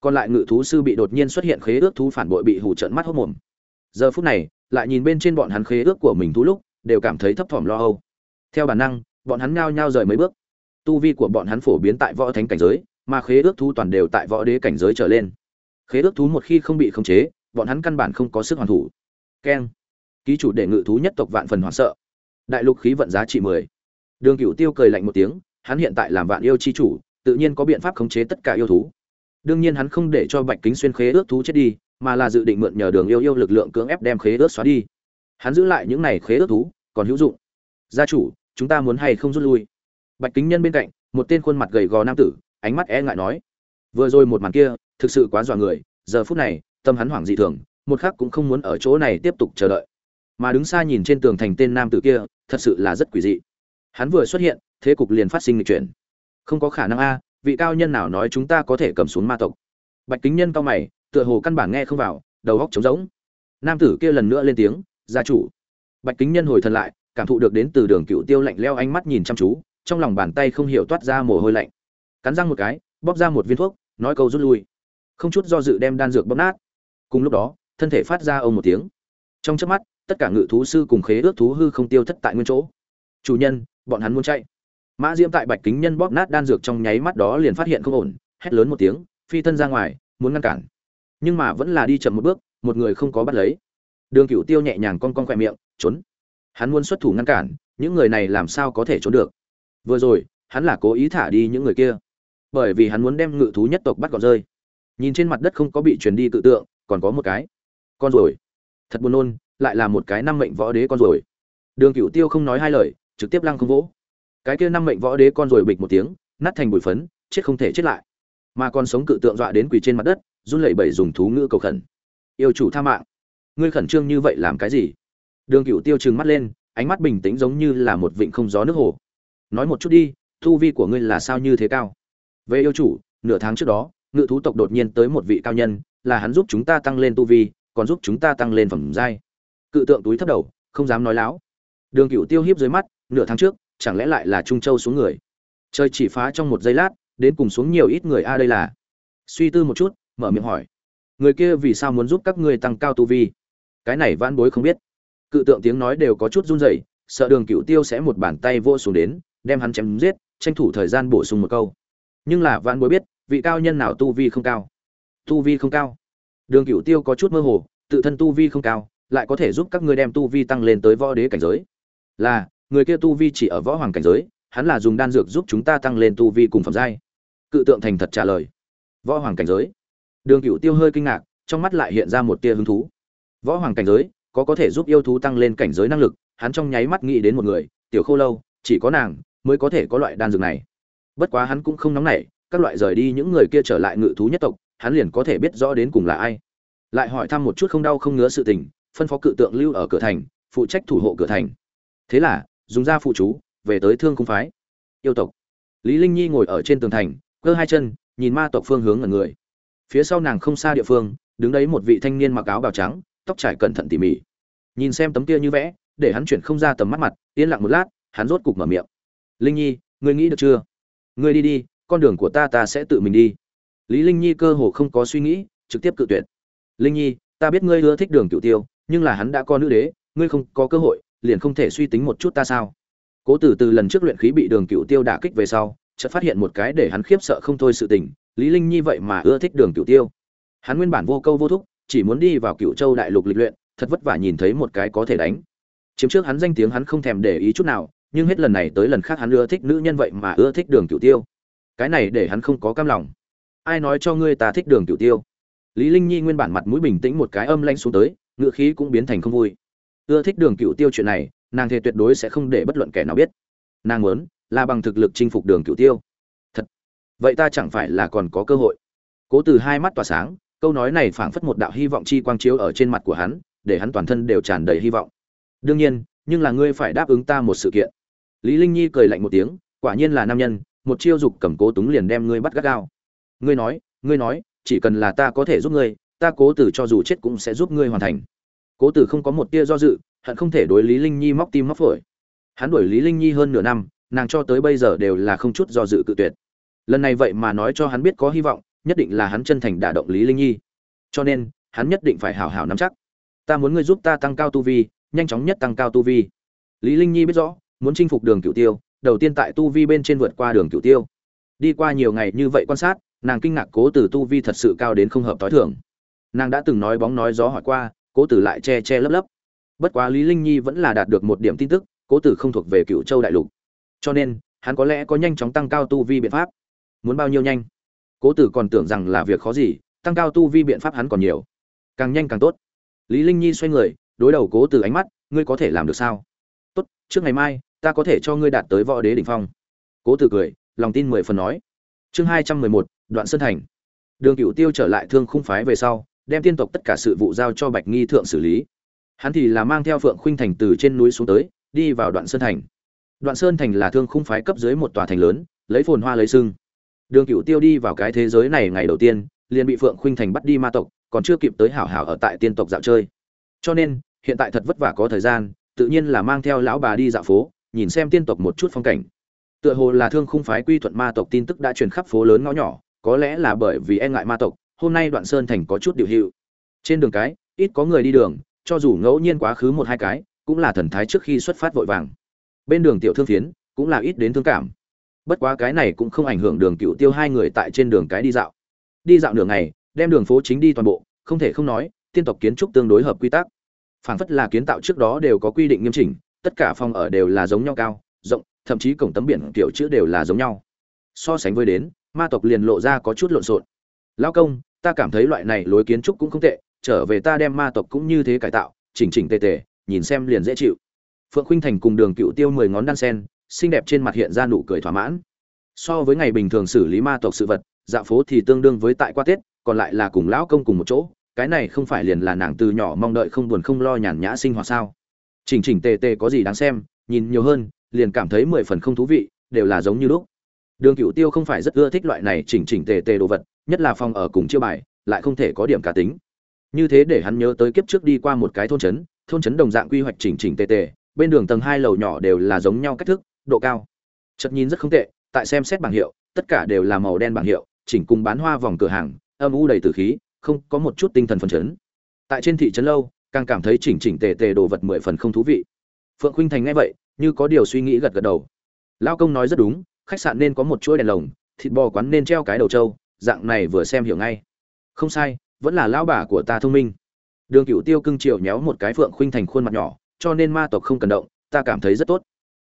Còn lại ngự thú sư bị đột nhiên xuất hiện khế ước thú phản bội bị hủ trận mắt hốc mồm. Giờ phút này, lại nhìn bên trên bọn hắn khế ước của mình thú lúc, đều cảm thấy thấp thỏm lo âu theo bản năng, bọn hắn nhao nhao rời mấy bước. Tu vi của bọn hắn phổ biến tại võ thánh cảnh giới, mà khế ước thú toàn đều tại võ đế cảnh giới trở lên. Khế ước thú một khi không bị khống chế, bọn hắn căn bản không có sức hoàn thủ. Keng. Ký chủ đệ ngự thú nhất tộc vạn phần hoảng sợ. Đại lục khí vận giá trị mười. Đường cửu tiêu cười lạnh một tiếng, hắn hiện tại làm vạn yêu chi chủ, tự nhiên có biện pháp khống chế tất cả yêu thú. Đương nhiên hắn không để cho bạch kính xuyên khế ước thú chết đi, mà là dự định mượn nhờ đường yêu yêu lực lượng cưỡng ép đem khế ước xóa đi. Hắn giữ lại những này khế ước thú, còn hữu dụng gia chủ, chúng ta muốn hay không rút lui? Bạch kính nhân bên cạnh, một tên khuôn mặt gầy gò nam tử, ánh mắt e ngại nói, vừa rồi một màn kia, thực sự quá dọa người, giờ phút này, tâm hắn hoảng dị thường, một khắc cũng không muốn ở chỗ này tiếp tục chờ đợi. Mà đứng xa nhìn trên tường thành tên nam tử kia, thật sự là rất quỷ dị. Hắn vừa xuất hiện, thế cục liền phát sinh lịch chuyển. Không có khả năng a, vị cao nhân nào nói chúng ta có thể cầm xuống ma tộc? Bạch kính nhân cao mày, tựa hồ căn bản nghe không vào, đầu góc trống rỗng. Nam tử kia lần nữa lên tiếng, gia chủ. Bạch kính nhân hồi thần lại cảm thụ được đến từ đường cựu tiêu lạnh leo ánh mắt nhìn chăm chú, trong lòng bàn tay không hiểu toát ra mồ hôi lạnh. Cắn răng một cái, bóp ra một viên thuốc, nói câu rút lui. Không chút do dự đem đan dược bóp nát. Cùng lúc đó, thân thể phát ra ông một tiếng. Trong chớp mắt, tất cả ngự thú sư cùng khế ước thú hư không tiêu thất tại nguyên chỗ. Chủ nhân, bọn hắn muốn chạy. Mã diễm tại bạch kính nhân bóp nát đan dược trong nháy mắt đó liền phát hiện không ổn, hét lớn một tiếng, phi thân ra ngoài, muốn ngăn cản. Nhưng mà vẫn là đi chậm một bước, một người không có bắt lấy. Đường cửu tiêu nhẹ nhàng con con khoe miệng, trốn hắn muốn xuất thủ ngăn cản, những người này làm sao có thể trốn được? Vừa rồi, hắn là cố ý thả đi những người kia, bởi vì hắn muốn đem ngự thú nhất tộc bắt gọn rơi. Nhìn trên mặt đất không có bị truyền đi tự tượng, còn có một cái. Con rồi thật buồn nôn, lại là một cái năm mệnh võ đế con rồi đường cửu tiêu không nói hai lời, trực tiếp lăng không vỗ. Cái kia năm mệnh võ đế con rồi bịch một tiếng, nát thành bụi phấn, chết không thể chết lại. Mà còn sống cự tượng dọa đến quỳ trên mặt đất, run lẩy bẩy dùng thú ngữ cầu khẩn. Yêu chủ tha mạng. Ngươi khẩn trương như vậy làm cái gì? Đường cựu tiêu trừng mắt lên, ánh mắt bình tĩnh giống như là một vịnh không gió nước hồ. Nói một chút đi, thu vi của ngươi là sao như thế cao? Về yêu chủ, nửa tháng trước đó, ngự thú tộc đột nhiên tới một vị cao nhân, là hắn giúp chúng ta tăng lên tu vi, còn giúp chúng ta tăng lên phẩm giai. Cự tượng túi thấp đầu, không dám nói láo. Đường cựu tiêu hiếp dưới mắt, nửa tháng trước, chẳng lẽ lại là trung châu xuống người? Trời chỉ phá trong một giây lát, đến cùng xuống nhiều ít người a đây là? Suy tư một chút, mở miệng hỏi. Người kia vì sao muốn giúp các ngươi tăng cao tu vi? Cái này vãn bối không biết cự tượng tiếng nói đều có chút run rẩy, sợ đường cựu tiêu sẽ một bàn tay vô xuống đến, đem hắn chém giết, tranh thủ thời gian bổ sung một câu. Nhưng là vãn bối biết, vị cao nhân nào tu vi không cao? Tu vi không cao. Đường cựu tiêu có chút mơ hồ, tự thân tu vi không cao, lại có thể giúp các ngươi đem tu vi tăng lên tới võ đế cảnh giới. Là, người kia tu vi chỉ ở võ hoàng cảnh giới, hắn là dùng đan dược giúp chúng ta tăng lên tu vi cùng phẩm giai. Cự tượng thành thật trả lời. Võ hoàng cảnh giới. Đường cựu tiêu hơi kinh ngạc, trong mắt lại hiện ra một tia hứng thú. Võ hoàng cảnh giới có có thể giúp yêu thú tăng lên cảnh giới năng lực, hắn trong nháy mắt nghĩ đến một người, tiểu khô lâu, chỉ có nàng mới có thể có loại đan dược này. Bất quá hắn cũng không nóng nảy, các loại rời đi những người kia trở lại ngự thú nhất tộc, hắn liền có thể biết rõ đến cùng là ai. Lại hỏi thăm một chút không đau không ngứa sự tình, phân phó cự tượng lưu ở cửa thành, phụ trách thủ hộ cửa thành. Thế là, dùng ra phụ chú, về tới thương cung phái. Yêu tộc. Lý linh nhi ngồi ở trên tường thành, cơ hai chân, nhìn ma tộc phương hướng ở người. Phía sau nàng không xa địa phương, đứng đấy một vị thanh niên mặc áo bào trắng tóc trải cẩn thận tỉ mỉ. Nhìn xem tấm kia như vẽ, để hắn chuyển không ra tầm mắt mặt, yên lặng một lát, hắn rốt cục mở miệng. Linh nhi, ngươi nghĩ được chưa? Ngươi đi đi, con đường của ta ta sẽ tự mình đi. Lý linh nhi cơ hồ không có suy nghĩ, trực tiếp cự tuyệt. Linh nhi, ta biết ngươi ưa thích đường cựu tiêu, nhưng là hắn đã có nữ đế, ngươi không có cơ hội, liền không thể suy tính một chút ta sao? Cố tử từ lần trước luyện khí bị đường cựu tiêu đả kích về sau, chợt phát hiện một cái để hắn khiếp sợ không thôi sự tình, lý linh nhi vậy mà ưa thích đường cựu tiêu. Hắn nguyên bản vô câu vô thúc chỉ muốn đi vào cựu châu đại lục lịch luyện, thật vất vả nhìn thấy một cái có thể đánh. Chiếm trước hắn danh tiếng hắn không thèm để ý chút nào, nhưng hết lần này tới lần khác hắn ưa thích nữ nhân vậy mà ưa thích đường cựu tiêu. Cái này để hắn không có cam lòng. Ai nói cho ngươi ta thích đường cựu tiêu? Lý linh nhi nguyên bản mặt mũi bình tĩnh một cái âm lanh xuống tới ngựa khí cũng biến thành không vui. Ưa thích đường cựu tiêu chuyện này, nàng thề tuyệt đối sẽ không để bất luận kẻ nào biết. Nàng muốn là bằng thực lực chinh phục đường cựu tiêu. Thật. Vậy ta chẳng phải là còn có cơ hội. Cố từ hai mắt tỏa sáng câu nói này phảng phất một đạo hy vọng chi quang chiếu ở trên mặt của hắn, để hắn toàn thân đều tràn đầy hy vọng. Đương nhiên, nhưng là ngươi phải đáp ứng ta một sự kiện. Lý linh nhi cười lạnh một tiếng, quả nhiên là nam nhân, một chiêu dục cầm cố túng liền đem ngươi bắt gắt gao. Ngươi nói ngươi nói, chỉ cần là ta có thể giúp ngươi, ta cố tử cho dù chết cũng sẽ giúp ngươi hoàn thành. Cố tử không có một tia do dự, hận không thể đối lý linh nhi móc tim móc phổi. Hắn đuổi lý linh nhi hơn nửa năm, nàng cho tới bây giờ đều là không chút do dự cự tuyệt. Lần này vậy mà nói cho hắn biết có hy vọng nhất định là hắn chân thành đả động lý linh nhi. Cho nên, hắn nhất định phải hảo hảo nắm chắc. Ta muốn ngươi giúp ta tăng cao tu vi, nhanh chóng nhất tăng cao tu vi. Lý linh nhi biết rõ, muốn chinh phục đường cửu tiêu, đầu tiên tại tu vi bên trên vượt qua đường cửu tiêu. Đi qua nhiều ngày như vậy quan sát, nàng kinh ngạc cố tử tu vi thật sự cao đến không hợp tối thường. Nàng đã từng nói bóng nói gió hỏi qua, cố tử lại che che lấp lấp. Bất quá lý linh nhi vẫn là đạt được một điểm tin tức, cố tử không thuộc về cựu châu đại lục. Cho nên, hắn có lẽ có nhanh chóng tăng cao tu vi biện pháp. Muốn bao nhiêu nhanh? Cố tử còn tưởng rằng là việc khó gì, tăng cao tu vi biện pháp hắn còn nhiều. Càng nhanh càng tốt. Lý linh nhi xoay người, đối đầu cố tử ánh mắt, ngươi có thể làm được sao? Tốt, trước ngày mai, ta có thể cho ngươi đạt tới võ đế đỉnh phong. Cố tử cười, lòng tin mười phần nói. Chương hai trăm mười một, đoạn sơn thành. Đường cựu tiêu trở lại thương khung phái về sau, đem tiên tộc tất cả sự vụ giao cho bạch nghi thượng xử lý. Hắn thì là mang theo phượng khuynh thành từ trên núi xuống tới, đi vào đoạn sơn thành. Đoạn sơn thành là thương khung phái cấp dưới một tòa thành lớn, lấy phồn hoa lấy sưng đường Cửu tiêu đi vào cái thế giới này ngày đầu tiên, liền bị phượng khuynh thành bắt đi ma tộc, còn chưa kịp tới hảo hảo ở tại tiên tộc dạo chơi. Cho nên, hiện tại thật vất vả có thời gian, tự nhiên là mang theo lão bà đi dạo phố, nhìn xem tiên tộc một chút phong cảnh. Tựa hồ là thương khung phái quy thuận ma tộc tin tức đã truyền khắp phố lớn ngõ nhỏ, có lẽ là bởi vì e ngại ma tộc, hôm nay đoạn sơn thành có chút điều hiệu. Trên đường cái, ít có người đi đường, cho dù ngẫu nhiên quá khứ một hai cái, cũng là thần thái trước khi xuất phát vội vàng. Bên đường tiểu thương phiến, cũng là ít đến thương cảm bất quá cái này cũng không ảnh hưởng đường cựu tiêu hai người tại trên đường cái đi dạo. Đi dạo đường này đem đường phố chính đi toàn bộ, không thể không nói, tiên tộc kiến trúc tương đối hợp quy tắc. Phảng phất là kiến tạo trước đó đều có quy định nghiêm chỉnh, tất cả phòng ở đều là giống nhau cao, rộng, thậm chí cổng tấm biển kiểu chữ đều là giống nhau. So sánh với đến, ma tộc liền lộ ra có chút lộn xộn. Lao công, ta cảm thấy loại này lối kiến trúc cũng không tệ, trở về ta đem ma tộc cũng như thế cải tạo, chỉnh chỉnh tề tề, nhìn xem liền dễ chịu. Phượng khinh thành cùng đường cựu tiêu mười ngón đan sen xinh đẹp trên mặt hiện ra nụ cười thỏa mãn. So với ngày bình thường xử lý ma tộc sự vật dạo phố thì tương đương với tại qua tết, còn lại là cùng lão công cùng một chỗ. Cái này không phải liền là nàng từ nhỏ mong đợi không buồn không lo nhàn nhã sinh hoạt sao? Chỉnh chỉnh tề tề có gì đáng xem, nhìn nhiều hơn, liền cảm thấy mười phần không thú vị, đều là giống như lúc. Đường cựu tiêu không phải rất ưa thích loại này chỉnh chỉnh tề tề đồ vật, nhất là phòng ở cùng chiêu bài, lại không thể có điểm cá tính. Như thế để hắn nhớ tới kiếp trước đi qua một cái thôn trấn thôn trấn đồng dạng quy hoạch chỉnh chỉnh tề tề, bên đường tầng hai lầu nhỏ đều là giống nhau cách thức độ cao. Chật nhìn rất không tệ, tại xem xét bảng hiệu, tất cả đều là màu đen bảng hiệu, chỉnh cùng bán hoa vòng cửa hàng, âm u đầy tử khí, không có một chút tinh thần phấn chấn. Tại trên thị trấn lâu, càng cảm thấy chỉnh chỉnh tề tề đồ vật mười phần không thú vị. Phượng khuynh thành nghe vậy, như có điều suy nghĩ gật gật đầu. Lao công nói rất đúng, khách sạn nên có một chuỗi đèn lồng, thịt bò quán nên treo cái đầu trâu, dạng này vừa xem hiểu ngay. Không sai, vẫn là lão bà của ta thông minh. Đường cựu tiêu cưng chiều nhéo một cái phượng khuynh thành khuôn mặt nhỏ, cho nên ma tộc không cần động, ta cảm thấy rất tốt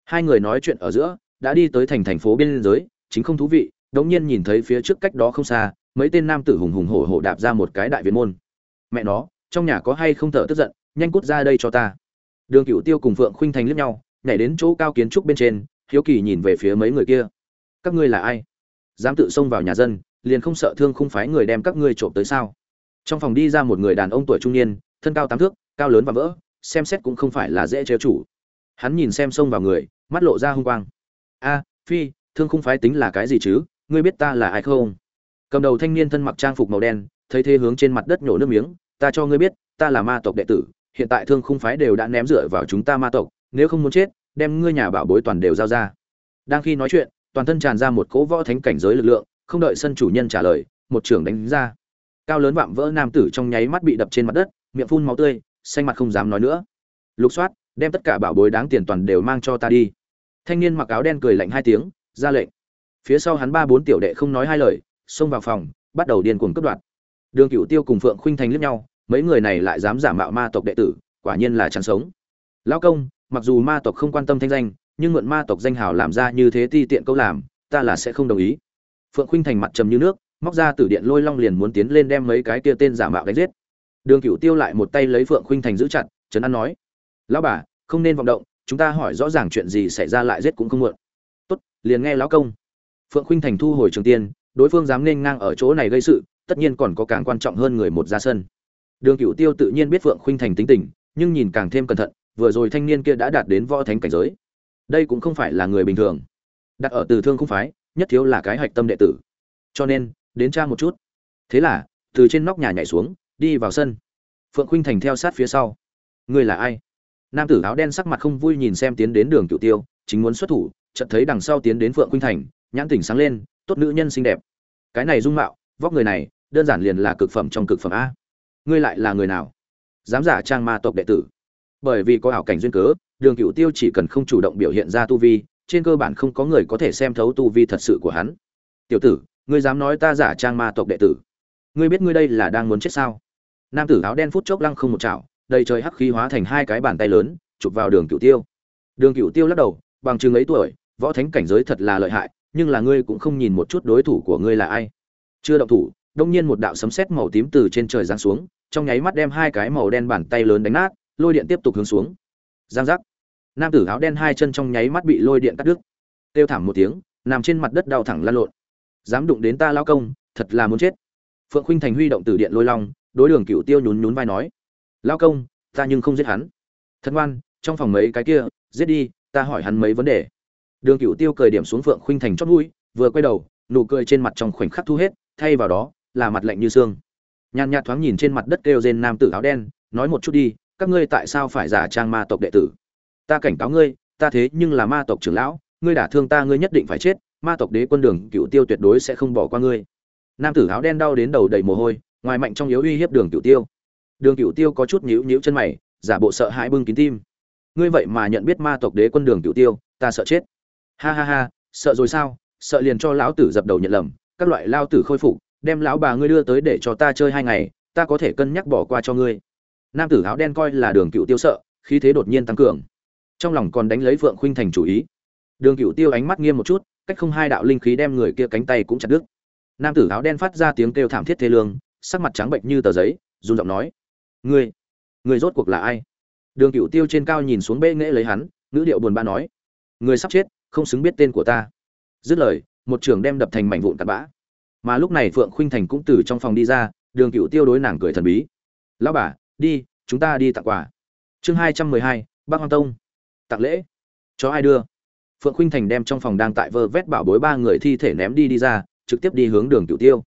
hai người nói chuyện ở giữa, đã đi tới thành thành phố biên giới, chính không thú vị, đống nhiên nhìn thấy phía trước cách đó không xa, mấy tên nam tử hùng hùng hổ hổ đạp ra một cái đại viện môn. Mẹ nó, trong nhà có hay không thở tức giận, nhanh cút ra đây cho ta. Đường cựu tiêu cùng phượng khuynh thành liếc nhau, nhảy đến chỗ cao kiến trúc bên trên, hiếu kỳ nhìn về phía mấy người kia. Các ngươi là ai? Dám tự xông vào nhà dân, liền không sợ thương không phái người đem các ngươi trộm tới sao? Trong phòng đi ra một người đàn ông tuổi trung niên, thân cao tám thước, cao lớn và vỡ, xem xét cũng không phải là dễ trêu chủ hắn nhìn xem xông vào người, mắt lộ ra hung quang. A, phi, thương không phái tính là cái gì chứ? Ngươi biết ta là ai không? Cầm đầu thanh niên thân mặc trang phục màu đen, thấy thế hướng trên mặt đất nhổ nước miếng, ta cho ngươi biết, ta là ma tộc đệ tử, hiện tại thương khung phái đều đã ném dựa vào chúng ta ma tộc, nếu không muốn chết, đem ngươi nhà bảo bối toàn đều giao ra. Đang khi nói chuyện, toàn thân tràn ra một cỗ võ thánh cảnh giới lực lượng, không đợi sân chủ nhân trả lời, một trưởng đánh ra. Cao lớn vạm vỡ nam tử trong nháy mắt bị đập trên mặt đất, miệng phun máu tươi, xanh mặt không dám nói nữa. Lục soát đem tất cả bảo bối đáng tiền toàn đều mang cho ta đi. Thanh niên mặc áo đen cười lạnh hai tiếng, ra lệnh. Phía sau hắn ba bốn tiểu đệ không nói hai lời, xông vào phòng, bắt đầu điên cuồng cướp đoạt. Đường cựu tiêu cùng phượng khuynh thành liếc nhau, mấy người này lại dám giả mạo ma tộc đệ tử, quả nhiên là chẳng sống. Lão công, mặc dù ma tộc không quan tâm thanh danh, nhưng mượn ma tộc danh hào làm ra như thế ti tiện câu làm, ta là sẽ không đồng ý. Phượng khuynh thành mặt trầm như nước, móc ra từ điện lôi long liền muốn tiến lên đem mấy cái kia tên giả mạo đánh giết. Đường cựu tiêu lại một tay lấy phượng khuynh thành giữ chặt, trấn an nói. Lão bà không nên vọng động, chúng ta hỏi rõ ràng chuyện gì xảy ra lại giết cũng không muộn. Tốt, liền nghe lão công. Phượng khuynh thành thu hồi trường tiên, đối phương dám nên ngang ở chỗ này gây sự, tất nhiên còn có càng quan trọng hơn người một ra sân. Đường cựu tiêu tự nhiên biết phượng khuynh thành tính tình, nhưng nhìn càng thêm cẩn thận, vừa rồi thanh niên kia đã đạt đến võ thánh cảnh giới. Đây cũng không phải là người bình thường. Đặt ở từ thương không phái, nhất thiếu là cái hạch tâm đệ tử. Cho nên, đến tra một chút. Thế là, từ trên nóc nhà nhảy xuống, đi vào sân. Phượng khuynh thành theo sát phía sau. Ngươi là ai? Nam tử áo đen sắc mặt không vui nhìn xem tiến đến đường cựu tiêu, chính muốn xuất thủ, chợt thấy đằng sau tiến đến phượng khuynh thành, nhãn tỉnh sáng lên, tốt nữ nhân xinh đẹp. Cái này dung mạo, vóc người này, đơn giản liền là cực phẩm trong cực phẩm a. Ngươi lại là người nào? Dám giả trang ma tộc đệ tử. Bởi vì có ảo cảnh duyên cớ, đường cựu tiêu chỉ cần không chủ động biểu hiện ra tu vi, trên cơ bản không có người có thể xem thấu tu vi thật sự của hắn. Tiểu tử, ngươi dám nói ta giả trang ma tộc đệ tử. Ngươi biết ngươi đây là đang muốn chết sao? Nam tử áo đen phút chốc lăng không một chảo đầy trời hắc khí hóa thành hai cái bàn tay lớn, chụp vào đường cựu tiêu. Đường cựu tiêu lắc đầu, bằng chừng ấy tuổi, võ thánh cảnh giới thật là lợi hại, nhưng là ngươi cũng không nhìn một chút đối thủ của ngươi là ai. Chưa động thủ, đông nhiên một đạo sấm sét màu tím từ trên trời giáng xuống, trong nháy mắt đem hai cái màu đen bàn tay lớn đánh nát, lôi điện tiếp tục hướng xuống. Giang giác. Nam tử áo đen hai chân trong nháy mắt bị lôi điện cắt đứt. Kêu thảm một tiếng, nằm trên mặt đất đau thẳng lăn lộn. Dám đụng đến ta lao công, thật là muốn chết. Phượng khinh thành huy động từ điện lôi long, đối đường cựu tiêu nhún nhún vai nói lao công, ta nhưng không giết hắn. Thân ngoan, trong phòng mấy cái kia, giết đi, ta hỏi hắn mấy vấn đề. Đường cựu tiêu cười điểm xuống phượng khuynh thành chót mũi, vừa quay đầu, nụ cười trên mặt trong khoảnh khắc thu hết, thay vào đó, là mặt lạnh như xương. Nhàn nhạt thoáng nhìn trên mặt đất kêu rên nam tử áo đen, nói một chút đi, các ngươi tại sao phải giả trang ma tộc đệ tử? Ta cảnh cáo ngươi, ta thế nhưng là ma tộc trưởng lão, ngươi đả thương ta ngươi nhất định phải chết, ma tộc đế quân đường cựu tiêu tuyệt đối sẽ không bỏ qua ngươi. Nam tử áo đen đau đến đầu đầy mồ hôi, ngoài mạnh trong yếu uy hiếp đường cựu tiêu đường cựu tiêu có chút nhíu nhíu chân mày, giả bộ sợ hãi bưng kín tim. Ngươi vậy mà nhận biết ma tộc đế quân đường cựu tiêu, ta sợ chết. Ha ha ha, sợ rồi sao? Sợ liền cho lão tử dập đầu nhận lầm, các loại lao tử khôi phục, đem lão bà ngươi đưa tới để cho ta chơi hai ngày, ta có thể cân nhắc bỏ qua cho ngươi. Nam tử áo đen coi là đường cựu tiêu sợ, khí thế đột nhiên tăng cường. Trong lòng còn đánh lấy phượng khuynh thành chủ ý. Đường cựu tiêu ánh mắt nghiêm một chút, cách không hai đạo linh khí đem người kia cánh tay cũng chặt đứt. Nam tử áo đen phát ra tiếng kêu thảm thiết thê lương, sắc mặt trắng bệnh như tờ giấy, run giọng nói ngươi ngươi rốt cuộc là ai? Đường cựu tiêu trên cao nhìn xuống bệ nghễ lấy hắn, ngữ điệu buồn bã nói. Người sắp chết, không xứng biết tên của ta. Dứt lời, một trường đem đập thành mảnh vụn tạt bã. Mà lúc này phượng khuynh thành cũng từ trong phòng đi ra, đường cựu tiêu đối nàng cười thần bí. Lão bà, đi, chúng ta đi tặng quà. Chương hai trăm mười hai, bác hoàng tông. Tặng lễ. Cho ai đưa? Phượng khuynh thành đem trong phòng đang tại vơ vét bảo bối ba người thi thể ném đi đi ra, trực tiếp đi hướng đường cựu tiêu.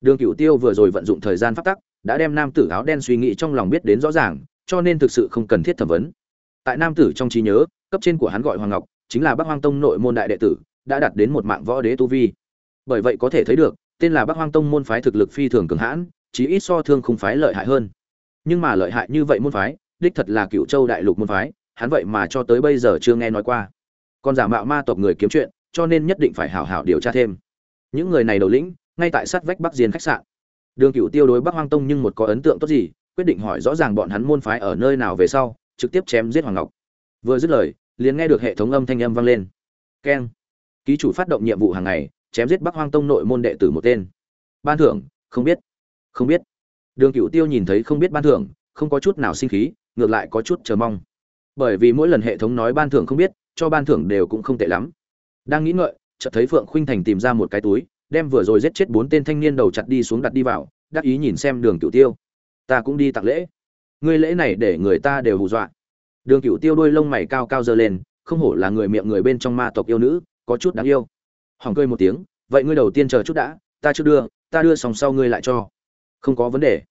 Đường cựu tiêu vừa rồi vận dụng thời gian phát tắc đã đem nam tử áo đen suy nghĩ trong lòng biết đến rõ ràng, cho nên thực sự không cần thiết thẩm vấn. Tại nam tử trong trí nhớ, cấp trên của hắn gọi hoàng ngọc, chính là bắc hoang tông nội môn đại đệ tử, đã đạt đến một mạng võ đế tu vi. Bởi vậy có thể thấy được, tên là bắc hoang tông môn phái thực lực phi thường cường hãn, chí ít so thương không phái lợi hại hơn. Nhưng mà lợi hại như vậy môn phái, đích thật là cựu châu đại lục môn phái, hắn vậy mà cho tới bây giờ chưa nghe nói qua. Còn giả mạo ma tộc người kiếm chuyện, cho nên nhất định phải hảo hảo điều tra thêm. Những người này đầu lĩnh, ngay tại sát vách bắc diên khách sạn đường Cửu tiêu đối bắc hoang tông nhưng một có ấn tượng tốt gì, quyết định hỏi rõ ràng bọn hắn môn phái ở nơi nào về sau, trực tiếp chém giết hoàng ngọc. Vừa dứt lời, liền nghe được hệ thống âm thanh âm vang lên. Keng. Ký chủ phát động nhiệm vụ hàng ngày, chém giết bắc hoang tông nội môn đệ tử một tên. Ban thưởng, không biết. Không biết. Đường Cửu tiêu nhìn thấy không biết ban thưởng, không có chút nào sinh khí, ngược lại có chút chờ mong. Bởi vì mỗi lần hệ thống nói ban thưởng không biết, cho ban thưởng đều cũng không tệ lắm. Đang nghĩ ngợi, chợt thấy phượng khuynh thành tìm ra một cái túi đem vừa rồi giết chết bốn tên thanh niên đầu chặt đi xuống đặt đi vào, đắc ý nhìn xem đường Cửu tiêu. Ta cũng đi tặng lễ. Ngươi lễ này để người ta đều hù dọa. Đường Cửu tiêu đôi lông mày cao cao dơ lên, không hổ là người miệng người bên trong ma tộc yêu nữ, có chút đáng yêu. Hỏng cười một tiếng, vậy ngươi đầu tiên chờ chút đã, ta chưa đưa, ta đưa xong sau ngươi lại cho. Không có vấn đề.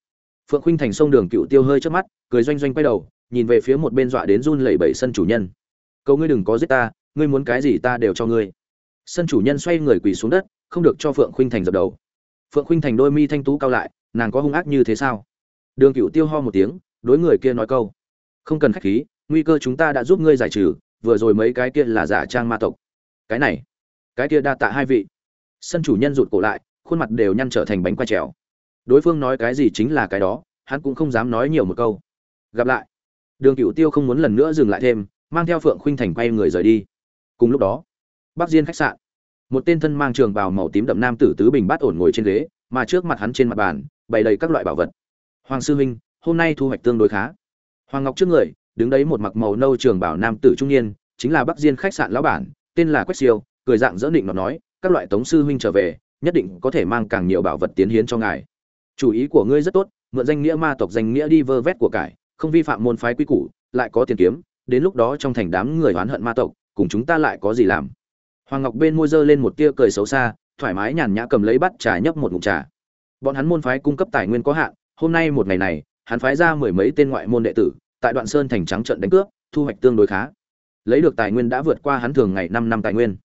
Phượng Khinh thành sông đường cựu tiêu hơi trước mắt, cười doanh doanh quay đầu, nhìn về phía một bên dọa đến run lẩy bẩy sân chủ nhân. Câu ngươi đừng có giết ta, ngươi muốn cái gì ta đều cho ngươi. Sân chủ nhân xoay người quỳ xuống đất không được cho phượng khuynh thành dập đầu. Phượng khuynh thành đôi mi thanh tú cao lại, nàng có hung ác như thế sao? Đường cựu tiêu ho một tiếng, đối người kia nói câu. Không cần khách khí, nguy cơ chúng ta đã giúp ngươi giải trừ, vừa rồi mấy cái kia là giả trang ma tộc. Cái này, cái kia đa tạ hai vị. Sân chủ nhân rụt cổ lại, khuôn mặt đều nhăn trở thành bánh quay trèo. Đối phương nói cái gì chính là cái đó, hắn cũng không dám nói nhiều một câu. Gặp lại. Đường cựu tiêu không muốn lần nữa dừng lại thêm, mang theo phượng khuynh thành quay người rời đi. Cùng lúc đó, bắc diên khách sạn một tên thân mang trường bào màu tím đậm nam tử tứ bình bát ổn ngồi trên ghế, mà trước mặt hắn trên mặt bàn, bày đầy các loại bảo vật. Hoàng sư huynh, hôm nay thu hoạch tương đối khá. Hoàng ngọc trước người, đứng đấy một mặc màu nâu trường bảo nam tử trung niên, chính là bắc diên khách sạn lão bản, tên là quách siêu, cười dạng dỡ định nó nói, các loại tống sư huynh trở về, nhất định có thể mang càng nhiều bảo vật tiến hiến cho ngài. Chủ ý của ngươi rất tốt, mượn danh nghĩa ma tộc danh nghĩa đi vơ vét của cải, không vi phạm môn phái quy củ, lại có tiền kiếm, đến lúc đó trong thành đám người oán hận ma tộc, cùng chúng ta lại có gì làm? Hoàng ngọc bên môi dơ lên một tia cười xấu xa, thoải mái nhàn nhã cầm lấy bát trà nhấp một ngụm trà. Bọn hắn môn phái cung cấp tài nguyên có hạn, hôm nay một ngày này, hắn phái ra mười mấy tên ngoại môn đệ tử, tại đoạn sơn thành trắng trận đánh cướp, thu hoạch tương đối khá. Lấy được tài nguyên đã vượt qua hắn thường ngày năm năm tài nguyên.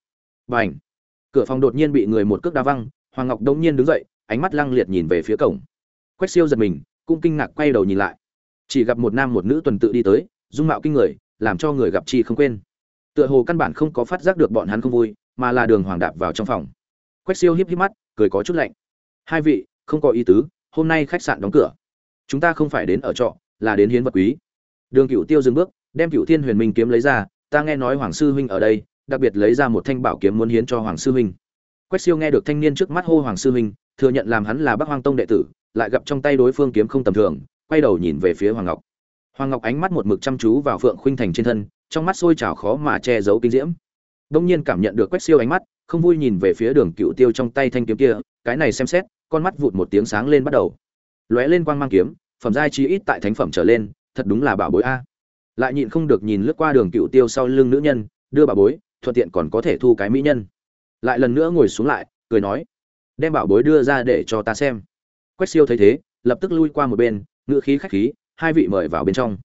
Bành! cửa phòng đột nhiên bị người một cước đá văng, hoàng ngọc đột nhiên đứng dậy, ánh mắt lăng liệt nhìn về phía cổng. Quách siêu giật mình, cũng kinh ngạc quay đầu nhìn lại. Chỉ gặp một nam một nữ tuần tự đi tới, dung mạo kinh người, làm cho người gặp chi không quên tựa hồ căn bản không có phát giác được bọn hắn không vui, mà là đường hoàng đạp vào trong phòng. Quách siêu híp híp mắt, cười có chút lạnh. Hai vị, không có ý tứ, hôm nay khách sạn đóng cửa. Chúng ta không phải đến ở trọ, là đến hiến vật quý. Đường cựu tiêu dừng bước, đem cựu thiên huyền minh kiếm lấy ra, ta nghe nói hoàng sư huynh ở đây, đặc biệt lấy ra một thanh bảo kiếm muốn hiến cho hoàng sư huynh. Quách siêu nghe được thanh niên trước mắt hô hoàng sư huynh, thừa nhận làm hắn là bắc hoang tông đệ tử, lại gặp trong tay đối phương kiếm không tầm thường, quay đầu nhìn về phía hoàng ngọc. Hoàng ngọc ánh mắt một mực chăm chú vào phượng khuynh thành trên thân trong mắt sôi trào khó mà che giấu kinh diễm. Đông nhiên cảm nhận được quách siêu ánh mắt, không vui nhìn về phía đường cựu tiêu trong tay thanh kiếm kia, cái này xem xét, con mắt vụt một tiếng sáng lên bắt đầu. Lóe lên quang mang kiếm, phẩm giai chi ít tại thánh phẩm trở lên, thật đúng là bảo bối a. Lại nhịn không được nhìn lướt qua đường cựu tiêu sau lưng nữ nhân, đưa bảo bối, thuận tiện còn có thể thu cái mỹ nhân. Lại lần nữa ngồi xuống lại, cười nói, đem bảo bối đưa ra để cho ta xem. Quách siêu thấy thế, lập tức lui qua một bên, ngữ khí khách khí, hai vị mời vào bên trong.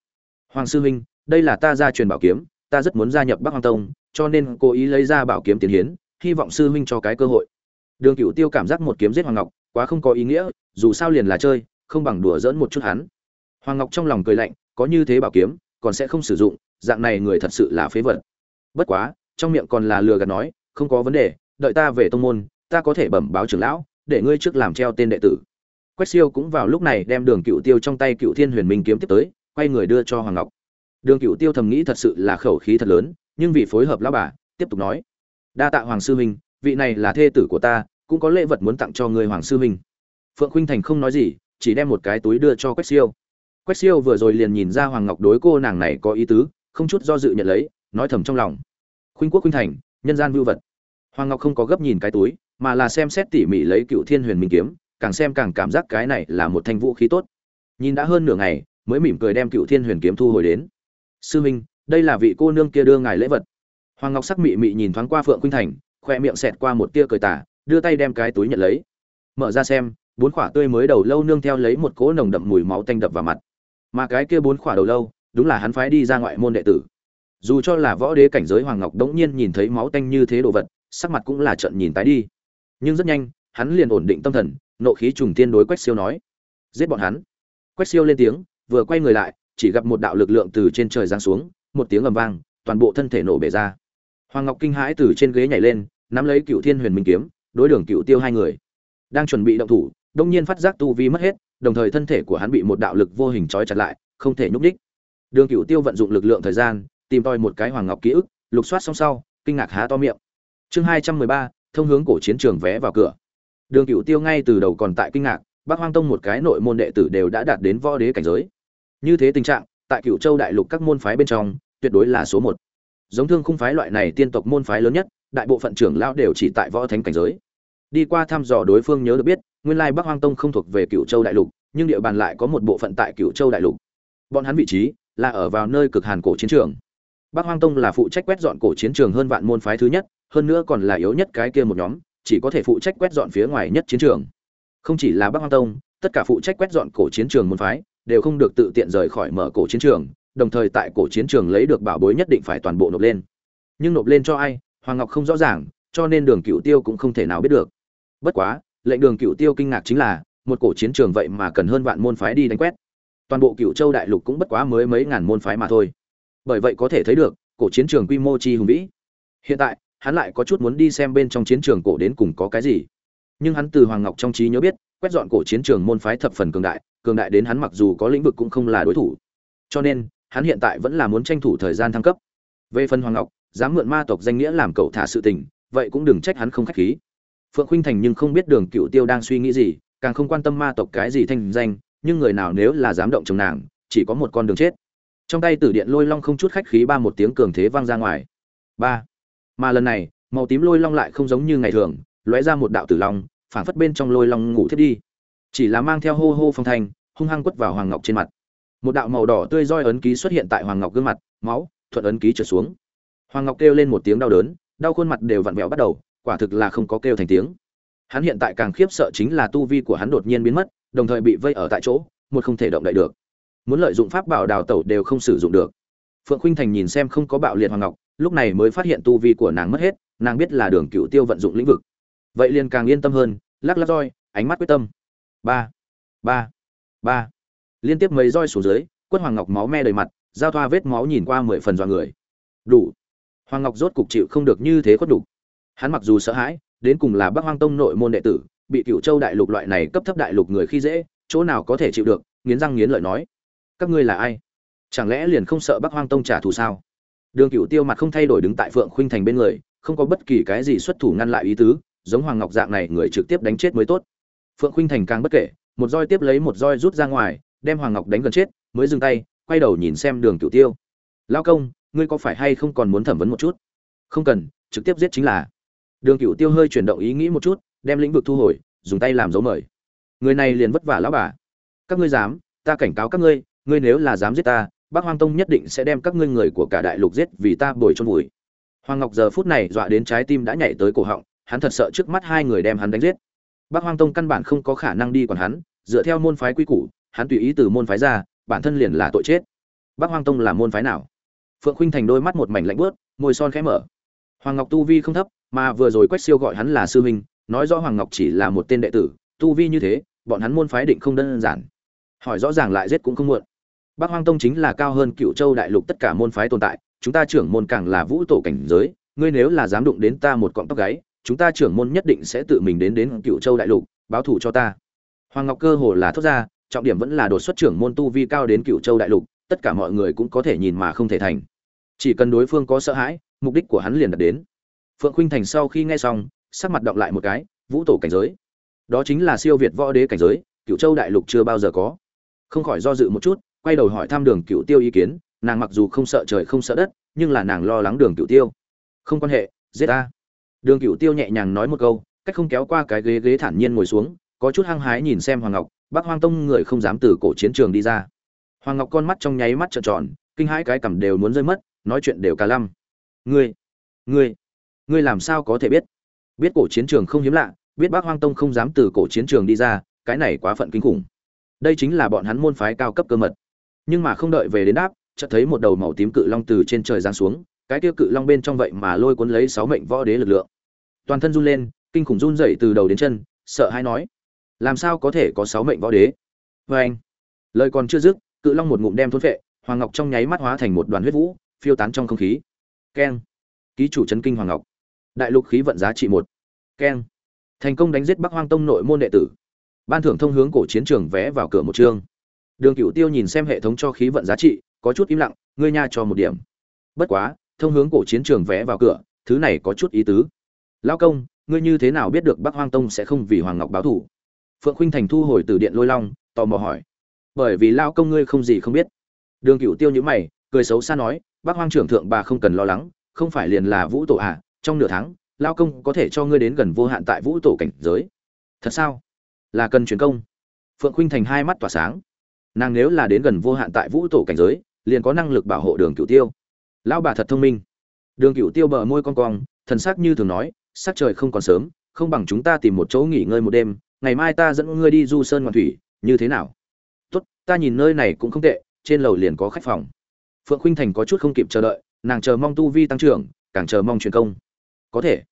Hoàng sư huynh đây là ta gia truyền bảo kiếm, ta rất muốn gia nhập bắc hoàng tông, cho nên cố ý lấy ra bảo kiếm tiến hiến, hy vọng sư huynh cho cái cơ hội. Đường cựu tiêu cảm giác một kiếm giết hoàng ngọc, quá không có ý nghĩa, dù sao liền là chơi, không bằng đùa dỡn một chút hắn. Hoàng ngọc trong lòng cười lạnh, có như thế bảo kiếm, còn sẽ không sử dụng, dạng này người thật sự là phế vật. Bất quá, trong miệng còn là lừa gạt nói, không có vấn đề, đợi ta về tông môn, ta có thể bẩm báo trưởng lão, để ngươi trước làm treo tên đệ tử. Quách siêu cũng vào lúc này đem đường cựu tiêu trong tay cựu thiên huyền minh kiếm tiếp tới, quay người đưa cho hoàng ngọc đường cựu tiêu thầm nghĩ thật sự là khẩu khí thật lớn, nhưng vì phối hợp lão bà, tiếp tục nói. Đa tạ hoàng sư huynh, vị này là thê tử của ta, cũng có lễ vật muốn tặng cho người hoàng sư huynh. Phượng khuynh thành không nói gì, chỉ đem một cái túi đưa cho quách siêu. Quách siêu vừa rồi liền nhìn ra hoàng ngọc đối cô nàng này có ý tứ, không chút do dự nhận lấy, nói thầm trong lòng. Khuynh quốc khuynh thành, nhân gian vưu vật. Hoàng ngọc không có gấp nhìn cái túi, mà là xem xét tỉ mỉ lấy cựu thiên huyền minh kiếm, càng xem càng cảm giác cái này là một thanh vũ khí tốt. Nhìn đã hơn nửa ngày, mới mỉm cười đem cựu thiên huyền kiếm thu hồi đến sư minh đây là vị cô nương kia đưa ngài lễ vật. Hoàng ngọc sắc mị mị nhìn thoáng qua phượng khuynh thành, khoe miệng xẹt qua một tia cười tả đưa tay đem cái túi nhận lấy. Mở ra xem, bốn khỏa tươi mới đầu lâu nương theo lấy một cỗ nồng đậm mùi máu tanh đập vào mặt. Mà cái kia bốn khỏa đầu lâu, đúng là hắn phái đi ra ngoại môn đệ tử. Dù cho là võ đế cảnh giới hoàng ngọc đống nhiên nhìn thấy máu tanh như thế đồ vật, sắc mặt cũng là trận nhìn tái đi. Nhưng rất nhanh, hắn liền ổn định tâm thần, nộ khí trùng tiên đối quách siêu nói. Giết bọn hắn. Quách siêu lên tiếng, vừa quay người lại chỉ gặp một đạo lực lượng từ trên trời giáng xuống, một tiếng ầm vang, toàn bộ thân thể nổ bể ra. Hoàng ngọc kinh hãi từ trên ghế nhảy lên, nắm lấy cựu thiên huyền minh kiếm, đối đường cựu tiêu hai người. Đang chuẩn bị động thủ, đột nhiên phát giác tu vi mất hết, đồng thời thân thể của hắn bị một đạo lực vô hình trói chặt lại, không thể nhúc đích đường cựu tiêu vận dụng lực lượng thời gian, tìm tòi một cái hoàng ngọc ký ức, lục soát xong sau, kinh ngạc há to miệng. Chương hai trăm mười ba, thông hướng cổ chiến trường vé vào cửa. Đường cựu tiêu ngay từ đầu còn tại kinh ngạc, bắc hoang tông một cái nội môn đệ tử đều đã đạt đến võ đế cảnh giới như thế tình trạng, tại cựu châu đại lục các môn phái bên trong, tuyệt đối là số một. Giống thương khung phái loại này tiên tộc môn phái lớn nhất, đại bộ phận trưởng lao đều chỉ tại võ thánh cảnh giới. Đi qua thăm dò đối phương nhớ được biết, nguyên lai bắc hoang tông không thuộc về cựu châu đại lục, nhưng địa bàn lại có một bộ phận tại cựu châu đại lục. Bọn hắn vị trí là ở vào nơi cực hàn cổ chiến trường. Bắc hoang tông là phụ trách quét dọn cổ chiến trường hơn vạn môn phái thứ nhất, hơn nữa còn là yếu nhất cái kia một nhóm, chỉ có thể phụ trách quét dọn phía ngoài nhất chiến trường. Không chỉ là bắc hoang tông, tất cả phụ trách quét dọn cổ chiến trường môn phái đều không được tự tiện rời khỏi mở cổ chiến trường, đồng thời tại cổ chiến trường lấy được bảo bối nhất định phải toàn bộ nộp lên. Nhưng nộp lên cho ai, hoàng ngọc không rõ ràng, cho nên đường cựu tiêu cũng không thể nào biết được. Bất quá, lệnh đường cựu tiêu kinh ngạc chính là, một cổ chiến trường vậy mà cần hơn vạn môn phái đi đánh quét. Toàn bộ cựu châu đại lục cũng bất quá mới mấy ngàn môn phái mà thôi. Bởi vậy có thể thấy được, cổ chiến trường quy mô chi hùng vĩ. Hiện tại, hắn lại có chút muốn đi xem bên trong chiến trường cổ đến cùng có cái gì. Nhưng hắn từ hoàng ngọc trong trí nhớ biết, quét dọn cổ chiến trường môn phái thập phần cường đại cường đại đến hắn mặc dù có lĩnh vực cũng không là đối thủ. Cho nên, hắn hiện tại vẫn là muốn tranh thủ thời gian thăng cấp. Về phần hoàng ngọc, dám mượn ma tộc danh nghĩa làm cậu thả sự tình, vậy cũng đừng trách hắn không khách khí. Phượng khuynh thành nhưng không biết đường cựu tiêu đang suy nghĩ gì, càng không quan tâm ma tộc cái gì thanh danh, nhưng người nào nếu là dám động chồng nàng, chỉ có một con đường chết. Trong tay tử điện lôi long không chút khách khí ba một tiếng cường thế vang ra ngoài. Ba. Mà lần này, màu tím lôi long lại không giống như ngày thường, lóe ra một đạo tử long phản phất bên trong lôi long ngủ thiết đi chỉ là mang theo hô hô phong thanh, hung hăng quất vào hoàng ngọc trên mặt. Một đạo màu đỏ tươi roi ấn ký xuất hiện tại hoàng ngọc gương mặt, máu, thuận ấn ký trượt xuống. Hoàng ngọc kêu lên một tiếng đau đớn, đau khuôn mặt đều vặn vẹo bắt đầu, quả thực là không có kêu thành tiếng. Hắn hiện tại càng khiếp sợ chính là tu vi của hắn đột nhiên biến mất, đồng thời bị vây ở tại chỗ, một không thể động đậy được. Muốn lợi dụng pháp bảo đào tẩu đều không sử dụng được. Phượng khinh thành nhìn xem không có bạo liệt hoàng ngọc, lúc này mới phát hiện tu vi của nàng mất hết, nàng biết là đường cựu tiêu vận dụng lĩnh vực. Vậy liền càng yên tâm hơn, lắc lắc roi, ánh mắt quyết tâm ba ba ba. Liên tiếp mấy roi xuống dưới, quất hoàng ngọc máu me đầy mặt, giao thoa vết máu nhìn qua mười phần dọa người. Đủ. Hoàng ngọc rốt cục chịu không được như thế khuất đủ. Hắn mặc dù sợ hãi, đến cùng là bắc hoang tông nội môn đệ tử, bị cựu châu đại lục loại này cấp thấp đại lục người khi dễ, chỗ nào có thể chịu được, nghiến răng nghiến lợi nói. Các ngươi là ai? Chẳng lẽ liền không sợ bắc hoang tông trả thù sao? Đường cựu tiêu mặt không thay đổi đứng tại phượng khuynh thành bên người, không có bất kỳ cái gì xuất thủ ngăn lại ý tứ, giống hoàng ngọc dạng này người trực tiếp đánh chết mới tốt phượng khuynh thành càng bất kể, một roi tiếp lấy một roi rút ra ngoài, đem hoàng ngọc đánh gần chết, mới dừng tay, quay đầu nhìn xem đường cửu tiêu. Lao công, ngươi có phải hay không còn muốn thẩm vấn một chút? Không cần, trực tiếp giết chính là. Đường cửu tiêu hơi chuyển động ý nghĩ một chút, đem lĩnh vực thu hồi, dùng tay làm dấu mời. Người này liền vất vả lão bà. Các ngươi dám, ta cảnh cáo các ngươi ngươi nếu là dám giết ta bác hoang tông nhất định sẽ đem các ngươi người của cả đại lục giết vì ta bồi trong vùi. Hoàng ngọc giờ phút này dọa đến trái tim đã nhảy tới cổ họng, hắn thật sợ trước mắt hai người đem hắn đánh giết. Bắc hoang tông căn bản không có khả năng đi quản hắn dựa theo môn phái quy củ hắn tùy ý từ môn phái ra bản thân liền là tội chết. Bắc hoang tông là môn phái nào? Phượng khuynh thành đôi mắt một mảnh lạnh buốt, môi son khẽ mở. Hoàng ngọc tu vi không thấp mà vừa rồi quách siêu gọi hắn là sư huynh nói rõ hoàng ngọc chỉ là một tên đệ tử tu vi như thế bọn hắn môn phái định không đơn giản. Hỏi rõ ràng lại giết cũng không muộn. Bắc Hoang Tông chính là cao hơn Cửu Châu đại lục tất cả môn phái tồn tại, chúng ta trưởng môn càng là vũ tổ cảnh giới, ngươi nếu là dám đụng đến ta một cọng tóc gáy, chúng ta trưởng môn nhất định sẽ tự mình đến đến Cựu Châu đại lục, báo thù cho ta. Hoàng Ngọc Cơ hồ là thốt ra, trọng điểm vẫn là đột xuất trưởng môn tu vi cao đến Cựu Châu đại lục, tất cả mọi người cũng có thể nhìn mà không thể thành. Chỉ cần đối phương có sợ hãi, mục đích của hắn liền đạt đến. Phượng Khuynh Thành sau khi nghe xong, sắc mặt động lại một cái, vũ tổ cảnh giới. Đó chính là siêu việt võ đế cảnh giới, Cựu Châu đại lục chưa bao giờ có. Không khỏi do dự một chút, quay đầu hỏi thăm đường cựu tiêu ý kiến nàng mặc dù không sợ trời không sợ đất nhưng là nàng lo lắng đường cựu tiêu không quan hệ giết ta đường cựu tiêu nhẹ nhàng nói một câu, cách không kéo qua cái ghế ghế thản nhiên ngồi xuống, có chút hăng hái nhìn xem hoàng ngọc bác hoang tông người không dám từ cổ chiến trường đi ra. Hoàng ngọc con mắt trong nháy mắt trợn tròn, kinh hãi cái cằm đều muốn rơi mất, nói chuyện đều cả lăm. Ngươi ngươi ngươi làm sao có thể biết? Biết cổ chiến trường không hiếm lạ, biết bác hoang tông không dám từ cổ chiến trường đi ra, cái này quá phận kinh khủng. Đây chính là bọn hắn môn phái cao cấp cơ mật. Nhưng mà không đợi về đến đáp, chợt thấy một đầu màu tím cự long từ trên trời giáng xuống, cái tiêu cự long bên trong vậy mà lôi cuốn lấy sáu mệnh võ đế lực lượng toàn thân run lên, kinh khủng run dậy từ đầu đến chân, sợ hay nói, làm sao có thể có sáu mệnh võ đế? Vê anh, lời còn chưa dứt, cự long một ngụm đem thôn vệ hoàng ngọc trong nháy mắt hóa thành một đoàn huyết vũ, phiêu tán trong không khí. Keng. Ký chủ chấn kinh hoàng ngọc. Đại lục khí vận giá trị một. Keng. Thành công đánh giết bắc hoang tông nội môn đệ tử. Ban thưởng thông hướng cổ chiến trường vé vào cửa một chương. Đường cựu tiêu nhìn xem hệ thống cho khí vận giá trị, có chút im lặng, ngươi nha cho một điểm. Bất quá, thông hướng cổ chiến trường vé vào cửa, thứ này có chút ý tứ lao công, ngươi như thế nào biết được bắc hoang tông sẽ không vì hoàng ngọc báo thủ phượng khuynh thành thu hồi từ điện lôi long, tò mò hỏi. Bởi vì lao công ngươi không gì không biết. Đường cựu tiêu nhữ mày, cười xấu xa nói bác hoang trưởng thượng bà không cần lo lắng, không phải liền là vũ tổ à trong nửa tháng lao công có thể cho ngươi đến gần vô hạn tại vũ tổ cảnh giới. Thật sao? Là cần truyền công. Phượng khuynh thành hai mắt tỏa sáng. Nàng nếu là đến gần vô hạn tại vũ tổ cảnh giới, liền có năng lực bảo hộ đường Cựu tiêu. Lão bà thật thông minh. Đường Cựu tiêu bờ môi con cong, thần sắc như thường nói sắc trời không còn sớm, không bằng chúng ta tìm một chỗ nghỉ ngơi một đêm, ngày mai ta dẫn ngươi đi du sơn ngoạn thủy, như thế nào? Tốt, ta nhìn nơi này cũng không tệ, trên lầu liền có khách phòng. Phượng khuynh thành có chút không kịp chờ đợi, nàng chờ mong tu vi tăng trưởng, càng chờ mong truyền công. Có thể.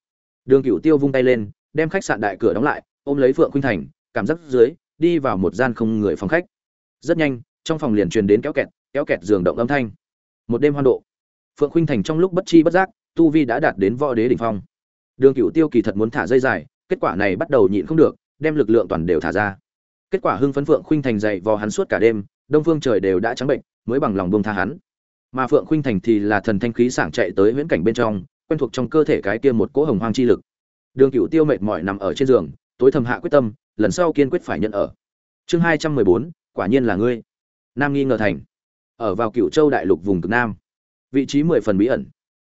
Đường cửu tiêu vung tay lên, đem khách sạn đại cửa đóng lại, ôm lấy phượng khuynh thành, cảm giác dưới, đi vào một gian không người phòng khách. Rất nhanh, trong phòng liền truyền đến kéo kẹt kéo kẹt giường động âm thanh. Một đêm hoan độ. Phượng khuynh thành trong lúc bất chi bất giác, tu vi đã đạt đến võ đế đỉnh phong đường cựu tiêu kỳ thật muốn thả dây dài, kết quả này bắt đầu nhịn không được, đem lực lượng toàn đều thả ra. Kết quả hưng phấn phượng khuynh thành dậy vò hắn suốt cả đêm, đông phương trời đều đã trắng bệnh, mới bằng lòng buông tha hắn. Mà phượng khuynh thành thì là thần thanh khí sảng chạy tới huyễn cảnh bên trong, quen thuộc trong cơ thể cái kia một cỗ hồng hoang chi lực. Đường cựu tiêu mệt mỏi nằm ở trên giường, tối thầm hạ quyết tâm, lần sau kiên quyết phải nhận ở. Chương hai trăm mười bốn, quả nhiên là ngươi. Nam nghi ngờ thành. Ở vào cựu châu đại lục vùng cực nam. Vị trí mười phần bí ẩn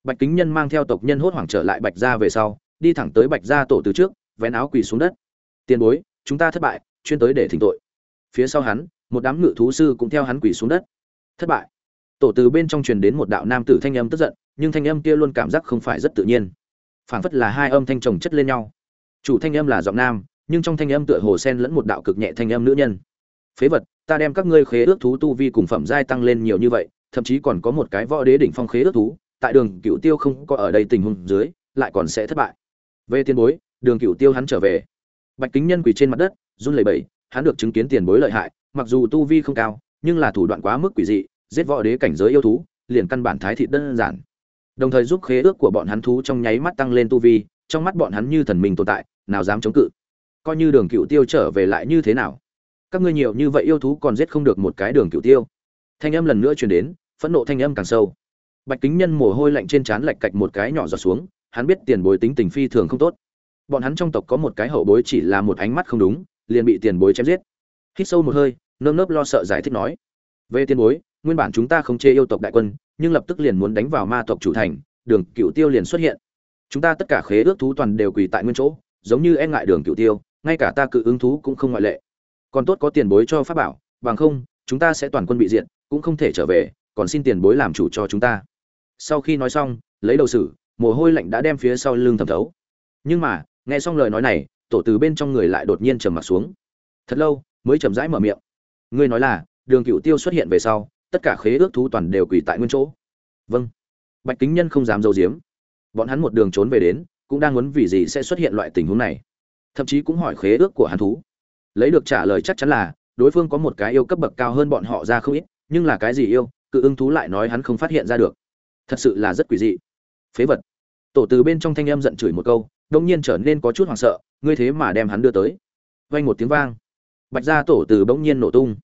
bạch kính nhân mang theo tộc nhân hốt hoảng trở lại bạch gia về sau, đi thẳng tới bạch gia tổ từ trước, vén áo quỳ xuống đất. Tiền bối, chúng ta thất bại, chuyên tới để thỉnh tội. Phía sau hắn, một đám ngự thú sư cũng theo hắn quỳ xuống đất. Thất bại. Tổ từ bên trong truyền đến một đạo nam tử thanh âm tức giận, nhưng thanh âm kia luôn cảm giác không phải rất tự nhiên. Phảng phất là hai âm thanh chồng chất lên nhau. Chủ thanh âm là giọng nam, nhưng trong thanh âm tựa hồ sen lẫn một đạo cực nhẹ thanh âm nữ nhân. Phế vật, ta đem các ngươi khế ước thú tu vi cùng phẩm giai tăng lên nhiều như vậy, thậm chí còn có một cái võ đế đỉnh phong khế ước thú tại đường cựu tiêu không có ở đây tình huống dưới, lại còn sẽ thất bại. Về tiền bối, đường cựu tiêu hắn trở về. Bạch kính nhân quỳ trên mặt đất, run lẩy bẩy, hắn được chứng kiến tiền bối lợi hại, mặc dù tu vi không cao, nhưng là thủ đoạn quá mức quỷ dị, giết võ đế cảnh giới yêu thú, liền căn bản thái thị đơn giản. Đồng thời giúp khế ước của bọn hắn thú trong nháy mắt tăng lên tu vi, trong mắt bọn hắn như thần minh tồn tại, nào dám chống cự. Coi như đường cựu tiêu trở về lại như thế nào? Các ngươi nhiều như vậy yêu thú còn giết không được một cái đường cựu tiêu. Thanh âm lần nữa truyền đến, phẫn nộ thanh âm càng sâu bạch kính nhân mồ hôi lạnh trên trán lạch cạch một cái nhỏ giọt xuống, hắn biết tiền bối tính tình phi thường không tốt. Bọn hắn trong tộc có một cái hậu bối chỉ là một ánh mắt không đúng, liền bị tiền bối chém giết. Hít sâu một hơi, nơm nớp lo sợ giải thích nói, về tiền bối, nguyên bản chúng ta không chê yêu tộc đại quân, nhưng lập tức liền muốn đánh vào ma tộc chủ thành, đường cựu tiêu liền xuất hiện. Chúng ta tất cả khế ước thú toàn đều quỳ tại nguyên chỗ, giống như e ngại đường cựu tiêu, ngay cả ta cự ứng thú cũng không ngoại lệ. Còn tốt có tiền bối cho pháp bảo, bằng không, chúng ta sẽ toàn quân bị diện cũng không thể trở về, còn xin tiền bối làm chủ cho chúng ta sau khi nói xong, lấy đầu sử mồ hôi lạnh đã đem phía sau lưng thẩm thấu. Nhưng mà, nghe xong lời nói này, tổ từ bên trong người lại đột nhiên trầm mặt xuống. Thật lâu, mới chậm rãi mở miệng. Ngươi nói là, đường cựu tiêu xuất hiện về sau, tất cả khế ước thú toàn đều quỳ tại nguyên chỗ. Vâng. Bạch kính nhân không dám dâu diếm. Bọn hắn một đường trốn về đến, cũng đang muốn vì gì sẽ xuất hiện loại tình huống này. Thậm chí cũng hỏi khế ước của hắn thú. Lấy được trả lời chắc chắn là, đối phương có một cái yêu cấp bậc cao hơn bọn họ ra không ít, nhưng là cái gì yêu, cự ưng thú lại nói hắn không phát hiện ra được thật sự là rất quỷ dị. Phế vật. Tổ từ bên trong thanh âm giận chửi một câu đông nhiên trở nên có chút hoảng sợ, ngươi thế mà đem hắn đưa tới. Vang một tiếng vang. Bạch gia tổ từ bỗng nhiên nổ tung.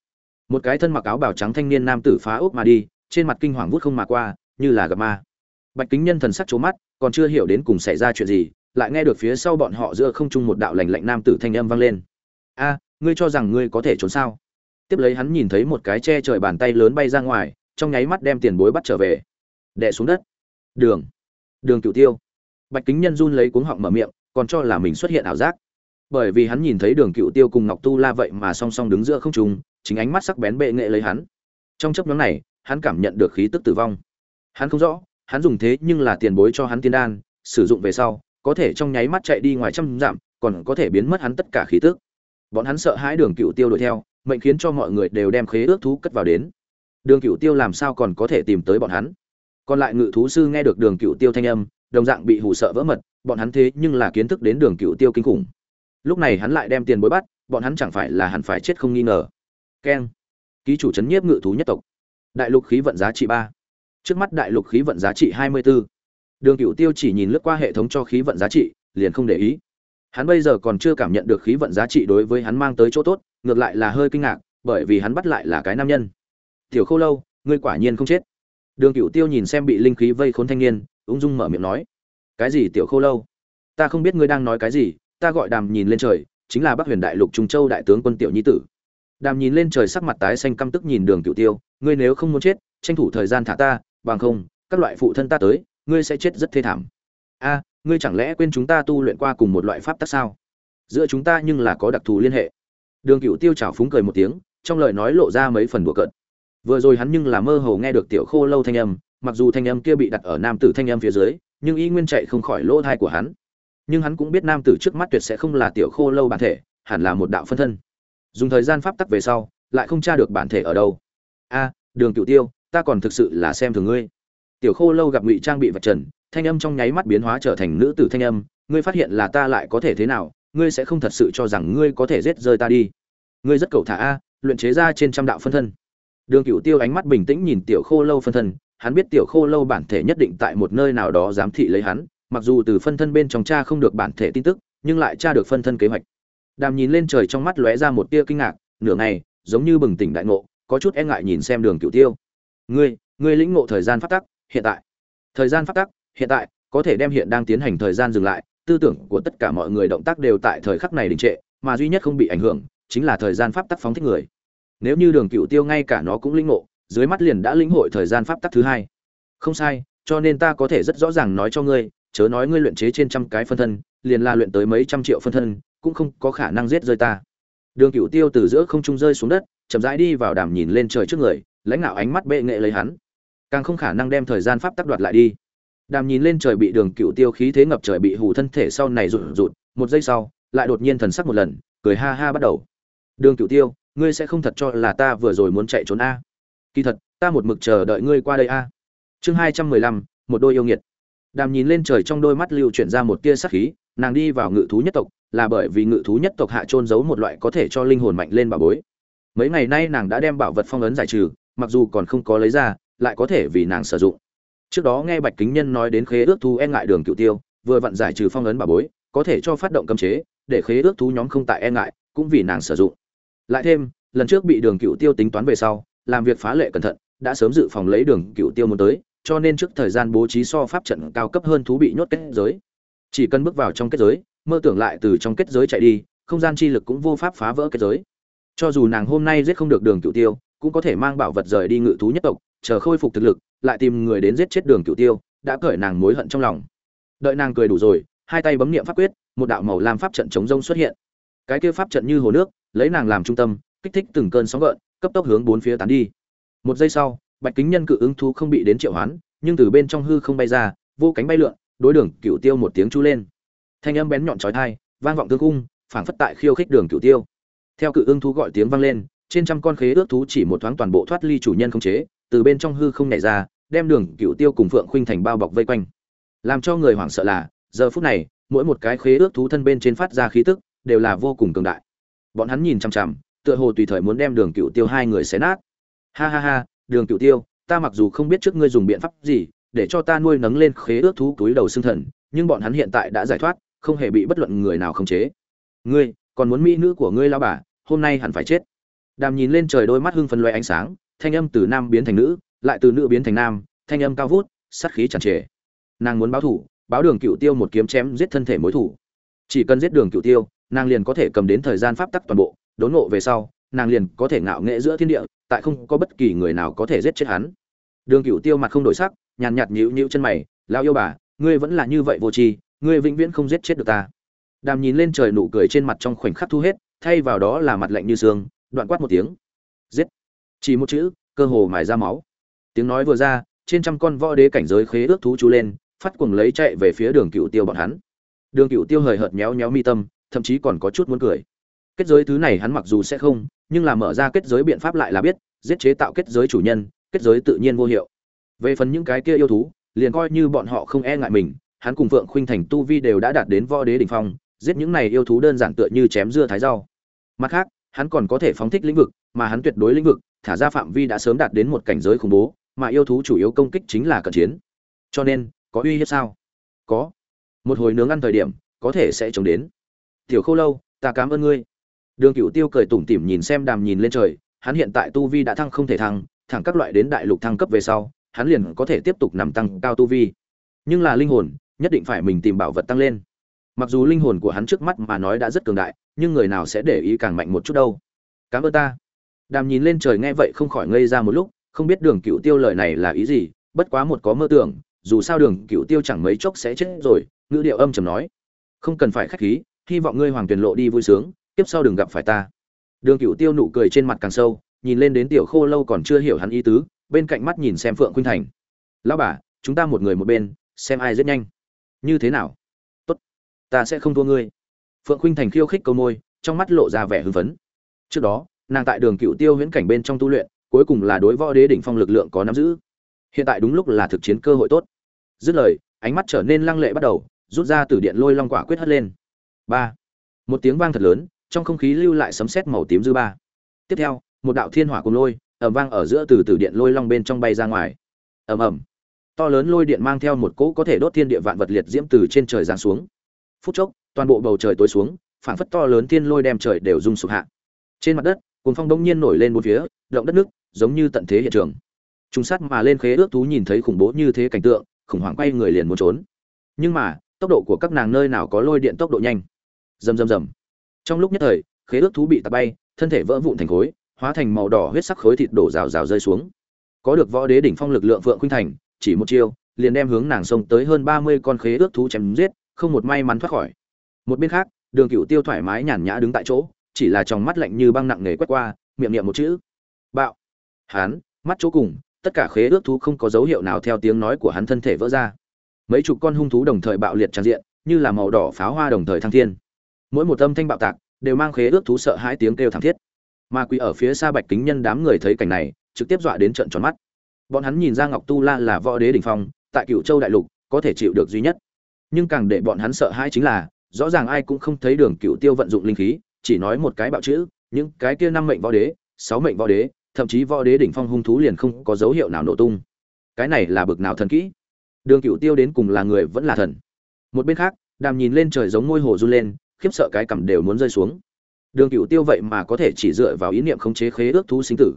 Một cái thân mặc áo bào trắng thanh niên nam tử phá ốc mà đi, trên mặt kinh hoàng vút không mà qua, như là gặp ma. Bạch kính nhân thần sắc trố mắt, còn chưa hiểu đến cùng xảy ra chuyện gì, lại nghe được phía sau bọn họ giữa không trung một đạo lành lạnh nam tử thanh âm vang lên. A, ngươi cho rằng ngươi có thể trốn sao? Tiếp lấy hắn nhìn thấy một cái che trời bàn tay lớn bay ra ngoài, trong nháy mắt đem tiền bối bắt trở về đè xuống đất. Đường. Đường cựu tiêu. Bạch kính nhân run lấy cuống họng mở miệng, còn cho là mình xuất hiện ảo giác. Bởi vì hắn nhìn thấy đường cựu tiêu cùng ngọc tu la vậy mà song song đứng giữa không trung, chính ánh mắt sắc bén bệ nghệ lấy hắn. Trong chấp nhóm này, hắn cảm nhận được khí tức tử vong. Hắn không rõ, hắn dùng thế nhưng là tiền bối cho hắn tiên đan, sử dụng về sau, có thể trong nháy mắt chạy đi ngoài trăm dặm, còn có thể biến mất hắn tất cả khí tức. Bọn hắn sợ hãi đường cựu tiêu đuổi theo, mệnh khiến cho mọi người đều đem khế ước thú cất vào đến. Đường cựu tiêu làm sao còn có thể tìm tới bọn hắn? Còn lại ngự thú sư nghe được đường cựu tiêu thanh âm, đồng dạng bị hù sợ vỡ mật, bọn hắn thế nhưng là kiến thức đến đường cựu tiêu kinh khủng. Lúc này hắn lại đem tiền bối bắt, bọn hắn chẳng phải là hẳn phải chết không nghi ngờ. Keng. Ký chủ c nhiếp ngự thú nhất tộc. Đại lục khí vận giá trị ba. Trước mắt đại lục khí vận giá trị hai mươi b ố đường cựu tiêu chỉ nhìn lướt qua hệ thống cho khí vận giá trị, liền không để ý. Hắn bây giờ còn chưa cảm nhận được khí vận giá trị đối với hắn mang tới chỗ tốt, ngược lại là hơi kinh ngạc, bởi vì hắn bắt lại là cái nam nhân. Tiểu khô lâu, ngươi quả nhiên không chết đường cửu tiêu nhìn xem bị linh khí vây khốn thanh niên, ung dung mở miệng nói, cái gì, tiểu khô lâu? Ta không biết ngươi đang nói cái gì, ta gọi đàm nhìn lên trời, chính là bắc huyền đại lục trung châu đại tướng quân tiểu nhi tử. Đàm nhìn lên trời sắc mặt tái xanh căm tức nhìn đường cửu tiêu, ngươi nếu không muốn chết, tranh thủ thời gian thả ta, bằng không, các loại phụ thân ta tới, ngươi sẽ chết rất thê thảm. A, ngươi chẳng lẽ quên chúng ta tu luyện qua cùng một loại pháp tắc sao? Giữa chúng ta nhưng là có đặc thù liên hệ. Đường cửu tiêu chảo phúng cười một tiếng, trong lời nói lộ ra mấy phần đùa cợt vừa rồi hắn nhưng là mơ hồ nghe được tiểu khô lâu thanh âm, mặc dù thanh âm kia bị đặt ở nam tử thanh âm phía dưới, nhưng y nguyên chạy không khỏi lỗ thai của hắn. Nhưng hắn cũng biết nam tử trước mắt tuyệt sẽ không là tiểu khô lâu bản thể, hẳn là một đạo phân thân. Dùng thời gian pháp tắc về sau, lại không tra được bản thể ở đâu. A, đường cựu tiêu, ta còn thực sự là xem thường ngươi. Tiểu khô lâu gặp ngụy trang bị vạch trần, thanh âm trong nháy mắt biến hóa trở thành nữ tử thanh âm, ngươi phát hiện là ta lại có thể thế nào, ngươi sẽ không thật sự cho rằng ngươi có thể giết rơi ta đi. Ngươi rất cầu thả a, luyện chế ra trên trăm đạo phân thân đường Cửu tiêu ánh mắt bình tĩnh nhìn tiểu khô lâu phân thân, hắn biết tiểu khô lâu bản thể nhất định tại một nơi nào đó giám thị lấy hắn, mặc dù từ phân thân bên trong cha không được bản thể tin tức, nhưng lại tra được phân thân kế hoạch. Đàm nhìn lên trời trong mắt lóe ra một tia kinh ngạc, nửa ngày, giống như bừng tỉnh đại ngộ, có chút e ngại nhìn xem đường Cửu tiêu. Ngươi ngươi lĩnh ngộ thời gian pháp tắc, hiện tại. Thời gian pháp tắc, hiện tại, có thể đem hiện đang tiến hành thời gian dừng lại, tư tưởng của tất cả mọi người động tác đều tại thời khắc này đình trệ, mà duy nhất không bị ảnh hưởng, chính là thời gian pháp tắc phóng thích người nếu như đường cựu tiêu ngay cả nó cũng lĩnh ngộ, dưới mắt liền đã lĩnh hội thời gian pháp tắc thứ hai. Không sai, cho nên ta có thể rất rõ ràng nói cho ngươi, chớ nói ngươi luyện chế trên trăm cái phân thân, liền là luyện tới mấy trăm triệu phân thân, cũng không có khả năng giết rơi ta. Đường cựu tiêu từ giữa không trung rơi xuống đất, chậm rãi đi vào đàm nhìn lên trời trước người, lãnh đạo ánh mắt bệ nghệ lấy hắn. Càng không khả năng đem thời gian pháp tắc đoạt lại đi. Đàm nhìn lên trời bị đường cựu tiêu khí thế ngập trời bị hù thân thể sau này rụt rụt, một giây sau, lại đột nhiên thần sắc một lần, cười ha ha bắt đầu. Đường cựu tiêu ngươi sẽ không thật cho là ta vừa rồi muốn chạy trốn a. Kỳ thật, ta một mực chờ đợi ngươi qua đây a. Chương hai trăm mười lăm, một đôi yêu nghiệt. Đàm nhìn lên trời trong đôi mắt lưu chuyển ra một tia sắc khí, nàng đi vào ngự thú nhất tộc, là bởi vì ngự thú nhất tộc hạ trôn giấu một loại có thể cho linh hồn mạnh lên bảo bối. Mấy ngày nay nàng đã đem bảo vật phong ấn giải trừ, mặc dù còn không có lấy ra, lại có thể vì nàng sử dụng. Trước đó nghe bạch kính nhân nói đến khế ước thú e ngại đường cựu tiêu, vừa vặn giải trừ phong ấn bảo bối, có thể cho phát động cấm chế, để khế ước thú nhóm không tại e ngại, cũng vì nàng sử dụng lại thêm, lần trước bị đường cựu tiêu tính toán về sau, làm việc phá lệ cẩn thận, đã sớm dự phòng lấy đường cựu tiêu muốn tới, cho nên trước thời gian bố trí so pháp trận cao cấp hơn thú bị nhốt kết giới. Chỉ cần bước vào trong kết giới, mơ tưởng lại từ trong kết giới chạy đi, không gian chi lực cũng vô pháp phá vỡ kết giới. Cho dù nàng hôm nay giết không được đường cựu tiêu, cũng có thể mang bảo vật rời đi ngự thú nhất tộc, chờ khôi phục thực lực, lại tìm người đến giết chết đường cựu tiêu, đã cởi nàng mối hận trong lòng. Đợi nàng cười đủ rồi, hai tay bấm niệm pháp quyết, một đạo màu lam pháp trận chống rông xuất hiện. Cái kia pháp trận như hồ nước lấy nàng làm trung tâm, kích thích từng cơn sóng gợn, cấp tốc hướng bốn phía tán đi. Một giây sau, bạch kính nhân cự ứng thú không bị đến triệu hoán, nhưng từ bên trong hư không bay ra, vô cánh bay lượn, đối đường cựu tiêu một tiếng chú lên. Thanh âm bén nhọn trói thai vang vọng tương cung, phảng phất tại khiêu khích đường cựu tiêu. Theo cự ưng thú gọi tiếng vang lên, trên trăm con khế ước thú chỉ một thoáng toàn bộ thoát ly chủ nhân không chế, từ bên trong hư không nhảy ra, đem đường cựu tiêu cùng phượng khuynh thành bao bọc vây quanh. Làm cho người hoảng sợ là, giờ phút này, mỗi một cái khế ước thú thân bên trên phát ra khí tức, đều là vô cùng cường đại bọn hắn nhìn chằm chằm, tựa hồ tùy thời muốn đem đường cựu tiêu hai người xé nát. Ha ha ha, đường cựu tiêu, ta mặc dù không biết trước ngươi dùng biện pháp gì, để cho ta nuôi nấng lên khế ước thú túi đầu xương thần, nhưng bọn hắn hiện tại đã giải thoát, không hề bị bất luận người nào khống chế. Ngươi, còn muốn mỹ nữ của ngươi lao bà, hôm nay hẳn phải chết. Đàm nhìn lên trời đôi mắt hưng phân loại ánh sáng, thanh âm từ nam biến thành nữ, lại từ nữ biến thành nam, thanh âm cao vút, sát khí tràn trề. Nàng muốn báo thủ, báo đường cựu tiêu một kiếm chém giết thân thể mối thủ. Chỉ cần giết đường cựu tiêu nàng liền có thể cầm đến thời gian pháp tắc toàn bộ, đốn ngộ về sau, nàng liền có thể ngạo nghệ giữa thiên địa, tại không có bất kỳ người nào có thể giết chết hắn. Đường cựu tiêu mặt không đổi sắc, nhàn nhạt nhíu nhíu chân mày lao yêu bà, ngươi vẫn là như vậy vô tri, ngươi vĩnh viễn không giết chết được ta. Đàm nhìn lên trời nụ cười trên mặt trong khoảnh khắc thu hết, thay vào đó là mặt lạnh như xương, đoạn quát một tiếng. Giết. Chỉ một chữ, cơ hồ mài ra máu. Tiếng nói vừa ra, trên trăm con võ đế cảnh giới khế ước thú chú lên, phát cuồng lấy chạy về phía đường cựu tiêu bọn hắn. Đường cựu tiêu hời hợt méo méo mi tâm thậm chí còn có chút muốn cười kết giới thứ này hắn mặc dù sẽ không nhưng là mở ra kết giới biện pháp lại là biết giết chế tạo kết giới chủ nhân kết giới tự nhiên vô hiệu về phần những cái kia yêu thú liền coi như bọn họ không e ngại mình hắn cùng vượng Khuynh Thành tu vi đều đã đạt đến võ đế đỉnh phong, giết những này yêu thú đơn giản tựa như chém dưa thái rau. Mặt khác, hắn còn có thể phóng thích lĩnh vực, mà hắn tuyệt đối lĩnh vực, thả ra phạm vi đã sớm đạt đến một cảnh giới khủng bố, mà yêu thú chủ yếu công kích chính là cận chiến. Cho nên, có uy hiếp sao? Có. Một hồi nướng ăn thời điểm, có thể sẽ chống đến. Tiểu khô Lâu, ta cảm ơn ngươi. Đường Cựu Tiêu cười tủm tỉm nhìn xem Đàm nhìn lên trời, hắn hiện tại tu vi đã thăng không thể thăng, thẳng các loại đến đại lục thăng cấp về sau, hắn liền có thể tiếp tục nằm tăng cao tu vi. Nhưng là linh hồn, nhất định phải mình tìm bảo vật tăng lên mặc dù linh hồn của hắn trước mắt mà nói đã rất cường đại nhưng người nào sẽ để ý càng mạnh một chút đâu cảm ơn ta đàm nhìn lên trời nghe vậy không khỏi ngây ra một lúc không biết đường cựu tiêu lời này là ý gì bất quá một có mơ tưởng dù sao đường cựu tiêu chẳng mấy chốc sẽ chết rồi ngữ điệu âm trầm nói không cần phải khách khí hy vọng ngươi hoàng tuyển lộ đi vui sướng tiếp sau đừng gặp phải ta. Đường cựu tiêu nụ cười trên mặt càng sâu, nhìn lên đến tiểu khô lâu còn chưa hiểu hắn ý tứ, bên cạnh mắt nhìn xem phượng khuynh thành. Lão bà, chúng ta một người một bên, xem ai rất nhanh. Như thế nào? Tốt, ta sẽ không thua ngươi. Phượng khuynh thành khiêu khích câu môi, trong mắt lộ ra vẻ hưng phấn. Trước đó, nàng tại đường cựu tiêu huyễn cảnh bên trong tu luyện, cuối cùng là đối võ đế đỉnh phong lực lượng có nắm giữ. Hiện tại đúng lúc là thực chiến cơ hội tốt. Dứt lời, ánh mắt trở nên lăng lệ bắt đầu, rút ra từ điện lôi long quả quyết hất lên ba. Một tiếng vang thật lớn, trong không khí lưu lại sấm sét màu tím dư ba. Tiếp theo, một đạo thiên hỏa cùng lôi ẩm vang ở giữa từ từ điện lôi long bên trong bay ra ngoài. Ầm ầm. To lớn lôi điện mang theo một cỗ có thể đốt thiên địa vạn vật liệt diễm từ trên trời giáng xuống. Phút chốc, toàn bộ bầu trời tối xuống, phảng phất to lớn thiên lôi đem trời đều rung sụp hạ. Trên mặt đất, cuồng phong đông nhiên nổi lên bốn phía, động đất nước, giống như tận thế hiện trường. Trung sát mà lên khế ước thú nhìn thấy khủng bố như thế cảnh tượng, khủng hoảng quay người liền muốn trốn. Nhưng mà, tốc độ của các nàng nơi nào có lôi điện tốc độ nhanh? Rầm rầm rầm trong lúc nhất thời khế ước thú bị tạt bay thân thể vỡ vụn thành khối hóa thành màu đỏ huyết sắc khối thịt đổ rào rào rơi xuống có được võ đế đỉnh phong lực lượng phượng khuynh thành chỉ một chiêu, liền đem hướng nàng sông tới hơn 30 con khế ước thú chém giết, không một may mắn thoát khỏi. Một bên khác, Đường Cửu Tiêu thoải mái nhàn nhã đứng tại chỗ, chỉ là trong mắt lạnh như băng nặng nề quét qua, miệng niệm một chữ: "Bạo." Hắn, mắt chỗ cùng, tất cả khế ước thú không có dấu hiệu nào theo tiếng nói của hắn thân thể vỡ ra. Mấy chục con hung thú đồng thời bạo liệt tràn diện, như là màu đỏ pháo hoa đồng thời thăng thiên. Mỗi một âm thanh bạo tạc, đều mang khế ước thú sợ hãi tiếng kêu thảm thiết. Ma quỷ ở phía xa bạch kính nhân đám người thấy cảnh này trực tiếp dọa đến trận tròn mắt. Bọn hắn nhìn ra ngọc tu la là võ đế đỉnh phong tại cựu châu đại lục có thể chịu được duy nhất. Nhưng càng để bọn hắn sợ hãi chính là rõ ràng ai cũng không thấy đường cựu tiêu vận dụng linh khí chỉ nói một cái bạo chữ những cái kia năm mệnh võ đế sáu mệnh võ đế thậm chí võ đế đỉnh phong hung thú liền không có dấu hiệu nào nổ tung. Cái này là bực nào thần kỹ? Đường cựu tiêu đến cùng là người vẫn là thần. Một bên khác đàm nhìn lên trời giống ngôi hồ run lên khiếp sợ cái cằm đều muốn rơi xuống. Đường cựu tiêu vậy mà có thể chỉ dựa vào ý niệm khống chế khế ước thú sinh tử.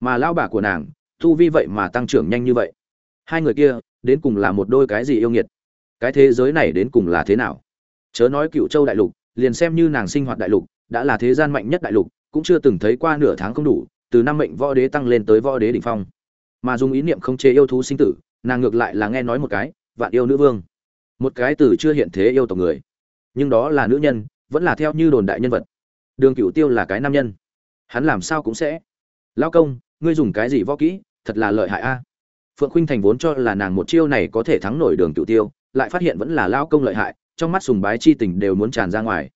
Mà lao bà của nàng thu vi vậy mà tăng trưởng nhanh như vậy. Hai người kia, đến cùng là một đôi cái gì yêu nghiệt? Cái thế giới này đến cùng là thế nào? Chớ nói cựu châu đại lục, liền xem như nàng sinh hoạt đại lục, đã là thế gian mạnh nhất đại lục, cũng chưa từng thấy qua nửa tháng không đủ, từ năm mệnh võ đế tăng lên tới võ đế đỉnh phong. Mà dùng ý niệm không chế yêu thú sinh tử, nàng ngược lại là nghe nói một cái, vạn yêu nữ vương. Một cái từ chưa hiện thế yêu tộc người nhưng đó là nữ nhân, vẫn là theo như đồn đại nhân vật. Đường cửu tiêu là cái nam nhân. Hắn làm sao cũng sẽ. Lao công, ngươi dùng cái gì võ kỹ, thật là lợi hại a. Phượng khuynh thành vốn cho là nàng một chiêu này có thể thắng nổi đường cửu tiêu, lại phát hiện vẫn là lao công lợi hại, trong mắt sùng bái chi tình đều muốn tràn ra ngoài.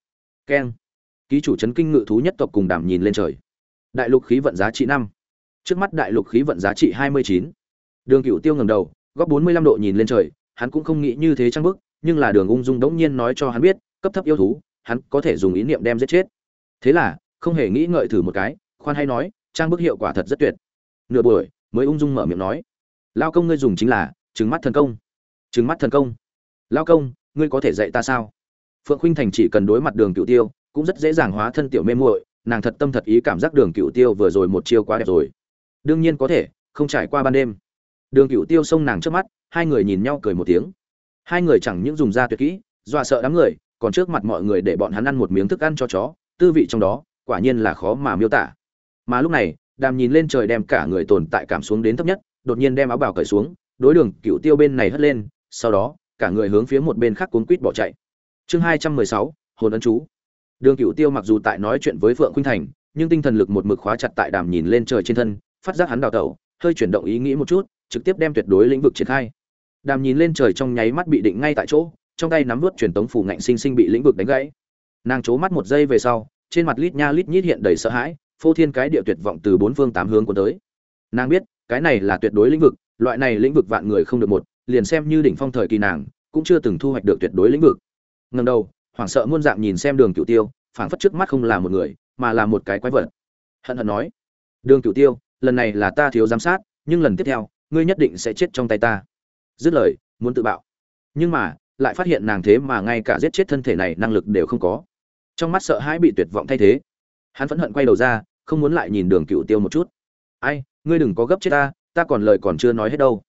Keng. Ký chủ chấn kinh ngự thú nhất tộc cùng đảm nhìn lên trời. Đại lục khí vận giá trị năm. Trước mắt đại lục khí vận giá trị hai mươi chín. Đường cựu tiêu ngầm đầu, góc bốn mươi lăm độ nhìn lên trời, hắn cũng không nghĩ như thế trang bức, nhưng là đường ung dung đống nhiên nói cho hắn biết cấp thấp yêu thú, hắn có thể dùng ý niệm đem giết chết. Thế là, không hề nghĩ ngợi thử một cái, khoan hay nói, trang bức hiệu quả thật rất tuyệt. Nửa buổi, mới ung dung mở miệng nói, lao công ngươi dùng chính là trừng mắt thần công. Trừng mắt thần công? Lao công, ngươi có thể dạy ta sao? Phượng khuynh thành chỉ cần đối mặt đường cựu tiêu, cũng rất dễ dàng hóa thân tiểu mê muội, nàng thật tâm thật ý cảm giác đường cựu tiêu vừa rồi một chiêu quá đẹp rồi. Đương nhiên có thể, không trải qua ban đêm. Đường cựu tiêu xông nàng trước mắt, hai người nhìn nhau cười một tiếng. Hai người chẳng những dùng ra tuyệt kỹ, dọa sợ đám người còn trước mặt mọi người để bọn hắn ăn một miếng thức ăn cho chó, tư vị trong đó, quả nhiên là khó mà miêu tả. Mà lúc này, đàm nhìn lên trời đem cả người tồn tại cảm xuống đến thấp nhất, đột nhiên đem áo bào cởi xuống, đối đường cựu tiêu bên này hất lên, sau đó, cả người hướng phía một bên khác cuốn quýt bỏ chạy. Chương hai trăm mười sáu, hồn ấn chú. Đường cựu tiêu mặc dù tại nói chuyện với phượng khuynh thành, nhưng tinh thần lực một mực khóa chặt tại đàm nhìn lên trời trên thân, phát giác hắn đào tẩu, hơi chuyển động ý nghĩ một chút, trực tiếp đem tuyệt đối lĩnh vực triển khai. Đàm nhìn lên trời trong nháy mắt bị định ngay tại chỗ trong tay nắm vút truyền tống phủ ngạnh sinh sinh bị lĩnh vực đánh gãy. Nàng chố mắt một giây về sau, trên mặt lít nha lít nhít hiện đầy sợ hãi, phô thiên cái địa tuyệt vọng từ bốn phương tám hướng của tới. Nàng biết, cái này là tuyệt đối lĩnh vực, loại này lĩnh vực vạn người không được một, liền xem như đỉnh phong thời kỳ nàng, cũng chưa từng thu hoạch được tuyệt đối lĩnh vực. Ngẩng đầu, hoảng sợ muôn dạng nhìn xem đường Cửu tiêu, phảng phất trước mắt không là một người, mà là một cái quái vật. Hận hận nói, đường Cửu tiêu, lần này là ta thiếu giám sát, nhưng lần tiếp theo, ngươi nhất định sẽ chết trong tay ta. Dứt lời, muốn tự bạo. Nhưng mà lại phát hiện nàng thế mà ngay cả giết chết thân thể này năng lực đều không có. Trong mắt sợ hãi bị tuyệt vọng thay thế. Hắn phẫn hận quay đầu ra, không muốn lại nhìn đường cựu tiêu một chút. Ai, ngươi đừng có gấp chết ta ta còn lời còn chưa nói hết đâu.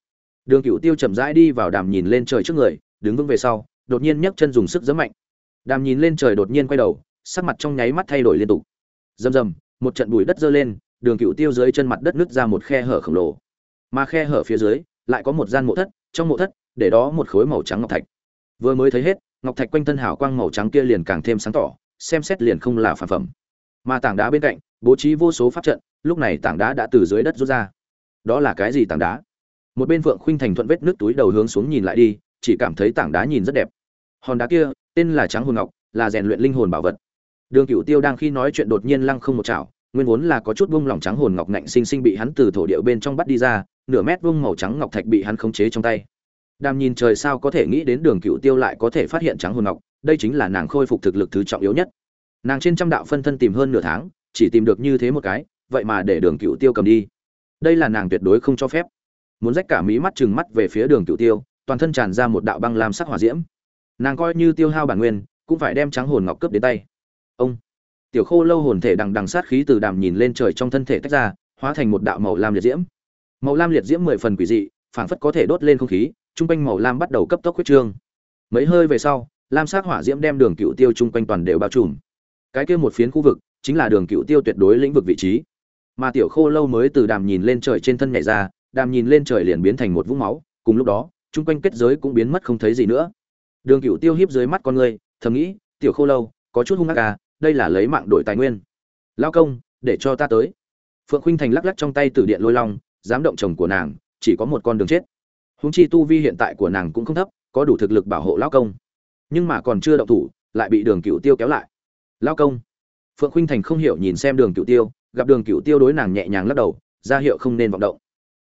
Đường cựu tiêu chậm rãi đi vào đàm nhìn lên trời trước người, đứng vững về sau, đột nhiên nhấc chân dùng sức giấm mạnh. Đàm nhìn lên trời đột nhiên quay đầu, sắc mặt trong nháy mắt thay đổi liên tục. Rầm rầm, một trận bụi đất dơ lên, đường cựu tiêu dưới chân mặt đất nứt ra một khe hở khổng lồ. Mà khe hở phía dưới, lại có một gian mộ thất, trong mộ thất, để đó một khối màu trắng ngọc thạch vừa mới thấy hết, ngọc thạch quanh thân hào quang màu trắng kia liền càng thêm sáng tỏ, xem xét liền không là phản phẩm. Mà tảng đá bên cạnh, bố trí vô số pháp trận, lúc này tảng đá đã từ dưới đất rút ra. Đó là cái gì tảng đá? Một bên phượng khuynh thành thuận vết nước túi đầu hướng xuống nhìn lại đi, chỉ cảm thấy tảng đá nhìn rất đẹp. Hòn đá kia, tên là trắng hồn ngọc, là rèn luyện linh hồn bảo vật. Đường cựu tiêu đang khi nói chuyện đột nhiên lăng không một chảo, nguyên vốn là có chút bung lỏng trắng hồn ngọc ngạnh sinh sinh bị hắn từ thổ điệu bên trong bắt đi ra, nửa mét vung màu trắng ngọc thạch bị hắn khống chế trong tay đàm nhìn trời sao có thể nghĩ đến đường cựu tiêu lại có thể phát hiện trắng hồn ngọc, đây chính là nàng khôi phục thực lực thứ trọng yếu nhất. Nàng trên trăm đạo phân thân tìm hơn nửa tháng, chỉ tìm được như thế một cái, vậy mà để đường cựu tiêu cầm đi. Đây là nàng tuyệt đối không cho phép. Muốn rách cả mí mắt chừng mắt về phía đường cựu tiêu, toàn thân tràn ra một đạo băng lam sắc hỏa diễm. Nàng coi như tiêu hao bản nguyên, cũng phải đem trắng hồn ngọc cướp đến tay. Ông. Tiểu khô lâu hồn thể đằng đằng sát khí từ đàm nhìn lên trời trong thân thể tách ra, hóa thành một đạo màu lam liệt diễm. Màu lam liệt diễm mười phần quỷ dị, phảng phất có thể đốt lên không khí trung quanh màu lam bắt đầu cấp tốc huyết trương. Mấy hơi về sau, lam sắc hỏa diễm đem đường cựu tiêu trung quanh toàn đều bao trùm. Cái kia một phiến khu vực, chính là đường cựu tiêu tuyệt đối lĩnh vực vị trí. Mà tiểu khô lâu mới từ đàm nhìn lên trời trên thân nhảy ra, đàm nhìn lên trời liền biến thành một vũng máu, cùng lúc đó trung quanh kết giới cũng biến mất không thấy gì nữa. Đường cựu tiêu hiếp dưới mắt con người, thầm nghĩ, tiểu khô lâu, có chút hung ác à đây là lấy mạng đổi tài nguyên. Lao công, để cho ta tới. Phượng khuynh thành lắc lắc trong tay từ điện lôi long, dám động chồng của nàng, chỉ có một con đường chết. Huống chi tu vi hiện tại của nàng cũng không thấp, có đủ thực lực bảo hộ lao công. Nhưng mà còn chưa động thủ, lại bị đường cựu tiêu kéo lại. Lao công. Phượng khuynh thành không hiểu nhìn xem đường cựu tiêu, gặp đường cựu tiêu đối nàng nhẹ nhàng lắc đầu, ra hiệu không nên vọng động.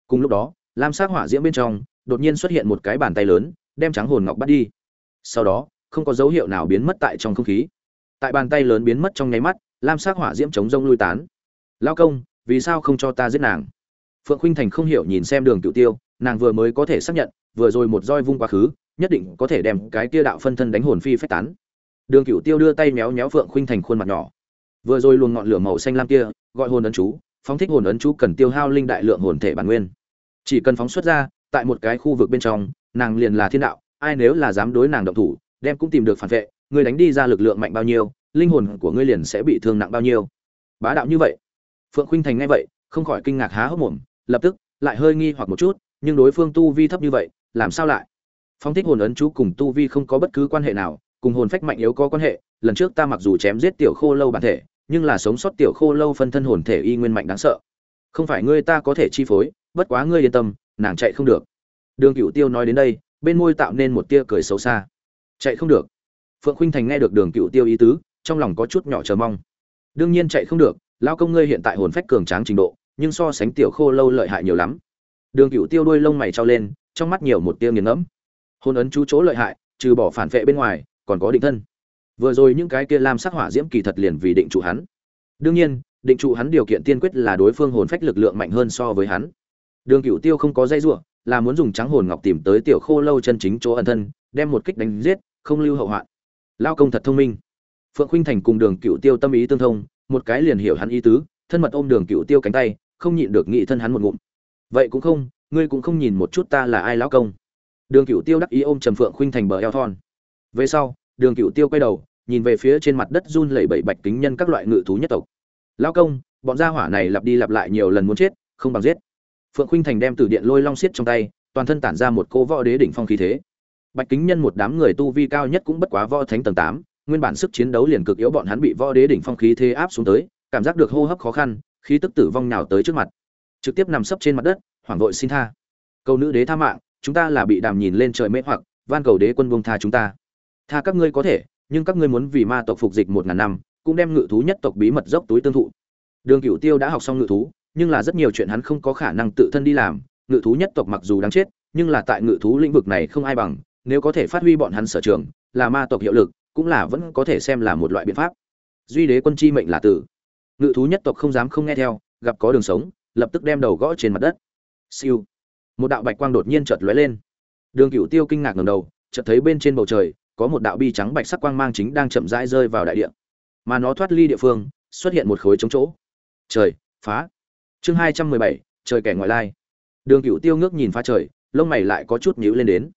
Cùng lúc đó, lam sắc hỏa diễm bên trong, đột nhiên xuất hiện một cái bàn tay lớn, đem trắng hồn ngọc bắt đi. Sau đó, không có dấu hiệu nào biến mất tại trong không khí. Tại bàn tay lớn biến mất trong nháy mắt, lam sắc hỏa diễm chống rông lui tán. Lao công, vì sao không cho ta giết nàng? Phượng khuynh thành không hiểu nhìn xem đường cựu tiêu nàng vừa mới có thể xác nhận, vừa rồi một roi vung quá khứ, nhất định có thể đem cái kia đạo phân thân đánh hồn phi phách tán. Đường cựu tiêu đưa tay méo méo phượng khuynh thành khuôn mặt nhỏ. Vừa rồi luồng ngọn lửa màu xanh lam kia, gọi hồn ấn chú, phóng thích hồn ấn chú cần tiêu hao linh đại lượng hồn thể bản nguyên. Chỉ cần phóng xuất ra, tại một cái khu vực bên trong, nàng liền là thiên đạo, ai nếu là dám đối nàng động thủ, đem cũng tìm được phản vệ người đánh đi ra lực lượng mạnh bao nhiêu, linh hồn của ngươi liền sẽ bị thương nặng bao nhiêu. Bá đạo như vậy. Phượng khuynh thành nghe vậy, không khỏi kinh ngạc há hốc mồm, lập tức lại hơi nghi hoặc một chút nhưng đối phương tu vi thấp như vậy, làm sao lại? Phong thích hồn ấn chú cùng tu vi không có bất cứ quan hệ nào, cùng hồn phách mạnh yếu có quan hệ, lần trước ta mặc dù chém giết tiểu khô lâu bản thể, nhưng là sống sót tiểu khô lâu phân thân hồn thể y nguyên mạnh đáng sợ. Không phải ngươi ta có thể chi phối, bất quá ngươi yên tâm, nàng chạy không được. Đường cựu tiêu nói đến đây, bên môi tạo nên một tia cười xấu xa. Chạy không được. Phượng khuynh thành nghe được đường cựu tiêu ý tứ, trong lòng có chút nhỏ chờ mong. Đương nhiên chạy không được lao công ngươi hiện tại hồn phách cường tráng trình độ, nhưng so sánh tiểu khô lâu lợi hại nhiều lắm đường cựu tiêu đuôi lông mày trao lên, trong mắt nhiều một tia nghiền ngẫm. Hồn ấn chú chỗ lợi hại, trừ bỏ phản vệ bên ngoài, còn có định thân. Vừa rồi những cái kia lam sắc hỏa diễm kỳ thật liền vì định trụ hắn. Đương nhiên, định trụ hắn điều kiện tiên quyết là đối phương hồn phách lực lượng mạnh hơn so với hắn. Đường cựu tiêu không có dây ruộng là muốn dùng trắng hồn ngọc tìm tới tiểu khô lâu chân chính chỗ ẩn thân, đem một kích đánh giết, không lưu hậu hoạn. Lao công thật thông minh. Phượng khuynh thành cùng đường cựu tiêu tâm ý tương thông, một cái liền hiểu hắn ý tứ, thân mật ôm đường cựu tiêu cánh tay, không nhịn được nghị thân hắn một ngụm vậy cũng không, ngươi cũng không nhìn một chút ta là ai lão công. Đường cựu tiêu đắc ý ôm trầm phượng khuynh thành bờ eo thon. Về sau, đường cựu tiêu quay đầu, nhìn về phía trên mặt đất run lẩy bẩy bạch kính nhân các loại ngự thú nhất tộc. Lão công, bọn gia hỏa này lặp đi lặp lại nhiều lần muốn chết, không bằng giết. Phượng khuynh thành đem từ điện lôi long xiết trong tay, toàn thân tản ra một cô võ đế đỉnh phong khí thế. Bạch kính nhân một đám người tu vi cao nhất cũng bất quá võ thánh tầng tám, nguyên bản sức chiến đấu liền cực yếu bọn hắn bị võ đế đỉnh phong khí thế áp xuống tới, cảm giác được hô hấp khó khăn, khí tức tử vong nào tới trước mặt trực tiếp nằm sấp trên mặt đất, hoảng vội xin tha. Câu nữ đế tha mạng, chúng ta là bị đàm nhìn lên trời mê hoặc, van cầu đế quân buông tha chúng ta. Tha các ngươi có thể, nhưng các ngươi muốn vì ma tộc phục dịch một ngàn năm, cũng đem ngự thú nhất tộc bí mật dốc túi tương thụ. Đường cửu tiêu đã học xong ngự thú, nhưng là rất nhiều chuyện hắn không có khả năng tự thân đi làm. Ngự thú nhất tộc mặc dù đáng chết, nhưng là tại ngự thú lĩnh vực này không ai bằng, nếu có thể phát huy bọn hắn sở trường, là ma tộc hiệu lực, cũng là vẫn có thể xem là một loại biện pháp. Duy đế quân chi mệnh là tử. Ngự thú nhất tộc không dám không nghe theo, gặp có đường sống lập tức đem đầu gõ trên mặt đất. Siêu. Một đạo bạch quang đột nhiên chợt lóe lên. Đường cửu tiêu kinh ngạc ngẩng đầu, chợt thấy bên trên bầu trời, có một đạo bi trắng bạch sắc quang mang chính đang chậm rãi rơi vào đại địa. Mà nó thoát ly địa phương, xuất hiện một khối trống chỗ. Trời, phá. Chương hai trăm mười bảy, trời kẻ ngoại lai. Đường cửu tiêu ngước nhìn phá trời, lông mày lại có chút nhíu lên đến.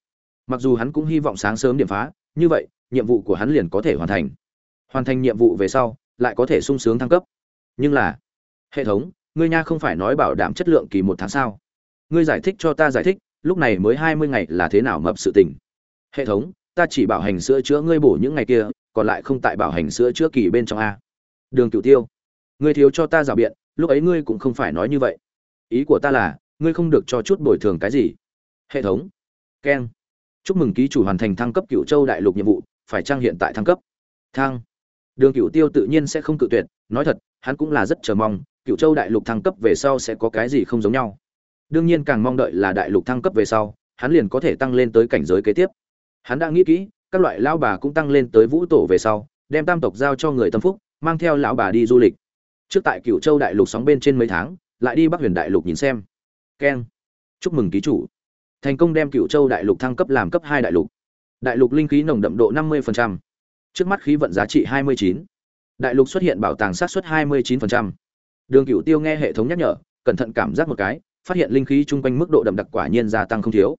Mặc dù hắn cũng hy vọng sáng sớm điểm phá, như vậy, nhiệm vụ của hắn liền có thể hoàn thành. Hoàn thành nhiệm vụ về sau, lại có thể sung sướng thăng cấp. Nhưng là, hệ thống ngươi nha không phải nói bảo đảm chất lượng kỳ một tháng sao? Ngươi giải thích cho ta giải thích, lúc này mới hai mươi ngày là thế nào mập sự tình? Hệ thống, ta chỉ bảo hành sữa chữa ngươi bổ những ngày kia, còn lại không tại bảo hành sữa chữa kỳ bên trong a. Đường cửu tiêu, ngươi thiếu cho ta rào biện, lúc ấy ngươi cũng không phải nói như vậy. Ý của ta là, ngươi không được cho chút bồi thường cái gì. Hệ thống keng chúc mừng ký chủ hoàn thành thăng cấp cựu châu đại lục nhiệm vụ, phải trang hiện tại thăng cấp? Thăng. Đường cựu tiêu tự nhiên sẽ không cự tuyệt, nói thật, hắn cũng là rất chờ mong cựu châu đại lục thăng cấp về sau sẽ có cái gì không giống nhau. Đương nhiên càng mong đợi là đại lục thăng cấp về sau, hắn liền có thể tăng lên tới cảnh giới kế tiếp. Hắn đã nghĩ kỹ, các loại lão bà cũng tăng lên tới vũ tổ về sau, đem tam tộc giao cho người tâm phúc, mang theo lão bà đi du lịch. Trước tại cựu châu đại lục sóng bên trên mấy tháng, lại đi bắc huyền đại lục nhìn xem. Keng. Chúc mừng ký chủ. Thành công đem cựu châu đại lục thăng cấp làm cấp hai đại lục. Đại lục linh khí nồng đậm độ năm mươi trước mắt khí vận giá trị hai mươi chín. Đại lục xuất hiện bảo tàng sát xuất hai mươi chín đường cựu tiêu nghe hệ thống nhắc nhở, cẩn thận cảm giác một cái, phát hiện linh khí chung quanh mức độ đậm đặc quả nhiên gia tăng không thiếu.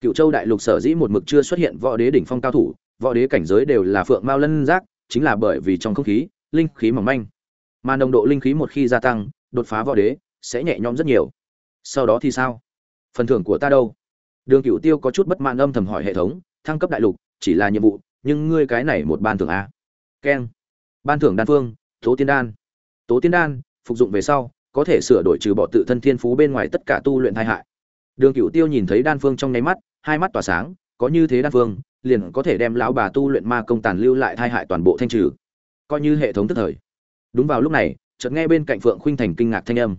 Cựu châu đại lục sở dĩ một mực chưa xuất hiện võ đế đỉnh phong cao thủ, võ đế cảnh giới đều là phượng mao lân giác, chính là bởi vì trong không khí, linh khí mỏng manh. Mà nồng độ linh khí một khi gia tăng, đột phá võ đế, sẽ nhẹ nhõm rất nhiều. Sau đó thì sao? Phần thưởng của ta đâu? Đường cựu tiêu có chút bất mãn âm thầm hỏi hệ thống, thăng cấp đại lục, chỉ là nhiệm vụ, nhưng ngươi cái này một ban thưởng a. Keng. Ban thưởng đan phương, tố tiên đan. Tố tiên đan phục dụng về sau, có thể sửa đổi trừ bỏ tự thân thiên phú bên ngoài tất cả tu luyện tai hại. Đường cửu tiêu nhìn thấy đan phương trong nháy mắt, hai mắt tỏa sáng, có như thế đan phương, liền có thể đem lão bà tu luyện ma công tàn lưu lại tai hại toàn bộ thanh trừ. Coi như hệ thống tức thời. Đúng vào lúc này, chợt nghe bên cạnh phượng khuynh thành kinh ngạc thanh âm.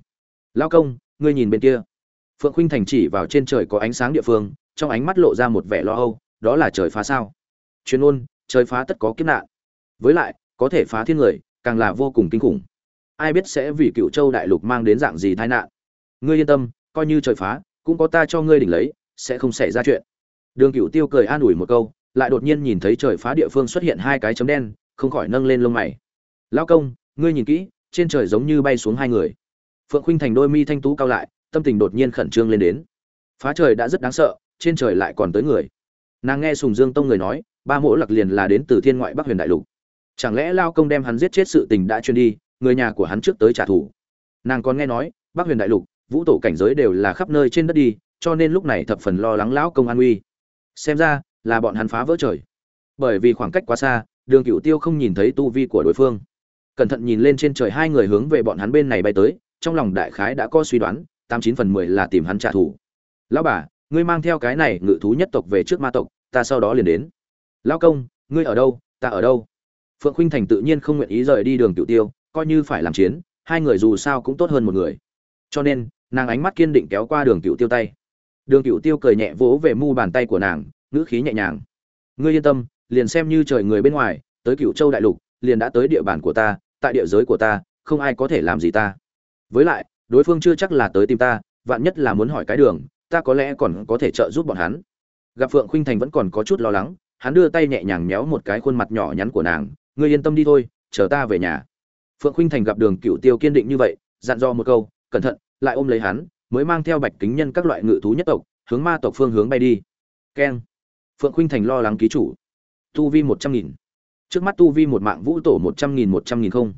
Lao công, ngươi nhìn bên kia. Phượng khuynh thành chỉ vào trên trời có ánh sáng địa phương, trong ánh mắt lộ ra một vẻ lo âu, đó là trời phá sao? Chuyên ôn trời phá tất có kiếp nạn. Với lại, có thể phá thiên người, càng là vô cùng kinh khủng ai biết sẽ vì cựu châu đại lục mang đến dạng gì tai nạn. Ngươi yên tâm, coi như trời phá, cũng có ta cho ngươi đỉnh lấy, sẽ không xảy ra chuyện. Đường cựu tiêu cười an ủi một câu, lại đột nhiên nhìn thấy trời phá địa phương xuất hiện hai cái chấm đen, không khỏi nâng lên lông mày. Lao công, ngươi nhìn kỹ, trên trời giống như bay xuống hai người. Phượng Khinh thành đôi mi thanh tú cao lại, tâm tình đột nhiên khẩn trương lên đến. Phá trời đã rất đáng sợ, trên trời lại còn tới người. Nàng nghe sùng dương tông người nói, ba mỗ lặc liền là đến từ thiên ngoại bắc huyền đại lục. Chẳng lẽ lao công đem hắn giết chết sự tình đã truyền đi người nhà của hắn trước tới trả thù. Nàng còn nghe nói, bắc huyền đại lục, vũ tổ cảnh giới đều là khắp nơi trên đất đi, cho nên lúc này thập phần lo lắng lão công an uy. Xem ra, là bọn hắn phá vỡ trời. Bởi vì khoảng cách quá xa, đường cựu tiêu không nhìn thấy tu vi của đối phương. Cẩn thận nhìn lên trên trời hai người hướng về bọn hắn bên này bay tới, trong lòng đại khái đã có suy đoán, tám chín phần mười là tìm hắn trả thù. Lão bà, ngươi mang theo cái này ngự thú nhất tộc về trước ma tộc, ta sau đó liền đến. Lão công, ngươi ở đâu, ta ở đâu? Phượng khuynh thành tự nhiên không nguyện ý rời đi đường cựu tiêu coi như phải làm chiến, hai người dù sao cũng tốt hơn một người. Cho nên, nàng ánh mắt kiên định kéo qua đường cựu tiêu tay. Đường cựu tiêu cười nhẹ vỗ về mu bàn tay của nàng, ngữ khí nhẹ nhàng. Ngươi yên tâm, liền xem như trời người bên ngoài, tới cựu châu đại lục, liền đã tới địa bàn của ta, tại địa giới của ta, không ai có thể làm gì ta. Với lại, đối phương chưa chắc là tới tìm ta, vạn nhất là muốn hỏi cái đường, ta có lẽ còn có thể trợ giúp bọn hắn. Gặp phượng khuynh thành vẫn còn có chút lo lắng, hắn đưa tay nhẹ nhàng méo một cái khuôn mặt nhỏ nhắn của nàng. Ngươi yên tâm đi thôi, chờ ta về nhà phượng khuynh thành gặp đường cựu tiêu kiên định như vậy, dặn dò một câu, cẩn thận, lại ôm lấy hắn, mới mang theo bạch kính nhân các loại ngự thú nhất tộc, hướng ma tộc phương hướng bay đi. Keng. Phượng khuynh thành lo lắng ký chủ. Tu vi một trăm nghìn. Trước mắt tu vi một mạng vũ tổ một trăm nghìn, một trăm nghìn không.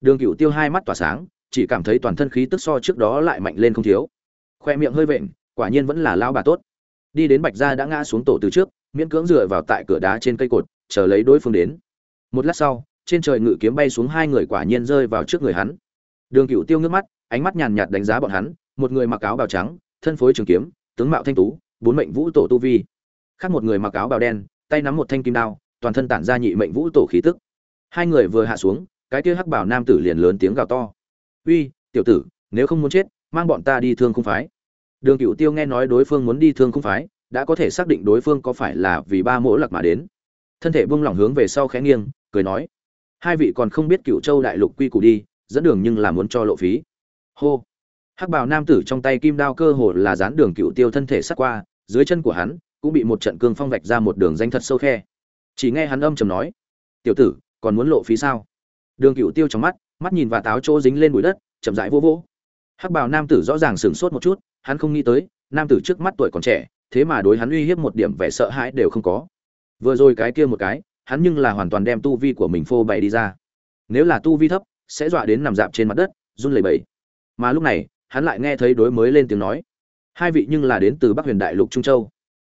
Đường cựu tiêu hai mắt tỏa sáng, chỉ cảm thấy toàn thân khí tức so trước đó lại mạnh lên không thiếu. Khoe miệng hơi vện, quả nhiên vẫn là lao bà tốt. Đi đến bạch gia đã ngã xuống tổ từ trước, miễn cưỡng dựa vào tại cửa đá trên cây cột, chờ lấy đối phương đến. Một lát sau trên trời ngự kiếm bay xuống hai người quả nhiên rơi vào trước người hắn. Đường cựu tiêu ngước mắt, ánh mắt nhàn nhạt đánh giá bọn hắn, một người mặc áo bào trắng, thân phối trường kiếm, tướng mạo thanh tú, bốn mệnh vũ tổ tu vi. Khác một người mặc áo bào đen, tay nắm một thanh kim đao, toàn thân tản ra nhị mệnh vũ tổ khí tức. Hai người vừa hạ xuống, cái kia hắc bảo nam tử liền lớn tiếng gào to. Uy, tiểu tử, nếu không muốn chết, mang bọn ta đi thương không phái. Đường cựu tiêu nghe nói đối phương muốn đi thương không phái, đã có thể xác định đối phương có phải là vì ba mỗ lặc mà đến. Thân thể buông lỏng hướng về sau khẽ nghiêng, cười nói hai vị còn không biết cựu châu đại lục quy củ đi, dẫn đường nhưng là muốn cho lộ phí. Hô. Hắc bào nam tử trong tay kim đao cơ hồ là dán đường cựu tiêu thân thể sắt qua, dưới chân của hắn cũng bị một trận cương phong vạch ra một đường danh thật sâu khe. Chỉ nghe hắn âm trầm nói, tiểu tử, còn muốn lộ phí sao? Đường cựu tiêu trong mắt mắt nhìn và táo chỗ dính lên bụi đất, chậm rãi vô vỗ. Hắc bào nam tử rõ ràng sửng sốt một chút, hắn không nghĩ tới, nam tử trước mắt tuổi còn trẻ, thế mà đối hắn uy hiếp một điểm vẻ sợ hãi đều không có. Vừa rồi cái kia một cái hắn nhưng là hoàn toàn đem tu vi của mình phô bày đi ra. Nếu là tu vi thấp, sẽ dọa đến nằm dạp trên mặt đất, run lẩy bẩy. Mà lúc này, hắn lại nghe thấy đối mới lên tiếng nói. Hai vị nhưng là đến từ bắc huyền đại lục trung châu.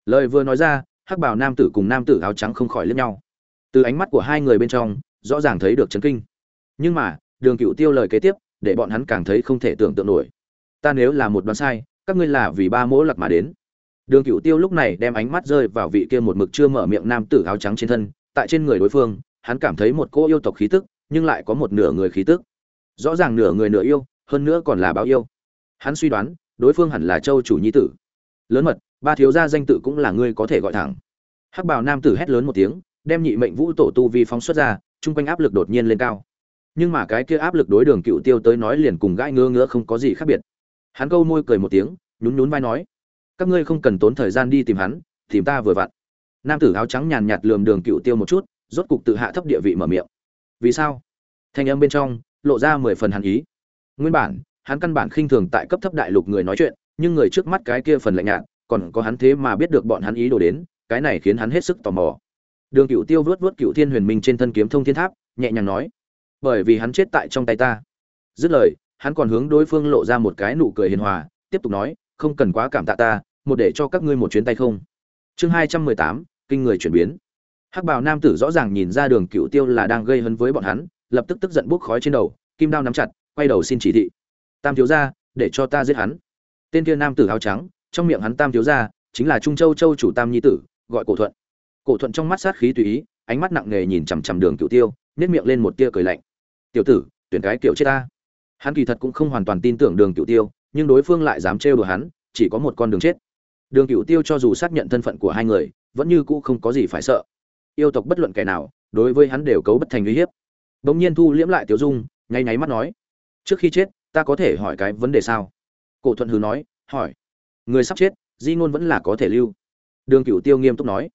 Lời vừa nói ra, hắc bảo nam tử cùng nam tử áo trắng không khỏi liếc nhau. Từ ánh mắt của hai người bên trong, rõ ràng thấy được chấn kinh. Nhưng mà, đường cựu tiêu lời kế tiếp, để bọn hắn càng thấy không thể tưởng tượng nổi. Ta nếu là một đoán sai, các ngươi là vì ba mỗ lặc mà đến. Đường cựu tiêu lúc này đem ánh mắt rơi vào vị kia một mực chưa mở miệng nam tử áo trắng trên thân tại trên người đối phương, hắn cảm thấy một cô yêu tộc khí tức, nhưng lại có một nửa người khí tức. Rõ ràng nửa người nửa yêu, hơn nữa còn là báo yêu. Hắn suy đoán, đối phương hẳn là châu chủ nhi tử. Lớn mật, ba thiếu gia danh tự cũng là ngươi có thể gọi thẳng. Hắc bào nam tử hét lớn một tiếng, đem nhị mệnh vũ tổ tu vi phóng xuất ra, chung quanh áp lực đột nhiên lên cao. Nhưng mà cái kia áp lực đối đường cựu tiêu tới nói liền cùng gãi ngứa ngứa không có gì khác biệt. Hắn câu môi cười một tiếng, nhún nhún vai nói, các ngươi không cần tốn thời gian đi tìm hắn, tìm ta vừa vặn nam tử áo trắng nhàn nhạt lườm đường cựu tiêu một chút, rốt cục tự hạ thấp địa vị mở miệng. Vì sao? Thanh âm bên trong lộ ra mười phần hàn ý. Nguyên bản, hắn căn bản khinh thường tại cấp thấp đại lục người nói chuyện, nhưng người trước mắt cái kia phần lạnh nhạt, còn có hắn thế mà biết được bọn hắn ý đồ đến, cái này khiến hắn hết sức tò mò. Đường cựu tiêu vớt vớt cựu thiên huyền minh trên thân kiếm thông thiên tháp, nhẹ nhàng nói, bởi vì hắn chết tại trong tay ta. Dứt lời, hắn còn hướng đối phương lộ ra một cái nụ cười hiền hòa, tiếp tục nói, không cần quá cảm tạ ta, một để cho các ngươi một chuyến tay không chương hai trăm mười tám, kinh người chuyển biến. Hắc bào nam tử rõ ràng nhìn ra đường cựu tiêu là đang gây hấn với bọn hắn, lập tức tức giận bốc khói trên đầu, kim đao nắm chặt, quay đầu xin chỉ thị. Tam thiếu gia, để cho ta giết hắn. Tên kia nam tử áo trắng, trong miệng hắn tam thiếu gia, chính là trung châu châu chủ tam nhi tử, gọi cổ thuận. Cổ thuận trong mắt sát khí tùy ý, ánh mắt nặng nề nhìn chằm chằm đường cựu tiêu nếp miệng lên một tia cười lạnh. Tiểu tử, tuyển cái kiểu chết ta. Hắn kỳ thật cũng không hoàn toàn tin tưởng đường cựu tiêu, nhưng đối phương lại dám trêu đùa hắn, chỉ có một con đường chết đường cựu tiêu cho dù xác nhận thân phận của hai người, vẫn như cũ không có gì phải sợ. Yêu tộc bất luận kẻ nào, đối với hắn đều cấu bất thành uy hiếp. Bỗng nhiên thu liễm lại tiểu dung, nháy nháy mắt nói, trước khi chết, ta có thể hỏi cái vấn đề sao? Cổ thuận hừ nói, hỏi. Người sắp chết, di ngôn vẫn là có thể lưu. Đường cựu tiêu nghiêm túc nói,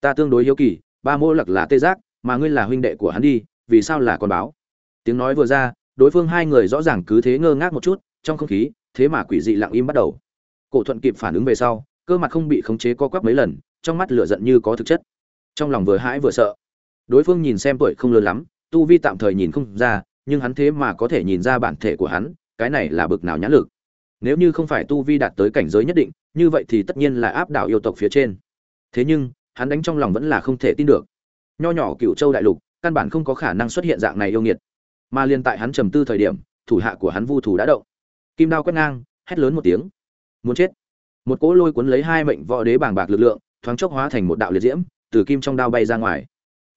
ta tương đối hiếu kỳ, ba mô lặc là tê giác, mà ngươi là huynh đệ của hắn đi, vì sao là con báo? Tiếng nói vừa ra, đối phương hai người rõ ràng cứ thế ngơ ngác một chút, trong không khí, thế mà quỷ dị lặng im bắt đầu. Cổ thuận kịp phản ứng về sau cơ mặt không bị khống chế co quắp mấy lần, trong mắt lửa giận như có thực chất. Trong lòng vừa hãi vừa sợ. Đối phương nhìn xem tuổi không lớn lắm, tu vi tạm thời nhìn không ra, nhưng hắn thế mà có thể nhìn ra bản thể của hắn, cái này là bực nào nhãn lực. Nếu như không phải tu vi đạt tới cảnh giới nhất định, như vậy thì tất nhiên là áp đảo yêu tộc phía trên. Thế nhưng, hắn đánh trong lòng vẫn là không thể tin được. Nho nhỏ cựu châu đại lục, căn bản không có khả năng xuất hiện dạng này yêu nghiệt. Mà liên tại hắn trầm tư thời điểm, thủ hạ của hắn vu thủ đã động. Kim đao quét ngang, hét lớn một tiếng. Muốn chết một cỗ lôi cuốn lấy hai mệnh võ đế bàng bạc lực lượng, thoáng chốc hóa thành một đạo liệt diễm, từ kim trong đao bay ra ngoài.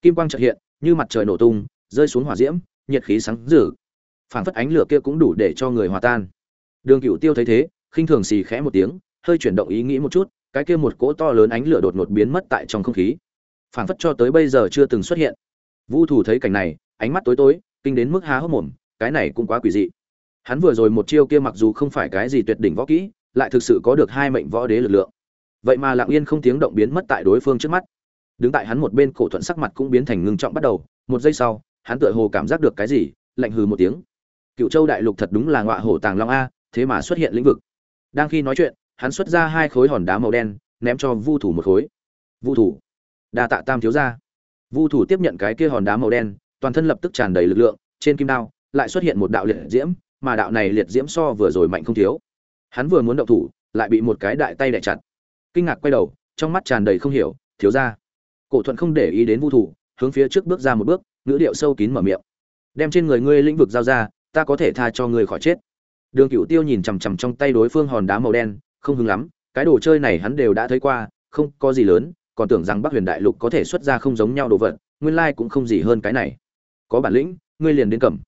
Kim quang chợt hiện, như mặt trời nổ tung, rơi xuống hỏa diễm, nhiệt khí sáng rực. Phảng phất ánh lửa kia cũng đủ để cho người hòa tan. Đường cửu tiêu thấy thế, khinh thường xì khẽ một tiếng, hơi chuyển động ý nghĩ một chút, cái kia một cỗ to lớn ánh lửa đột ngột biến mất tại trong không khí. Phảng phất cho tới bây giờ chưa từng xuất hiện. Vu thủ thấy cảnh này, ánh mắt tối tối, kinh đến mức há hốc mồm, cái này cũng quá quỷ dị. Hắn vừa rồi một chiêu kia mặc dù không phải cái gì tuyệt đỉnh võ kỹ lại thực sự có được hai mệnh võ đế lực lượng. Vậy mà lặng yên không tiếng động biến mất tại đối phương trước mắt. Đứng tại hắn một bên, cổ thuận sắc mặt cũng biến thành ngưng trọng bắt đầu. Một giây sau, hắn tựa hồ cảm giác được cái gì, lạnh hừ một tiếng. Cựu châu đại lục thật đúng là ngọa hổ tàng long a, thế mà xuất hiện lĩnh vực. Đang khi nói chuyện, hắn xuất ra hai khối hòn đá màu đen, ném cho vu thủ một khối. Vu thủ, đa tạ tam thiếu gia. Vu thủ tiếp nhận cái kia hòn đá màu đen, toàn thân lập tức tràn đầy lực lượng, trên kim đao lại xuất hiện một đạo liệt diễm, mà đạo này liệt diễm so vừa rồi mạnh không thiếu hắn vừa muốn động thủ, lại bị một cái đại tay đẻ chặt. Kinh ngạc quay đầu, trong mắt tràn đầy không hiểu, thiếu gia. Cổ thuận không để ý đến vu thủ, hướng phía trước bước ra một bước, ngữ điệu sâu kín mở miệng. Đem trên người ngươi lĩnh vực giao ra, ta có thể tha cho ngươi khỏi chết. Đường cựu tiêu nhìn chằm chằm trong tay đối phương hòn đá màu đen, không hứng lắm, cái đồ chơi này hắn đều đã thấy qua, không có gì lớn, còn tưởng rằng bắc huyền đại lục có thể xuất ra không giống nhau đồ vật, nguyên lai cũng không gì hơn cái này. Có bản lĩnh, ngươi liền đến cầm.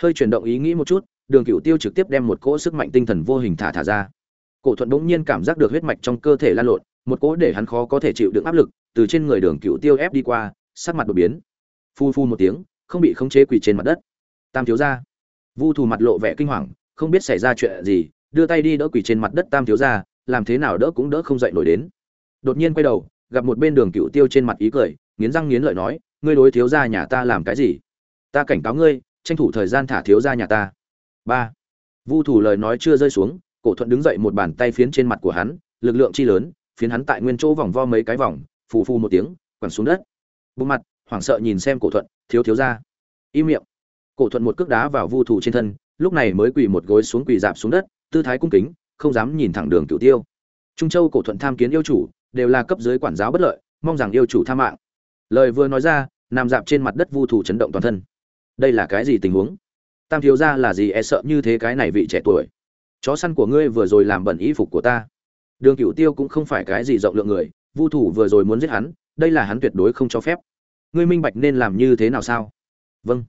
Hơi chuyển động ý nghĩ một chút đường cựu tiêu trực tiếp đem một cỗ sức mạnh tinh thần vô hình thả thả ra. Cổ thuận bỗng nhiên cảm giác được huyết mạch trong cơ thể lan lộn, một cỗ để hắn khó có thể chịu đựng áp lực từ trên người đường cựu tiêu ép đi qua, sắc mặt đột biến. Phu phu một tiếng, không bị khống chế quỳ trên mặt đất. Tam thiếu gia. Vu thù mặt lộ vẻ kinh hoàng, không biết xảy ra chuyện gì, đưa tay đi đỡ quỳ trên mặt đất tam thiếu gia, làm thế nào đỡ cũng đỡ không dậy nổi đến. Đột nhiên quay đầu, gặp một bên đường cựu tiêu trên mặt ý cười, nghiến răng nghiến lợi nói, ngươi đối thiếu gia nhà ta làm cái gì? Ta cảnh cáo ngươi, tranh thủ thời gian thả thiếu gia nhà ta ba. Vu thủ lời nói chưa rơi xuống, cổ thuận đứng dậy một bàn tay phiến trên mặt của hắn, lực lượng chi lớn, phiến hắn tại nguyên chỗ vòng vo mấy cái vòng, phù phù một tiếng, quẳng xuống đất. Bụng mặt, hoảng sợ nhìn xem cổ thuận, thiếu thiếu gia im miệng. Cổ thuận một cước đá vào vu thủ trên thân, lúc này mới quỳ một gối xuống quỳ dạp xuống đất, tư thái cung kính, không dám nhìn thẳng đường cửu tiêu. Trung châu cổ thuận tham kiến yêu chủ, đều là cấp dưới quản giáo bất lợi, mong rằng yêu chủ tha mạng. Lời vừa nói ra, nằm dạp trên mặt đất vu thủ chấn động toàn thân. Đây là cái gì tình huống? Tam thiếu gia là gì e sợ như thế cái này vị trẻ tuổi? Chó săn của ngươi vừa rồi làm bẩn y phục của ta. Đường cửu tiêu cũng không phải cái gì rộng lượng người, vu thủ vừa rồi muốn giết hắn, đây là hắn tuyệt đối không cho phép. Ngươi minh bạch nên làm như thế nào sao? Vâng.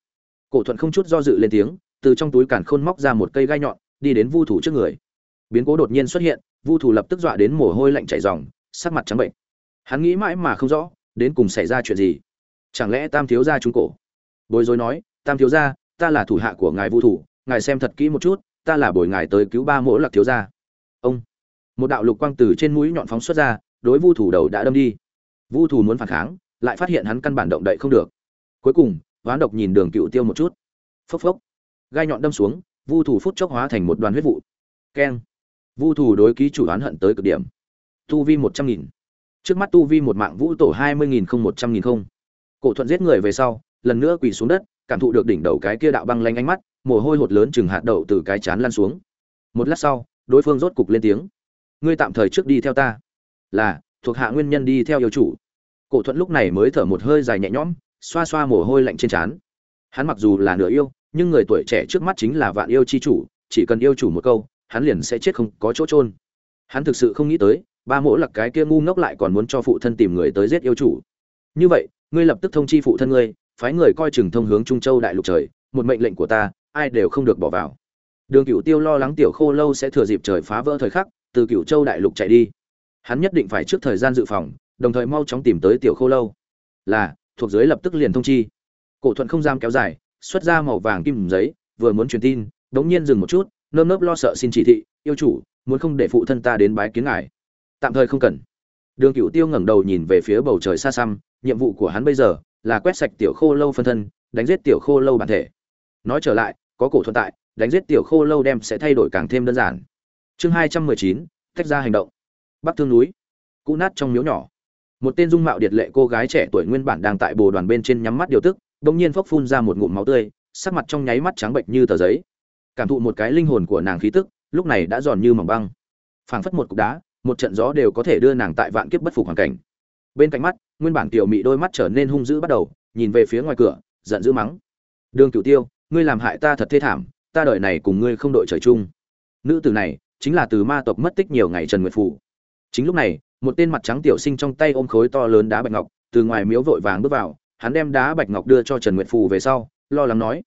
Cổ thuận không chút do dự lên tiếng, từ trong túi càn khôn móc ra một cây gai nhọn, đi đến vu thủ trước người. Biến cố đột nhiên xuất hiện, vu thủ lập tức dọa đến mồ hôi lạnh chảy ròng, sắc mặt trắng bệnh. Hắn nghĩ mãi mà không rõ, đến cùng xảy ra chuyện gì? Chẳng lẽ tam thiếu gia trúng cổ? Bối rối nói, tam thiếu gia ta là thủ hạ của ngài vu thủ, ngài xem thật kỹ một chút, ta là bồi ngài tới cứu ba mỗ lạc thiếu gia. Ông. Một đạo lục quang từ trên mũi nhọn phóng xuất ra, đối vu thủ đầu đã đâm đi. Vu thủ muốn phản kháng, lại phát hiện hắn căn bản động đậy không được. Cuối cùng, hoán độc nhìn đường cựu tiêu một chút. Phốc phốc. Gai nhọn đâm xuống, vu thủ phút chốc hóa thành một đoàn huyết vụ. Keng. Vu thủ đối ký chủ oán hận tới cực điểm. Tu vi một trăm nghìn. Trước mắt tu vi một mạng vũ tổ hai mươi nghìn không một trăm nghìn không. Cổ thuận giết người về sau, lần nữa quỳ xuống đất cảm thụ được đỉnh đầu cái kia đạo băng lanh ánh mắt, mồ hôi hột lớn chừng hạt đậu từ cái chán lan xuống. Một lát sau, đối phương rốt cục lên tiếng. Ngươi tạm thời trước đi theo ta. Là, thuộc hạ nguyên nhân đi theo yêu chủ. Cổ thuận lúc này mới thở một hơi dài nhẹ nhõm, xoa xoa mồ hôi lạnh trên trán. Hắn mặc dù là nửa yêu, nhưng người tuổi trẻ trước mắt chính là vạn yêu chi chủ, chỉ cần yêu chủ một câu, hắn liền sẽ chết không có chỗ trôn hắn thực sự không nghĩ tới, ba mỗ lặc cái kia ngu ngốc lại còn muốn cho phụ thân tìm người tới giết yêu chủ. Như vậy, ngươi lập tức thông chi phụ thân ngươi phái người coi chừng thông hướng trung châu đại lục trời, một mệnh lệnh của ta, ai đều không được bỏ vào. Đường cựu tiêu lo lắng tiểu khô lâu sẽ thừa dịp trời phá vỡ thời khắc, từ cựu châu đại lục chạy đi. Hắn nhất định phải trước thời gian dự phòng, đồng thời mau chóng tìm tới tiểu khô lâu. Là, thuộc dưới lập tức liền thông chi. Cổ thuận không giam kéo dài, xuất ra màu vàng kim giấy, vừa muốn truyền tin, đống nhiên dừng một chút, nơm nớp lo sợ xin chỉ thị, yêu chủ, muốn không để phụ thân ta đến bái kiến ngài? Tạm thời không cần. Đường cựu tiêu ngẩng đầu nhìn về phía bầu trời xa xăm, nhiệm vụ của hắn bây giờ là quét sạch tiểu khô lâu phân thân, đánh giết tiểu khô lâu bản thể. Nói trở lại, có cổ thuận tại, đánh giết tiểu khô lâu đem sẽ thay đổi càng thêm đơn giản. Chương hai trăm mười chín tách ra hành động. Bắc thương núi. Cũ nát trong miếu nhỏ. Một tên dung mạo điệt lệ cô gái trẻ tuổi nguyên bản đang tại bồ đoàn bên trên nhắm mắt điều tức, bỗng nhiên phốc phun ra một ngụm máu tươi, sắc mặt trong nháy mắt trắng bệnh như tờ giấy. Cảm thụ một cái linh hồn của nàng khí tức, lúc này đã giòn như mỏng băng. Phảng phất một cục đá, một trận gió đều có thể đưa nàng tại vạn kiếp bất phục hoàn cảnh. Bên cạnh mắt nguyên bản tiểu mị đôi mắt trở nên hung dữ bắt đầu, nhìn về phía ngoài cửa, giận dữ mắng. Đường cửu tiêu, ngươi làm hại ta thật thê thảm, ta đợi này cùng ngươi không đội trời chung. Nữ tử này, chính là từ ma tộc mất tích nhiều ngày trần nguyệt phủ. Chính lúc này, một tên mặt trắng tiểu sinh trong tay ôm khối to lớn đá bạch ngọc, từ ngoài miếu vội vàng bước vào, hắn đem đá bạch ngọc đưa cho trần nguyệt phù về sau, lo lắng nói,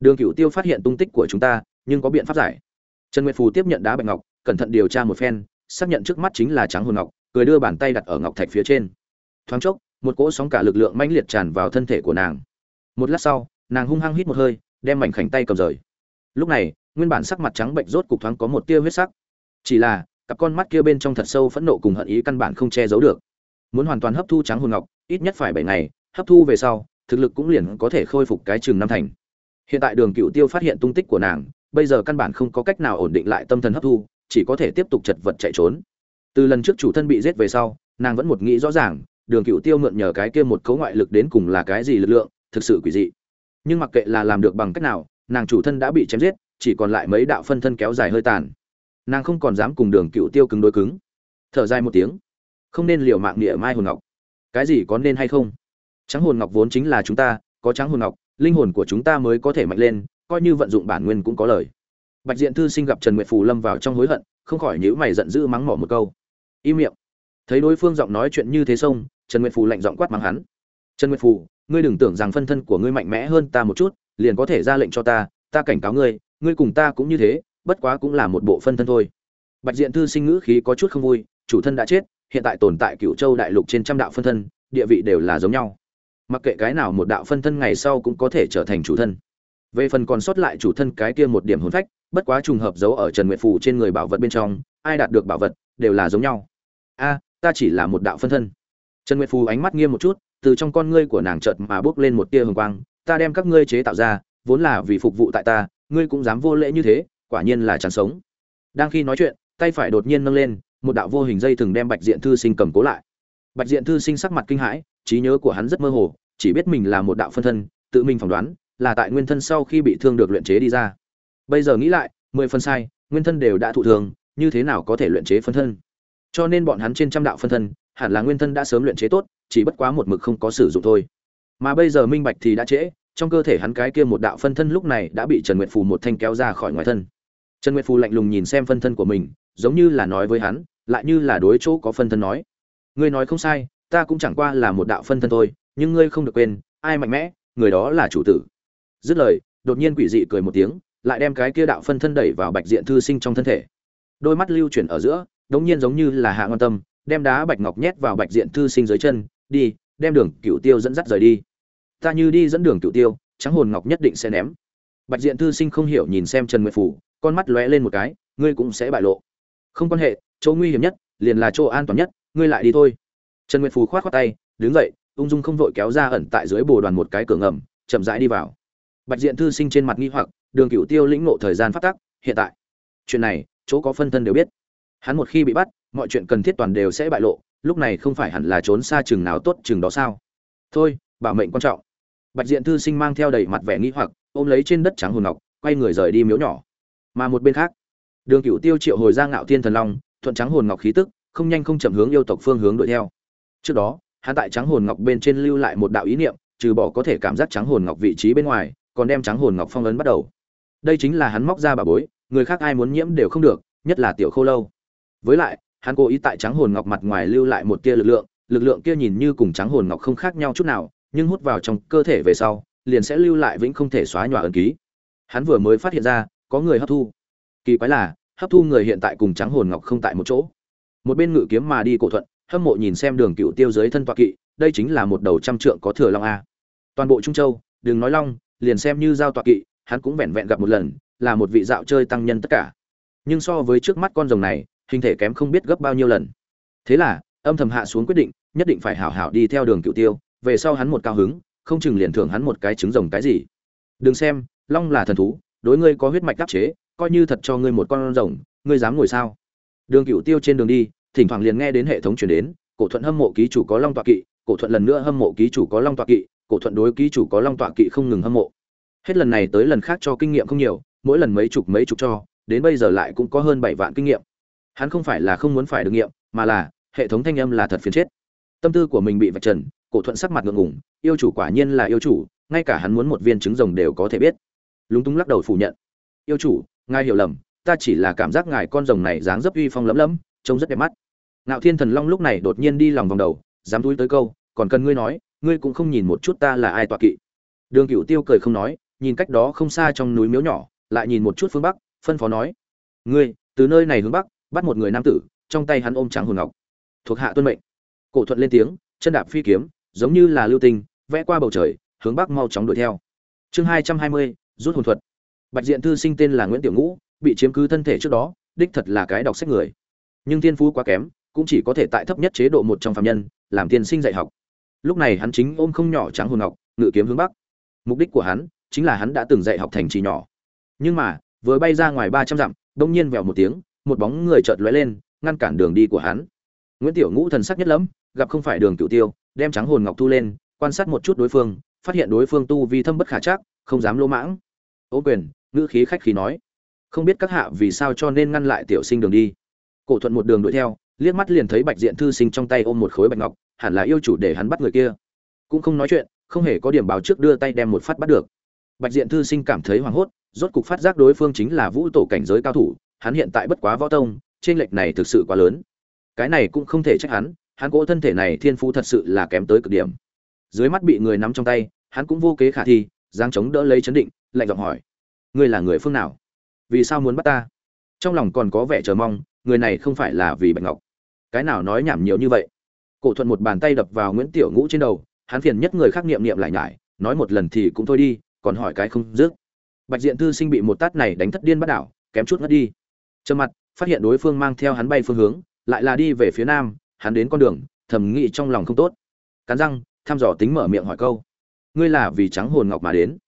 đường cửu tiêu phát hiện tung tích của chúng ta, nhưng có biện pháp giải. Trần nguyệt phù tiếp nhận đá bạch ngọc, cẩn thận điều tra một phen, xác nhận trước mắt chính là trắng hồn ngọc, cười đưa bàn tay đặt ở ngọc thạch phía trên thoáng chốc, một cỗ sóng cả lực lượng mãnh liệt tràn vào thân thể của nàng. Một lát sau, nàng hung hăng hít một hơi, đem mảnh khảnh tay cầm rời. Lúc này, nguyên bản sắc mặt trắng bệnh rốt cục thoáng có một tia huyết sắc. Chỉ là, cặp con mắt kia bên trong thật sâu phẫn nộ cùng hận ý căn bản không che giấu được. Muốn hoàn toàn hấp thu trắng hồn ngọc, ít nhất phải bảy ngày, hấp thu về sau, thực lực cũng liền có thể khôi phục cái chừng năm thành. Hiện tại đường cựu tiêu phát hiện tung tích của nàng, bây giờ căn bản không có cách nào ổn định lại tâm thần hấp thu, chỉ có thể tiếp tục chật vật chạy trốn. Từ lần trước chủ thân bị giết về sau, nàng vẫn một nghĩ rõ ràng đường cựu tiêu mượn nhờ cái kia một cấu ngoại lực đến cùng là cái gì lực lượng, thực sự quỷ dị. Nhưng mặc kệ là làm được bằng cách nào, nàng chủ thân đã bị chém giết, chỉ còn lại mấy đạo phân thân kéo dài hơi tàn. Nàng không còn dám cùng đường cựu tiêu cứng đối cứng. Thở dài một tiếng. Không nên liều mạng địa mai hồn ngọc. Cái gì có nên hay không? Trắng hồn ngọc vốn chính là chúng ta, có trắng hồn ngọc, linh hồn của chúng ta mới có thể mạnh lên, coi như vận dụng bản nguyên cũng có lời. Bạch diện thư sinh gặp trần nguyệt phù lâm vào trong hối hận, không khỏi nhíu mày giận dữ mắng mỏ một câu. Im miệng. Thấy đối phương giọng nói chuyện như thế xong trần nguyệt phù lạnh giọng quát mắng hắn. Trần nguyệt phù, ngươi đừng tưởng rằng phân thân của ngươi mạnh mẽ hơn ta một chút, liền có thể ra lệnh cho ta ta cảnh cáo ngươi ngươi cùng ta cũng như thế, bất quá cũng là một bộ phân thân thôi. Bạch diện thư sinh ngữ khí có chút không vui, chủ thân đã chết, hiện tại tồn tại cựu châu đại lục trên trăm đạo phân thân, địa vị đều là giống nhau. Mặc kệ cái nào một đạo phân thân ngày sau cũng có thể trở thành chủ thân. Về phần còn sót lại chủ thân cái kia một điểm hồn phách, bất quá trùng hợp giấu ở trần nguyệt phủ trên người bảo vật bên trong, ai đạt được bảo vật, đều là giống nhau. A, ta chỉ là một đạo phân thân trần nguyệt phù ánh mắt nghiêm một chút, từ trong con ngươi của nàng chợt mà bước lên một tia hồng quang, ta đem các ngươi chế tạo ra, vốn là vì phục vụ tại ta, ngươi cũng dám vô lễ như thế, quả nhiên là chẳng sống. Đang khi nói chuyện, tay phải đột nhiên nâng lên, một đạo vô hình dây thường đem bạch diện thư sinh cầm cố lại. Bạch diện thư sinh sắc mặt kinh hãi, trí nhớ của hắn rất mơ hồ, chỉ biết mình là một đạo phân thân, tự mình phỏng đoán, là tại nguyên thân sau khi bị thương được luyện chế đi ra. Bây giờ nghĩ lại, mười phân sai, nguyên thân đều đã thụ thường như thế nào có thể luyện chế phân thân? Cho nên bọn hắn trên trăm đạo phân thân hẳn là nguyên thân đã sớm luyện chế tốt, chỉ bất quá một mực không có sử dụng thôi. Mà bây giờ minh bạch thì đã trễ, trong cơ thể hắn cái kia một đạo phân thân lúc này đã bị trần nguyệt phù một thanh kéo ra khỏi ngoài thân. Trần nguyệt phù lạnh lùng nhìn xem phân thân của mình, giống như là nói với hắn, lại như là đối chỗ có phân thân nói. Ngươi nói không sai, ta cũng chẳng qua là một đạo phân thân thôi, nhưng ngươi không được quên, ai mạnh mẽ, người đó là chủ tử. Dứt lời, đột nhiên quỷ dị cười một tiếng, lại đem cái kia đạo phân thân đẩy vào bạch diện thư sinh trong thân thể. Đôi mắt lưu chuyển ở giữa, đống nhiên giống như là hạ ngon tâm đem đá bạch ngọc nhét vào bạch diện thư sinh dưới chân, đi, đem đường cựu tiêu dẫn dắt rời đi. Ta như đi dẫn đường cựu tiêu, trắng hồn ngọc nhất định sẽ ném. Bạch diện thư sinh không hiểu nhìn xem trần nguyệt phủ, con mắt lóe lên một cái, ngươi cũng sẽ bại lộ. Không quan hệ, chỗ nguy hiểm nhất, liền là chỗ an toàn nhất, ngươi lại đi thôi. Trần nguyệt phù khoát khoát tay, đứng dậy, ung dung không vội kéo ra ẩn tại dưới bồ đoàn một cái cửa ngầm, chậm rãi đi vào. Bạch diện thư sinh trên mặt nghi hoặc, đường cựu tiêu lĩnh ngộ thời gian phát tắc, hiện tại. Chuyện này, chỗ có phân thân đều biết. Hắn một khi bị bắt mọi chuyện cần thiết toàn đều sẽ bại lộ, lúc này không phải hẳn là trốn xa chừng nào tốt chừng đó sao? Thôi, bảo mệnh quan trọng. Bạch diện thư sinh mang theo đầy mặt vẻ nghi hoặc, ôm lấy trên đất trắng hồn ngọc, quay người rời đi miếu nhỏ. Mà một bên khác, đường cựu tiêu triệu hồi ra ngạo thiên thần long, thuận trắng hồn ngọc khí tức, không nhanh không chậm hướng yêu tộc phương hướng đuổi theo. Trước đó, hắn tại trắng hồn ngọc bên trên lưu lại một đạo ý niệm, trừ bỏ có thể cảm giác trắng hồn ngọc vị trí bên ngoài, còn đem trắng hồn ngọc phong ấn bắt đầu. Đây chính là hắn móc ra bà bối, người khác ai muốn nhiễm đều không được, nhất là tiểu khô lâu. Với lại hắn cố ý tại trắng hồn ngọc mặt ngoài lưu lại một tia lực lượng lực lượng kia nhìn như cùng trắng hồn ngọc không khác nhau chút nào, nhưng hút vào trong cơ thể về sau, liền sẽ lưu lại vĩnh không thể xóa nhòa ẩn ký. Hắn vừa mới phát hiện ra, có người hấp thu. Kỳ quái là, hấp thu người hiện tại cùng trắng hồn ngọc không tại một chỗ. Một bên ngự kiếm mà đi cổ thuận, hâm mộ nhìn xem đường cựu tiêu dưới thân tọa kỵ, đây chính là một đầu trăm trượng có thừa long a. Toàn bộ trung châu, đừng nói long, liền xem như giao tọa kỵ, hắn cũng vẹn vẹn gặp một lần, là một vị dạo chơi tăng nhân tất cả. Nhưng so với trước mắt con rồng này hình thể kém không biết gấp bao nhiêu lần. Thế là, âm thầm hạ xuống quyết định, nhất định phải hảo hảo đi theo đường cựu tiêu, về sau hắn một cao hứng, không chừng liền thưởng hắn một cái trứng rồng cái gì. Đừng xem, long là thần thú, đối ngươi có huyết mạch đắc chế, coi như thật cho ngươi một con rồng, ngươi dám ngồi sao? Đường cựu tiêu trên đường đi, thỉnh thoảng liền nghe đến hệ thống chuyển đến, cổ thuận hâm mộ ký chủ có long tọa kỵ, cổ thuận lần nữa hâm mộ ký chủ có long tọa kỵ, cổ thuận đối ký chủ có long tọa kỵ không ngừng hâm mộ. Hết lần này tới lần khác cho kinh nghiệm không nhiều, mỗi lần mấy chục mấy chục cho, đến bây giờ lại cũng có hơn bảy vạn kinh nghiệm hắn không phải là không muốn phải được nghiệm, mà là, hệ thống thanh âm là thật phiền chết. Tâm tư của mình bị vạch trần, cổ thuận sắc mặt ngượng ngùng, yêu chủ quả nhiên là yêu chủ, ngay cả hắn muốn một viên trứng rồng đều có thể biết. Lúng túng lắc đầu phủ nhận. Yêu chủ, ngài hiểu lầm, ta chỉ là cảm giác ngài con rồng này dáng dấp uy phong lẫm lẫm, trông rất đẹp mắt. Ngạo thiên thần long lúc này đột nhiên đi lòng vòng đầu, dám túi tới câu, còn cần ngươi nói, ngươi cũng không nhìn một chút ta là ai tọa kỵ. Đường cựu tiêu cười không nói, nhìn cách đó không xa trong núi miếu nhỏ, lại nhìn một chút phương bắc, phân phó nói, ngươi, từ nơi này hướng bắc bắt một người nam tử, trong tay hắn ôm trắng hồn ngọc. Thuộc hạ tuân mệnh. Cổ thuận lên tiếng, chân đạp phi kiếm, giống như là lưu tinh, vẽ qua bầu trời, hướng bắc mau chóng đuổi theo. Chương hai trăm hai mươi, rút hồn thuật. Bạch diện thư sinh tên là nguyễn tiểu ngũ, bị chiếm cứ thân thể trước đó, đích thật là cái đọc sách người. Nhưng thiên phú quá kém, cũng chỉ có thể tại thấp nhất chế độ một trong phạm nhân, làm tiên sinh dạy học. Lúc này hắn chính ôm không nhỏ trắng hồn ngọc, ngự kiếm hướng bắc. Mục đích của hắn, chính là hắn đã từng dạy học thành trì nhỏ. Nhưng mà, vừa bay ra ngoài ba trăm dặm, đông nhiên vèo một tiếng một bóng người chợt lóe lên, ngăn cản đường đi của hắn. Nguyễn tiểu ngũ thần sắc nhất lắm gặp không phải đường Cửu tiêu, đem trắng hồn ngọc thu lên, quan sát một chút đối phương, phát hiện đối phương tu vi thâm bất khả chắc, không dám lỗ mãng. Ô quyền, ngữ khí khách khí nói, không biết các hạ vì sao cho nên ngăn lại tiểu sinh đường đi? Cổ thuận một đường đuổi theo, liếc mắt liền thấy bạch diện thư sinh trong tay ôm một khối bạch ngọc, hẳn là yêu chủ để hắn bắt người kia. Cũng không nói chuyện, không hề có điểm báo trước đưa tay đem một phát bắt được. Bạch diện thư sinh cảm thấy hoảng hốt, rốt cục phát giác đối phương chính là vũ tổ cảnh giới cao thủ hắn hiện tại bất quá võ tông trên lệch này thực sự quá lớn. Cái này cũng không thể trách hắn hắn cỗ thân thể này thiên phú thật sự là kém tới cực điểm. Dưới mắt bị người nắm trong tay, hắn cũng vô kế khả thi, giang chống đỡ lấy chấn định, lạnh giọng hỏi, ngươi là người phương nào? Vì sao muốn bắt ta? Trong lòng còn có vẻ chờ mong, người này không phải là vì bạch ngọc. Cái nào nói nhảm nhiều như vậy? Cổ thuận một bàn tay đập vào nguyễn tiểu ngũ trên đầu, hắn phiền nhất người khác niệm niệm lại nhải, nói một lần thì cũng thôi đi, còn hỏi cái không dứt. Bạch diện thư sinh bị một tát này đánh thất điên bắt đảo, kém chút ngất đi trơ mặt, phát hiện đối phương mang theo hắn bay phương hướng, lại là đi về phía nam, hắn đến con đường, thầm nghĩ trong lòng không tốt. Cắn răng, thăm dò tính mở miệng hỏi câu, ngươi là vì trắng hồn ngọc mà đến?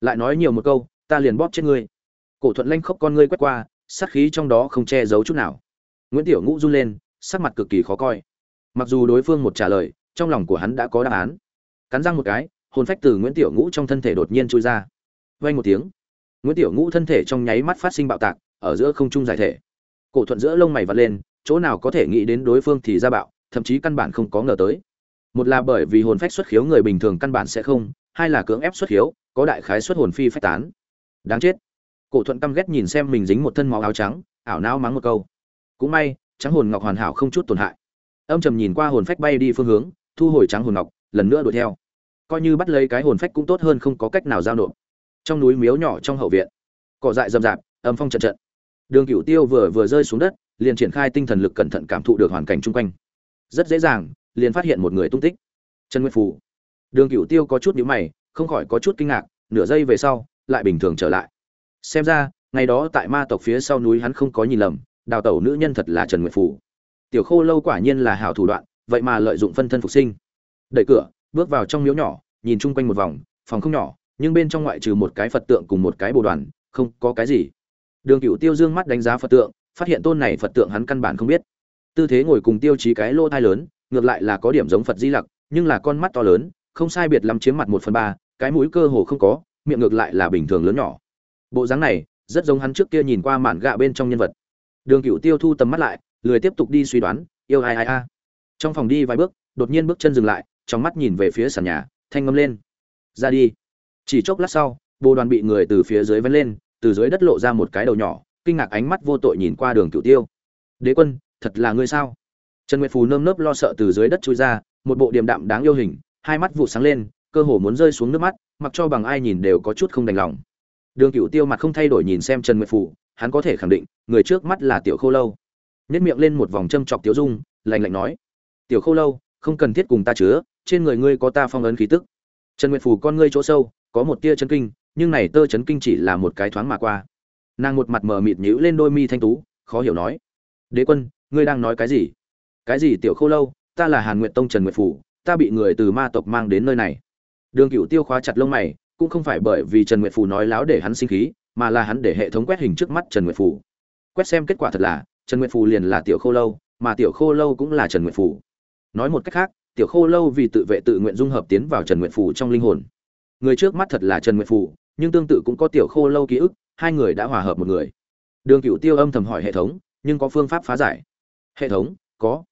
Lại nói nhiều một câu, ta liền bóp chết ngươi. Cổ thuận lanh khóc con ngươi quét qua, sát khí trong đó không che giấu chút nào. Nguyễn tiểu ngũ run lên, sắc mặt cực kỳ khó coi. Mặc dù đối phương một trả lời, trong lòng của hắn đã có đáp án. Cắn răng một cái, hồn phách từ nguyễn tiểu ngũ trong thân thể đột nhiên trôi ra. Vay một tiếng nguyễn tiểu ngũ thân thể trong nháy mắt phát sinh bạo tạc, ở giữa không trung giải thể. Cổ thuận giữa lông mày vặn lên, chỗ nào có thể nghĩ đến đối phương thì ra bạo, thậm chí căn bản không có ngờ tới. Một là bởi vì hồn phách xuất khiếu người bình thường căn bản sẽ không, hai là cưỡng ép xuất khiếu, có đại khái xuất hồn phi phách tán. Đáng chết. Cổ thuận căm ghét nhìn xem mình dính một thân máu áo trắng, ảo não mắng một câu. Cũng may, trắng hồn ngọc hoàn hảo không chút tổn hại. Âm trầm nhìn qua hồn phách bay đi phương hướng, thu hồi trắng hồn ngọc, lần nữa đuổi theo. Coi như bắt lấy cái hồn phách cũng tốt hơn không có cách nào giao nộp trong núi miếu nhỏ trong hậu viện, cỏ dại rậm rạp, âm phong trận trận. Đường cửu tiêu vừa vừa rơi xuống đất, liền triển khai tinh thần lực cẩn thận cảm thụ được hoàn cảnh chung quanh. Rất dễ dàng, liền phát hiện một người tung tích. Trần nguyên phù. Đường cửu tiêu có chút nhíu mày, không khỏi có chút kinh ngạc, nửa giây về sau, lại bình thường trở lại. Xem ra, ngày đó tại ma tộc phía sau núi hắn không có nhìn lầm, đào tẩu nữ nhân thật là trần nguyệt phủ tiểu khô lâu quả nhiên là hảo thủ đoạn, vậy mà lợi dụng phân thân phục sinh. Đẩy cửa, bước vào trong miếu nhỏ, nhìn chung quanh một vòng, phòng không nhỏ nhưng bên trong ngoại trừ một cái phật tượng cùng một cái bồ đoàn, không có cái gì. Đường cựu tiêu dương mắt đánh giá phật tượng, phát hiện tôn này phật tượng hắn căn bản không biết. Tư thế ngồi cùng tiêu chí cái lô thai lớn, ngược lại là có điểm giống phật di lặc, nhưng là con mắt to lớn, không sai biệt lắm chiếm mặt một phần ba, cái mũi cơ hồ không có, miệng ngược lại là bình thường lớn nhỏ. Bộ dáng này, rất giống hắn trước kia nhìn qua mạn gạ bên trong nhân vật. Đường cựu tiêu thu tầm mắt lại, lười tiếp tục đi suy đoán, yêu ai ai a trong phòng đi vài bước, đột nhiên bước chân dừng lại, trong mắt nhìn về phía sàn nhà, thanh ngâm lên. Ra đi chỉ chốc lát sau bồ đoàn bị người từ phía dưới vén lên từ dưới đất lộ ra một cái đầu nhỏ kinh ngạc ánh mắt vô tội nhìn qua đường cựu tiêu. Đế quân thật là ngươi sao? Trần nguyệt phù nơm nớp lo sợ từ dưới đất chui ra một bộ điềm đạm đáng yêu hình hai mắt vụ sáng lên cơ hồ muốn rơi xuống nước mắt mặc cho bằng ai nhìn đều có chút không đành lòng. Đường cựu tiêu mặt không thay đổi nhìn xem trần nguyệt Phù, hắn có thể khẳng định người trước mắt là tiểu khô lâu. Nếp miệng lên một vòng châm chọc tiểu dung lạnh lạnh nói tiểu khô lâu không cần thiết cùng ta chứa trên người ngươi có ta phong ấn khí tức. Trần nguyệt Phù con ngươi chỗ sâu có một tia chấn kinh, nhưng này tơ chấn kinh chỉ là một cái thoáng mà qua. Nàng một mặt mờ mịt nhíu lên đôi mi thanh tú, khó hiểu nói, đế quân, ngươi đang nói cái gì? Cái gì tiểu khô lâu? Ta là hàn nguyệt tông trần nguyệt phủ, ta bị người từ ma tộc mang đến nơi này. Đường cựu tiêu khóa chặt lông mày, cũng không phải bởi vì trần nguyệt phủ nói láo để hắn sinh khí, mà là hắn để hệ thống quét hình trước mắt trần nguyệt phủ. Quét xem kết quả thật là, trần nguyệt phủ liền là tiểu khô lâu, mà tiểu khô lâu cũng là trần nguyệt phủ. Nói một cách khác, tiểu khô lâu vì tự vệ tự nguyện dung hợp tiến vào trần nguyệt phủ trong linh hồn người trước mắt thật là trần nguyệt phủ nhưng tương tự cũng có tiểu khô lâu ký ức, hai người đã hòa hợp một người. Đường cựu tiêu âm thầm hỏi hệ thống, nhưng có phương pháp phá giải. Hệ thống, có.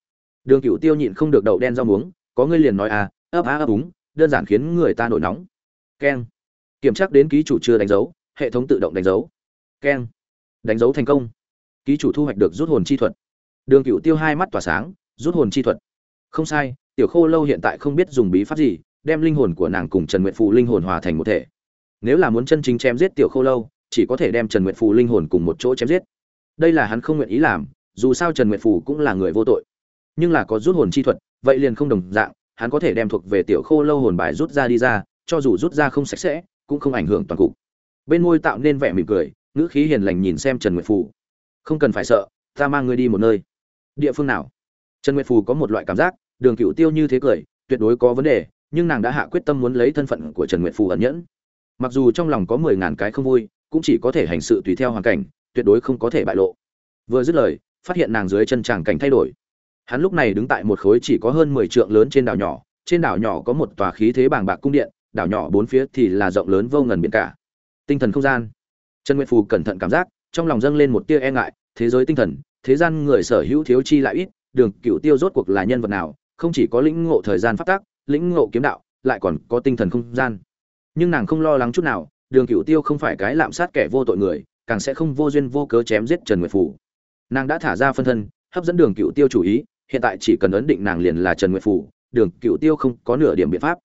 Đường cựu tiêu nhịn không được đậu đen rau muống, có ngươi liền nói à ấp á ấp úng, đơn giản khiến người ta nổi nóng. Keng. Kiểm tra đến ký chủ chưa đánh dấu, hệ thống tự động đánh dấu. Keng. Đánh dấu thành công. Ký chủ thu hoạch được rút hồn chi thuật. Đường cựu tiêu hai mắt tỏa sáng, rút hồn chi thuật. Không sai, tiểu khô lâu hiện tại không biết dùng bí pháp gì đem linh hồn của nàng cùng trần Nguyệt phù linh hồn hòa thành một thể. Nếu là muốn chân chính chém giết tiểu khô lâu, chỉ có thể đem trần Nguyệt phù linh hồn cùng một chỗ chém giết. Đây là hắn không nguyện ý làm, dù sao trần Nguyệt phù cũng là người vô tội. Nhưng là có rút hồn chi thuật, vậy liền không đồng dạng, hắn có thể đem thuộc về tiểu khô lâu hồn bài rút ra đi ra, cho dù rút ra không sạch sẽ, cũng không ảnh hưởng toàn cục. Bên môi tạo nên vẻ mỉm cười, ngữ khí hiền lành nhìn xem trần nguyệt phù. Không cần phải sợ, ta mang ngươi đi một nơi. Địa phương nào? Trần nguyệt phù có một loại cảm giác, đường cựu tiêu như thế cười, tuyệt đối có vấn đề nhưng nàng đã hạ quyết tâm muốn lấy thân phận của trần nguyệt phù ẩn nhẫn. Mặc dù trong lòng có mười ngàn cái không vui, cũng chỉ có thể hành sự tùy theo hoàn cảnh, tuyệt đối không có thể bại lộ. Vừa dứt lời, phát hiện nàng dưới chân tràng cảnh thay đổi. Hắn lúc này đứng tại một khối chỉ có hơn mười trượng lớn trên đảo nhỏ, trên đảo nhỏ có một tòa khí thế bàng bạc cung điện, đảo nhỏ bốn phía thì là rộng lớn vô ngần biển cả. Tinh thần không gian. Trần nguyệt phù cẩn thận cảm giác, trong lòng dâng lên một tia e ngại, thế giới tinh thần, thế gian người sở hữu thiếu chi lại ít, đường cựu tiêu rốt cuộc là nhân vật nào, không chỉ có lĩnh ngộ thời gian phát tác lĩnh ngộ kiếm đạo, lại còn có tinh thần không gian. Nhưng nàng không lo lắng chút nào, đường cựu tiêu không phải cái lạm sát kẻ vô tội người, càng sẽ không vô duyên vô cớ chém giết trần nguyệt phủ. Nàng đã thả ra phân thân, hấp dẫn đường cựu tiêu chủ ý, hiện tại chỉ cần ấn định nàng liền là trần nguyệt phủ, đường cựu tiêu không có nửa điểm biện pháp.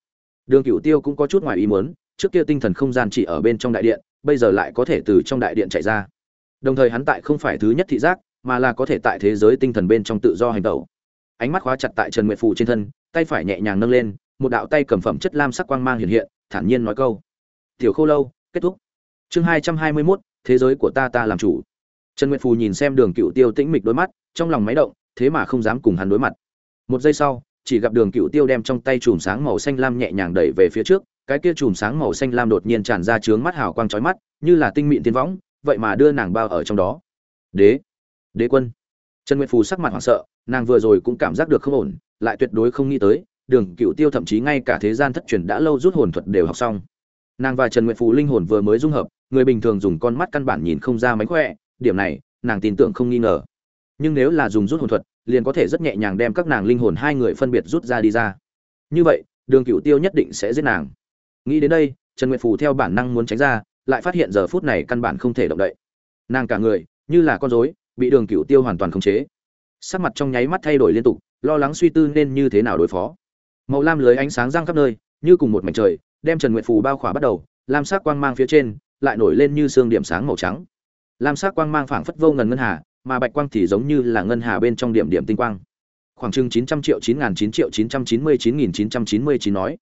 Đường cựu tiêu cũng có chút ngoài ý muốn, trước kia tinh thần không gian chỉ ở bên trong đại điện, bây giờ lại có thể từ trong đại điện chạy ra. Đồng thời hắn tại không phải thứ nhất thị giác, mà là có thể tại thế giới tinh thần bên trong tự do hành động ánh mắt khóa chặt tại trần nguyệt phù trên thân, tay phải nhẹ nhàng nâng lên, một đạo tay cầm phẩm chất lam sắc quang mang hiện hiện, thản nhiên nói câu. Tiểu khô lâu, kết thúc. Chương hai trăm hai mươi mốt, thế giới của ta ta làm chủ. Trần nguyệt phù nhìn xem đường cựu tiêu tĩnh mịch đôi mắt, trong lòng máy động, thế mà không dám cùng hắn đối mặt. Một giây sau, chỉ gặp đường cựu tiêu đem trong tay chùm sáng màu xanh lam nhẹ nhàng đẩy về phía trước, cái kia chùm sáng màu xanh lam đột nhiên tràn ra trướng mắt hào quang chói mắt, như là tinh mịn tiên võng, vậy mà đưa nàng bao ở trong đó. Đế đế quân trần nguyệt phù sắc mặt hoảng sợ, nàng vừa rồi cũng cảm giác được không ổn, lại tuyệt đối không nghĩ tới, đường cựu tiêu thậm chí ngay cả thế gian thất truyền đã lâu rút hồn thuật đều học xong. Nàng và trần nguyệt phù linh hồn vừa mới dung hợp, người bình thường dùng con mắt căn bản nhìn không ra mánh khỏe, điểm này, nàng tin tưởng không nghi ngờ. Nhưng nếu là dùng rút hồn thuật, liền có thể rất nhẹ nhàng đem các nàng linh hồn hai người phân biệt rút ra đi ra. Như vậy, đường cựu tiêu nhất định sẽ giết nàng. Nghĩ đến đây, trần nguyệt phù theo bản năng muốn tránh ra, lại phát hiện giờ phút này căn bản không thể động đậy. Nàng cả người, như là con rối bị đường cựu tiêu hoàn toàn khống chế. Sắc mặt trong nháy mắt thay đổi liên tục, lo lắng suy tư nên như thế nào đối phó. Màu lam lưới ánh sáng răng khắp nơi, như cùng một mảnh trời, đem trần nguyệt phù bao khỏa bắt đầu, lam sắc quang mang phía trên, lại nổi lên như xương điểm sáng màu trắng. Lam sắc quang mang phảng phất vô ngần ngân hà, mà bạch quang thì giống như là ngân hà bên trong điểm điểm tinh quang. Khoảng chừng chín trăm triệu chín nghìn chín triệu chín trăm chín mươi chín nghìn chín trăm chín mươi chín nói.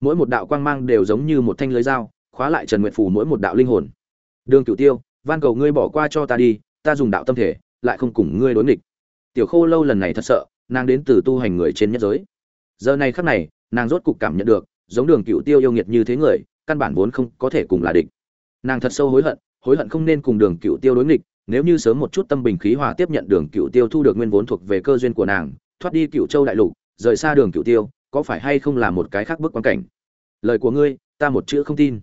Mỗi một đạo quang mang đều giống như một thanh lưới dao, khóa lại trần nguyệt phù mỗi một đạo linh hồn. Đường cửu tiêu, van cầu ngươi bỏ qua cho ta đi ta dùng đạo tâm thể, lại không cùng ngươi đối nghịch. Tiểu khô lâu lần này thật sợ, nàng đến từ tu hành người trên nhất giới. Giờ này khắc này, nàng rốt cục cảm nhận được, giống đường cựu tiêu yêu nghiệt như thế người, căn bản vốn không có thể cùng là địch. Nàng thật sâu hối hận hối hận không nên cùng đường cựu tiêu đối nghịch, nếu như sớm một chút tâm bình khí hòa tiếp nhận đường cựu tiêu thu được nguyên vốn thuộc về cơ duyên của nàng, thoát đi cựu châu đại lục, rời xa đường cựu tiêu, có phải hay không là một cái khác bước quan cảnh? Lời của ngươi, ta một chữ không tin.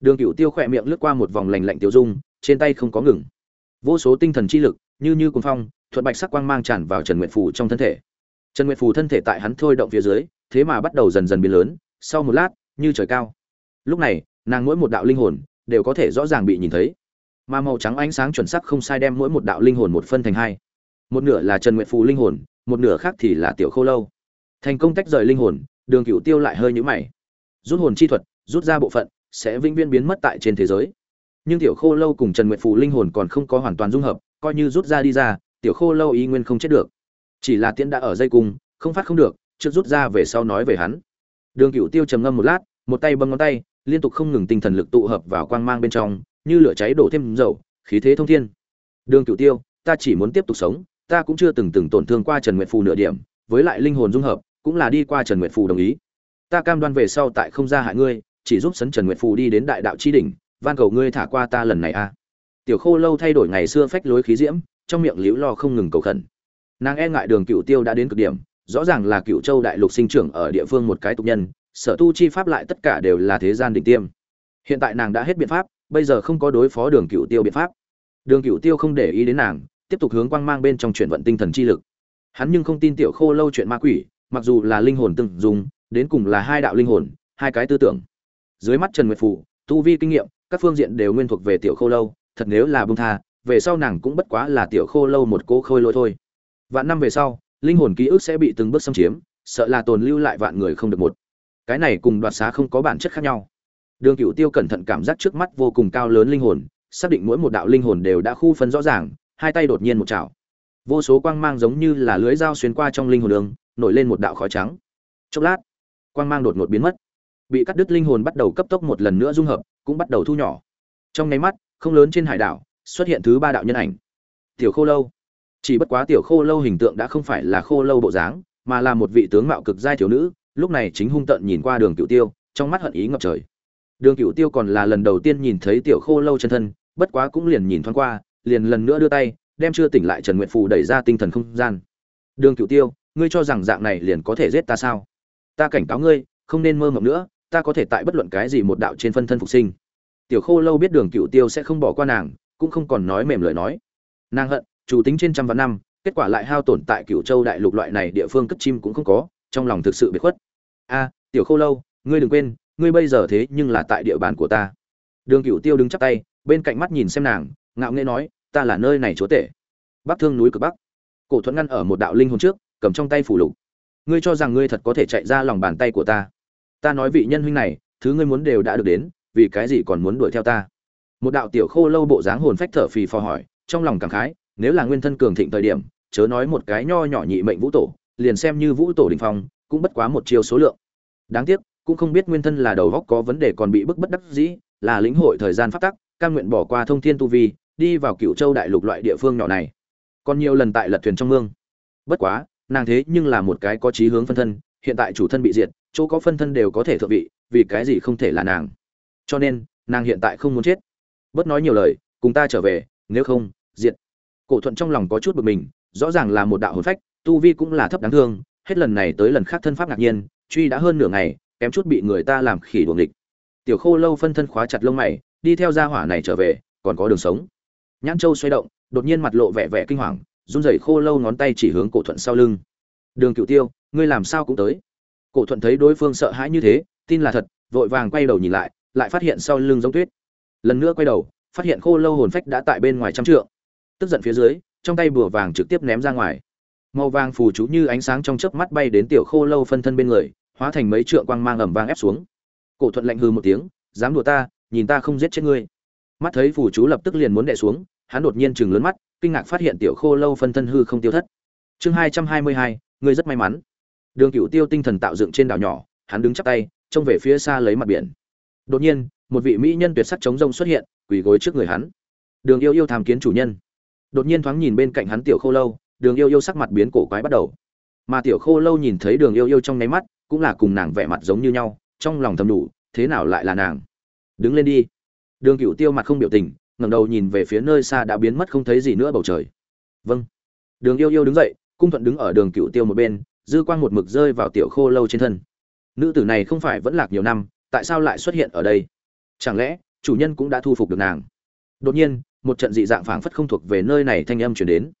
Đường cựu tiêu khỏe miệng lướt qua một vòng lành lạnh tiêu dung, trên tay không có ngừng vô số tinh thần chi lực, như như cuồng phong, thuận bạch sắc quang mang tràn vào trần nguyệt phù trong thân thể. Trần nguyệt phù thân thể tại hắn thôi động phía dưới, thế mà bắt đầu dần dần biến lớn, sau một lát, như trời cao. Lúc này, nàng mỗi một đạo linh hồn, đều có thể rõ ràng bị nhìn thấy. Mà màu trắng ánh sáng chuẩn sắc không sai đem mỗi một đạo linh hồn một phân thành hai. Một nửa là trần nguyệt phù linh hồn, một nửa khác thì là tiểu Khô lâu. Thành công tách rời linh hồn, đường cựu tiêu lại hơi nhũ mày. Rút hồn chi thuật, rút ra bộ phận, sẽ vĩnh viễn biến mất tại trên thế giới nhưng tiểu khô lâu cùng trần nguyệt phù linh hồn còn không có hoàn toàn dung hợp, coi như rút ra đi ra, tiểu khô lâu ý nguyên không chết được. Chỉ là tiễn đã ở dây cung, không phát không được, trước rút ra về sau nói về hắn. Đường cựu tiêu trầm ngâm một lát, một tay bấm ngón tay, liên tục không ngừng tinh thần lực tụ hợp vào quang mang bên trong, như lửa cháy đổ thêm dầu, khí thế thông thiên. Đường cựu tiêu, ta chỉ muốn tiếp tục sống, ta cũng chưa từng từng tổn thương qua trần nguyệt phù nửa điểm, với lại linh hồn dung hợp, cũng là đi qua trần nguyệt phù đồng ý. Ta cam đoan về sau tại không gia hại ngươi, chỉ giúp sấn trần nguyệt phù đi đến đại đạo chi đỉnh van cầu ngươi thả qua ta lần này a tiểu khô lâu thay đổi ngày xưa phách lối khí diễm, trong miệng liễu lo không ngừng cầu khẩn. Nàng e ngại đường cựu tiêu đã đến cực điểm, rõ ràng là cựu châu đại lục sinh trưởng ở địa phương một cái tục nhân, sở tu chi pháp lại tất cả đều là thế gian đỉnh tiêm. Hiện tại nàng đã hết biện pháp, bây giờ không có đối phó đường cựu tiêu biện pháp. Đường cựu tiêu không để ý đến nàng, tiếp tục hướng quang mang bên trong chuyển vận tinh thần chi lực. Hắn nhưng không tin tiểu khô lâu chuyện ma quỷ, mặc dù là linh hồn từng dùng, đến cùng là hai đạo linh hồn, hai cái tư tưởng. Dưới mắt trần nguyệt phủ tu vi kinh nghiệm các phương diện đều nguyên thuộc về tiểu khô lâu, thật nếu là bông tha, về sau nàng cũng bất quá là tiểu khô lâu một cô khôi lỗi thôi. Vạn năm về sau, linh hồn ký ức sẽ bị từng bước xâm chiếm, sợ là tồn lưu lại vạn người không được một. Cái này cùng đoạt xá không có bản chất khác nhau. Đường cựu tiêu cẩn thận cảm giác trước mắt vô cùng cao lớn linh hồn, xác định mỗi một đạo linh hồn đều đã khu phân rõ ràng, hai tay đột nhiên một chảo. Vô số quang mang giống như là lưới dao xuyên qua trong linh hồn đường, nổi lên một đạo khói trắng. Chốc lát, quang mang đột ngột biến mất. Bị cắt đứt linh hồn bắt đầu cấp tốc một lần nữa dung hợp cũng bắt đầu thu nhỏ. Trong nháy mắt, không lớn trên hải đảo, xuất hiện thứ ba đạo nhân ảnh. Tiểu khô lâu. Chỉ bất quá tiểu khô lâu hình tượng đã không phải là khô lâu bộ dáng, mà là một vị tướng mạo cực giai thiếu nữ, lúc này chính hung tận nhìn qua đường cựu tiêu, trong mắt hận ý ngập trời. Đường cựu tiêu còn là lần đầu tiên nhìn thấy tiểu khô lâu chân thân, bất quá cũng liền nhìn thoáng qua, liền lần nữa đưa tay, đem chưa tỉnh lại trần nguyện phù đẩy ra tinh thần không gian. Đường cựu tiêu, ngươi cho rằng dạng này liền có thể giết ta sao? Ta cảnh cáo ngươi, không nên mơ mộng nữa, ta có thể tại bất luận cái gì một đạo trên phân thân phục sinh tiểu khô lâu biết đường cựu tiêu sẽ không bỏ qua nàng, cũng không còn nói mềm lời nói. Nàng hận, chủ tính trên trăm vạn năm, kết quả lại hao tổn tại cựu châu đại lục loại này địa phương cất chim cũng không có, trong lòng thực sự bị khuất. A, tiểu khô lâu, ngươi đừng quên, ngươi bây giờ thế nhưng là tại địa bàn của ta. Đường cựu tiêu đứng chắp tay, bên cạnh mắt nhìn xem nàng, ngạo nghễ nói, ta là nơi này chúa tể. Bắc thương núi cực bắc. Cổ thuận ngăn ở một đạo linh hồn trước, cầm trong tay phủ lục. Ngươi cho rằng ngươi thật có thể chạy ra lòng bàn tay của ta? Ta nói vị nhân huynh này, thứ ngươi muốn đều đã được đến vì cái gì còn muốn đuổi theo ta? Một đạo tiểu khô lâu bộ dáng hồn phách thở phì phò hỏi, trong lòng cảm khái, nếu là nguyên thân cường thịnh thời điểm, chớ nói một cái nho nhỏ nhị mệnh vũ tổ, liền xem như vũ tổ đình phong, cũng bất quá một chiều số lượng. Đáng tiếc, cũng không biết nguyên thân là đầu góc có vấn đề còn bị bức bất đắc dĩ, là lĩnh hội thời gian phát tắc, cam nguyện bỏ qua thông thiên tu vi, đi vào cựu châu đại lục loại địa phương nhỏ này. Còn nhiều lần tại lật thuyền trong mương. Bất quá, nàng thế nhưng là một cái có chí hướng phân thân, hiện tại chủ thân bị diệt, chỗ có phân thân đều có thể thượng vị, vì cái gì không thể là nàng? Cho nên, nàng hiện tại không muốn chết. Bớt nói nhiều lời, cùng ta trở về, nếu không, diệt. Cổ thuận trong lòng có chút bực mình, rõ ràng là một đạo hồn phách, tu vi cũng là thấp đáng thương, hết lần này tới lần khác thân pháp ngạc nhiên, truy đã hơn nửa ngày, kém chút bị người ta làm khỉ đuồng địch tiểu khô lâu phân thân khóa chặt lông mày, đi theo gia hỏa này trở về, còn có đường sống. Nhãn châu xoay động, đột nhiên mặt lộ vẻ vẻ kinh hoàng, run rẩy khô lâu ngón tay chỉ hướng cổ thuận sau lưng. Đường cựu tiêu, ngươi làm sao cũng tới? Cổ thuận thấy đối phương sợ hãi như thế, tin là thật, vội vàng quay đầu nhìn lại lại phát hiện sau lưng giống tuyết. Lần nữa quay đầu, phát hiện khô lâu hồn phách đã tại bên ngoài trăm trượng. Tức giận phía dưới, trong tay bùa vàng trực tiếp ném ra ngoài. Màu vàng phù chú như ánh sáng trong chớp mắt bay đến tiểu khô lâu phân thân bên người, hóa thành mấy trượng quang mang ẩm vang ép xuống. Cổ thuận lạnh hư một tiếng, dám đùa ta, nhìn ta không giết chết ngươi. Mắt thấy phù chú lập tức liền muốn đè xuống, hắn đột nhiên chừng lớn mắt, kinh ngạc phát hiện tiểu khô lâu phân thân hư không tiêu thất. Chương hai trăm hai mươi hai, ngươi rất may mắn. Đường cựu tiêu tinh thần tạo dựng trên đảo nhỏ, hắn đứng chắp tay, trông về phía xa lấy mặt biển đột nhiên, một vị mỹ nhân tuyệt sắc chống rông xuất hiện, quỳ gối trước người hắn. Đường yêu yêu tham kiến chủ nhân. Đột nhiên thoáng nhìn bên cạnh hắn tiểu khô lâu, đường yêu yêu sắc mặt biến cổ quái bắt đầu. Mà tiểu khô lâu nhìn thấy đường yêu yêu trong nháy mắt, cũng là cùng nàng vẻ mặt giống như nhau, trong lòng thầm đủ, thế nào lại là nàng? Đứng lên đi. Đường cựu tiêu mặt không biểu tình, ngẩng đầu nhìn về phía nơi xa đã biến mất không thấy gì nữa bầu trời. Vâng. Đường yêu yêu đứng dậy, cung thuận đứng ở đường cựu tiêu một bên, dư quang một mực rơi vào tiểu khô lâu trên thân. Nữ tử này không phải vẫn lạc nhiều năm tại sao lại xuất hiện ở đây? Chẳng lẽ, chủ nhân cũng đã thu phục được nàng? Đột nhiên, một trận dị dạng phảng phất không thuộc về nơi này thanh âm chuyển đến.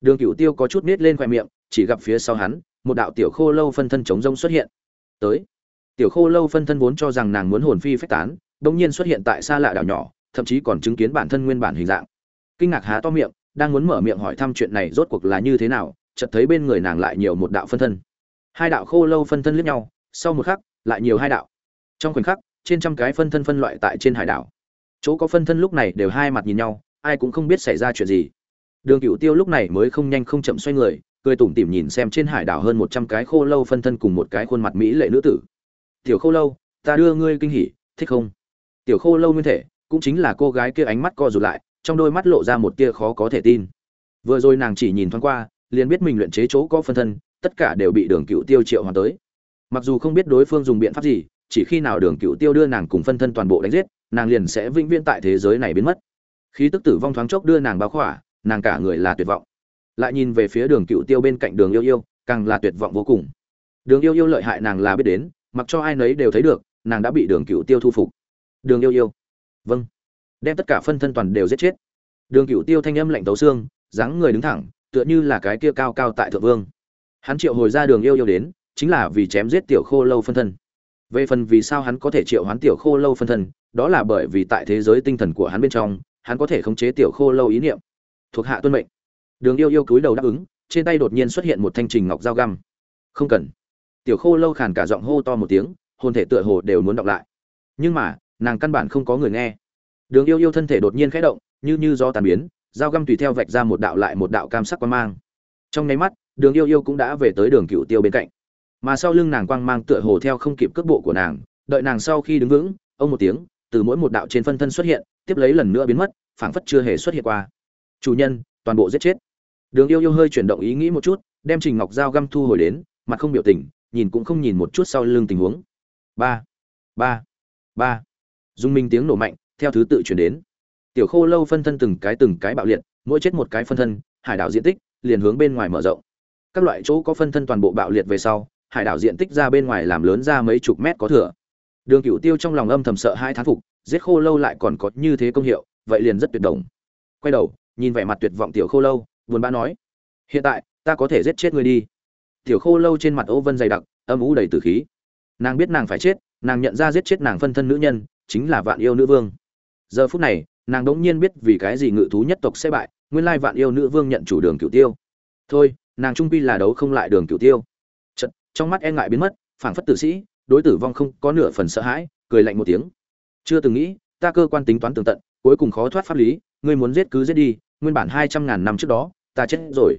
Đường cựu tiêu có chút nết lên khoe miệng, chỉ gặp phía sau hắn, một đạo tiểu khô lâu phân thân chống rông xuất hiện. Tới. Tiểu khô lâu phân thân vốn cho rằng nàng muốn hồn phi phách tán bỗng nhiên xuất hiện tại xa lạ đảo nhỏ, thậm chí còn chứng kiến bản thân nguyên bản hình dạng. Kinh ngạc há to miệng, đang muốn mở miệng hỏi thăm chuyện này rốt cuộc là như thế nào, chợt thấy bên người nàng lại nhiều một đạo phân thân. Hai đạo khô lâu phân thân liếc nhau, sau một khắc, lại nhiều hai đạo trong khoảnh khắc, trên trăm cái phân thân phân loại tại trên hải đảo. Chỗ có phân thân lúc này đều hai mặt nhìn nhau, ai cũng không biết xảy ra chuyện gì. Đường cựu tiêu lúc này mới không nhanh không chậm xoay người, cười tủm tỉm nhìn xem trên hải đảo hơn một trăm cái khô lâu phân thân cùng một cái khuôn mặt mỹ lệ nữ tử. Tiểu khô lâu, ta đưa ngươi kinh hỉ, thích không? Tiểu khô lâu nguyên thể, cũng chính là cô gái kia ánh mắt co rụt lại, trong đôi mắt lộ ra một tia khó có thể tin. Vừa rồi nàng chỉ nhìn thoáng qua, liền biết mình luyện chế chỗ có phân thân, tất cả đều bị đường cựu tiêu triệu hoàn tới. Mặc dù không biết đối phương dùng biện pháp gì chỉ khi nào đường cựu tiêu đưa nàng cùng phân thân toàn bộ đánh giết, nàng liền sẽ vĩnh viễn tại thế giới này biến mất. Khí tức tử vong thoáng chốc đưa nàng báo khỏa, nàng cả người là tuyệt vọng. Lại nhìn về phía đường cựu tiêu bên cạnh đường yêu yêu, càng là tuyệt vọng vô cùng. Đường yêu yêu lợi hại nàng là biết đến, mặc cho ai nấy đều thấy được, nàng đã bị đường cựu tiêu thu phục. Đường yêu yêu. Vâng. Đem tất cả phân thân toàn đều giết chết. Đường cựu tiêu thanh âm lạnh tấu xương, dáng người đứng thẳng, tựa như là cái kia cao cao tại thượng vương. Hắn triệu hồi ra đường yêu yêu đến, chính là vì chém giết tiểu khô lâu phân thân về phần vì sao hắn có thể triệu hoán tiểu khô lâu phân thân, đó là bởi vì tại thế giới tinh thần của hắn bên trong, hắn có thể khống chế tiểu khô lâu ý niệm. Thuộc hạ tuân mệnh. Đường yêu yêu cúi đầu đáp ứng, trên tay đột nhiên xuất hiện một thanh trình ngọc dao găm. Không cần. Tiểu khô lâu khàn cả giọng hô to một tiếng, hồn thể tựa hồ đều muốn đọc lại. Nhưng mà, nàng căn bản không có người nghe. Đường yêu yêu thân thể đột nhiên khẽ động, như như do tàn biến, dao găm tùy theo vạch ra một đạo lại một đạo cam sắc quan mang. Trong nháy mắt, đường yêu yêu cũng đã về tới đường cựu tiêu bên cạnh mà sau lưng nàng quang mang tựa hồ theo không kịp cước bộ của nàng, đợi nàng sau khi đứng vững, ông một tiếng, từ mỗi một đạo trên phân thân xuất hiện, tiếp lấy lần nữa biến mất, phảng phất chưa hề xuất hiện qua. Chủ nhân, toàn bộ giết chết. Đường yêu yêu hơi chuyển động ý nghĩ một chút, đem trình ngọc dao găm thu hồi đến, mặt không biểu tình, nhìn cũng không nhìn một chút sau lưng tình huống. Ba ba ba. Dung minh tiếng nổ mạnh, theo thứ tự chuyển đến. Tiểu khô lâu phân thân từng cái từng cái bạo liệt, mỗi chết một cái phân thân, hải đảo diện tích liền hướng bên ngoài mở rộng. Các loại chỗ có phân thân toàn bộ bạo liệt về sau hải đảo diện tích ra bên ngoài làm lớn ra mấy chục mét có thừa. Đường cửu tiêu trong lòng âm thầm sợ hai thán phục, giết khô lâu lại còn có như thế công hiệu, vậy liền rất tuyệt động. Quay đầu, nhìn vẻ mặt tuyệt vọng tiểu khô lâu, buồn bã nói, hiện tại, ta có thể giết chết ngươi đi. Tiểu khô lâu trên mặt ô vân dày đặc, âm ú đầy tử khí. Nàng biết nàng phải chết, nàng nhận ra giết chết nàng phân thân nữ nhân, chính là vạn yêu nữ vương. Giờ phút này, nàng đỗng nhiên biết vì cái gì ngự thú nhất tộc sẽ bại, nguyên lai vạn yêu nữ vương nhận chủ đường cửu tiêu. Thôi, nàng trung quy là đấu không lại đường cửu tiêu trong mắt e ngại biến mất, phảng phất tử sĩ, đối tử vong không có nửa phần sợ hãi, cười lạnh một tiếng. Chưa từng nghĩ, ta cơ quan tính toán tường tận, cuối cùng khó thoát pháp lý, ngươi muốn giết cứ giết đi, nguyên bản hai trăm ngàn năm trước đó, ta chết rồi.